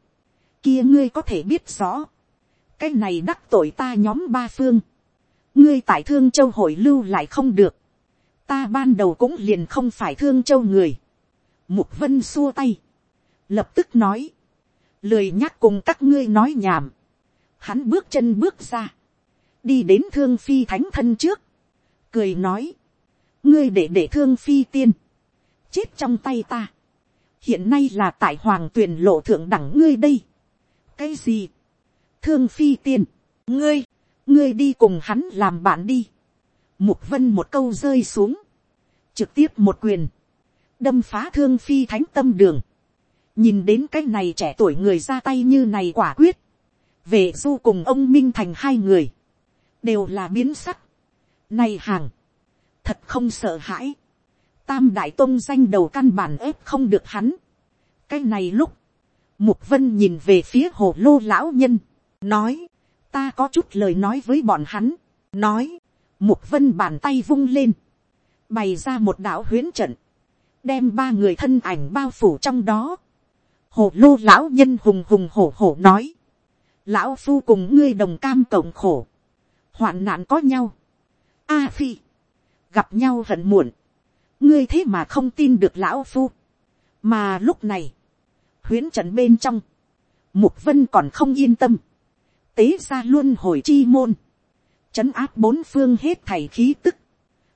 S1: kia ngươi có thể biết rõ, cái này đắc tội ta nhóm ba phương, ngươi tại thương châu hội lưu lại không được, ta ban đầu cũng liền không phải thương châu người, mục vân xua tay, lập tức nói, lười nhắc cùng các ngươi nói nhảm, hắn bước chân bước ra, đi đến thương phi thánh thân trước, cười nói, ngươi để để thương phi tiên, chết trong tay ta, hiện nay là tại hoàng tuyền lộ thượng đẳng ngươi đây, cái gì, thương phi tiên, ngươi, ngươi đi cùng hắn làm bạn đi, mục vân một câu rơi xuống, trực tiếp một quyền, đâm phá thương phi thánh tâm đường, nhìn đến cái này trẻ tuổi người ra tay như này quả quyết, về du cùng ông minh thành hai người, đều là biến sắc. Này hàng, thật không sợ hãi, tam đại tôn danh đầu căn bản ép không được hắn. cái này lúc, mục vân nhìn về phía hồ lô lão nhân, nói, ta có chút lời nói với bọn hắn, nói, mục vân bàn tay vung lên, bày ra một đạo huyến trận, đem ba người thân ảnh bao phủ trong đó, hồ lô lão nhân hùng hùng hổ hổ nói, lão phu cùng ngươi đồng cam cộng khổ, hoạn nạn có nhau, a phi, gặp nhau hận muộn, ngươi thế mà không tin được lão phu, mà lúc này, huyến trận bên trong, mục vân còn không yên tâm, tế ra luôn hồi chi môn, chấn áp bốn phương hết thảy khí tức,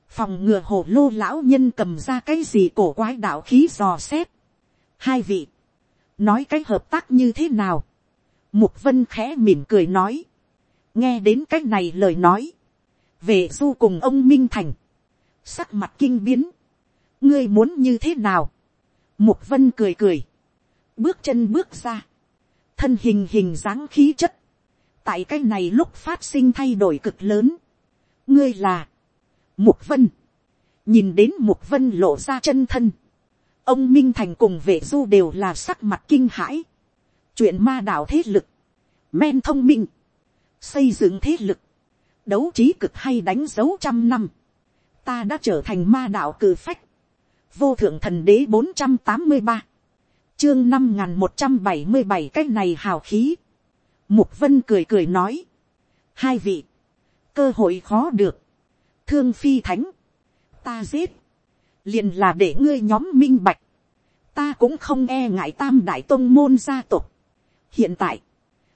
S1: phòng ngừa hồ lô lão nhân cầm ra cái gì cổ quái đạo khí dò xét. hai vị, nói cái hợp tác như thế nào. mục vân khẽ mỉm cười nói, nghe đến cái này lời nói, về du cùng ông minh thành, sắc mặt kinh biến, ngươi muốn như thế nào. mục vân cười cười, bước chân bước ra, thân hình hình dáng khí chất, tại cái này lúc phát sinh thay đổi cực lớn, ngươi là, mục vân, nhìn đến mục vân lộ ra chân thân, ông minh thành cùng vệ du đều là sắc mặt kinh hãi. chuyện ma đạo thế lực, men thông minh, xây dựng thế lực, đấu trí cực hay đánh dấu trăm năm, ta đã trở thành ma đạo cử phách, vô thượng thần đế bốn trăm tám mươi ba, chương năm n g h n một trăm bảy mươi bảy cái này hào khí, mục vân cười cười nói, hai vị, cơ hội khó được, thương phi thánh, ta giết, liền là để ngươi nhóm minh bạch, ta cũng không e ngại tam đại tôn môn gia tộc. hiện tại,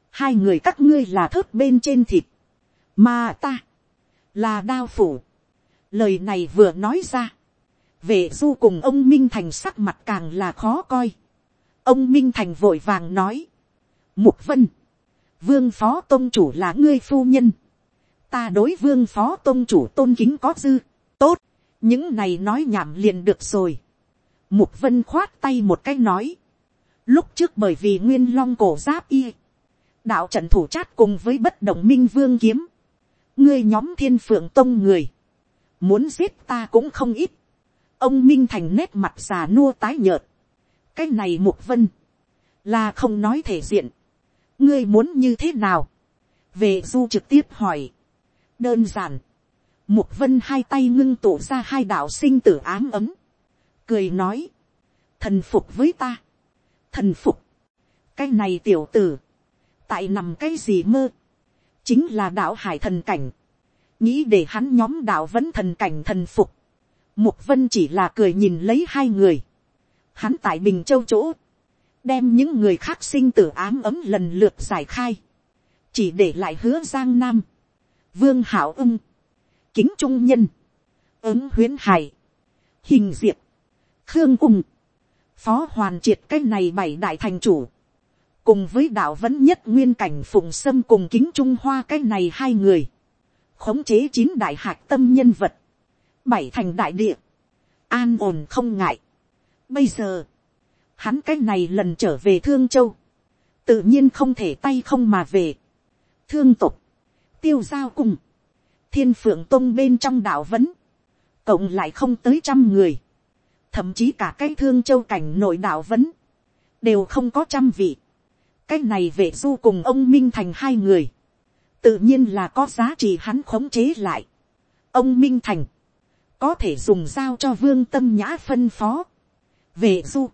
S1: hai người các ngươi là thớt bên trên thịt, mà ta, là đao phủ. lời này vừa nói ra, vệ du cùng ông minh thành sắc mặt càng là khó coi. ông minh thành vội vàng nói, mục vân, vương phó tôn chủ là ngươi phu nhân, ta đối vương phó tôn chủ tôn kính có dư, tốt, những này nói nhảm liền được rồi. Mục vân khoát tay một cái nói, lúc trước bởi vì nguyên long cổ giáp y, đạo trận thủ chát cùng với bất động minh vương kiếm, ngươi nhóm thiên phượng tông người, muốn giết ta cũng không ít, ông minh thành nét mặt già nua tái nhợt, cái này mục vân, là không nói thể diện, ngươi muốn như thế nào, về du trực tiếp hỏi, đơn giản, mục vân hai tay ngưng tụ ra hai đạo sinh tử ám ấm, cười nói, thần phục với ta, thần phục, cái này tiểu tử, tại nằm cái gì mơ, chính là đạo hải thần cảnh, nghĩ để hắn nhóm đạo vẫn thần cảnh thần phục, mục vân chỉ là cười nhìn lấy hai người, hắn tại bình châu chỗ, đem những người khác sinh tử ám ấm lần lượt giải khai, chỉ để lại hứa giang nam, vương hảo ưng, kính trung nhân, ứng huyến hải, hình diệp, khương ung, phó hoàn triệt cái này bảy đại thành chủ, cùng với đạo vẫn nhất nguyên cảnh phụng sâm cùng kính trung hoa cái này hai người, khống chế chín đại hạc tâm nhân vật, bảy thành đại địa, an ổn không ngại. Bây giờ, hắn cái này lần trở về thương châu, tự nhiên không thể tay không mà về. thương tục, tiêu giao cùng, thiên phượng tông bên trong đạo vấn, cộng lại không tới trăm người, thậm chí cả cái thương châu cảnh nội đạo vấn, đều không có trăm vị. cái này vệ du cùng ông minh thành hai người, tự nhiên là có giá trị hắn khống chế lại. ông minh thành, có thể dùng dao cho vương tâm nhã phân phó. về du,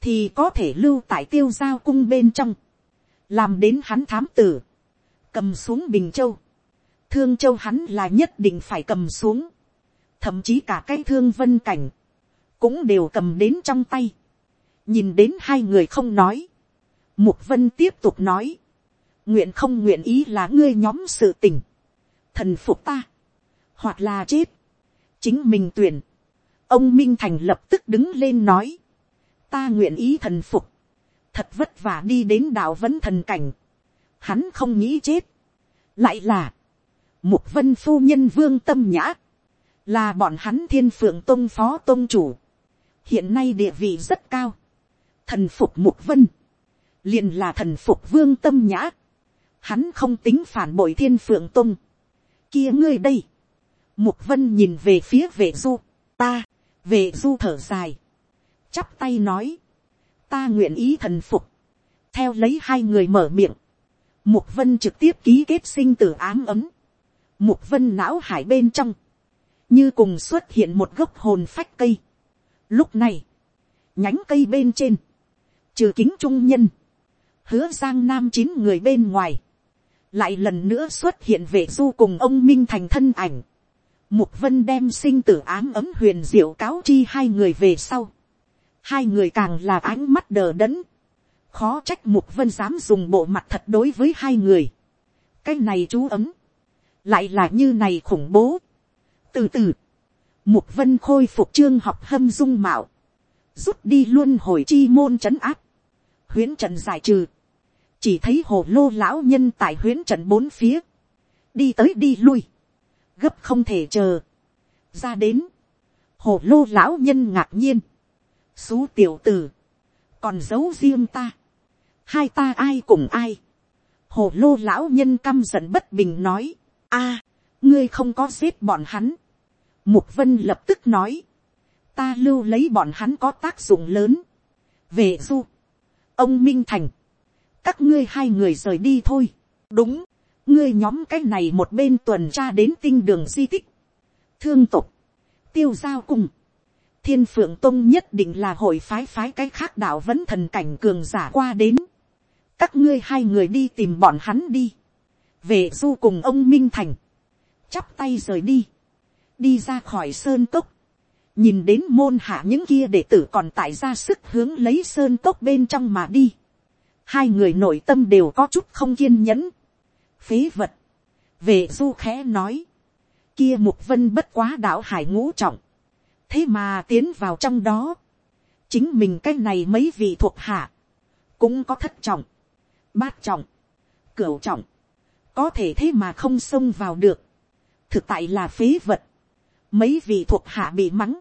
S1: thì có thể lưu tại tiêu giao cung bên trong, làm đến hắn thám tử, cầm xuống bình châu, thương châu hắn là nhất định phải cầm xuống, thậm chí cả cái thương vân cảnh, cũng đều cầm đến trong tay, nhìn đến hai người không nói, mục vân tiếp tục nói, nguyện không nguyện ý là ngươi nhóm sự tình, thần phục ta, hoặc là chết, chính mình tuyển, ông minh thành lập tức đứng lên nói, ta nguyện ý thần phục, thật vất vả đi đến đạo vẫn thần cảnh, hắn không nghĩ chết, lại là, mục vân phu nhân vương tâm nhã, là bọn hắn thiên phượng tôn phó tôn chủ, hiện nay địa vị rất cao, thần phục mục vân, liền là thần phục vương tâm nhã, hắn không tính phản bội thiên phượng tôn, kia ngươi đây, mục vân nhìn về phía vệ du, ta, vệ du thở dài, chắp tay nói, ta nguyện ý thần phục, theo lấy hai người mở miệng, mục vân trực tiếp ký kết sinh tử ám ấm, mục vân não hải bên trong, như cùng xuất hiện một gốc hồn phách cây. Lúc này, nhánh cây bên trên, trừ kính trung nhân, hứa giang nam chín người bên ngoài, lại lần nữa xuất hiện vệ du cùng ông minh thành thân ảnh. Mục vân đem sinh tử ám ấm huyền diệu cáo chi hai người về sau. Hai người càng là ánh mắt đờ đẫn. Khó trách mục vân dám dùng bộ mặt thật đối với hai người. Cái này chú ấm. Lại là như này khủng bố. Từ từ. Mục vân khôi phục trương học hâm dung mạo. Rút đi luôn hồi chi môn trấn áp. Huyến trận giải trừ. Chỉ thấy hồ lô lão nhân tại huyến trận bốn phía. Đi tới đi lui. Gấp không thể chờ. Ra đến. Hồ lô lão nhân ngạc nhiên. Xú tiểu tử. Còn giấu riêng ta. Hai ta ai cùng ai. Hồ lô lão nhân căm giận bất bình nói. a, ngươi không có giết bọn hắn. Mục vân lập tức nói. Ta lưu lấy bọn hắn có tác dụng lớn. Về du. Ông Minh Thành. Các ngươi hai người rời đi thôi. Đúng. Ngươi nhóm cái này một bên tuần tra đến tinh đường di tích. Thương tục. Tiêu giao cùng thiên phượng tông nhất định là hội phái phái cái khác đạo vẫn thần cảnh cường giả qua đến. các ngươi hai người đi tìm bọn hắn đi. về du cùng ông minh thành. chắp tay rời đi. đi ra khỏi sơn cốc. nhìn đến môn hạ những kia đệ tử còn tại ra sức hướng lấy sơn cốc bên trong mà đi. hai người nội tâm đều có chút không kiên nhẫn phế vật. về du khẽ nói. kia mục vân bất quá đạo hải ngũ trọng. Thế mà tiến vào trong đó, chính mình cái này mấy vị thuộc hạ, cũng có thất trọng, bát trọng, cửu trọng, có thể thế mà không xông vào được, thực tại là phế vật, mấy vị thuộc hạ bị mắng,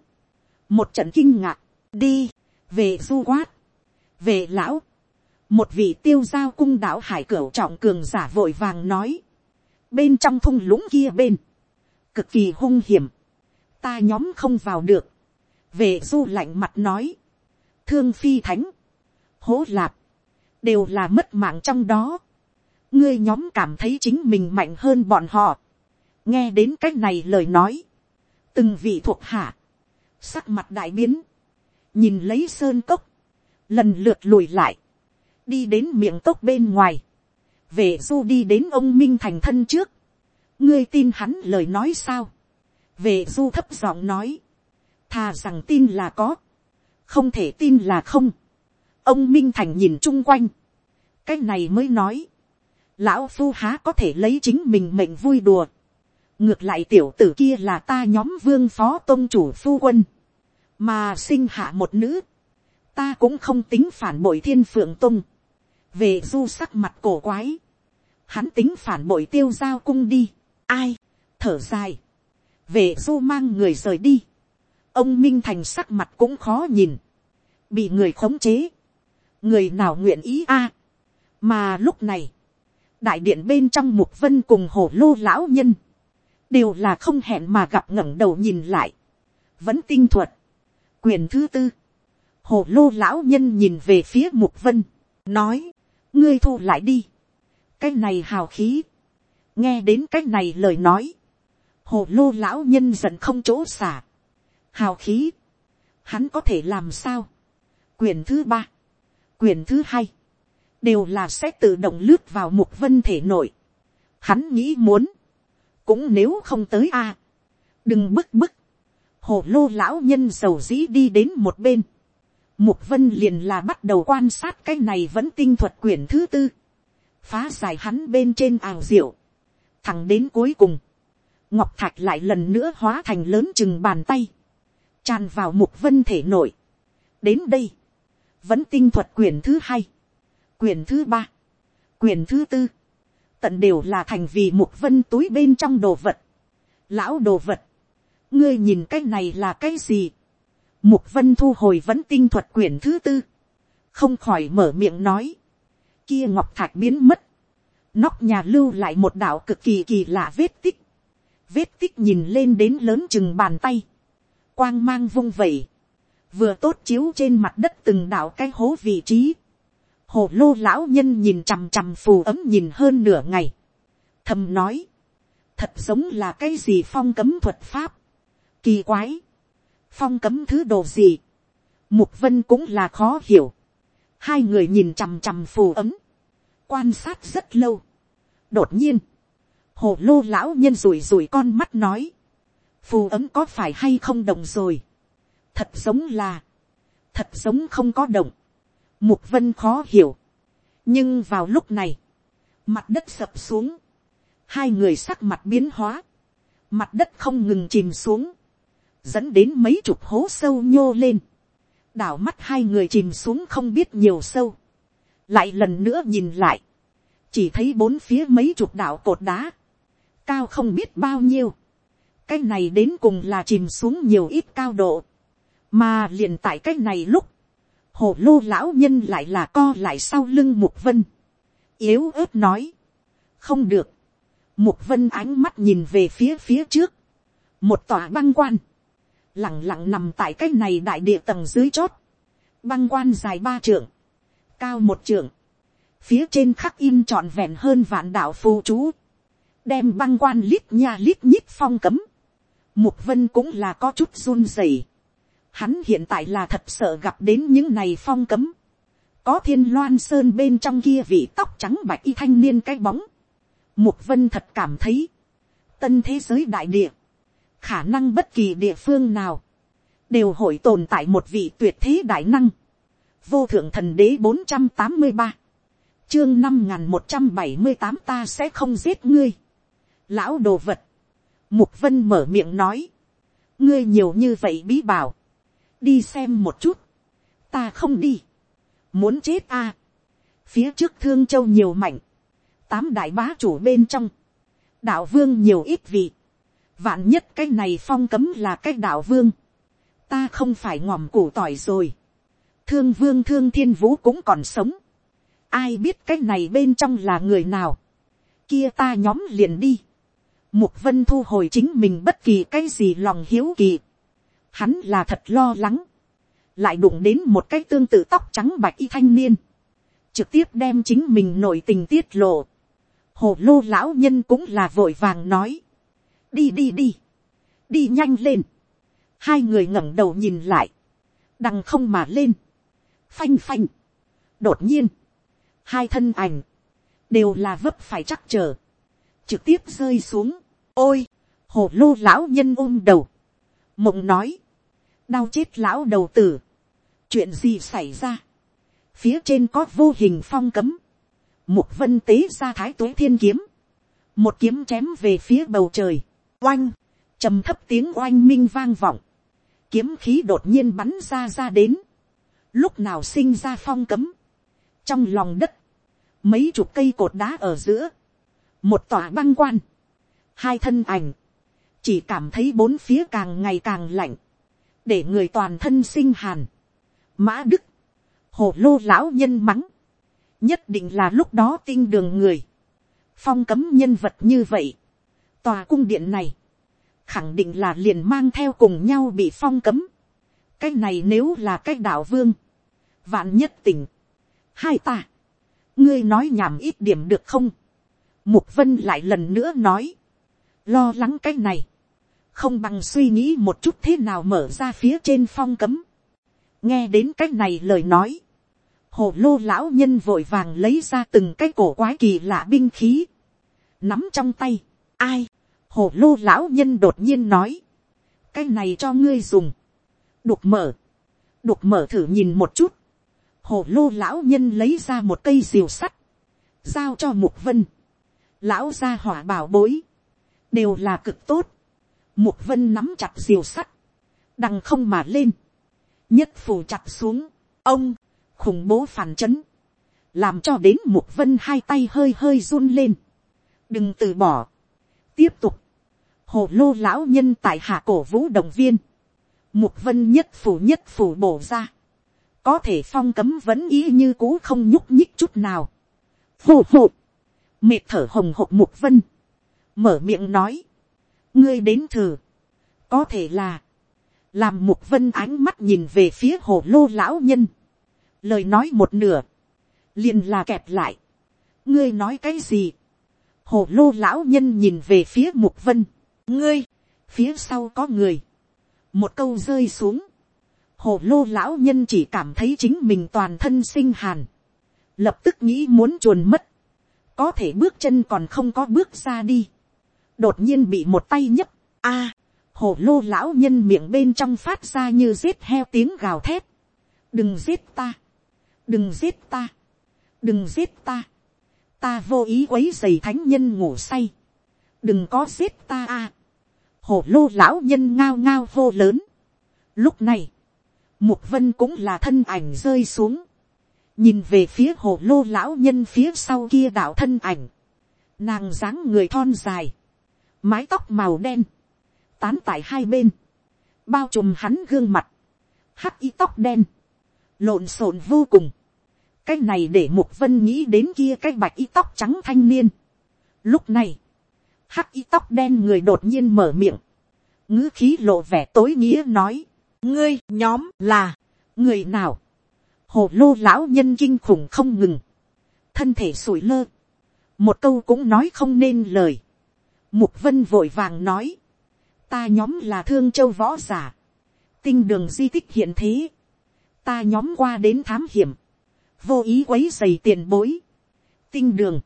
S1: một trận kinh ngạc, đi, về du quát, về lão, một vị tiêu giao cung đạo hải cửu trọng cường giả vội vàng nói, bên trong thung lũng kia bên, cực kỳ hung hiểm, ta nhóm không vào được, về du lạnh mặt nói, thương phi thánh, hố lạp, đều là mất mạng trong đó, ngươi nhóm cảm thấy chính mình mạnh hơn bọn họ, nghe đến c á c h này lời nói, từng vị thuộc hạ, sắc mặt đại biến, nhìn lấy sơn cốc, lần lượt lùi lại, đi đến miệng cốc bên ngoài, Vệ du đi đến ông minh thành thân trước, ngươi tin hắn lời nói sao, Vệ du thấp giọng nói, thà rằng tin là có, không thể tin là không, ông minh thành nhìn chung quanh, cái này mới nói, lão phu há có thể lấy chính mình mệnh vui đùa. ngược lại tiểu tử kia là ta nhóm vương phó tôn chủ phu quân, mà sinh hạ một nữ, ta cũng không tính phản bội thiên phượng tung, về du sắc mặt cổ quái, hắn tính phản bội tiêu giao cung đi, ai, thở dài, về du mang người rời đi, ông minh thành sắc mặt cũng khó nhìn, bị người khống chế, người nào nguyện ý a, mà lúc này, đại điện bên trong mục vân cùng hồ lô lão nhân, đều là không hẹn mà gặp ngẩng đầu nhìn lại, vẫn tinh thuật, quyền thứ tư, hồ lô lão nhân nhìn về phía mục vân, nói, ngươi thu lại đi, cái này hào khí, nghe đến cái này lời nói, hồ lô lão nhân giận không chỗ xả, hào khí, hắn có thể làm sao, quyền thứ ba, quyền thứ hai, đều là sẽ tự động lướt vào mục vân thể nội. Hắn nghĩ muốn, cũng nếu không tới a, đừng bức bức. Hồ lô lão nhân dầu dĩ đi đến một bên. Mục vân liền là bắt đầu quan sát cái này vẫn tinh thuật quyển thứ tư. Phá giải hắn bên trên ảo diệu. Thẳng đến cuối cùng. Ngọc thạch lại lần nữa hóa thành lớn chừng bàn tay. Tràn vào mục vân thể nội. Đến đây. Vẫn tinh thuật quyển thứ hai quyển thứ ba, quyển thứ tư, tận đều là thành vì Mục vân túi bên trong đồ vật. Lão đồ vật, ngươi nhìn cái này là cái gì. Mục vân thu hồi vẫn tinh thuật quyển thứ tư, không khỏi mở miệng nói, kia ngọc thạch biến mất, nóc nhà lưu lại một đạo cực kỳ kỳ lạ vết tích, vết tích nhìn lên đến lớn chừng bàn tay, quang mang vung vẩy, vừa tốt chiếu trên mặt đất từng đạo cái hố vị trí, hồ lô lão nhân nhìn chằm chằm phù ấm nhìn hơn nửa ngày, thầm nói, thật giống là cái gì phong cấm thuật pháp, kỳ quái, phong cấm thứ đồ gì, mục vân cũng là khó hiểu, hai người nhìn chằm chằm phù ấm, quan sát rất lâu, đột nhiên, hồ lô lão nhân rủi rủi con mắt nói, phù ấm có phải hay không đồng rồi, thật giống là, thật giống không có động, Mục vân khó hiểu. Nhưng vào lúc này, mặt đất sập xuống. Hai người sắc mặt biến hóa. Mặt đất không ngừng chìm xuống. Dẫn đến mấy chục hố sâu nhô lên. Đảo mắt hai người chìm xuống không biết nhiều sâu. Lại lần nữa nhìn lại. Chỉ thấy bốn phía mấy chục đảo cột đá. Cao không biết bao nhiêu. Cái này đến cùng là chìm xuống nhiều ít cao độ. Mà liền tại cái này lúc hồ lô lão nhân lại là co lại sau lưng mục vân, yếu ớt nói, không được, mục vân ánh mắt nhìn về phía phía trước, một tòa băng quan, lẳng lặng nằm tại cái này đại địa tầng dưới chót, băng quan dài ba trượng, cao một trượng, phía trên khắc in trọn vẹn hơn vạn đạo phù chú, đem băng quan lít nha lít nhít phong cấm, mục vân cũng là có chút run rẩy, Hắn hiện tại là thật sợ gặp đến những này phong cấm. Có thiên loan sơn bên trong kia vị tóc trắng bạch y thanh niên cái bóng. Mục vân thật cảm thấy. Tân thế giới đại địa. Khả năng bất kỳ địa phương nào. Đều hội tồn tại một vị tuyệt thế đại năng. Vô thượng thần đế 483. Chương 5178 ta sẽ không giết ngươi. Lão đồ vật. Mục vân mở miệng nói. Ngươi nhiều như vậy bí bảo đi xem một chút, ta không đi, muốn chết a, phía trước thương châu nhiều mạnh, tám đại bá chủ bên trong, đạo vương nhiều ít vị, vạn nhất cái này phong cấm là cái đạo vương, ta không phải ngòm củ tỏi rồi, thương vương thương thiên vũ cũng còn sống, ai biết cái này bên trong là người nào, kia ta nhóm liền đi, mục vân thu hồi chính mình bất kỳ cái gì lòng hiếu kỳ, hắn là thật lo lắng, lại đụng đến một cái tương tự tóc trắng bạch y thanh niên, trực tiếp đem chính mình nội tình tiết lộ, hồ lô lão nhân cũng là vội vàng nói, đi đi đi, đi nhanh lên, hai người ngẩng đầu nhìn lại, đằng không mà lên, phanh phanh, đột nhiên, hai thân ảnh, đều là vấp phải chắc chờ, trực tiếp rơi xuống, ôi, hồ lô lão nhân ôm đầu, mộng nói, đau chết lão đầu tử, chuyện gì xảy ra, phía trên có vô hình phong cấm, một vân tế ra thái tuế thiên kiếm, một kiếm chém về phía bầu trời, oanh, trầm thấp tiếng oanh minh vang vọng, kiếm khí đột nhiên bắn ra ra đến, lúc nào sinh ra phong cấm, trong lòng đất, mấy chục cây cột đá ở giữa, một tòa băng quan, hai thân ảnh, chỉ cảm thấy bốn phía càng ngày càng lạnh, để người toàn thân sinh hàn. Mã Đức, hồ lô lão nhân mắng, nhất định là lúc đó tinh đường người, phong cấm nhân vật như vậy, tòa cung điện này, khẳng định là liền mang theo cùng nhau bị phong cấm, cái này nếu là cái đạo vương, vạn nhất tình, hai ta, ngươi nói nhảm ít điểm được không, mục vân lại lần nữa nói, lo lắng cái này, không bằng suy nghĩ một chút thế nào mở ra phía trên phong cấm, nghe đến cái này lời nói, hồ lô lão nhân vội vàng lấy ra từng cái cổ quái kỳ lạ binh khí, nắm trong tay, ai, hồ lô lão nhân đột nhiên nói, cái này cho ngươi dùng, đục mở, đục mở thử nhìn một chút, hồ lô lão nhân lấy ra một cây diều sắt, giao cho mục vân, lão gia hỏa bảo bối, đều là cực tốt, mục vân nắm chặt diều sắt, đằng không mà lên, nhất phủ chặt xuống, ông, khủng bố phản chấn, làm cho đến mục vân hai tay hơi hơi run lên, đừng từ bỏ, tiếp tục, hồ lô lão nhân tại hạ cổ vũ động viên, mục vân nhất phủ nhất phủ bổ ra, có thể phong cấm vẫn ý như cũ không nhúc nhích chút nào, phù phù, mệt thở hồng hộp mục vân, mở miệng nói, ngươi đến thử, có thể là, làm mục vân ánh mắt nhìn về phía hồ lô lão nhân, lời nói một nửa, liền là kẹp lại, ngươi nói cái gì, hồ lô lão nhân nhìn về phía mục vân, ngươi, phía sau có người, một câu rơi xuống, hồ lô lão nhân chỉ cảm thấy chính mình toàn thân sinh hàn, lập tức nghĩ muốn chuồn mất, có thể bước chân còn không có bước ra đi, đột nhiên bị một tay nhấc, a, hồ lô lão nhân miệng bên trong phát ra như giết heo tiếng gào thét, đừng giết ta, đừng giết ta, đừng giết ta, ta vô ý quấy dày thánh nhân ngủ say, đừng có giết ta a, hổ lô lão nhân ngao ngao hô lớn, lúc này, mục vân cũng là thân ảnh rơi xuống, nhìn về phía hổ lô lão nhân phía sau kia đạo thân ảnh, nàng dáng người thon dài, mái tóc màu đen, tán tại hai bên, bao trùm hắn gương mặt, hắc y tóc đen, lộn xộn vô cùng, cái này để mục vân nghĩ đến kia cái bạch y tóc trắng thanh niên. Lúc này, hắc y tóc đen người đột nhiên mở miệng, ngữ khí lộ vẻ tối nghĩa nói, ngươi nhóm là, người nào, hồ lô lão nhân kinh khủng không ngừng, thân thể sủi lơ, một câu cũng nói không nên lời, mục vân vội vàng nói, ta nhóm là thương châu võ giả, tinh đường di tích hiện thế, ta nhóm qua đến thám hiểm, vô ý quấy dày tiền bối, tinh đường,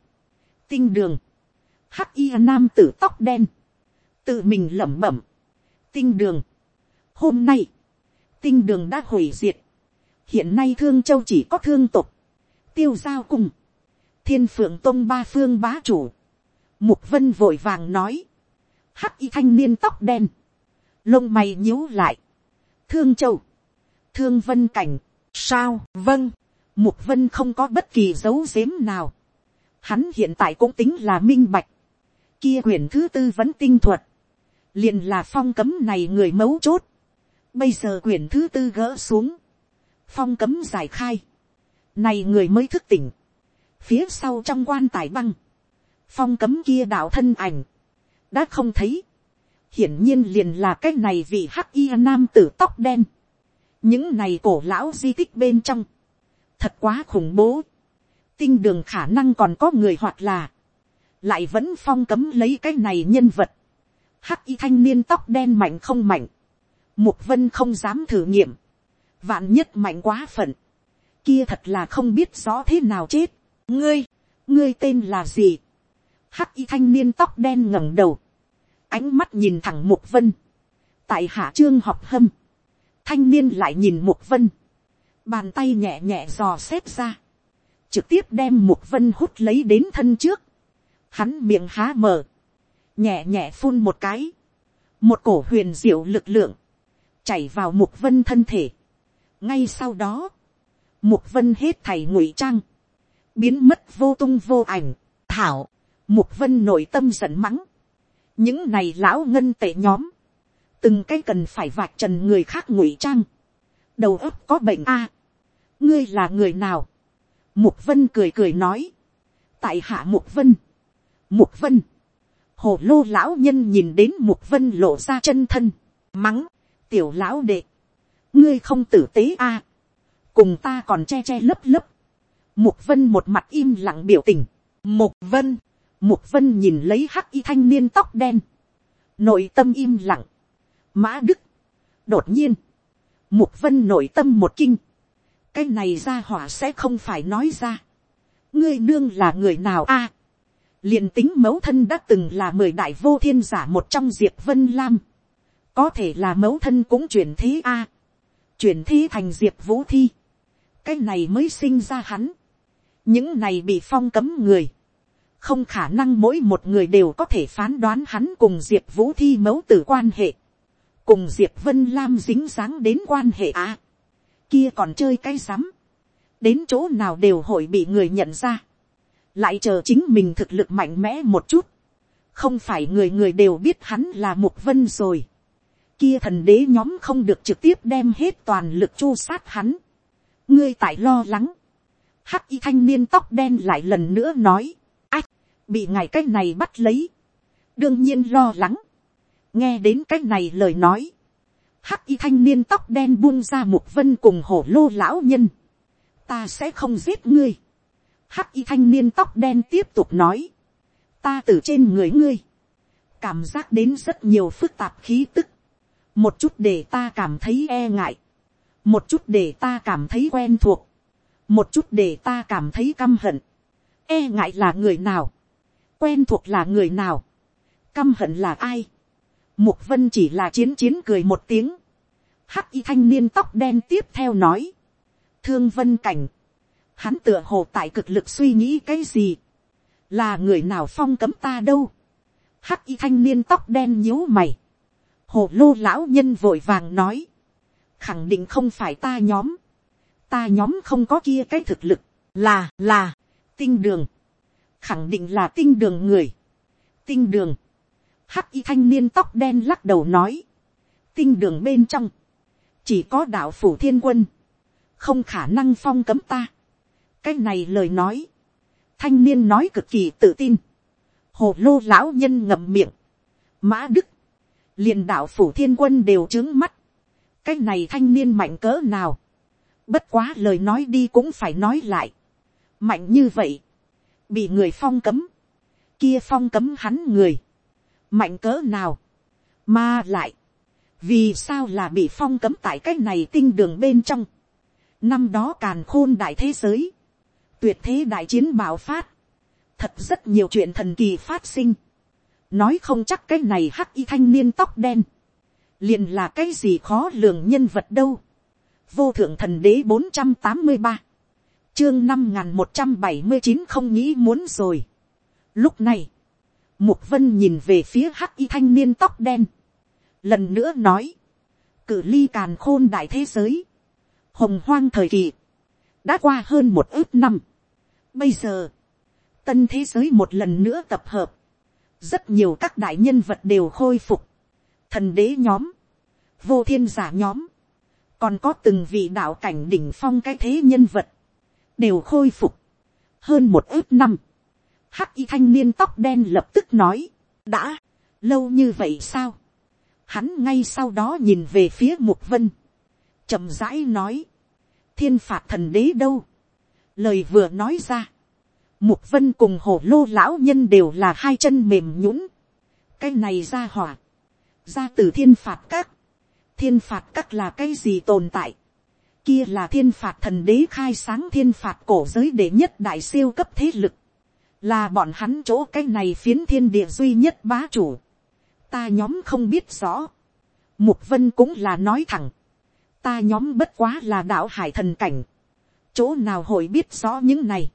S1: tinh đường, hắc y nam tử tóc đen, tự mình lẩm bẩm, tinh đường, hôm nay, tinh đường đã hủy diệt, hiện nay thương châu chỉ có thương tục, tiêu giao cùng, thiên phượng tôn ba phương bá chủ, mục vân vội vàng nói, hắc y thanh niên tóc đen, lông mày nhíu lại, thương châu, thương vân cảnh, sao, vâng, mục vân không có bất kỳ dấu giếm nào, Hắn hiện tại cũng tính là minh bạch. Kia quyển thứ tư vẫn tinh thuật. Liền là phong cấm này người mấu chốt. Bây giờ quyển thứ tư gỡ xuống. Phong cấm giải khai. Này người mới thức tỉnh. Phía sau trong quan tài băng. Phong cấm kia đạo thân ảnh. Đã không thấy. Hiển nhiên liền là cái này vị hắc y nam tử tóc đen. Những này cổ lão di tích bên trong. Thật quá khủng bố. Tinh đường khả năng còn có người hoặc là. Lại vẫn phong cấm lấy cái này nhân vật. Hắc y thanh niên tóc đen mạnh không mạnh. Mục vân không dám thử nghiệm. Vạn nhất mạnh quá phận. Kia thật là không biết rõ thế nào chết. Ngươi, ngươi tên là gì? Hắc y thanh niên tóc đen ngẩng đầu. Ánh mắt nhìn thẳng Mục Vân. Tại hạ trương học hâm. Thanh niên lại nhìn Mục Vân. Bàn tay nhẹ nhẹ dò xét ra. Trực tiếp đem Mục Vân hút lấy đến thân trước. Hắn miệng há mở. Nhẹ nhẹ phun một cái. Một cổ huyền diệu lực lượng. Chảy vào Mục Vân thân thể. Ngay sau đó. Mục Vân hết thảy ngụy trang. Biến mất vô tung vô ảnh. Thảo. Mục Vân nội tâm giận mắng. Những này lão ngân tệ nhóm. Từng cái cần phải vạch trần người khác ngụy trang. Đầu óc có bệnh a Ngươi là người nào? Mục Vân cười cười nói. Tại hạ Mục Vân. Mục Vân. Hồ lô lão nhân nhìn đến Mục Vân lộ ra chân thân. Mắng. Tiểu lão đệ. Ngươi không tử tế a Cùng ta còn che che lấp lấp. Mục Vân một mặt im lặng biểu tình. Mục Vân. Mục Vân nhìn lấy hắc y thanh niên tóc đen. Nội tâm im lặng. Mã Đức. Đột nhiên. Mục Vân nội tâm một kinh. Cái này ra hỏa sẽ không phải nói ra. Ngươi nương là người nào a? À, liền tính mẫu thân đã từng là mười đại vô thiên giả một trong Diệp Vân Lam. Có thể là mẫu thân cũng chuyển thế a. À, chuyển thế thành Diệp Vũ Thi. Cái này mới sinh ra hắn. Những này bị phong cấm người không khả năng mỗi một người đều có thể phán đoán hắn cùng diệp vũ thi mẫu tử quan hệ, cùng diệp vân lam dính dáng đến quan hệ à. kia còn chơi cái rắm, đến chỗ nào đều hội bị người nhận ra, lại chờ chính mình thực lực mạnh mẽ một chút, không phải người người đều biết hắn là mục vân rồi, kia thần đế nhóm không được trực tiếp đem hết toàn lực chu sát hắn, ngươi tại lo lắng, hắc y thanh niên tóc đen lại lần nữa nói, bị ngài cái này bắt lấy, đương nhiên lo lắng, nghe đến cái này lời nói, hắc y thanh niên tóc đen buông ra một vân cùng hổ lô lão nhân, ta sẽ không giết ngươi, hắc y thanh niên tóc đen tiếp tục nói, ta từ trên người ngươi, cảm giác đến rất nhiều phức tạp khí tức, một chút để ta cảm thấy e ngại, một chút để ta cảm thấy quen thuộc, một chút để ta cảm thấy căm hận, e ngại là người nào, quen thuộc là người nào, căm hận là ai, mục vân chỉ là chiến chiến cười một tiếng, hắc y thanh niên tóc đen tiếp theo nói, thương vân cảnh, hắn tựa hồ tại cực lực suy nghĩ cái gì, là người nào phong cấm ta đâu, hắc y thanh niên tóc đen nhíu mày, hồ lô lão nhân vội vàng nói, khẳng định không phải ta nhóm, ta nhóm không có kia cái thực lực, là là, tinh đường, khẳng định là tinh đường người. tinh đường, hắc y thanh niên tóc đen lắc đầu nói, tinh đường bên trong, chỉ có đạo phủ thiên quân, không khả năng phong cấm ta. cái này lời nói, thanh niên nói cực kỳ tự tin, hồ lô lão nhân ngậm miệng, mã đức, liền đạo phủ thiên quân đều trướng mắt, cái này thanh niên mạnh cỡ nào, bất quá lời nói đi cũng phải nói lại, mạnh như vậy, bị người phong cấm, kia phong cấm hắn người, mạnh cỡ nào, mà lại, vì sao là bị phong cấm tại cái này tinh đường bên trong, năm đó càn khôn đại thế giới, tuyệt thế đại chiến bạo phát, thật rất nhiều chuyện thần kỳ phát sinh, nói không chắc cái này hắc y thanh niên tóc đen, liền là cái gì khó lường nhân vật đâu, vô thượng thần đế bốn trăm tám mươi ba, chương năm n một trăm bảy mươi chín không nghĩ muốn rồi. lúc này, mục vân nhìn về phía hắc y thanh niên tóc đen. lần nữa nói, cử ly càn khôn đại thế giới, hồng hoang thời kỳ, đã qua hơn một ước năm. bây giờ, tân thế giới một lần nữa tập hợp, rất nhiều các đại nhân vật đều khôi phục, thần đế nhóm, vô thiên giả nhóm, còn có từng vị đạo cảnh đỉnh phong cái thế nhân vật, đều khôi phục, hơn một ước năm, hắc y thanh niên tóc đen lập tức nói, đã, lâu như vậy sao, hắn ngay sau đó nhìn về phía mục vân, chậm rãi nói, thiên phạt thần đế đâu, lời vừa nói ra, mục vân cùng hổ lô lão nhân đều là hai chân mềm nhũng, cái này ra hỏa, ra từ thiên phạt các, thiên phạt các là cái gì tồn tại, kia là thiên phạt thần đế khai sáng thiên phạt cổ giới đệ nhất đại siêu cấp thế lực, là bọn hắn chỗ cái này phiến thiên địa duy nhất bá chủ, ta nhóm không biết rõ, mục vân cũng là nói thẳng, ta nhóm bất quá là đạo hải thần cảnh, chỗ nào hội biết rõ những này,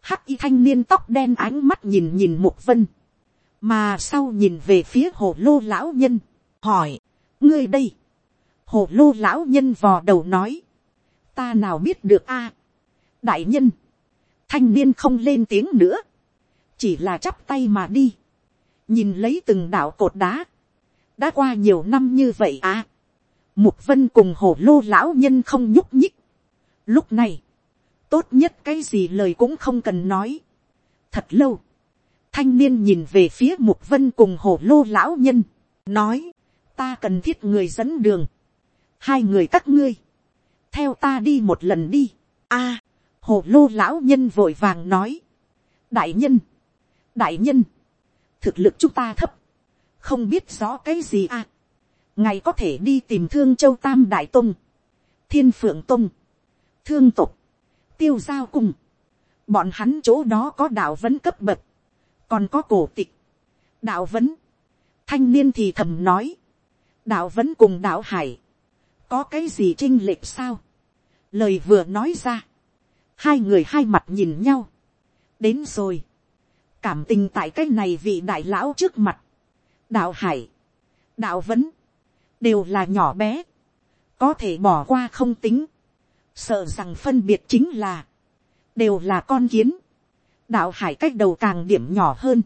S1: hắc y thanh niên tóc đen ánh mắt nhìn nhìn mục vân, mà sau nhìn về phía hồ lô lão nhân, hỏi, ngươi đây, hồ lô lão nhân vò đầu nói, ta nào biết được a, đại nhân, thanh niên không lên tiếng nữa, chỉ là chắp tay mà đi, nhìn lấy từng đạo cột đá, đã qua nhiều năm như vậy à, mục vân cùng hồ lô lão nhân không nhúc nhích, lúc này, tốt nhất cái gì lời cũng không cần nói, thật lâu, thanh niên nhìn về phía mục vân cùng hồ lô lão nhân, nói, ta cần thiết người dẫn đường, hai người các ngươi, theo ta đi một lần đi, a, hồ lô lão nhân vội vàng nói, đại nhân, đại nhân, thực lực chúng ta thấp, không biết rõ cái gì à, ngài có thể đi tìm thương châu tam đại tông, thiên phượng tông, thương tục, tiêu giao cùng, bọn hắn chỗ đó có đạo vấn cấp bậc, còn có cổ tịch, đạo vấn, thanh niên thì thầm nói, đạo vấn cùng đạo hải, có cái gì trinh lệch sao, lời vừa nói ra, hai người hai mặt nhìn nhau, đến rồi, cảm tình tại cái này vị đại lão trước mặt, đạo hải, đạo vấn, đều là nhỏ bé, có thể bỏ qua không tính, sợ rằng phân biệt chính là, đều là con kiến, đạo hải cách đầu càng điểm nhỏ hơn,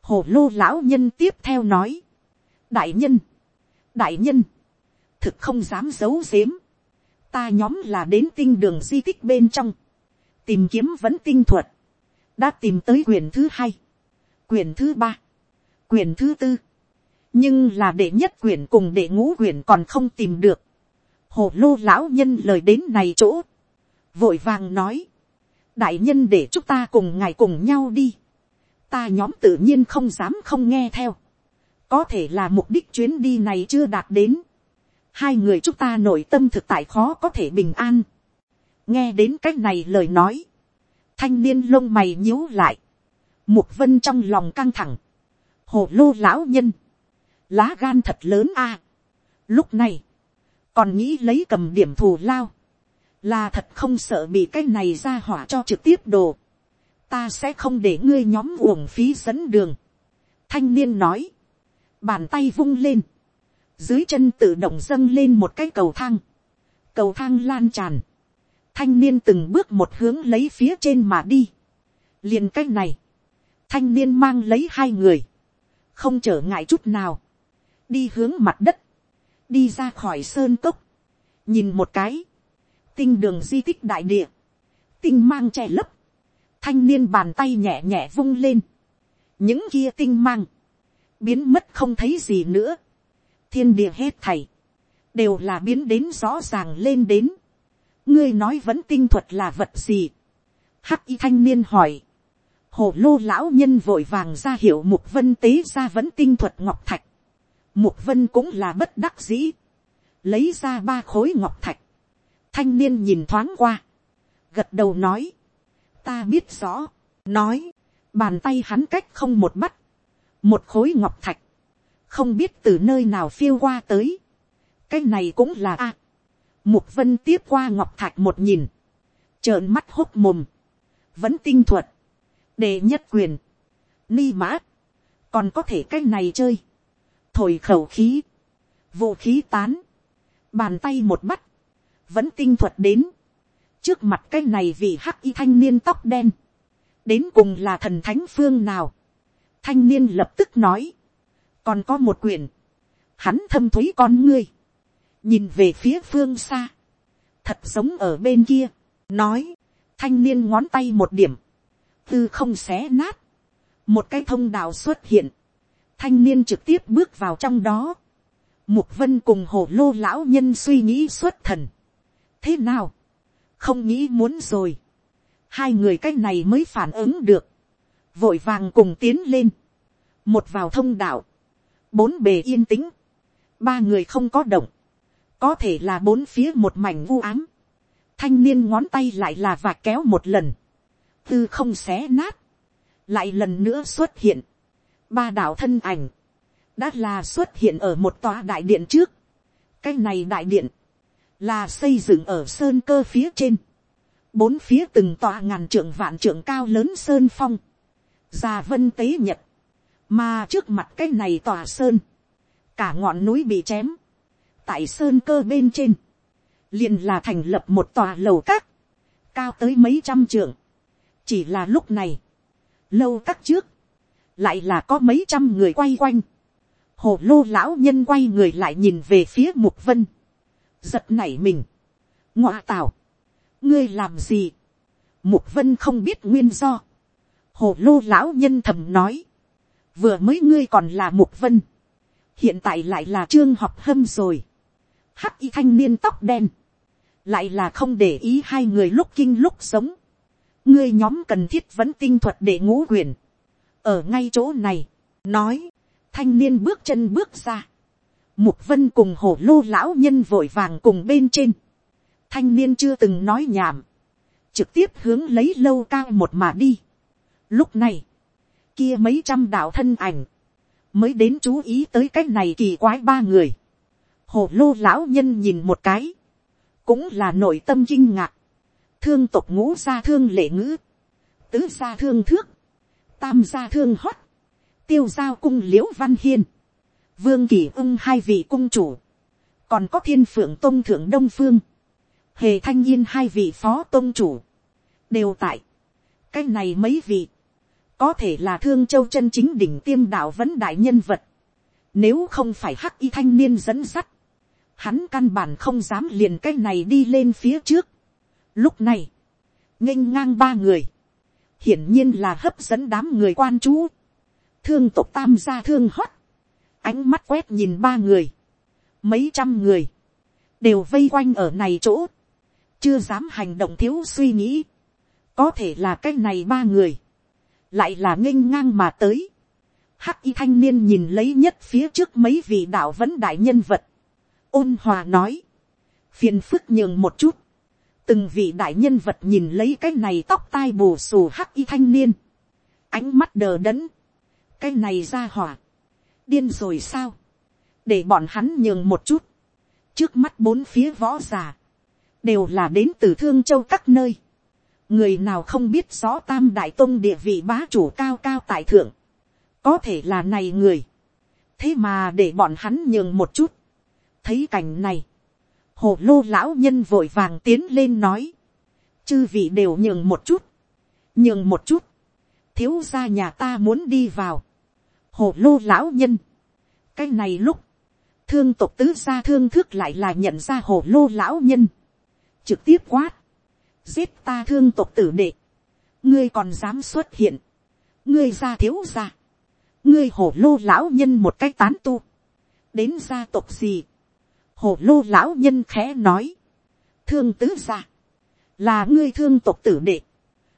S1: hồ lô lão nhân tiếp theo nói, đại nhân, đại nhân, thực không dám giấu giếm, ta nhóm là đến tinh đường di tích bên trong, tìm kiếm vẫn tinh thuật, đã tìm tới quyển thứ hai, quyển thứ ba, quyển thứ tư, nhưng là đệ nhất quyển cùng đệ ngũ quyển còn không tìm được, hồ lô lão nhân lời đến này chỗ, vội vàng nói, đại nhân để chúng ta cùng ngài cùng nhau đi, ta nhóm tự nhiên không dám không nghe theo, có thể là mục đích chuyến đi này chưa đạt đến, hai người chúng ta nội tâm thực tại khó có thể bình an, nghe đến c á c h này lời nói, thanh niên lông mày nhíu lại, mục vân trong lòng căng thẳng, hồ lô lão nhân, lá gan thật lớn a, lúc này, còn nghĩ lấy cầm điểm thù lao, là thật không sợ bị cái này ra hỏa cho trực tiếp đồ, ta sẽ không để ngươi nhóm uổng phí dẫn đường. thanh niên nói, bàn tay vung lên, dưới chân tự động dâng lên một cái cầu thang, cầu thang lan tràn, thanh niên từng bước một hướng lấy phía trên mà đi, liền cái này, thanh niên mang lấy hai người, không trở ngại chút nào, đi hướng mặt đất, đi ra khỏi sơn cốc, nhìn một cái, tinh đường di tích đại địa, tinh mang che lấp, thanh niên bàn tay nhẹ nhẹ vung lên, những kia tinh mang, biến mất không thấy gì nữa, thiên địa hết thầy, đều là biến đến rõ ràng lên đến, ngươi nói vẫn tinh thuật là vật gì, hắc y thanh niên hỏi, hồ lô lão nhân vội vàng ra hiệu mục vân tế ra vẫn tinh thuật ngọc thạch, mục vân cũng là bất đắc dĩ, lấy ra ba khối ngọc thạch, thanh niên nhìn thoáng qua, gật đầu nói, ta biết rõ, nói, bàn tay hắn cách không một bắt, một khối ngọc thạch, không biết từ nơi nào phiêu qua tới, cái này cũng là a, mục vân tiếp qua ngọc thạch một nhìn, trợn mắt hốc mồm, vẫn tinh thuật, đệ nhất quyền, ni mã, còn có thể cái này chơi, thổi khẩu khí, vũ khí tán, bàn tay một bắt, vẫn tinh thuật đến, trước mặt cái này vì hắc y thanh niên tóc đen, đến cùng là thần thánh phương nào, thanh niên lập tức nói, còn có một quyền, hắn thâm thúy con ngươi, nhìn về phía phương xa, thật giống ở bên kia, nói, thanh niên ngón tay một điểm, tư không xé nát, một cái thông đạo xuất hiện, thanh niên trực tiếp bước vào trong đó, mục vân cùng hồ lô lão nhân suy nghĩ xuất thần, thế nào, không nghĩ muốn rồi, hai người cái này mới phản ứng được, vội vàng cùng tiến lên, một vào thông đạo, bốn bề yên tĩnh, ba người không có động, có thể là bốn phía một mảnh vu ám, thanh niên ngón tay lại là và kéo một lần, tư không xé nát, lại lần nữa xuất hiện, ba đạo thân ảnh, đã là xuất hiện ở một tòa đại điện trước, cái này đại điện, là xây dựng ở sơn cơ phía trên, bốn phía từng tòa ngàn trượng vạn trượng cao lớn sơn phong, già vân tế nhật, mà trước mặt cái này tòa sơn, cả ngọn núi bị chém, tại sơn cơ bên trên, liền là thành lập một tòa lầu các, cao tới mấy trăm trượng. chỉ là lúc này, lâu các trước, lại là có mấy trăm người quay quanh, hồ lô lão nhân quay người lại nhìn về phía mục vân, giật nảy mình, ngoa tào, ngươi làm gì, mục vân không biết nguyên do, hồ lô lão nhân thầm nói, vừa mới ngươi còn là mục vân, hiện tại lại là trương học hâm rồi, hắc y thanh niên tóc đen, lại là không để ý hai người lúc kinh lúc sống, ngươi nhóm cần thiết vẫn tinh thuật để ngũ quyền, ở ngay chỗ này, nói, thanh niên bước chân bước ra, mục vân cùng hổ lô lão nhân vội vàng cùng bên trên, thanh niên chưa từng nói nhảm, trực tiếp hướng lấy lâu cao một mà đi. Lúc này, kia mấy trăm đạo thân ảnh, mới đến chú ý tới cái này kỳ quái ba người. Hồ lô lão nhân nhìn một cái, cũng là nội tâm kinh ngạc. Thương tộc ngũ gia thương lệ ngữ, tứ gia thương thước, tam gia thương hót, tiêu giao cung liễu văn hiên, vương kỳ ưng hai vị cung chủ, còn có thiên phượng tôn thượng đông phương, hề thanh yên hai vị phó tôn chủ, đều tại. cái này mấy vị, có thể là thương châu chân chính đỉnh tiêm đạo vấn đại nhân vật, nếu không phải hắc y thanh niên dẫn sắt, hắn căn bản không dám liền cái này đi lên phía trước. Lúc này, nghênh ngang ba người, hiển nhiên là hấp dẫn đám người quan chú, thương tộc tam gia thương hót, ánh mắt quét nhìn ba người, mấy trăm người, đều vây quanh ở này chỗ, chưa dám hành động thiếu suy nghĩ, có thể là cái này ba người, lại là nghênh ngang mà tới. Hắc y thanh niên nhìn lấy nhất phía trước mấy vị đạo vẫn đại nhân vật, ôn hòa nói, phiền phức nhường một chút, từng vị đại nhân vật nhìn lấy cái này tóc tai bù xù hắc y thanh niên, ánh mắt đờ đẫn, cái này ra hỏa, điên rồi sao, để bọn hắn nhường một chút, trước mắt bốn phía võ già, đều là đến từ thương châu các nơi, người nào không biết rõ tam đại tôn địa vị bá chủ cao cao tại thượng, có thể là này người, thế mà để bọn hắn nhường một chút, thấy cảnh này, hồ lô lão nhân vội vàng tiến lên nói, chư vị đều nhường một chút, nhường một chút, thiếu gia nhà ta muốn đi vào, hồ lô lão nhân, cái này lúc, thương tộc tứ gia thương thước lại là nhận ra hồ lô lão nhân, trực tiếp quát, giết ta thương tộc tử đệ, ngươi còn dám xuất hiện, ngươi ra thiếu ra, ngươi hổ lô lão nhân một cách tán tu, đến gia tộc gì, hổ lô lão nhân khẽ nói, thương tứ gia, là ngươi thương tộc tử đệ,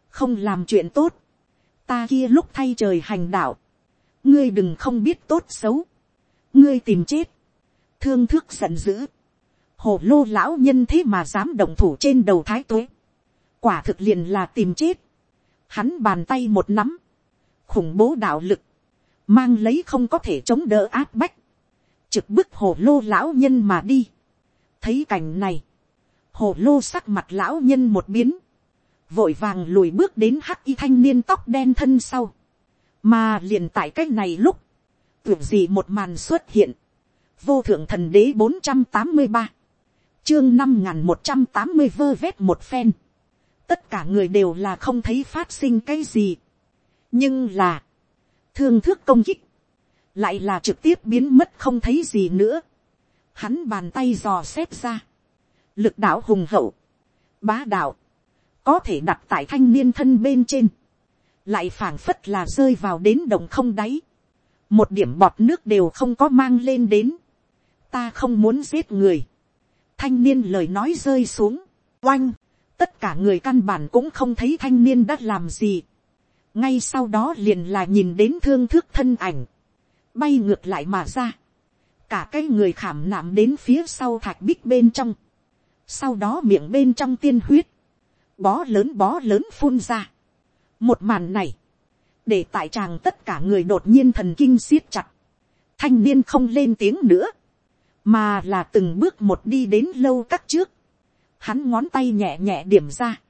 S1: không làm chuyện tốt, ta kia lúc thay trời hành đạo, ngươi đừng không biết tốt xấu, ngươi tìm chết, thương thước giận dữ, hồ lô lão nhân thế mà dám động thủ trên đầu thái tuế, quả thực liền là tìm chết, hắn bàn tay một nắm, khủng bố đạo lực, mang lấy không có thể chống đỡ áp bách, trực bức hồ lô lão nhân mà đi. thấy cảnh này, hồ lô sắc mặt lão nhân một biến, vội vàng lùi bước đến hắc y thanh niên tóc đen thân sau, mà liền tại cái này lúc, tưởng gì một màn xuất hiện, vô thượng thần đế bốn trăm tám mươi ba, chương năm n g h n một trăm tám mươi vơ vét một phen, tất cả người đều là không thấy phát sinh cái gì. nhưng là, thương thước công kích, lại là trực tiếp biến mất không thấy gì nữa. Hắn bàn tay dò xét ra, lực đạo hùng hậu, bá đạo, có thể đặt tại thanh niên thân bên trên, lại phảng phất là rơi vào đến đồng không đáy, một điểm bọt nước đều không có mang lên đến, ta không muốn giết người, thanh niên lời nói rơi xuống, oanh, tất cả người căn bản cũng không thấy thanh niên đã làm gì, ngay sau đó liền là nhìn đến thương thước thân ảnh, bay ngược lại mà ra, cả cái người khảm nạm đến phía sau thạch bích bên trong, sau đó miệng bên trong tiên huyết, bó lớn bó lớn phun ra. một màn này, để tại tràng tất cả người đột nhiên thần kinh siết chặt, thanh niên không lên tiếng nữa, mà là từng bước một đi đến lâu các trước, hắn ngón tay nhẹ nhẹ điểm ra,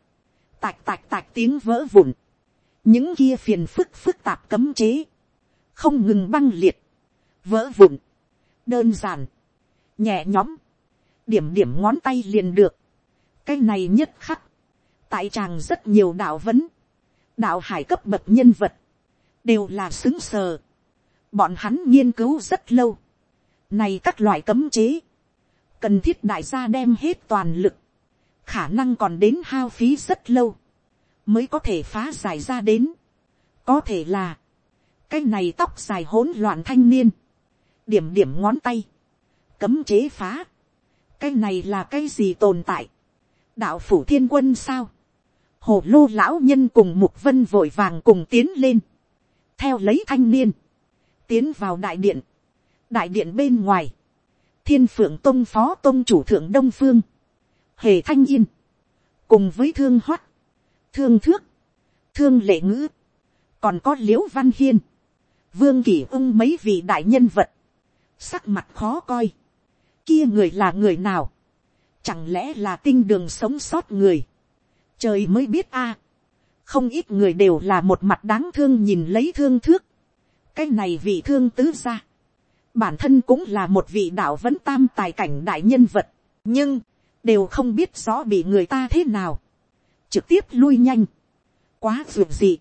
S1: tạch tạch tạch tiếng vỡ vụn, những kia phiền phức phức tạp cấm chế, không ngừng băng liệt, vỡ vụn, đơn giản, nhẹ nhõm, điểm điểm ngón tay liền được, cái này nhất khắc, tại tràng rất nhiều đạo vấn, đạo hải cấp bậc nhân vật, đều là xứng sờ, bọn hắn nghiên cứu rất lâu, này các loại cấm chế, cần thiết đại gia đem hết toàn lực, khả năng còn đến hao phí rất lâu, mới có thể phá giải ra đến. có thể là, cái này tóc dài hỗn loạn thanh niên, điểm điểm ngón tay, cấm chế phá, cái này là cái gì tồn tại, đạo phủ thiên quân sao, hồ lô lão nhân cùng mục vân vội vàng cùng tiến lên, theo lấy thanh niên, tiến vào đại điện, đại điện bên ngoài, thiên phượng tôn phó tôn chủ thượng đông phương, hề thanh yên, cùng với thương hoắt, thương thước, thương lệ ngữ, còn có l i ễ u văn hiên, vương kỷ ưng mấy vị đại nhân vật, sắc mặt khó coi, kia người là người nào, chẳng lẽ là tinh đường sống sót người, trời mới biết a, không ít người đều là một mặt đáng thương nhìn lấy thương thước, cái này vị thương tứ ra, bản thân cũng là một vị đạo vẫn tam tài cảnh đại nhân vật, nhưng, đều không biết rõ bị người ta thế nào, trực tiếp lui nhanh, quá vượt gì.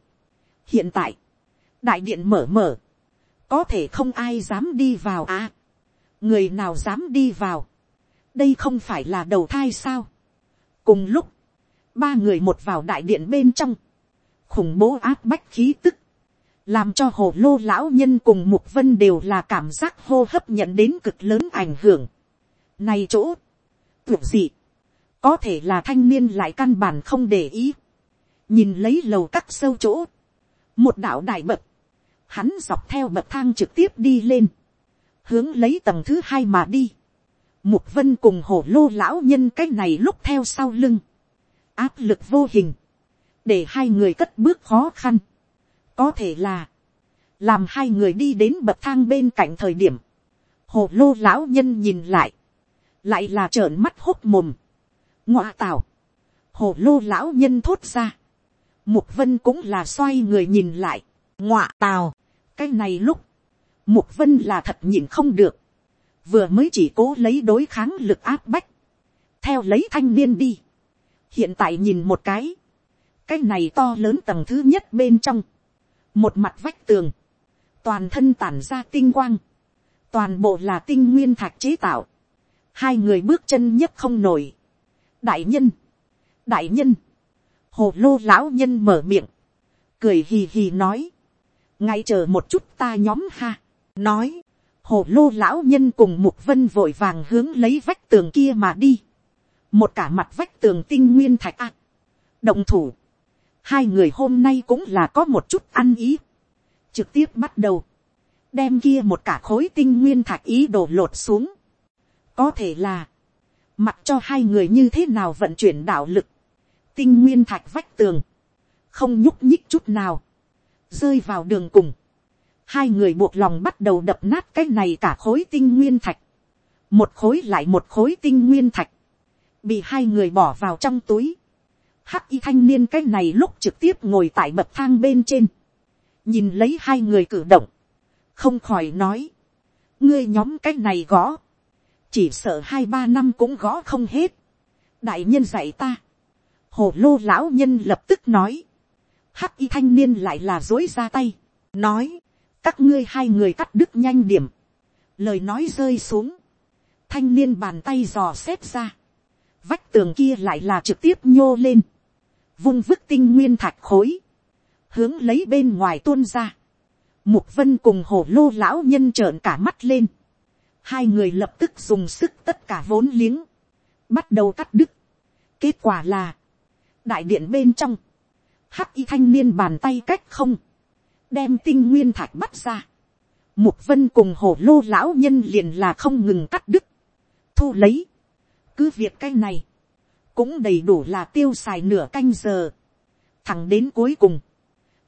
S1: hiện tại, đại điện mở mở, có thể không ai dám đi vào à. người nào dám đi vào, đây không phải là đầu thai sao. cùng lúc, ba người một vào đại điện bên trong, khủng bố áp bách khí tức, làm cho hồ lô lão nhân cùng mục vân đều là cảm giác hô hấp nhận đến cực lớn ảnh hưởng. Này chỗ, tưởng gì, có thể là thanh niên lại căn bản không để ý, nhìn lấy lầu cắt sâu chỗ, một đạo đại bậc, hắn dọc theo bậc thang trực tiếp đi lên, hướng lấy tầng thứ hai mà đi, mục vân cùng hổ lô lão nhân cái này lúc theo sau lưng, áp lực vô hình, để hai người cất bước khó khăn, có thể là, làm hai người đi đến bậc thang bên cạnh thời điểm, hồ lô lão nhân nhìn lại, lại là trợn mắt hốt mồm, ngoa tào, hồ lô lão nhân thốt ra, mục vân cũng là xoay người nhìn lại, ngoa tào, cái này lúc, mục vân là thật nhìn không được, vừa mới chỉ cố lấy đối kháng lực áp bách, theo lấy thanh niên đi, hiện tại nhìn một cái, cái này to lớn tầng thứ nhất bên trong, một mặt vách tường, toàn thân tản ra tinh quang, toàn bộ là tinh nguyên thạch chế tạo, hai người bước chân nhất không nổi, đại nhân, đại nhân, hồ lô lão nhân mở miệng, cười hì hì nói, ngay chờ một chút ta nhóm ha, nói, hồ lô lão nhân cùng mục vân vội vàng hướng lấy vách tường kia mà đi, một cả mặt vách tường tinh nguyên thạch a, động thủ, hai người hôm nay cũng là có một chút ăn ý, trực tiếp bắt đầu, đem kia một cả khối tinh nguyên thạch ý đổ lột xuống, có thể là, mặc cho hai người như thế nào vận chuyển đạo lực, tinh nguyên thạch vách tường, không nhúc nhích chút nào, rơi vào đường cùng, hai người buộc lòng bắt đầu đập nát cái này cả khối tinh nguyên thạch, một khối lại một khối tinh nguyên thạch, bị hai người bỏ vào trong túi, hắc y thanh niên cái này lúc trực tiếp ngồi tại bậc thang bên trên, nhìn lấy hai người cử động, không khỏi nói, ngươi nhóm cái này gõ, chỉ sợ hai ba năm cũng gõ không hết, đại nhân dạy ta, hồ lô lão nhân lập tức nói, hắc y thanh niên lại là dối ra tay, nói, các ngươi hai người cắt đứt nhanh điểm, lời nói rơi xuống, thanh niên bàn tay dò xét ra, vách tường kia lại là trực tiếp nhô lên, vung vứt tinh nguyên thạch khối, hướng lấy bên ngoài tuôn ra, mục vân cùng hồ lô lão nhân trợn cả mắt lên, hai người lập tức dùng sức tất cả vốn liếng, bắt đầu cắt đứt, kết quả là, đại điện bên trong, hắc y thanh niên bàn tay cách không, đem tinh nguyên thạch bắt ra, mục vân cùng hồ lô lão nhân liền là không ngừng cắt đứt, thu lấy, cứ việc cái này, cũng đầy đủ là tiêu xài nửa canh giờ, thẳng đến cuối cùng,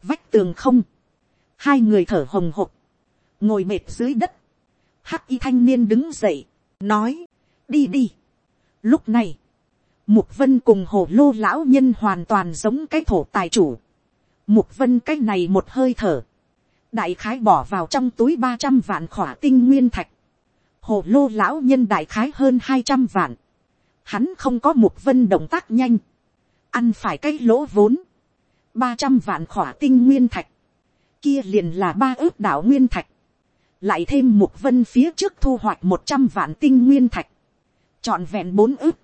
S1: vách tường không, hai người thở hồng hộc, ngồi mệt dưới đất, hắc y thanh niên đứng dậy, nói, đi đi. Lúc này, mục vân cùng hồ lô lão nhân hoàn toàn giống cái thổ tài chủ, mục vân cái này một hơi thở, đại khái bỏ vào trong túi ba trăm vạn khỏa tinh nguyên thạch, hồ lô lão nhân đại khái hơn hai trăm vạn, hắn không có mục vân động tác nhanh, ăn phải cái lỗ vốn, ba trăm vạn khỏa tinh nguyên thạch, kia liền là ba ước đạo nguyên thạch, lại thêm mục vân phía trước thu hoạch một trăm vạn tinh nguyên thạch, trọn vẹn bốn ước,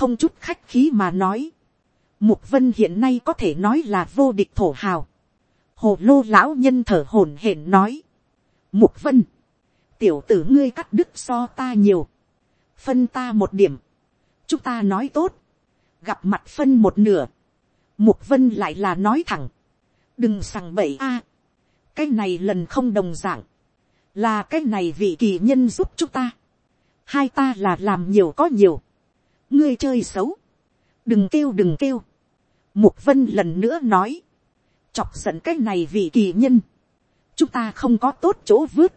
S1: không chút khách khí mà nói, mục vân hiện nay có thể nói là vô địch thổ hào, hồ lô lão nhân thở hổn hển nói, mục vân, tiểu tử ngươi cắt đứt so ta nhiều, phân ta một điểm, chúng ta nói tốt, gặp mặt phân một nửa, mục vân lại là nói thẳng, đừng sằng bậy a, cái này lần không đồng dạng, là cái này vị kỳ nhân giúp chúng ta, hai ta là làm nhiều có nhiều, ngươi chơi xấu, đừng kêu đừng kêu, mục vân lần nữa nói, chọc giận cái này vì kỳ nhân, chúng ta không có tốt chỗ vứt,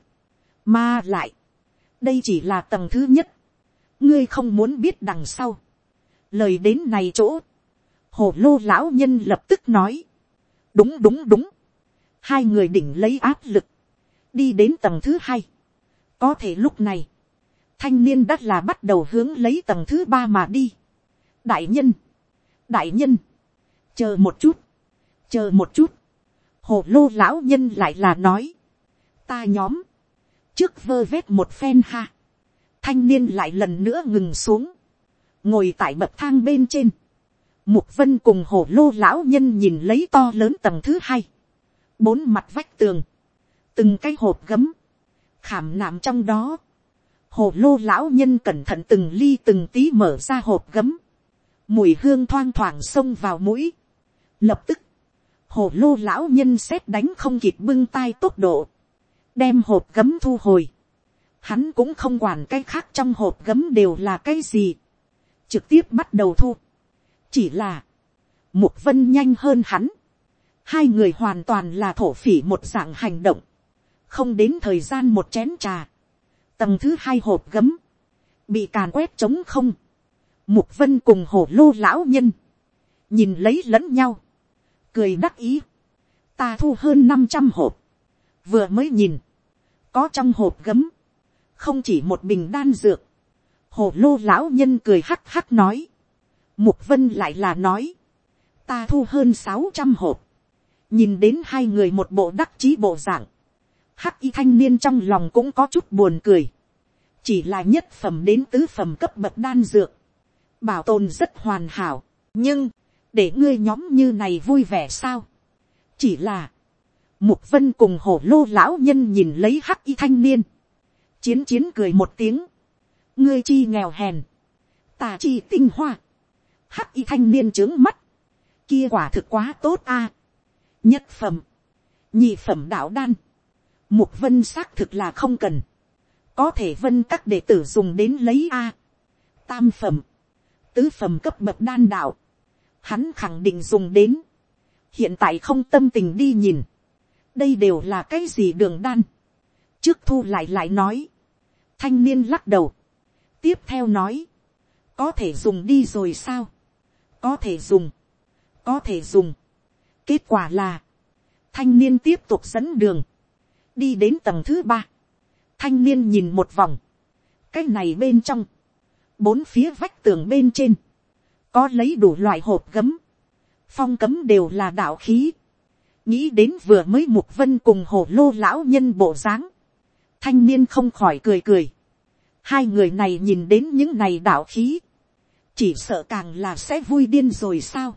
S1: mà lại, đây chỉ là tầng thứ nhất, ngươi không muốn biết đằng sau, lời đến này chỗ, hồ lô lão nhân lập tức nói, đúng đúng đúng, hai người đỉnh lấy áp lực, đi đến tầng thứ hai. có thể lúc này, thanh niên đã là bắt đầu hướng lấy tầng thứ ba mà đi. đại nhân, đại nhân, chờ một chút, chờ một chút, hồ lô lão nhân lại là nói, ta nhóm, trước vơ vét một phen ha, thanh niên lại lần nữa ngừng xuống, ngồi tại bậc thang bên trên, mục vân cùng hồ lô lão nhân nhìn lấy to lớn tầng thứ hai, bốn mặt vách tường, từng cái hộp gấm, khảm nạm trong đó, hồ lô lão nhân cẩn thận từng ly từng tí mở ra hộp gấm, mùi hương thoang thoảng xông vào mũi. Lập tức, hồ lô lão nhân xét đánh không kịp bưng tay tốc độ, đem hộp gấm thu hồi. Hắn cũng không quản cái khác trong hộp gấm đều là cái gì, trực tiếp bắt đầu thu. chỉ là, mục vân nhanh hơn hắn, hai người hoàn toàn là thổ phỉ một dạng hành động, không đến thời gian một chén trà, tầng thứ hai hộp gấm, bị càn quét trống không, mục vân cùng hổ lô lão nhân, nhìn lấy lẫn nhau, cười đắc ý, ta thu hơn năm trăm hộp, vừa mới nhìn, có trong hộp gấm, không chỉ một bình đan dược, hổ lô lão nhân cười hắc hắc nói, mục vân lại là nói, ta thu hơn sáu trăm hộp, nhìn đến hai người một bộ đắc chí bộ dạng, hắc y thanh niên trong lòng cũng có chút buồn cười, chỉ là nhất phẩm đến tứ phẩm cấp bậc đan dược, bảo tồn rất hoàn hảo, nhưng, để ngươi nhóm như này vui vẻ sao, chỉ là, mục vân cùng hổ lô lão nhân nhìn lấy hắc y thanh niên, chiến chiến cười một tiếng, ngươi chi nghèo hèn, ta chi tinh hoa, hắc y thanh niên trướng mắt, kia quả thực quá tốt a, nhất phẩm, nhị phẩm đạo đan, mục vân xác thực là không cần, có thể vân các đệ tử dùng đến lấy a, tam phẩm, tứ phẩm cấp bậc đan đạo, hắn khẳng định dùng đến, hiện tại không tâm tình đi nhìn, đây đều là cái gì đường đan, trước thu lại lại nói, thanh niên lắc đầu, tiếp theo nói, có thể dùng đi rồi sao, có thể dùng, có thể dùng, kết quả là, thanh niên tiếp tục dẫn đường, đi đến tầng thứ ba, thanh niên nhìn một vòng, cái này bên trong, bốn phía vách tường bên trên, có lấy đủ loại hộp gấm, phong cấm đều là đạo khí, nghĩ đến vừa mới mục vân cùng hồ lô lão nhân bộ dáng, thanh niên không khỏi cười cười, hai người này nhìn đến những này đạo khí, chỉ sợ càng là sẽ vui điên rồi sao,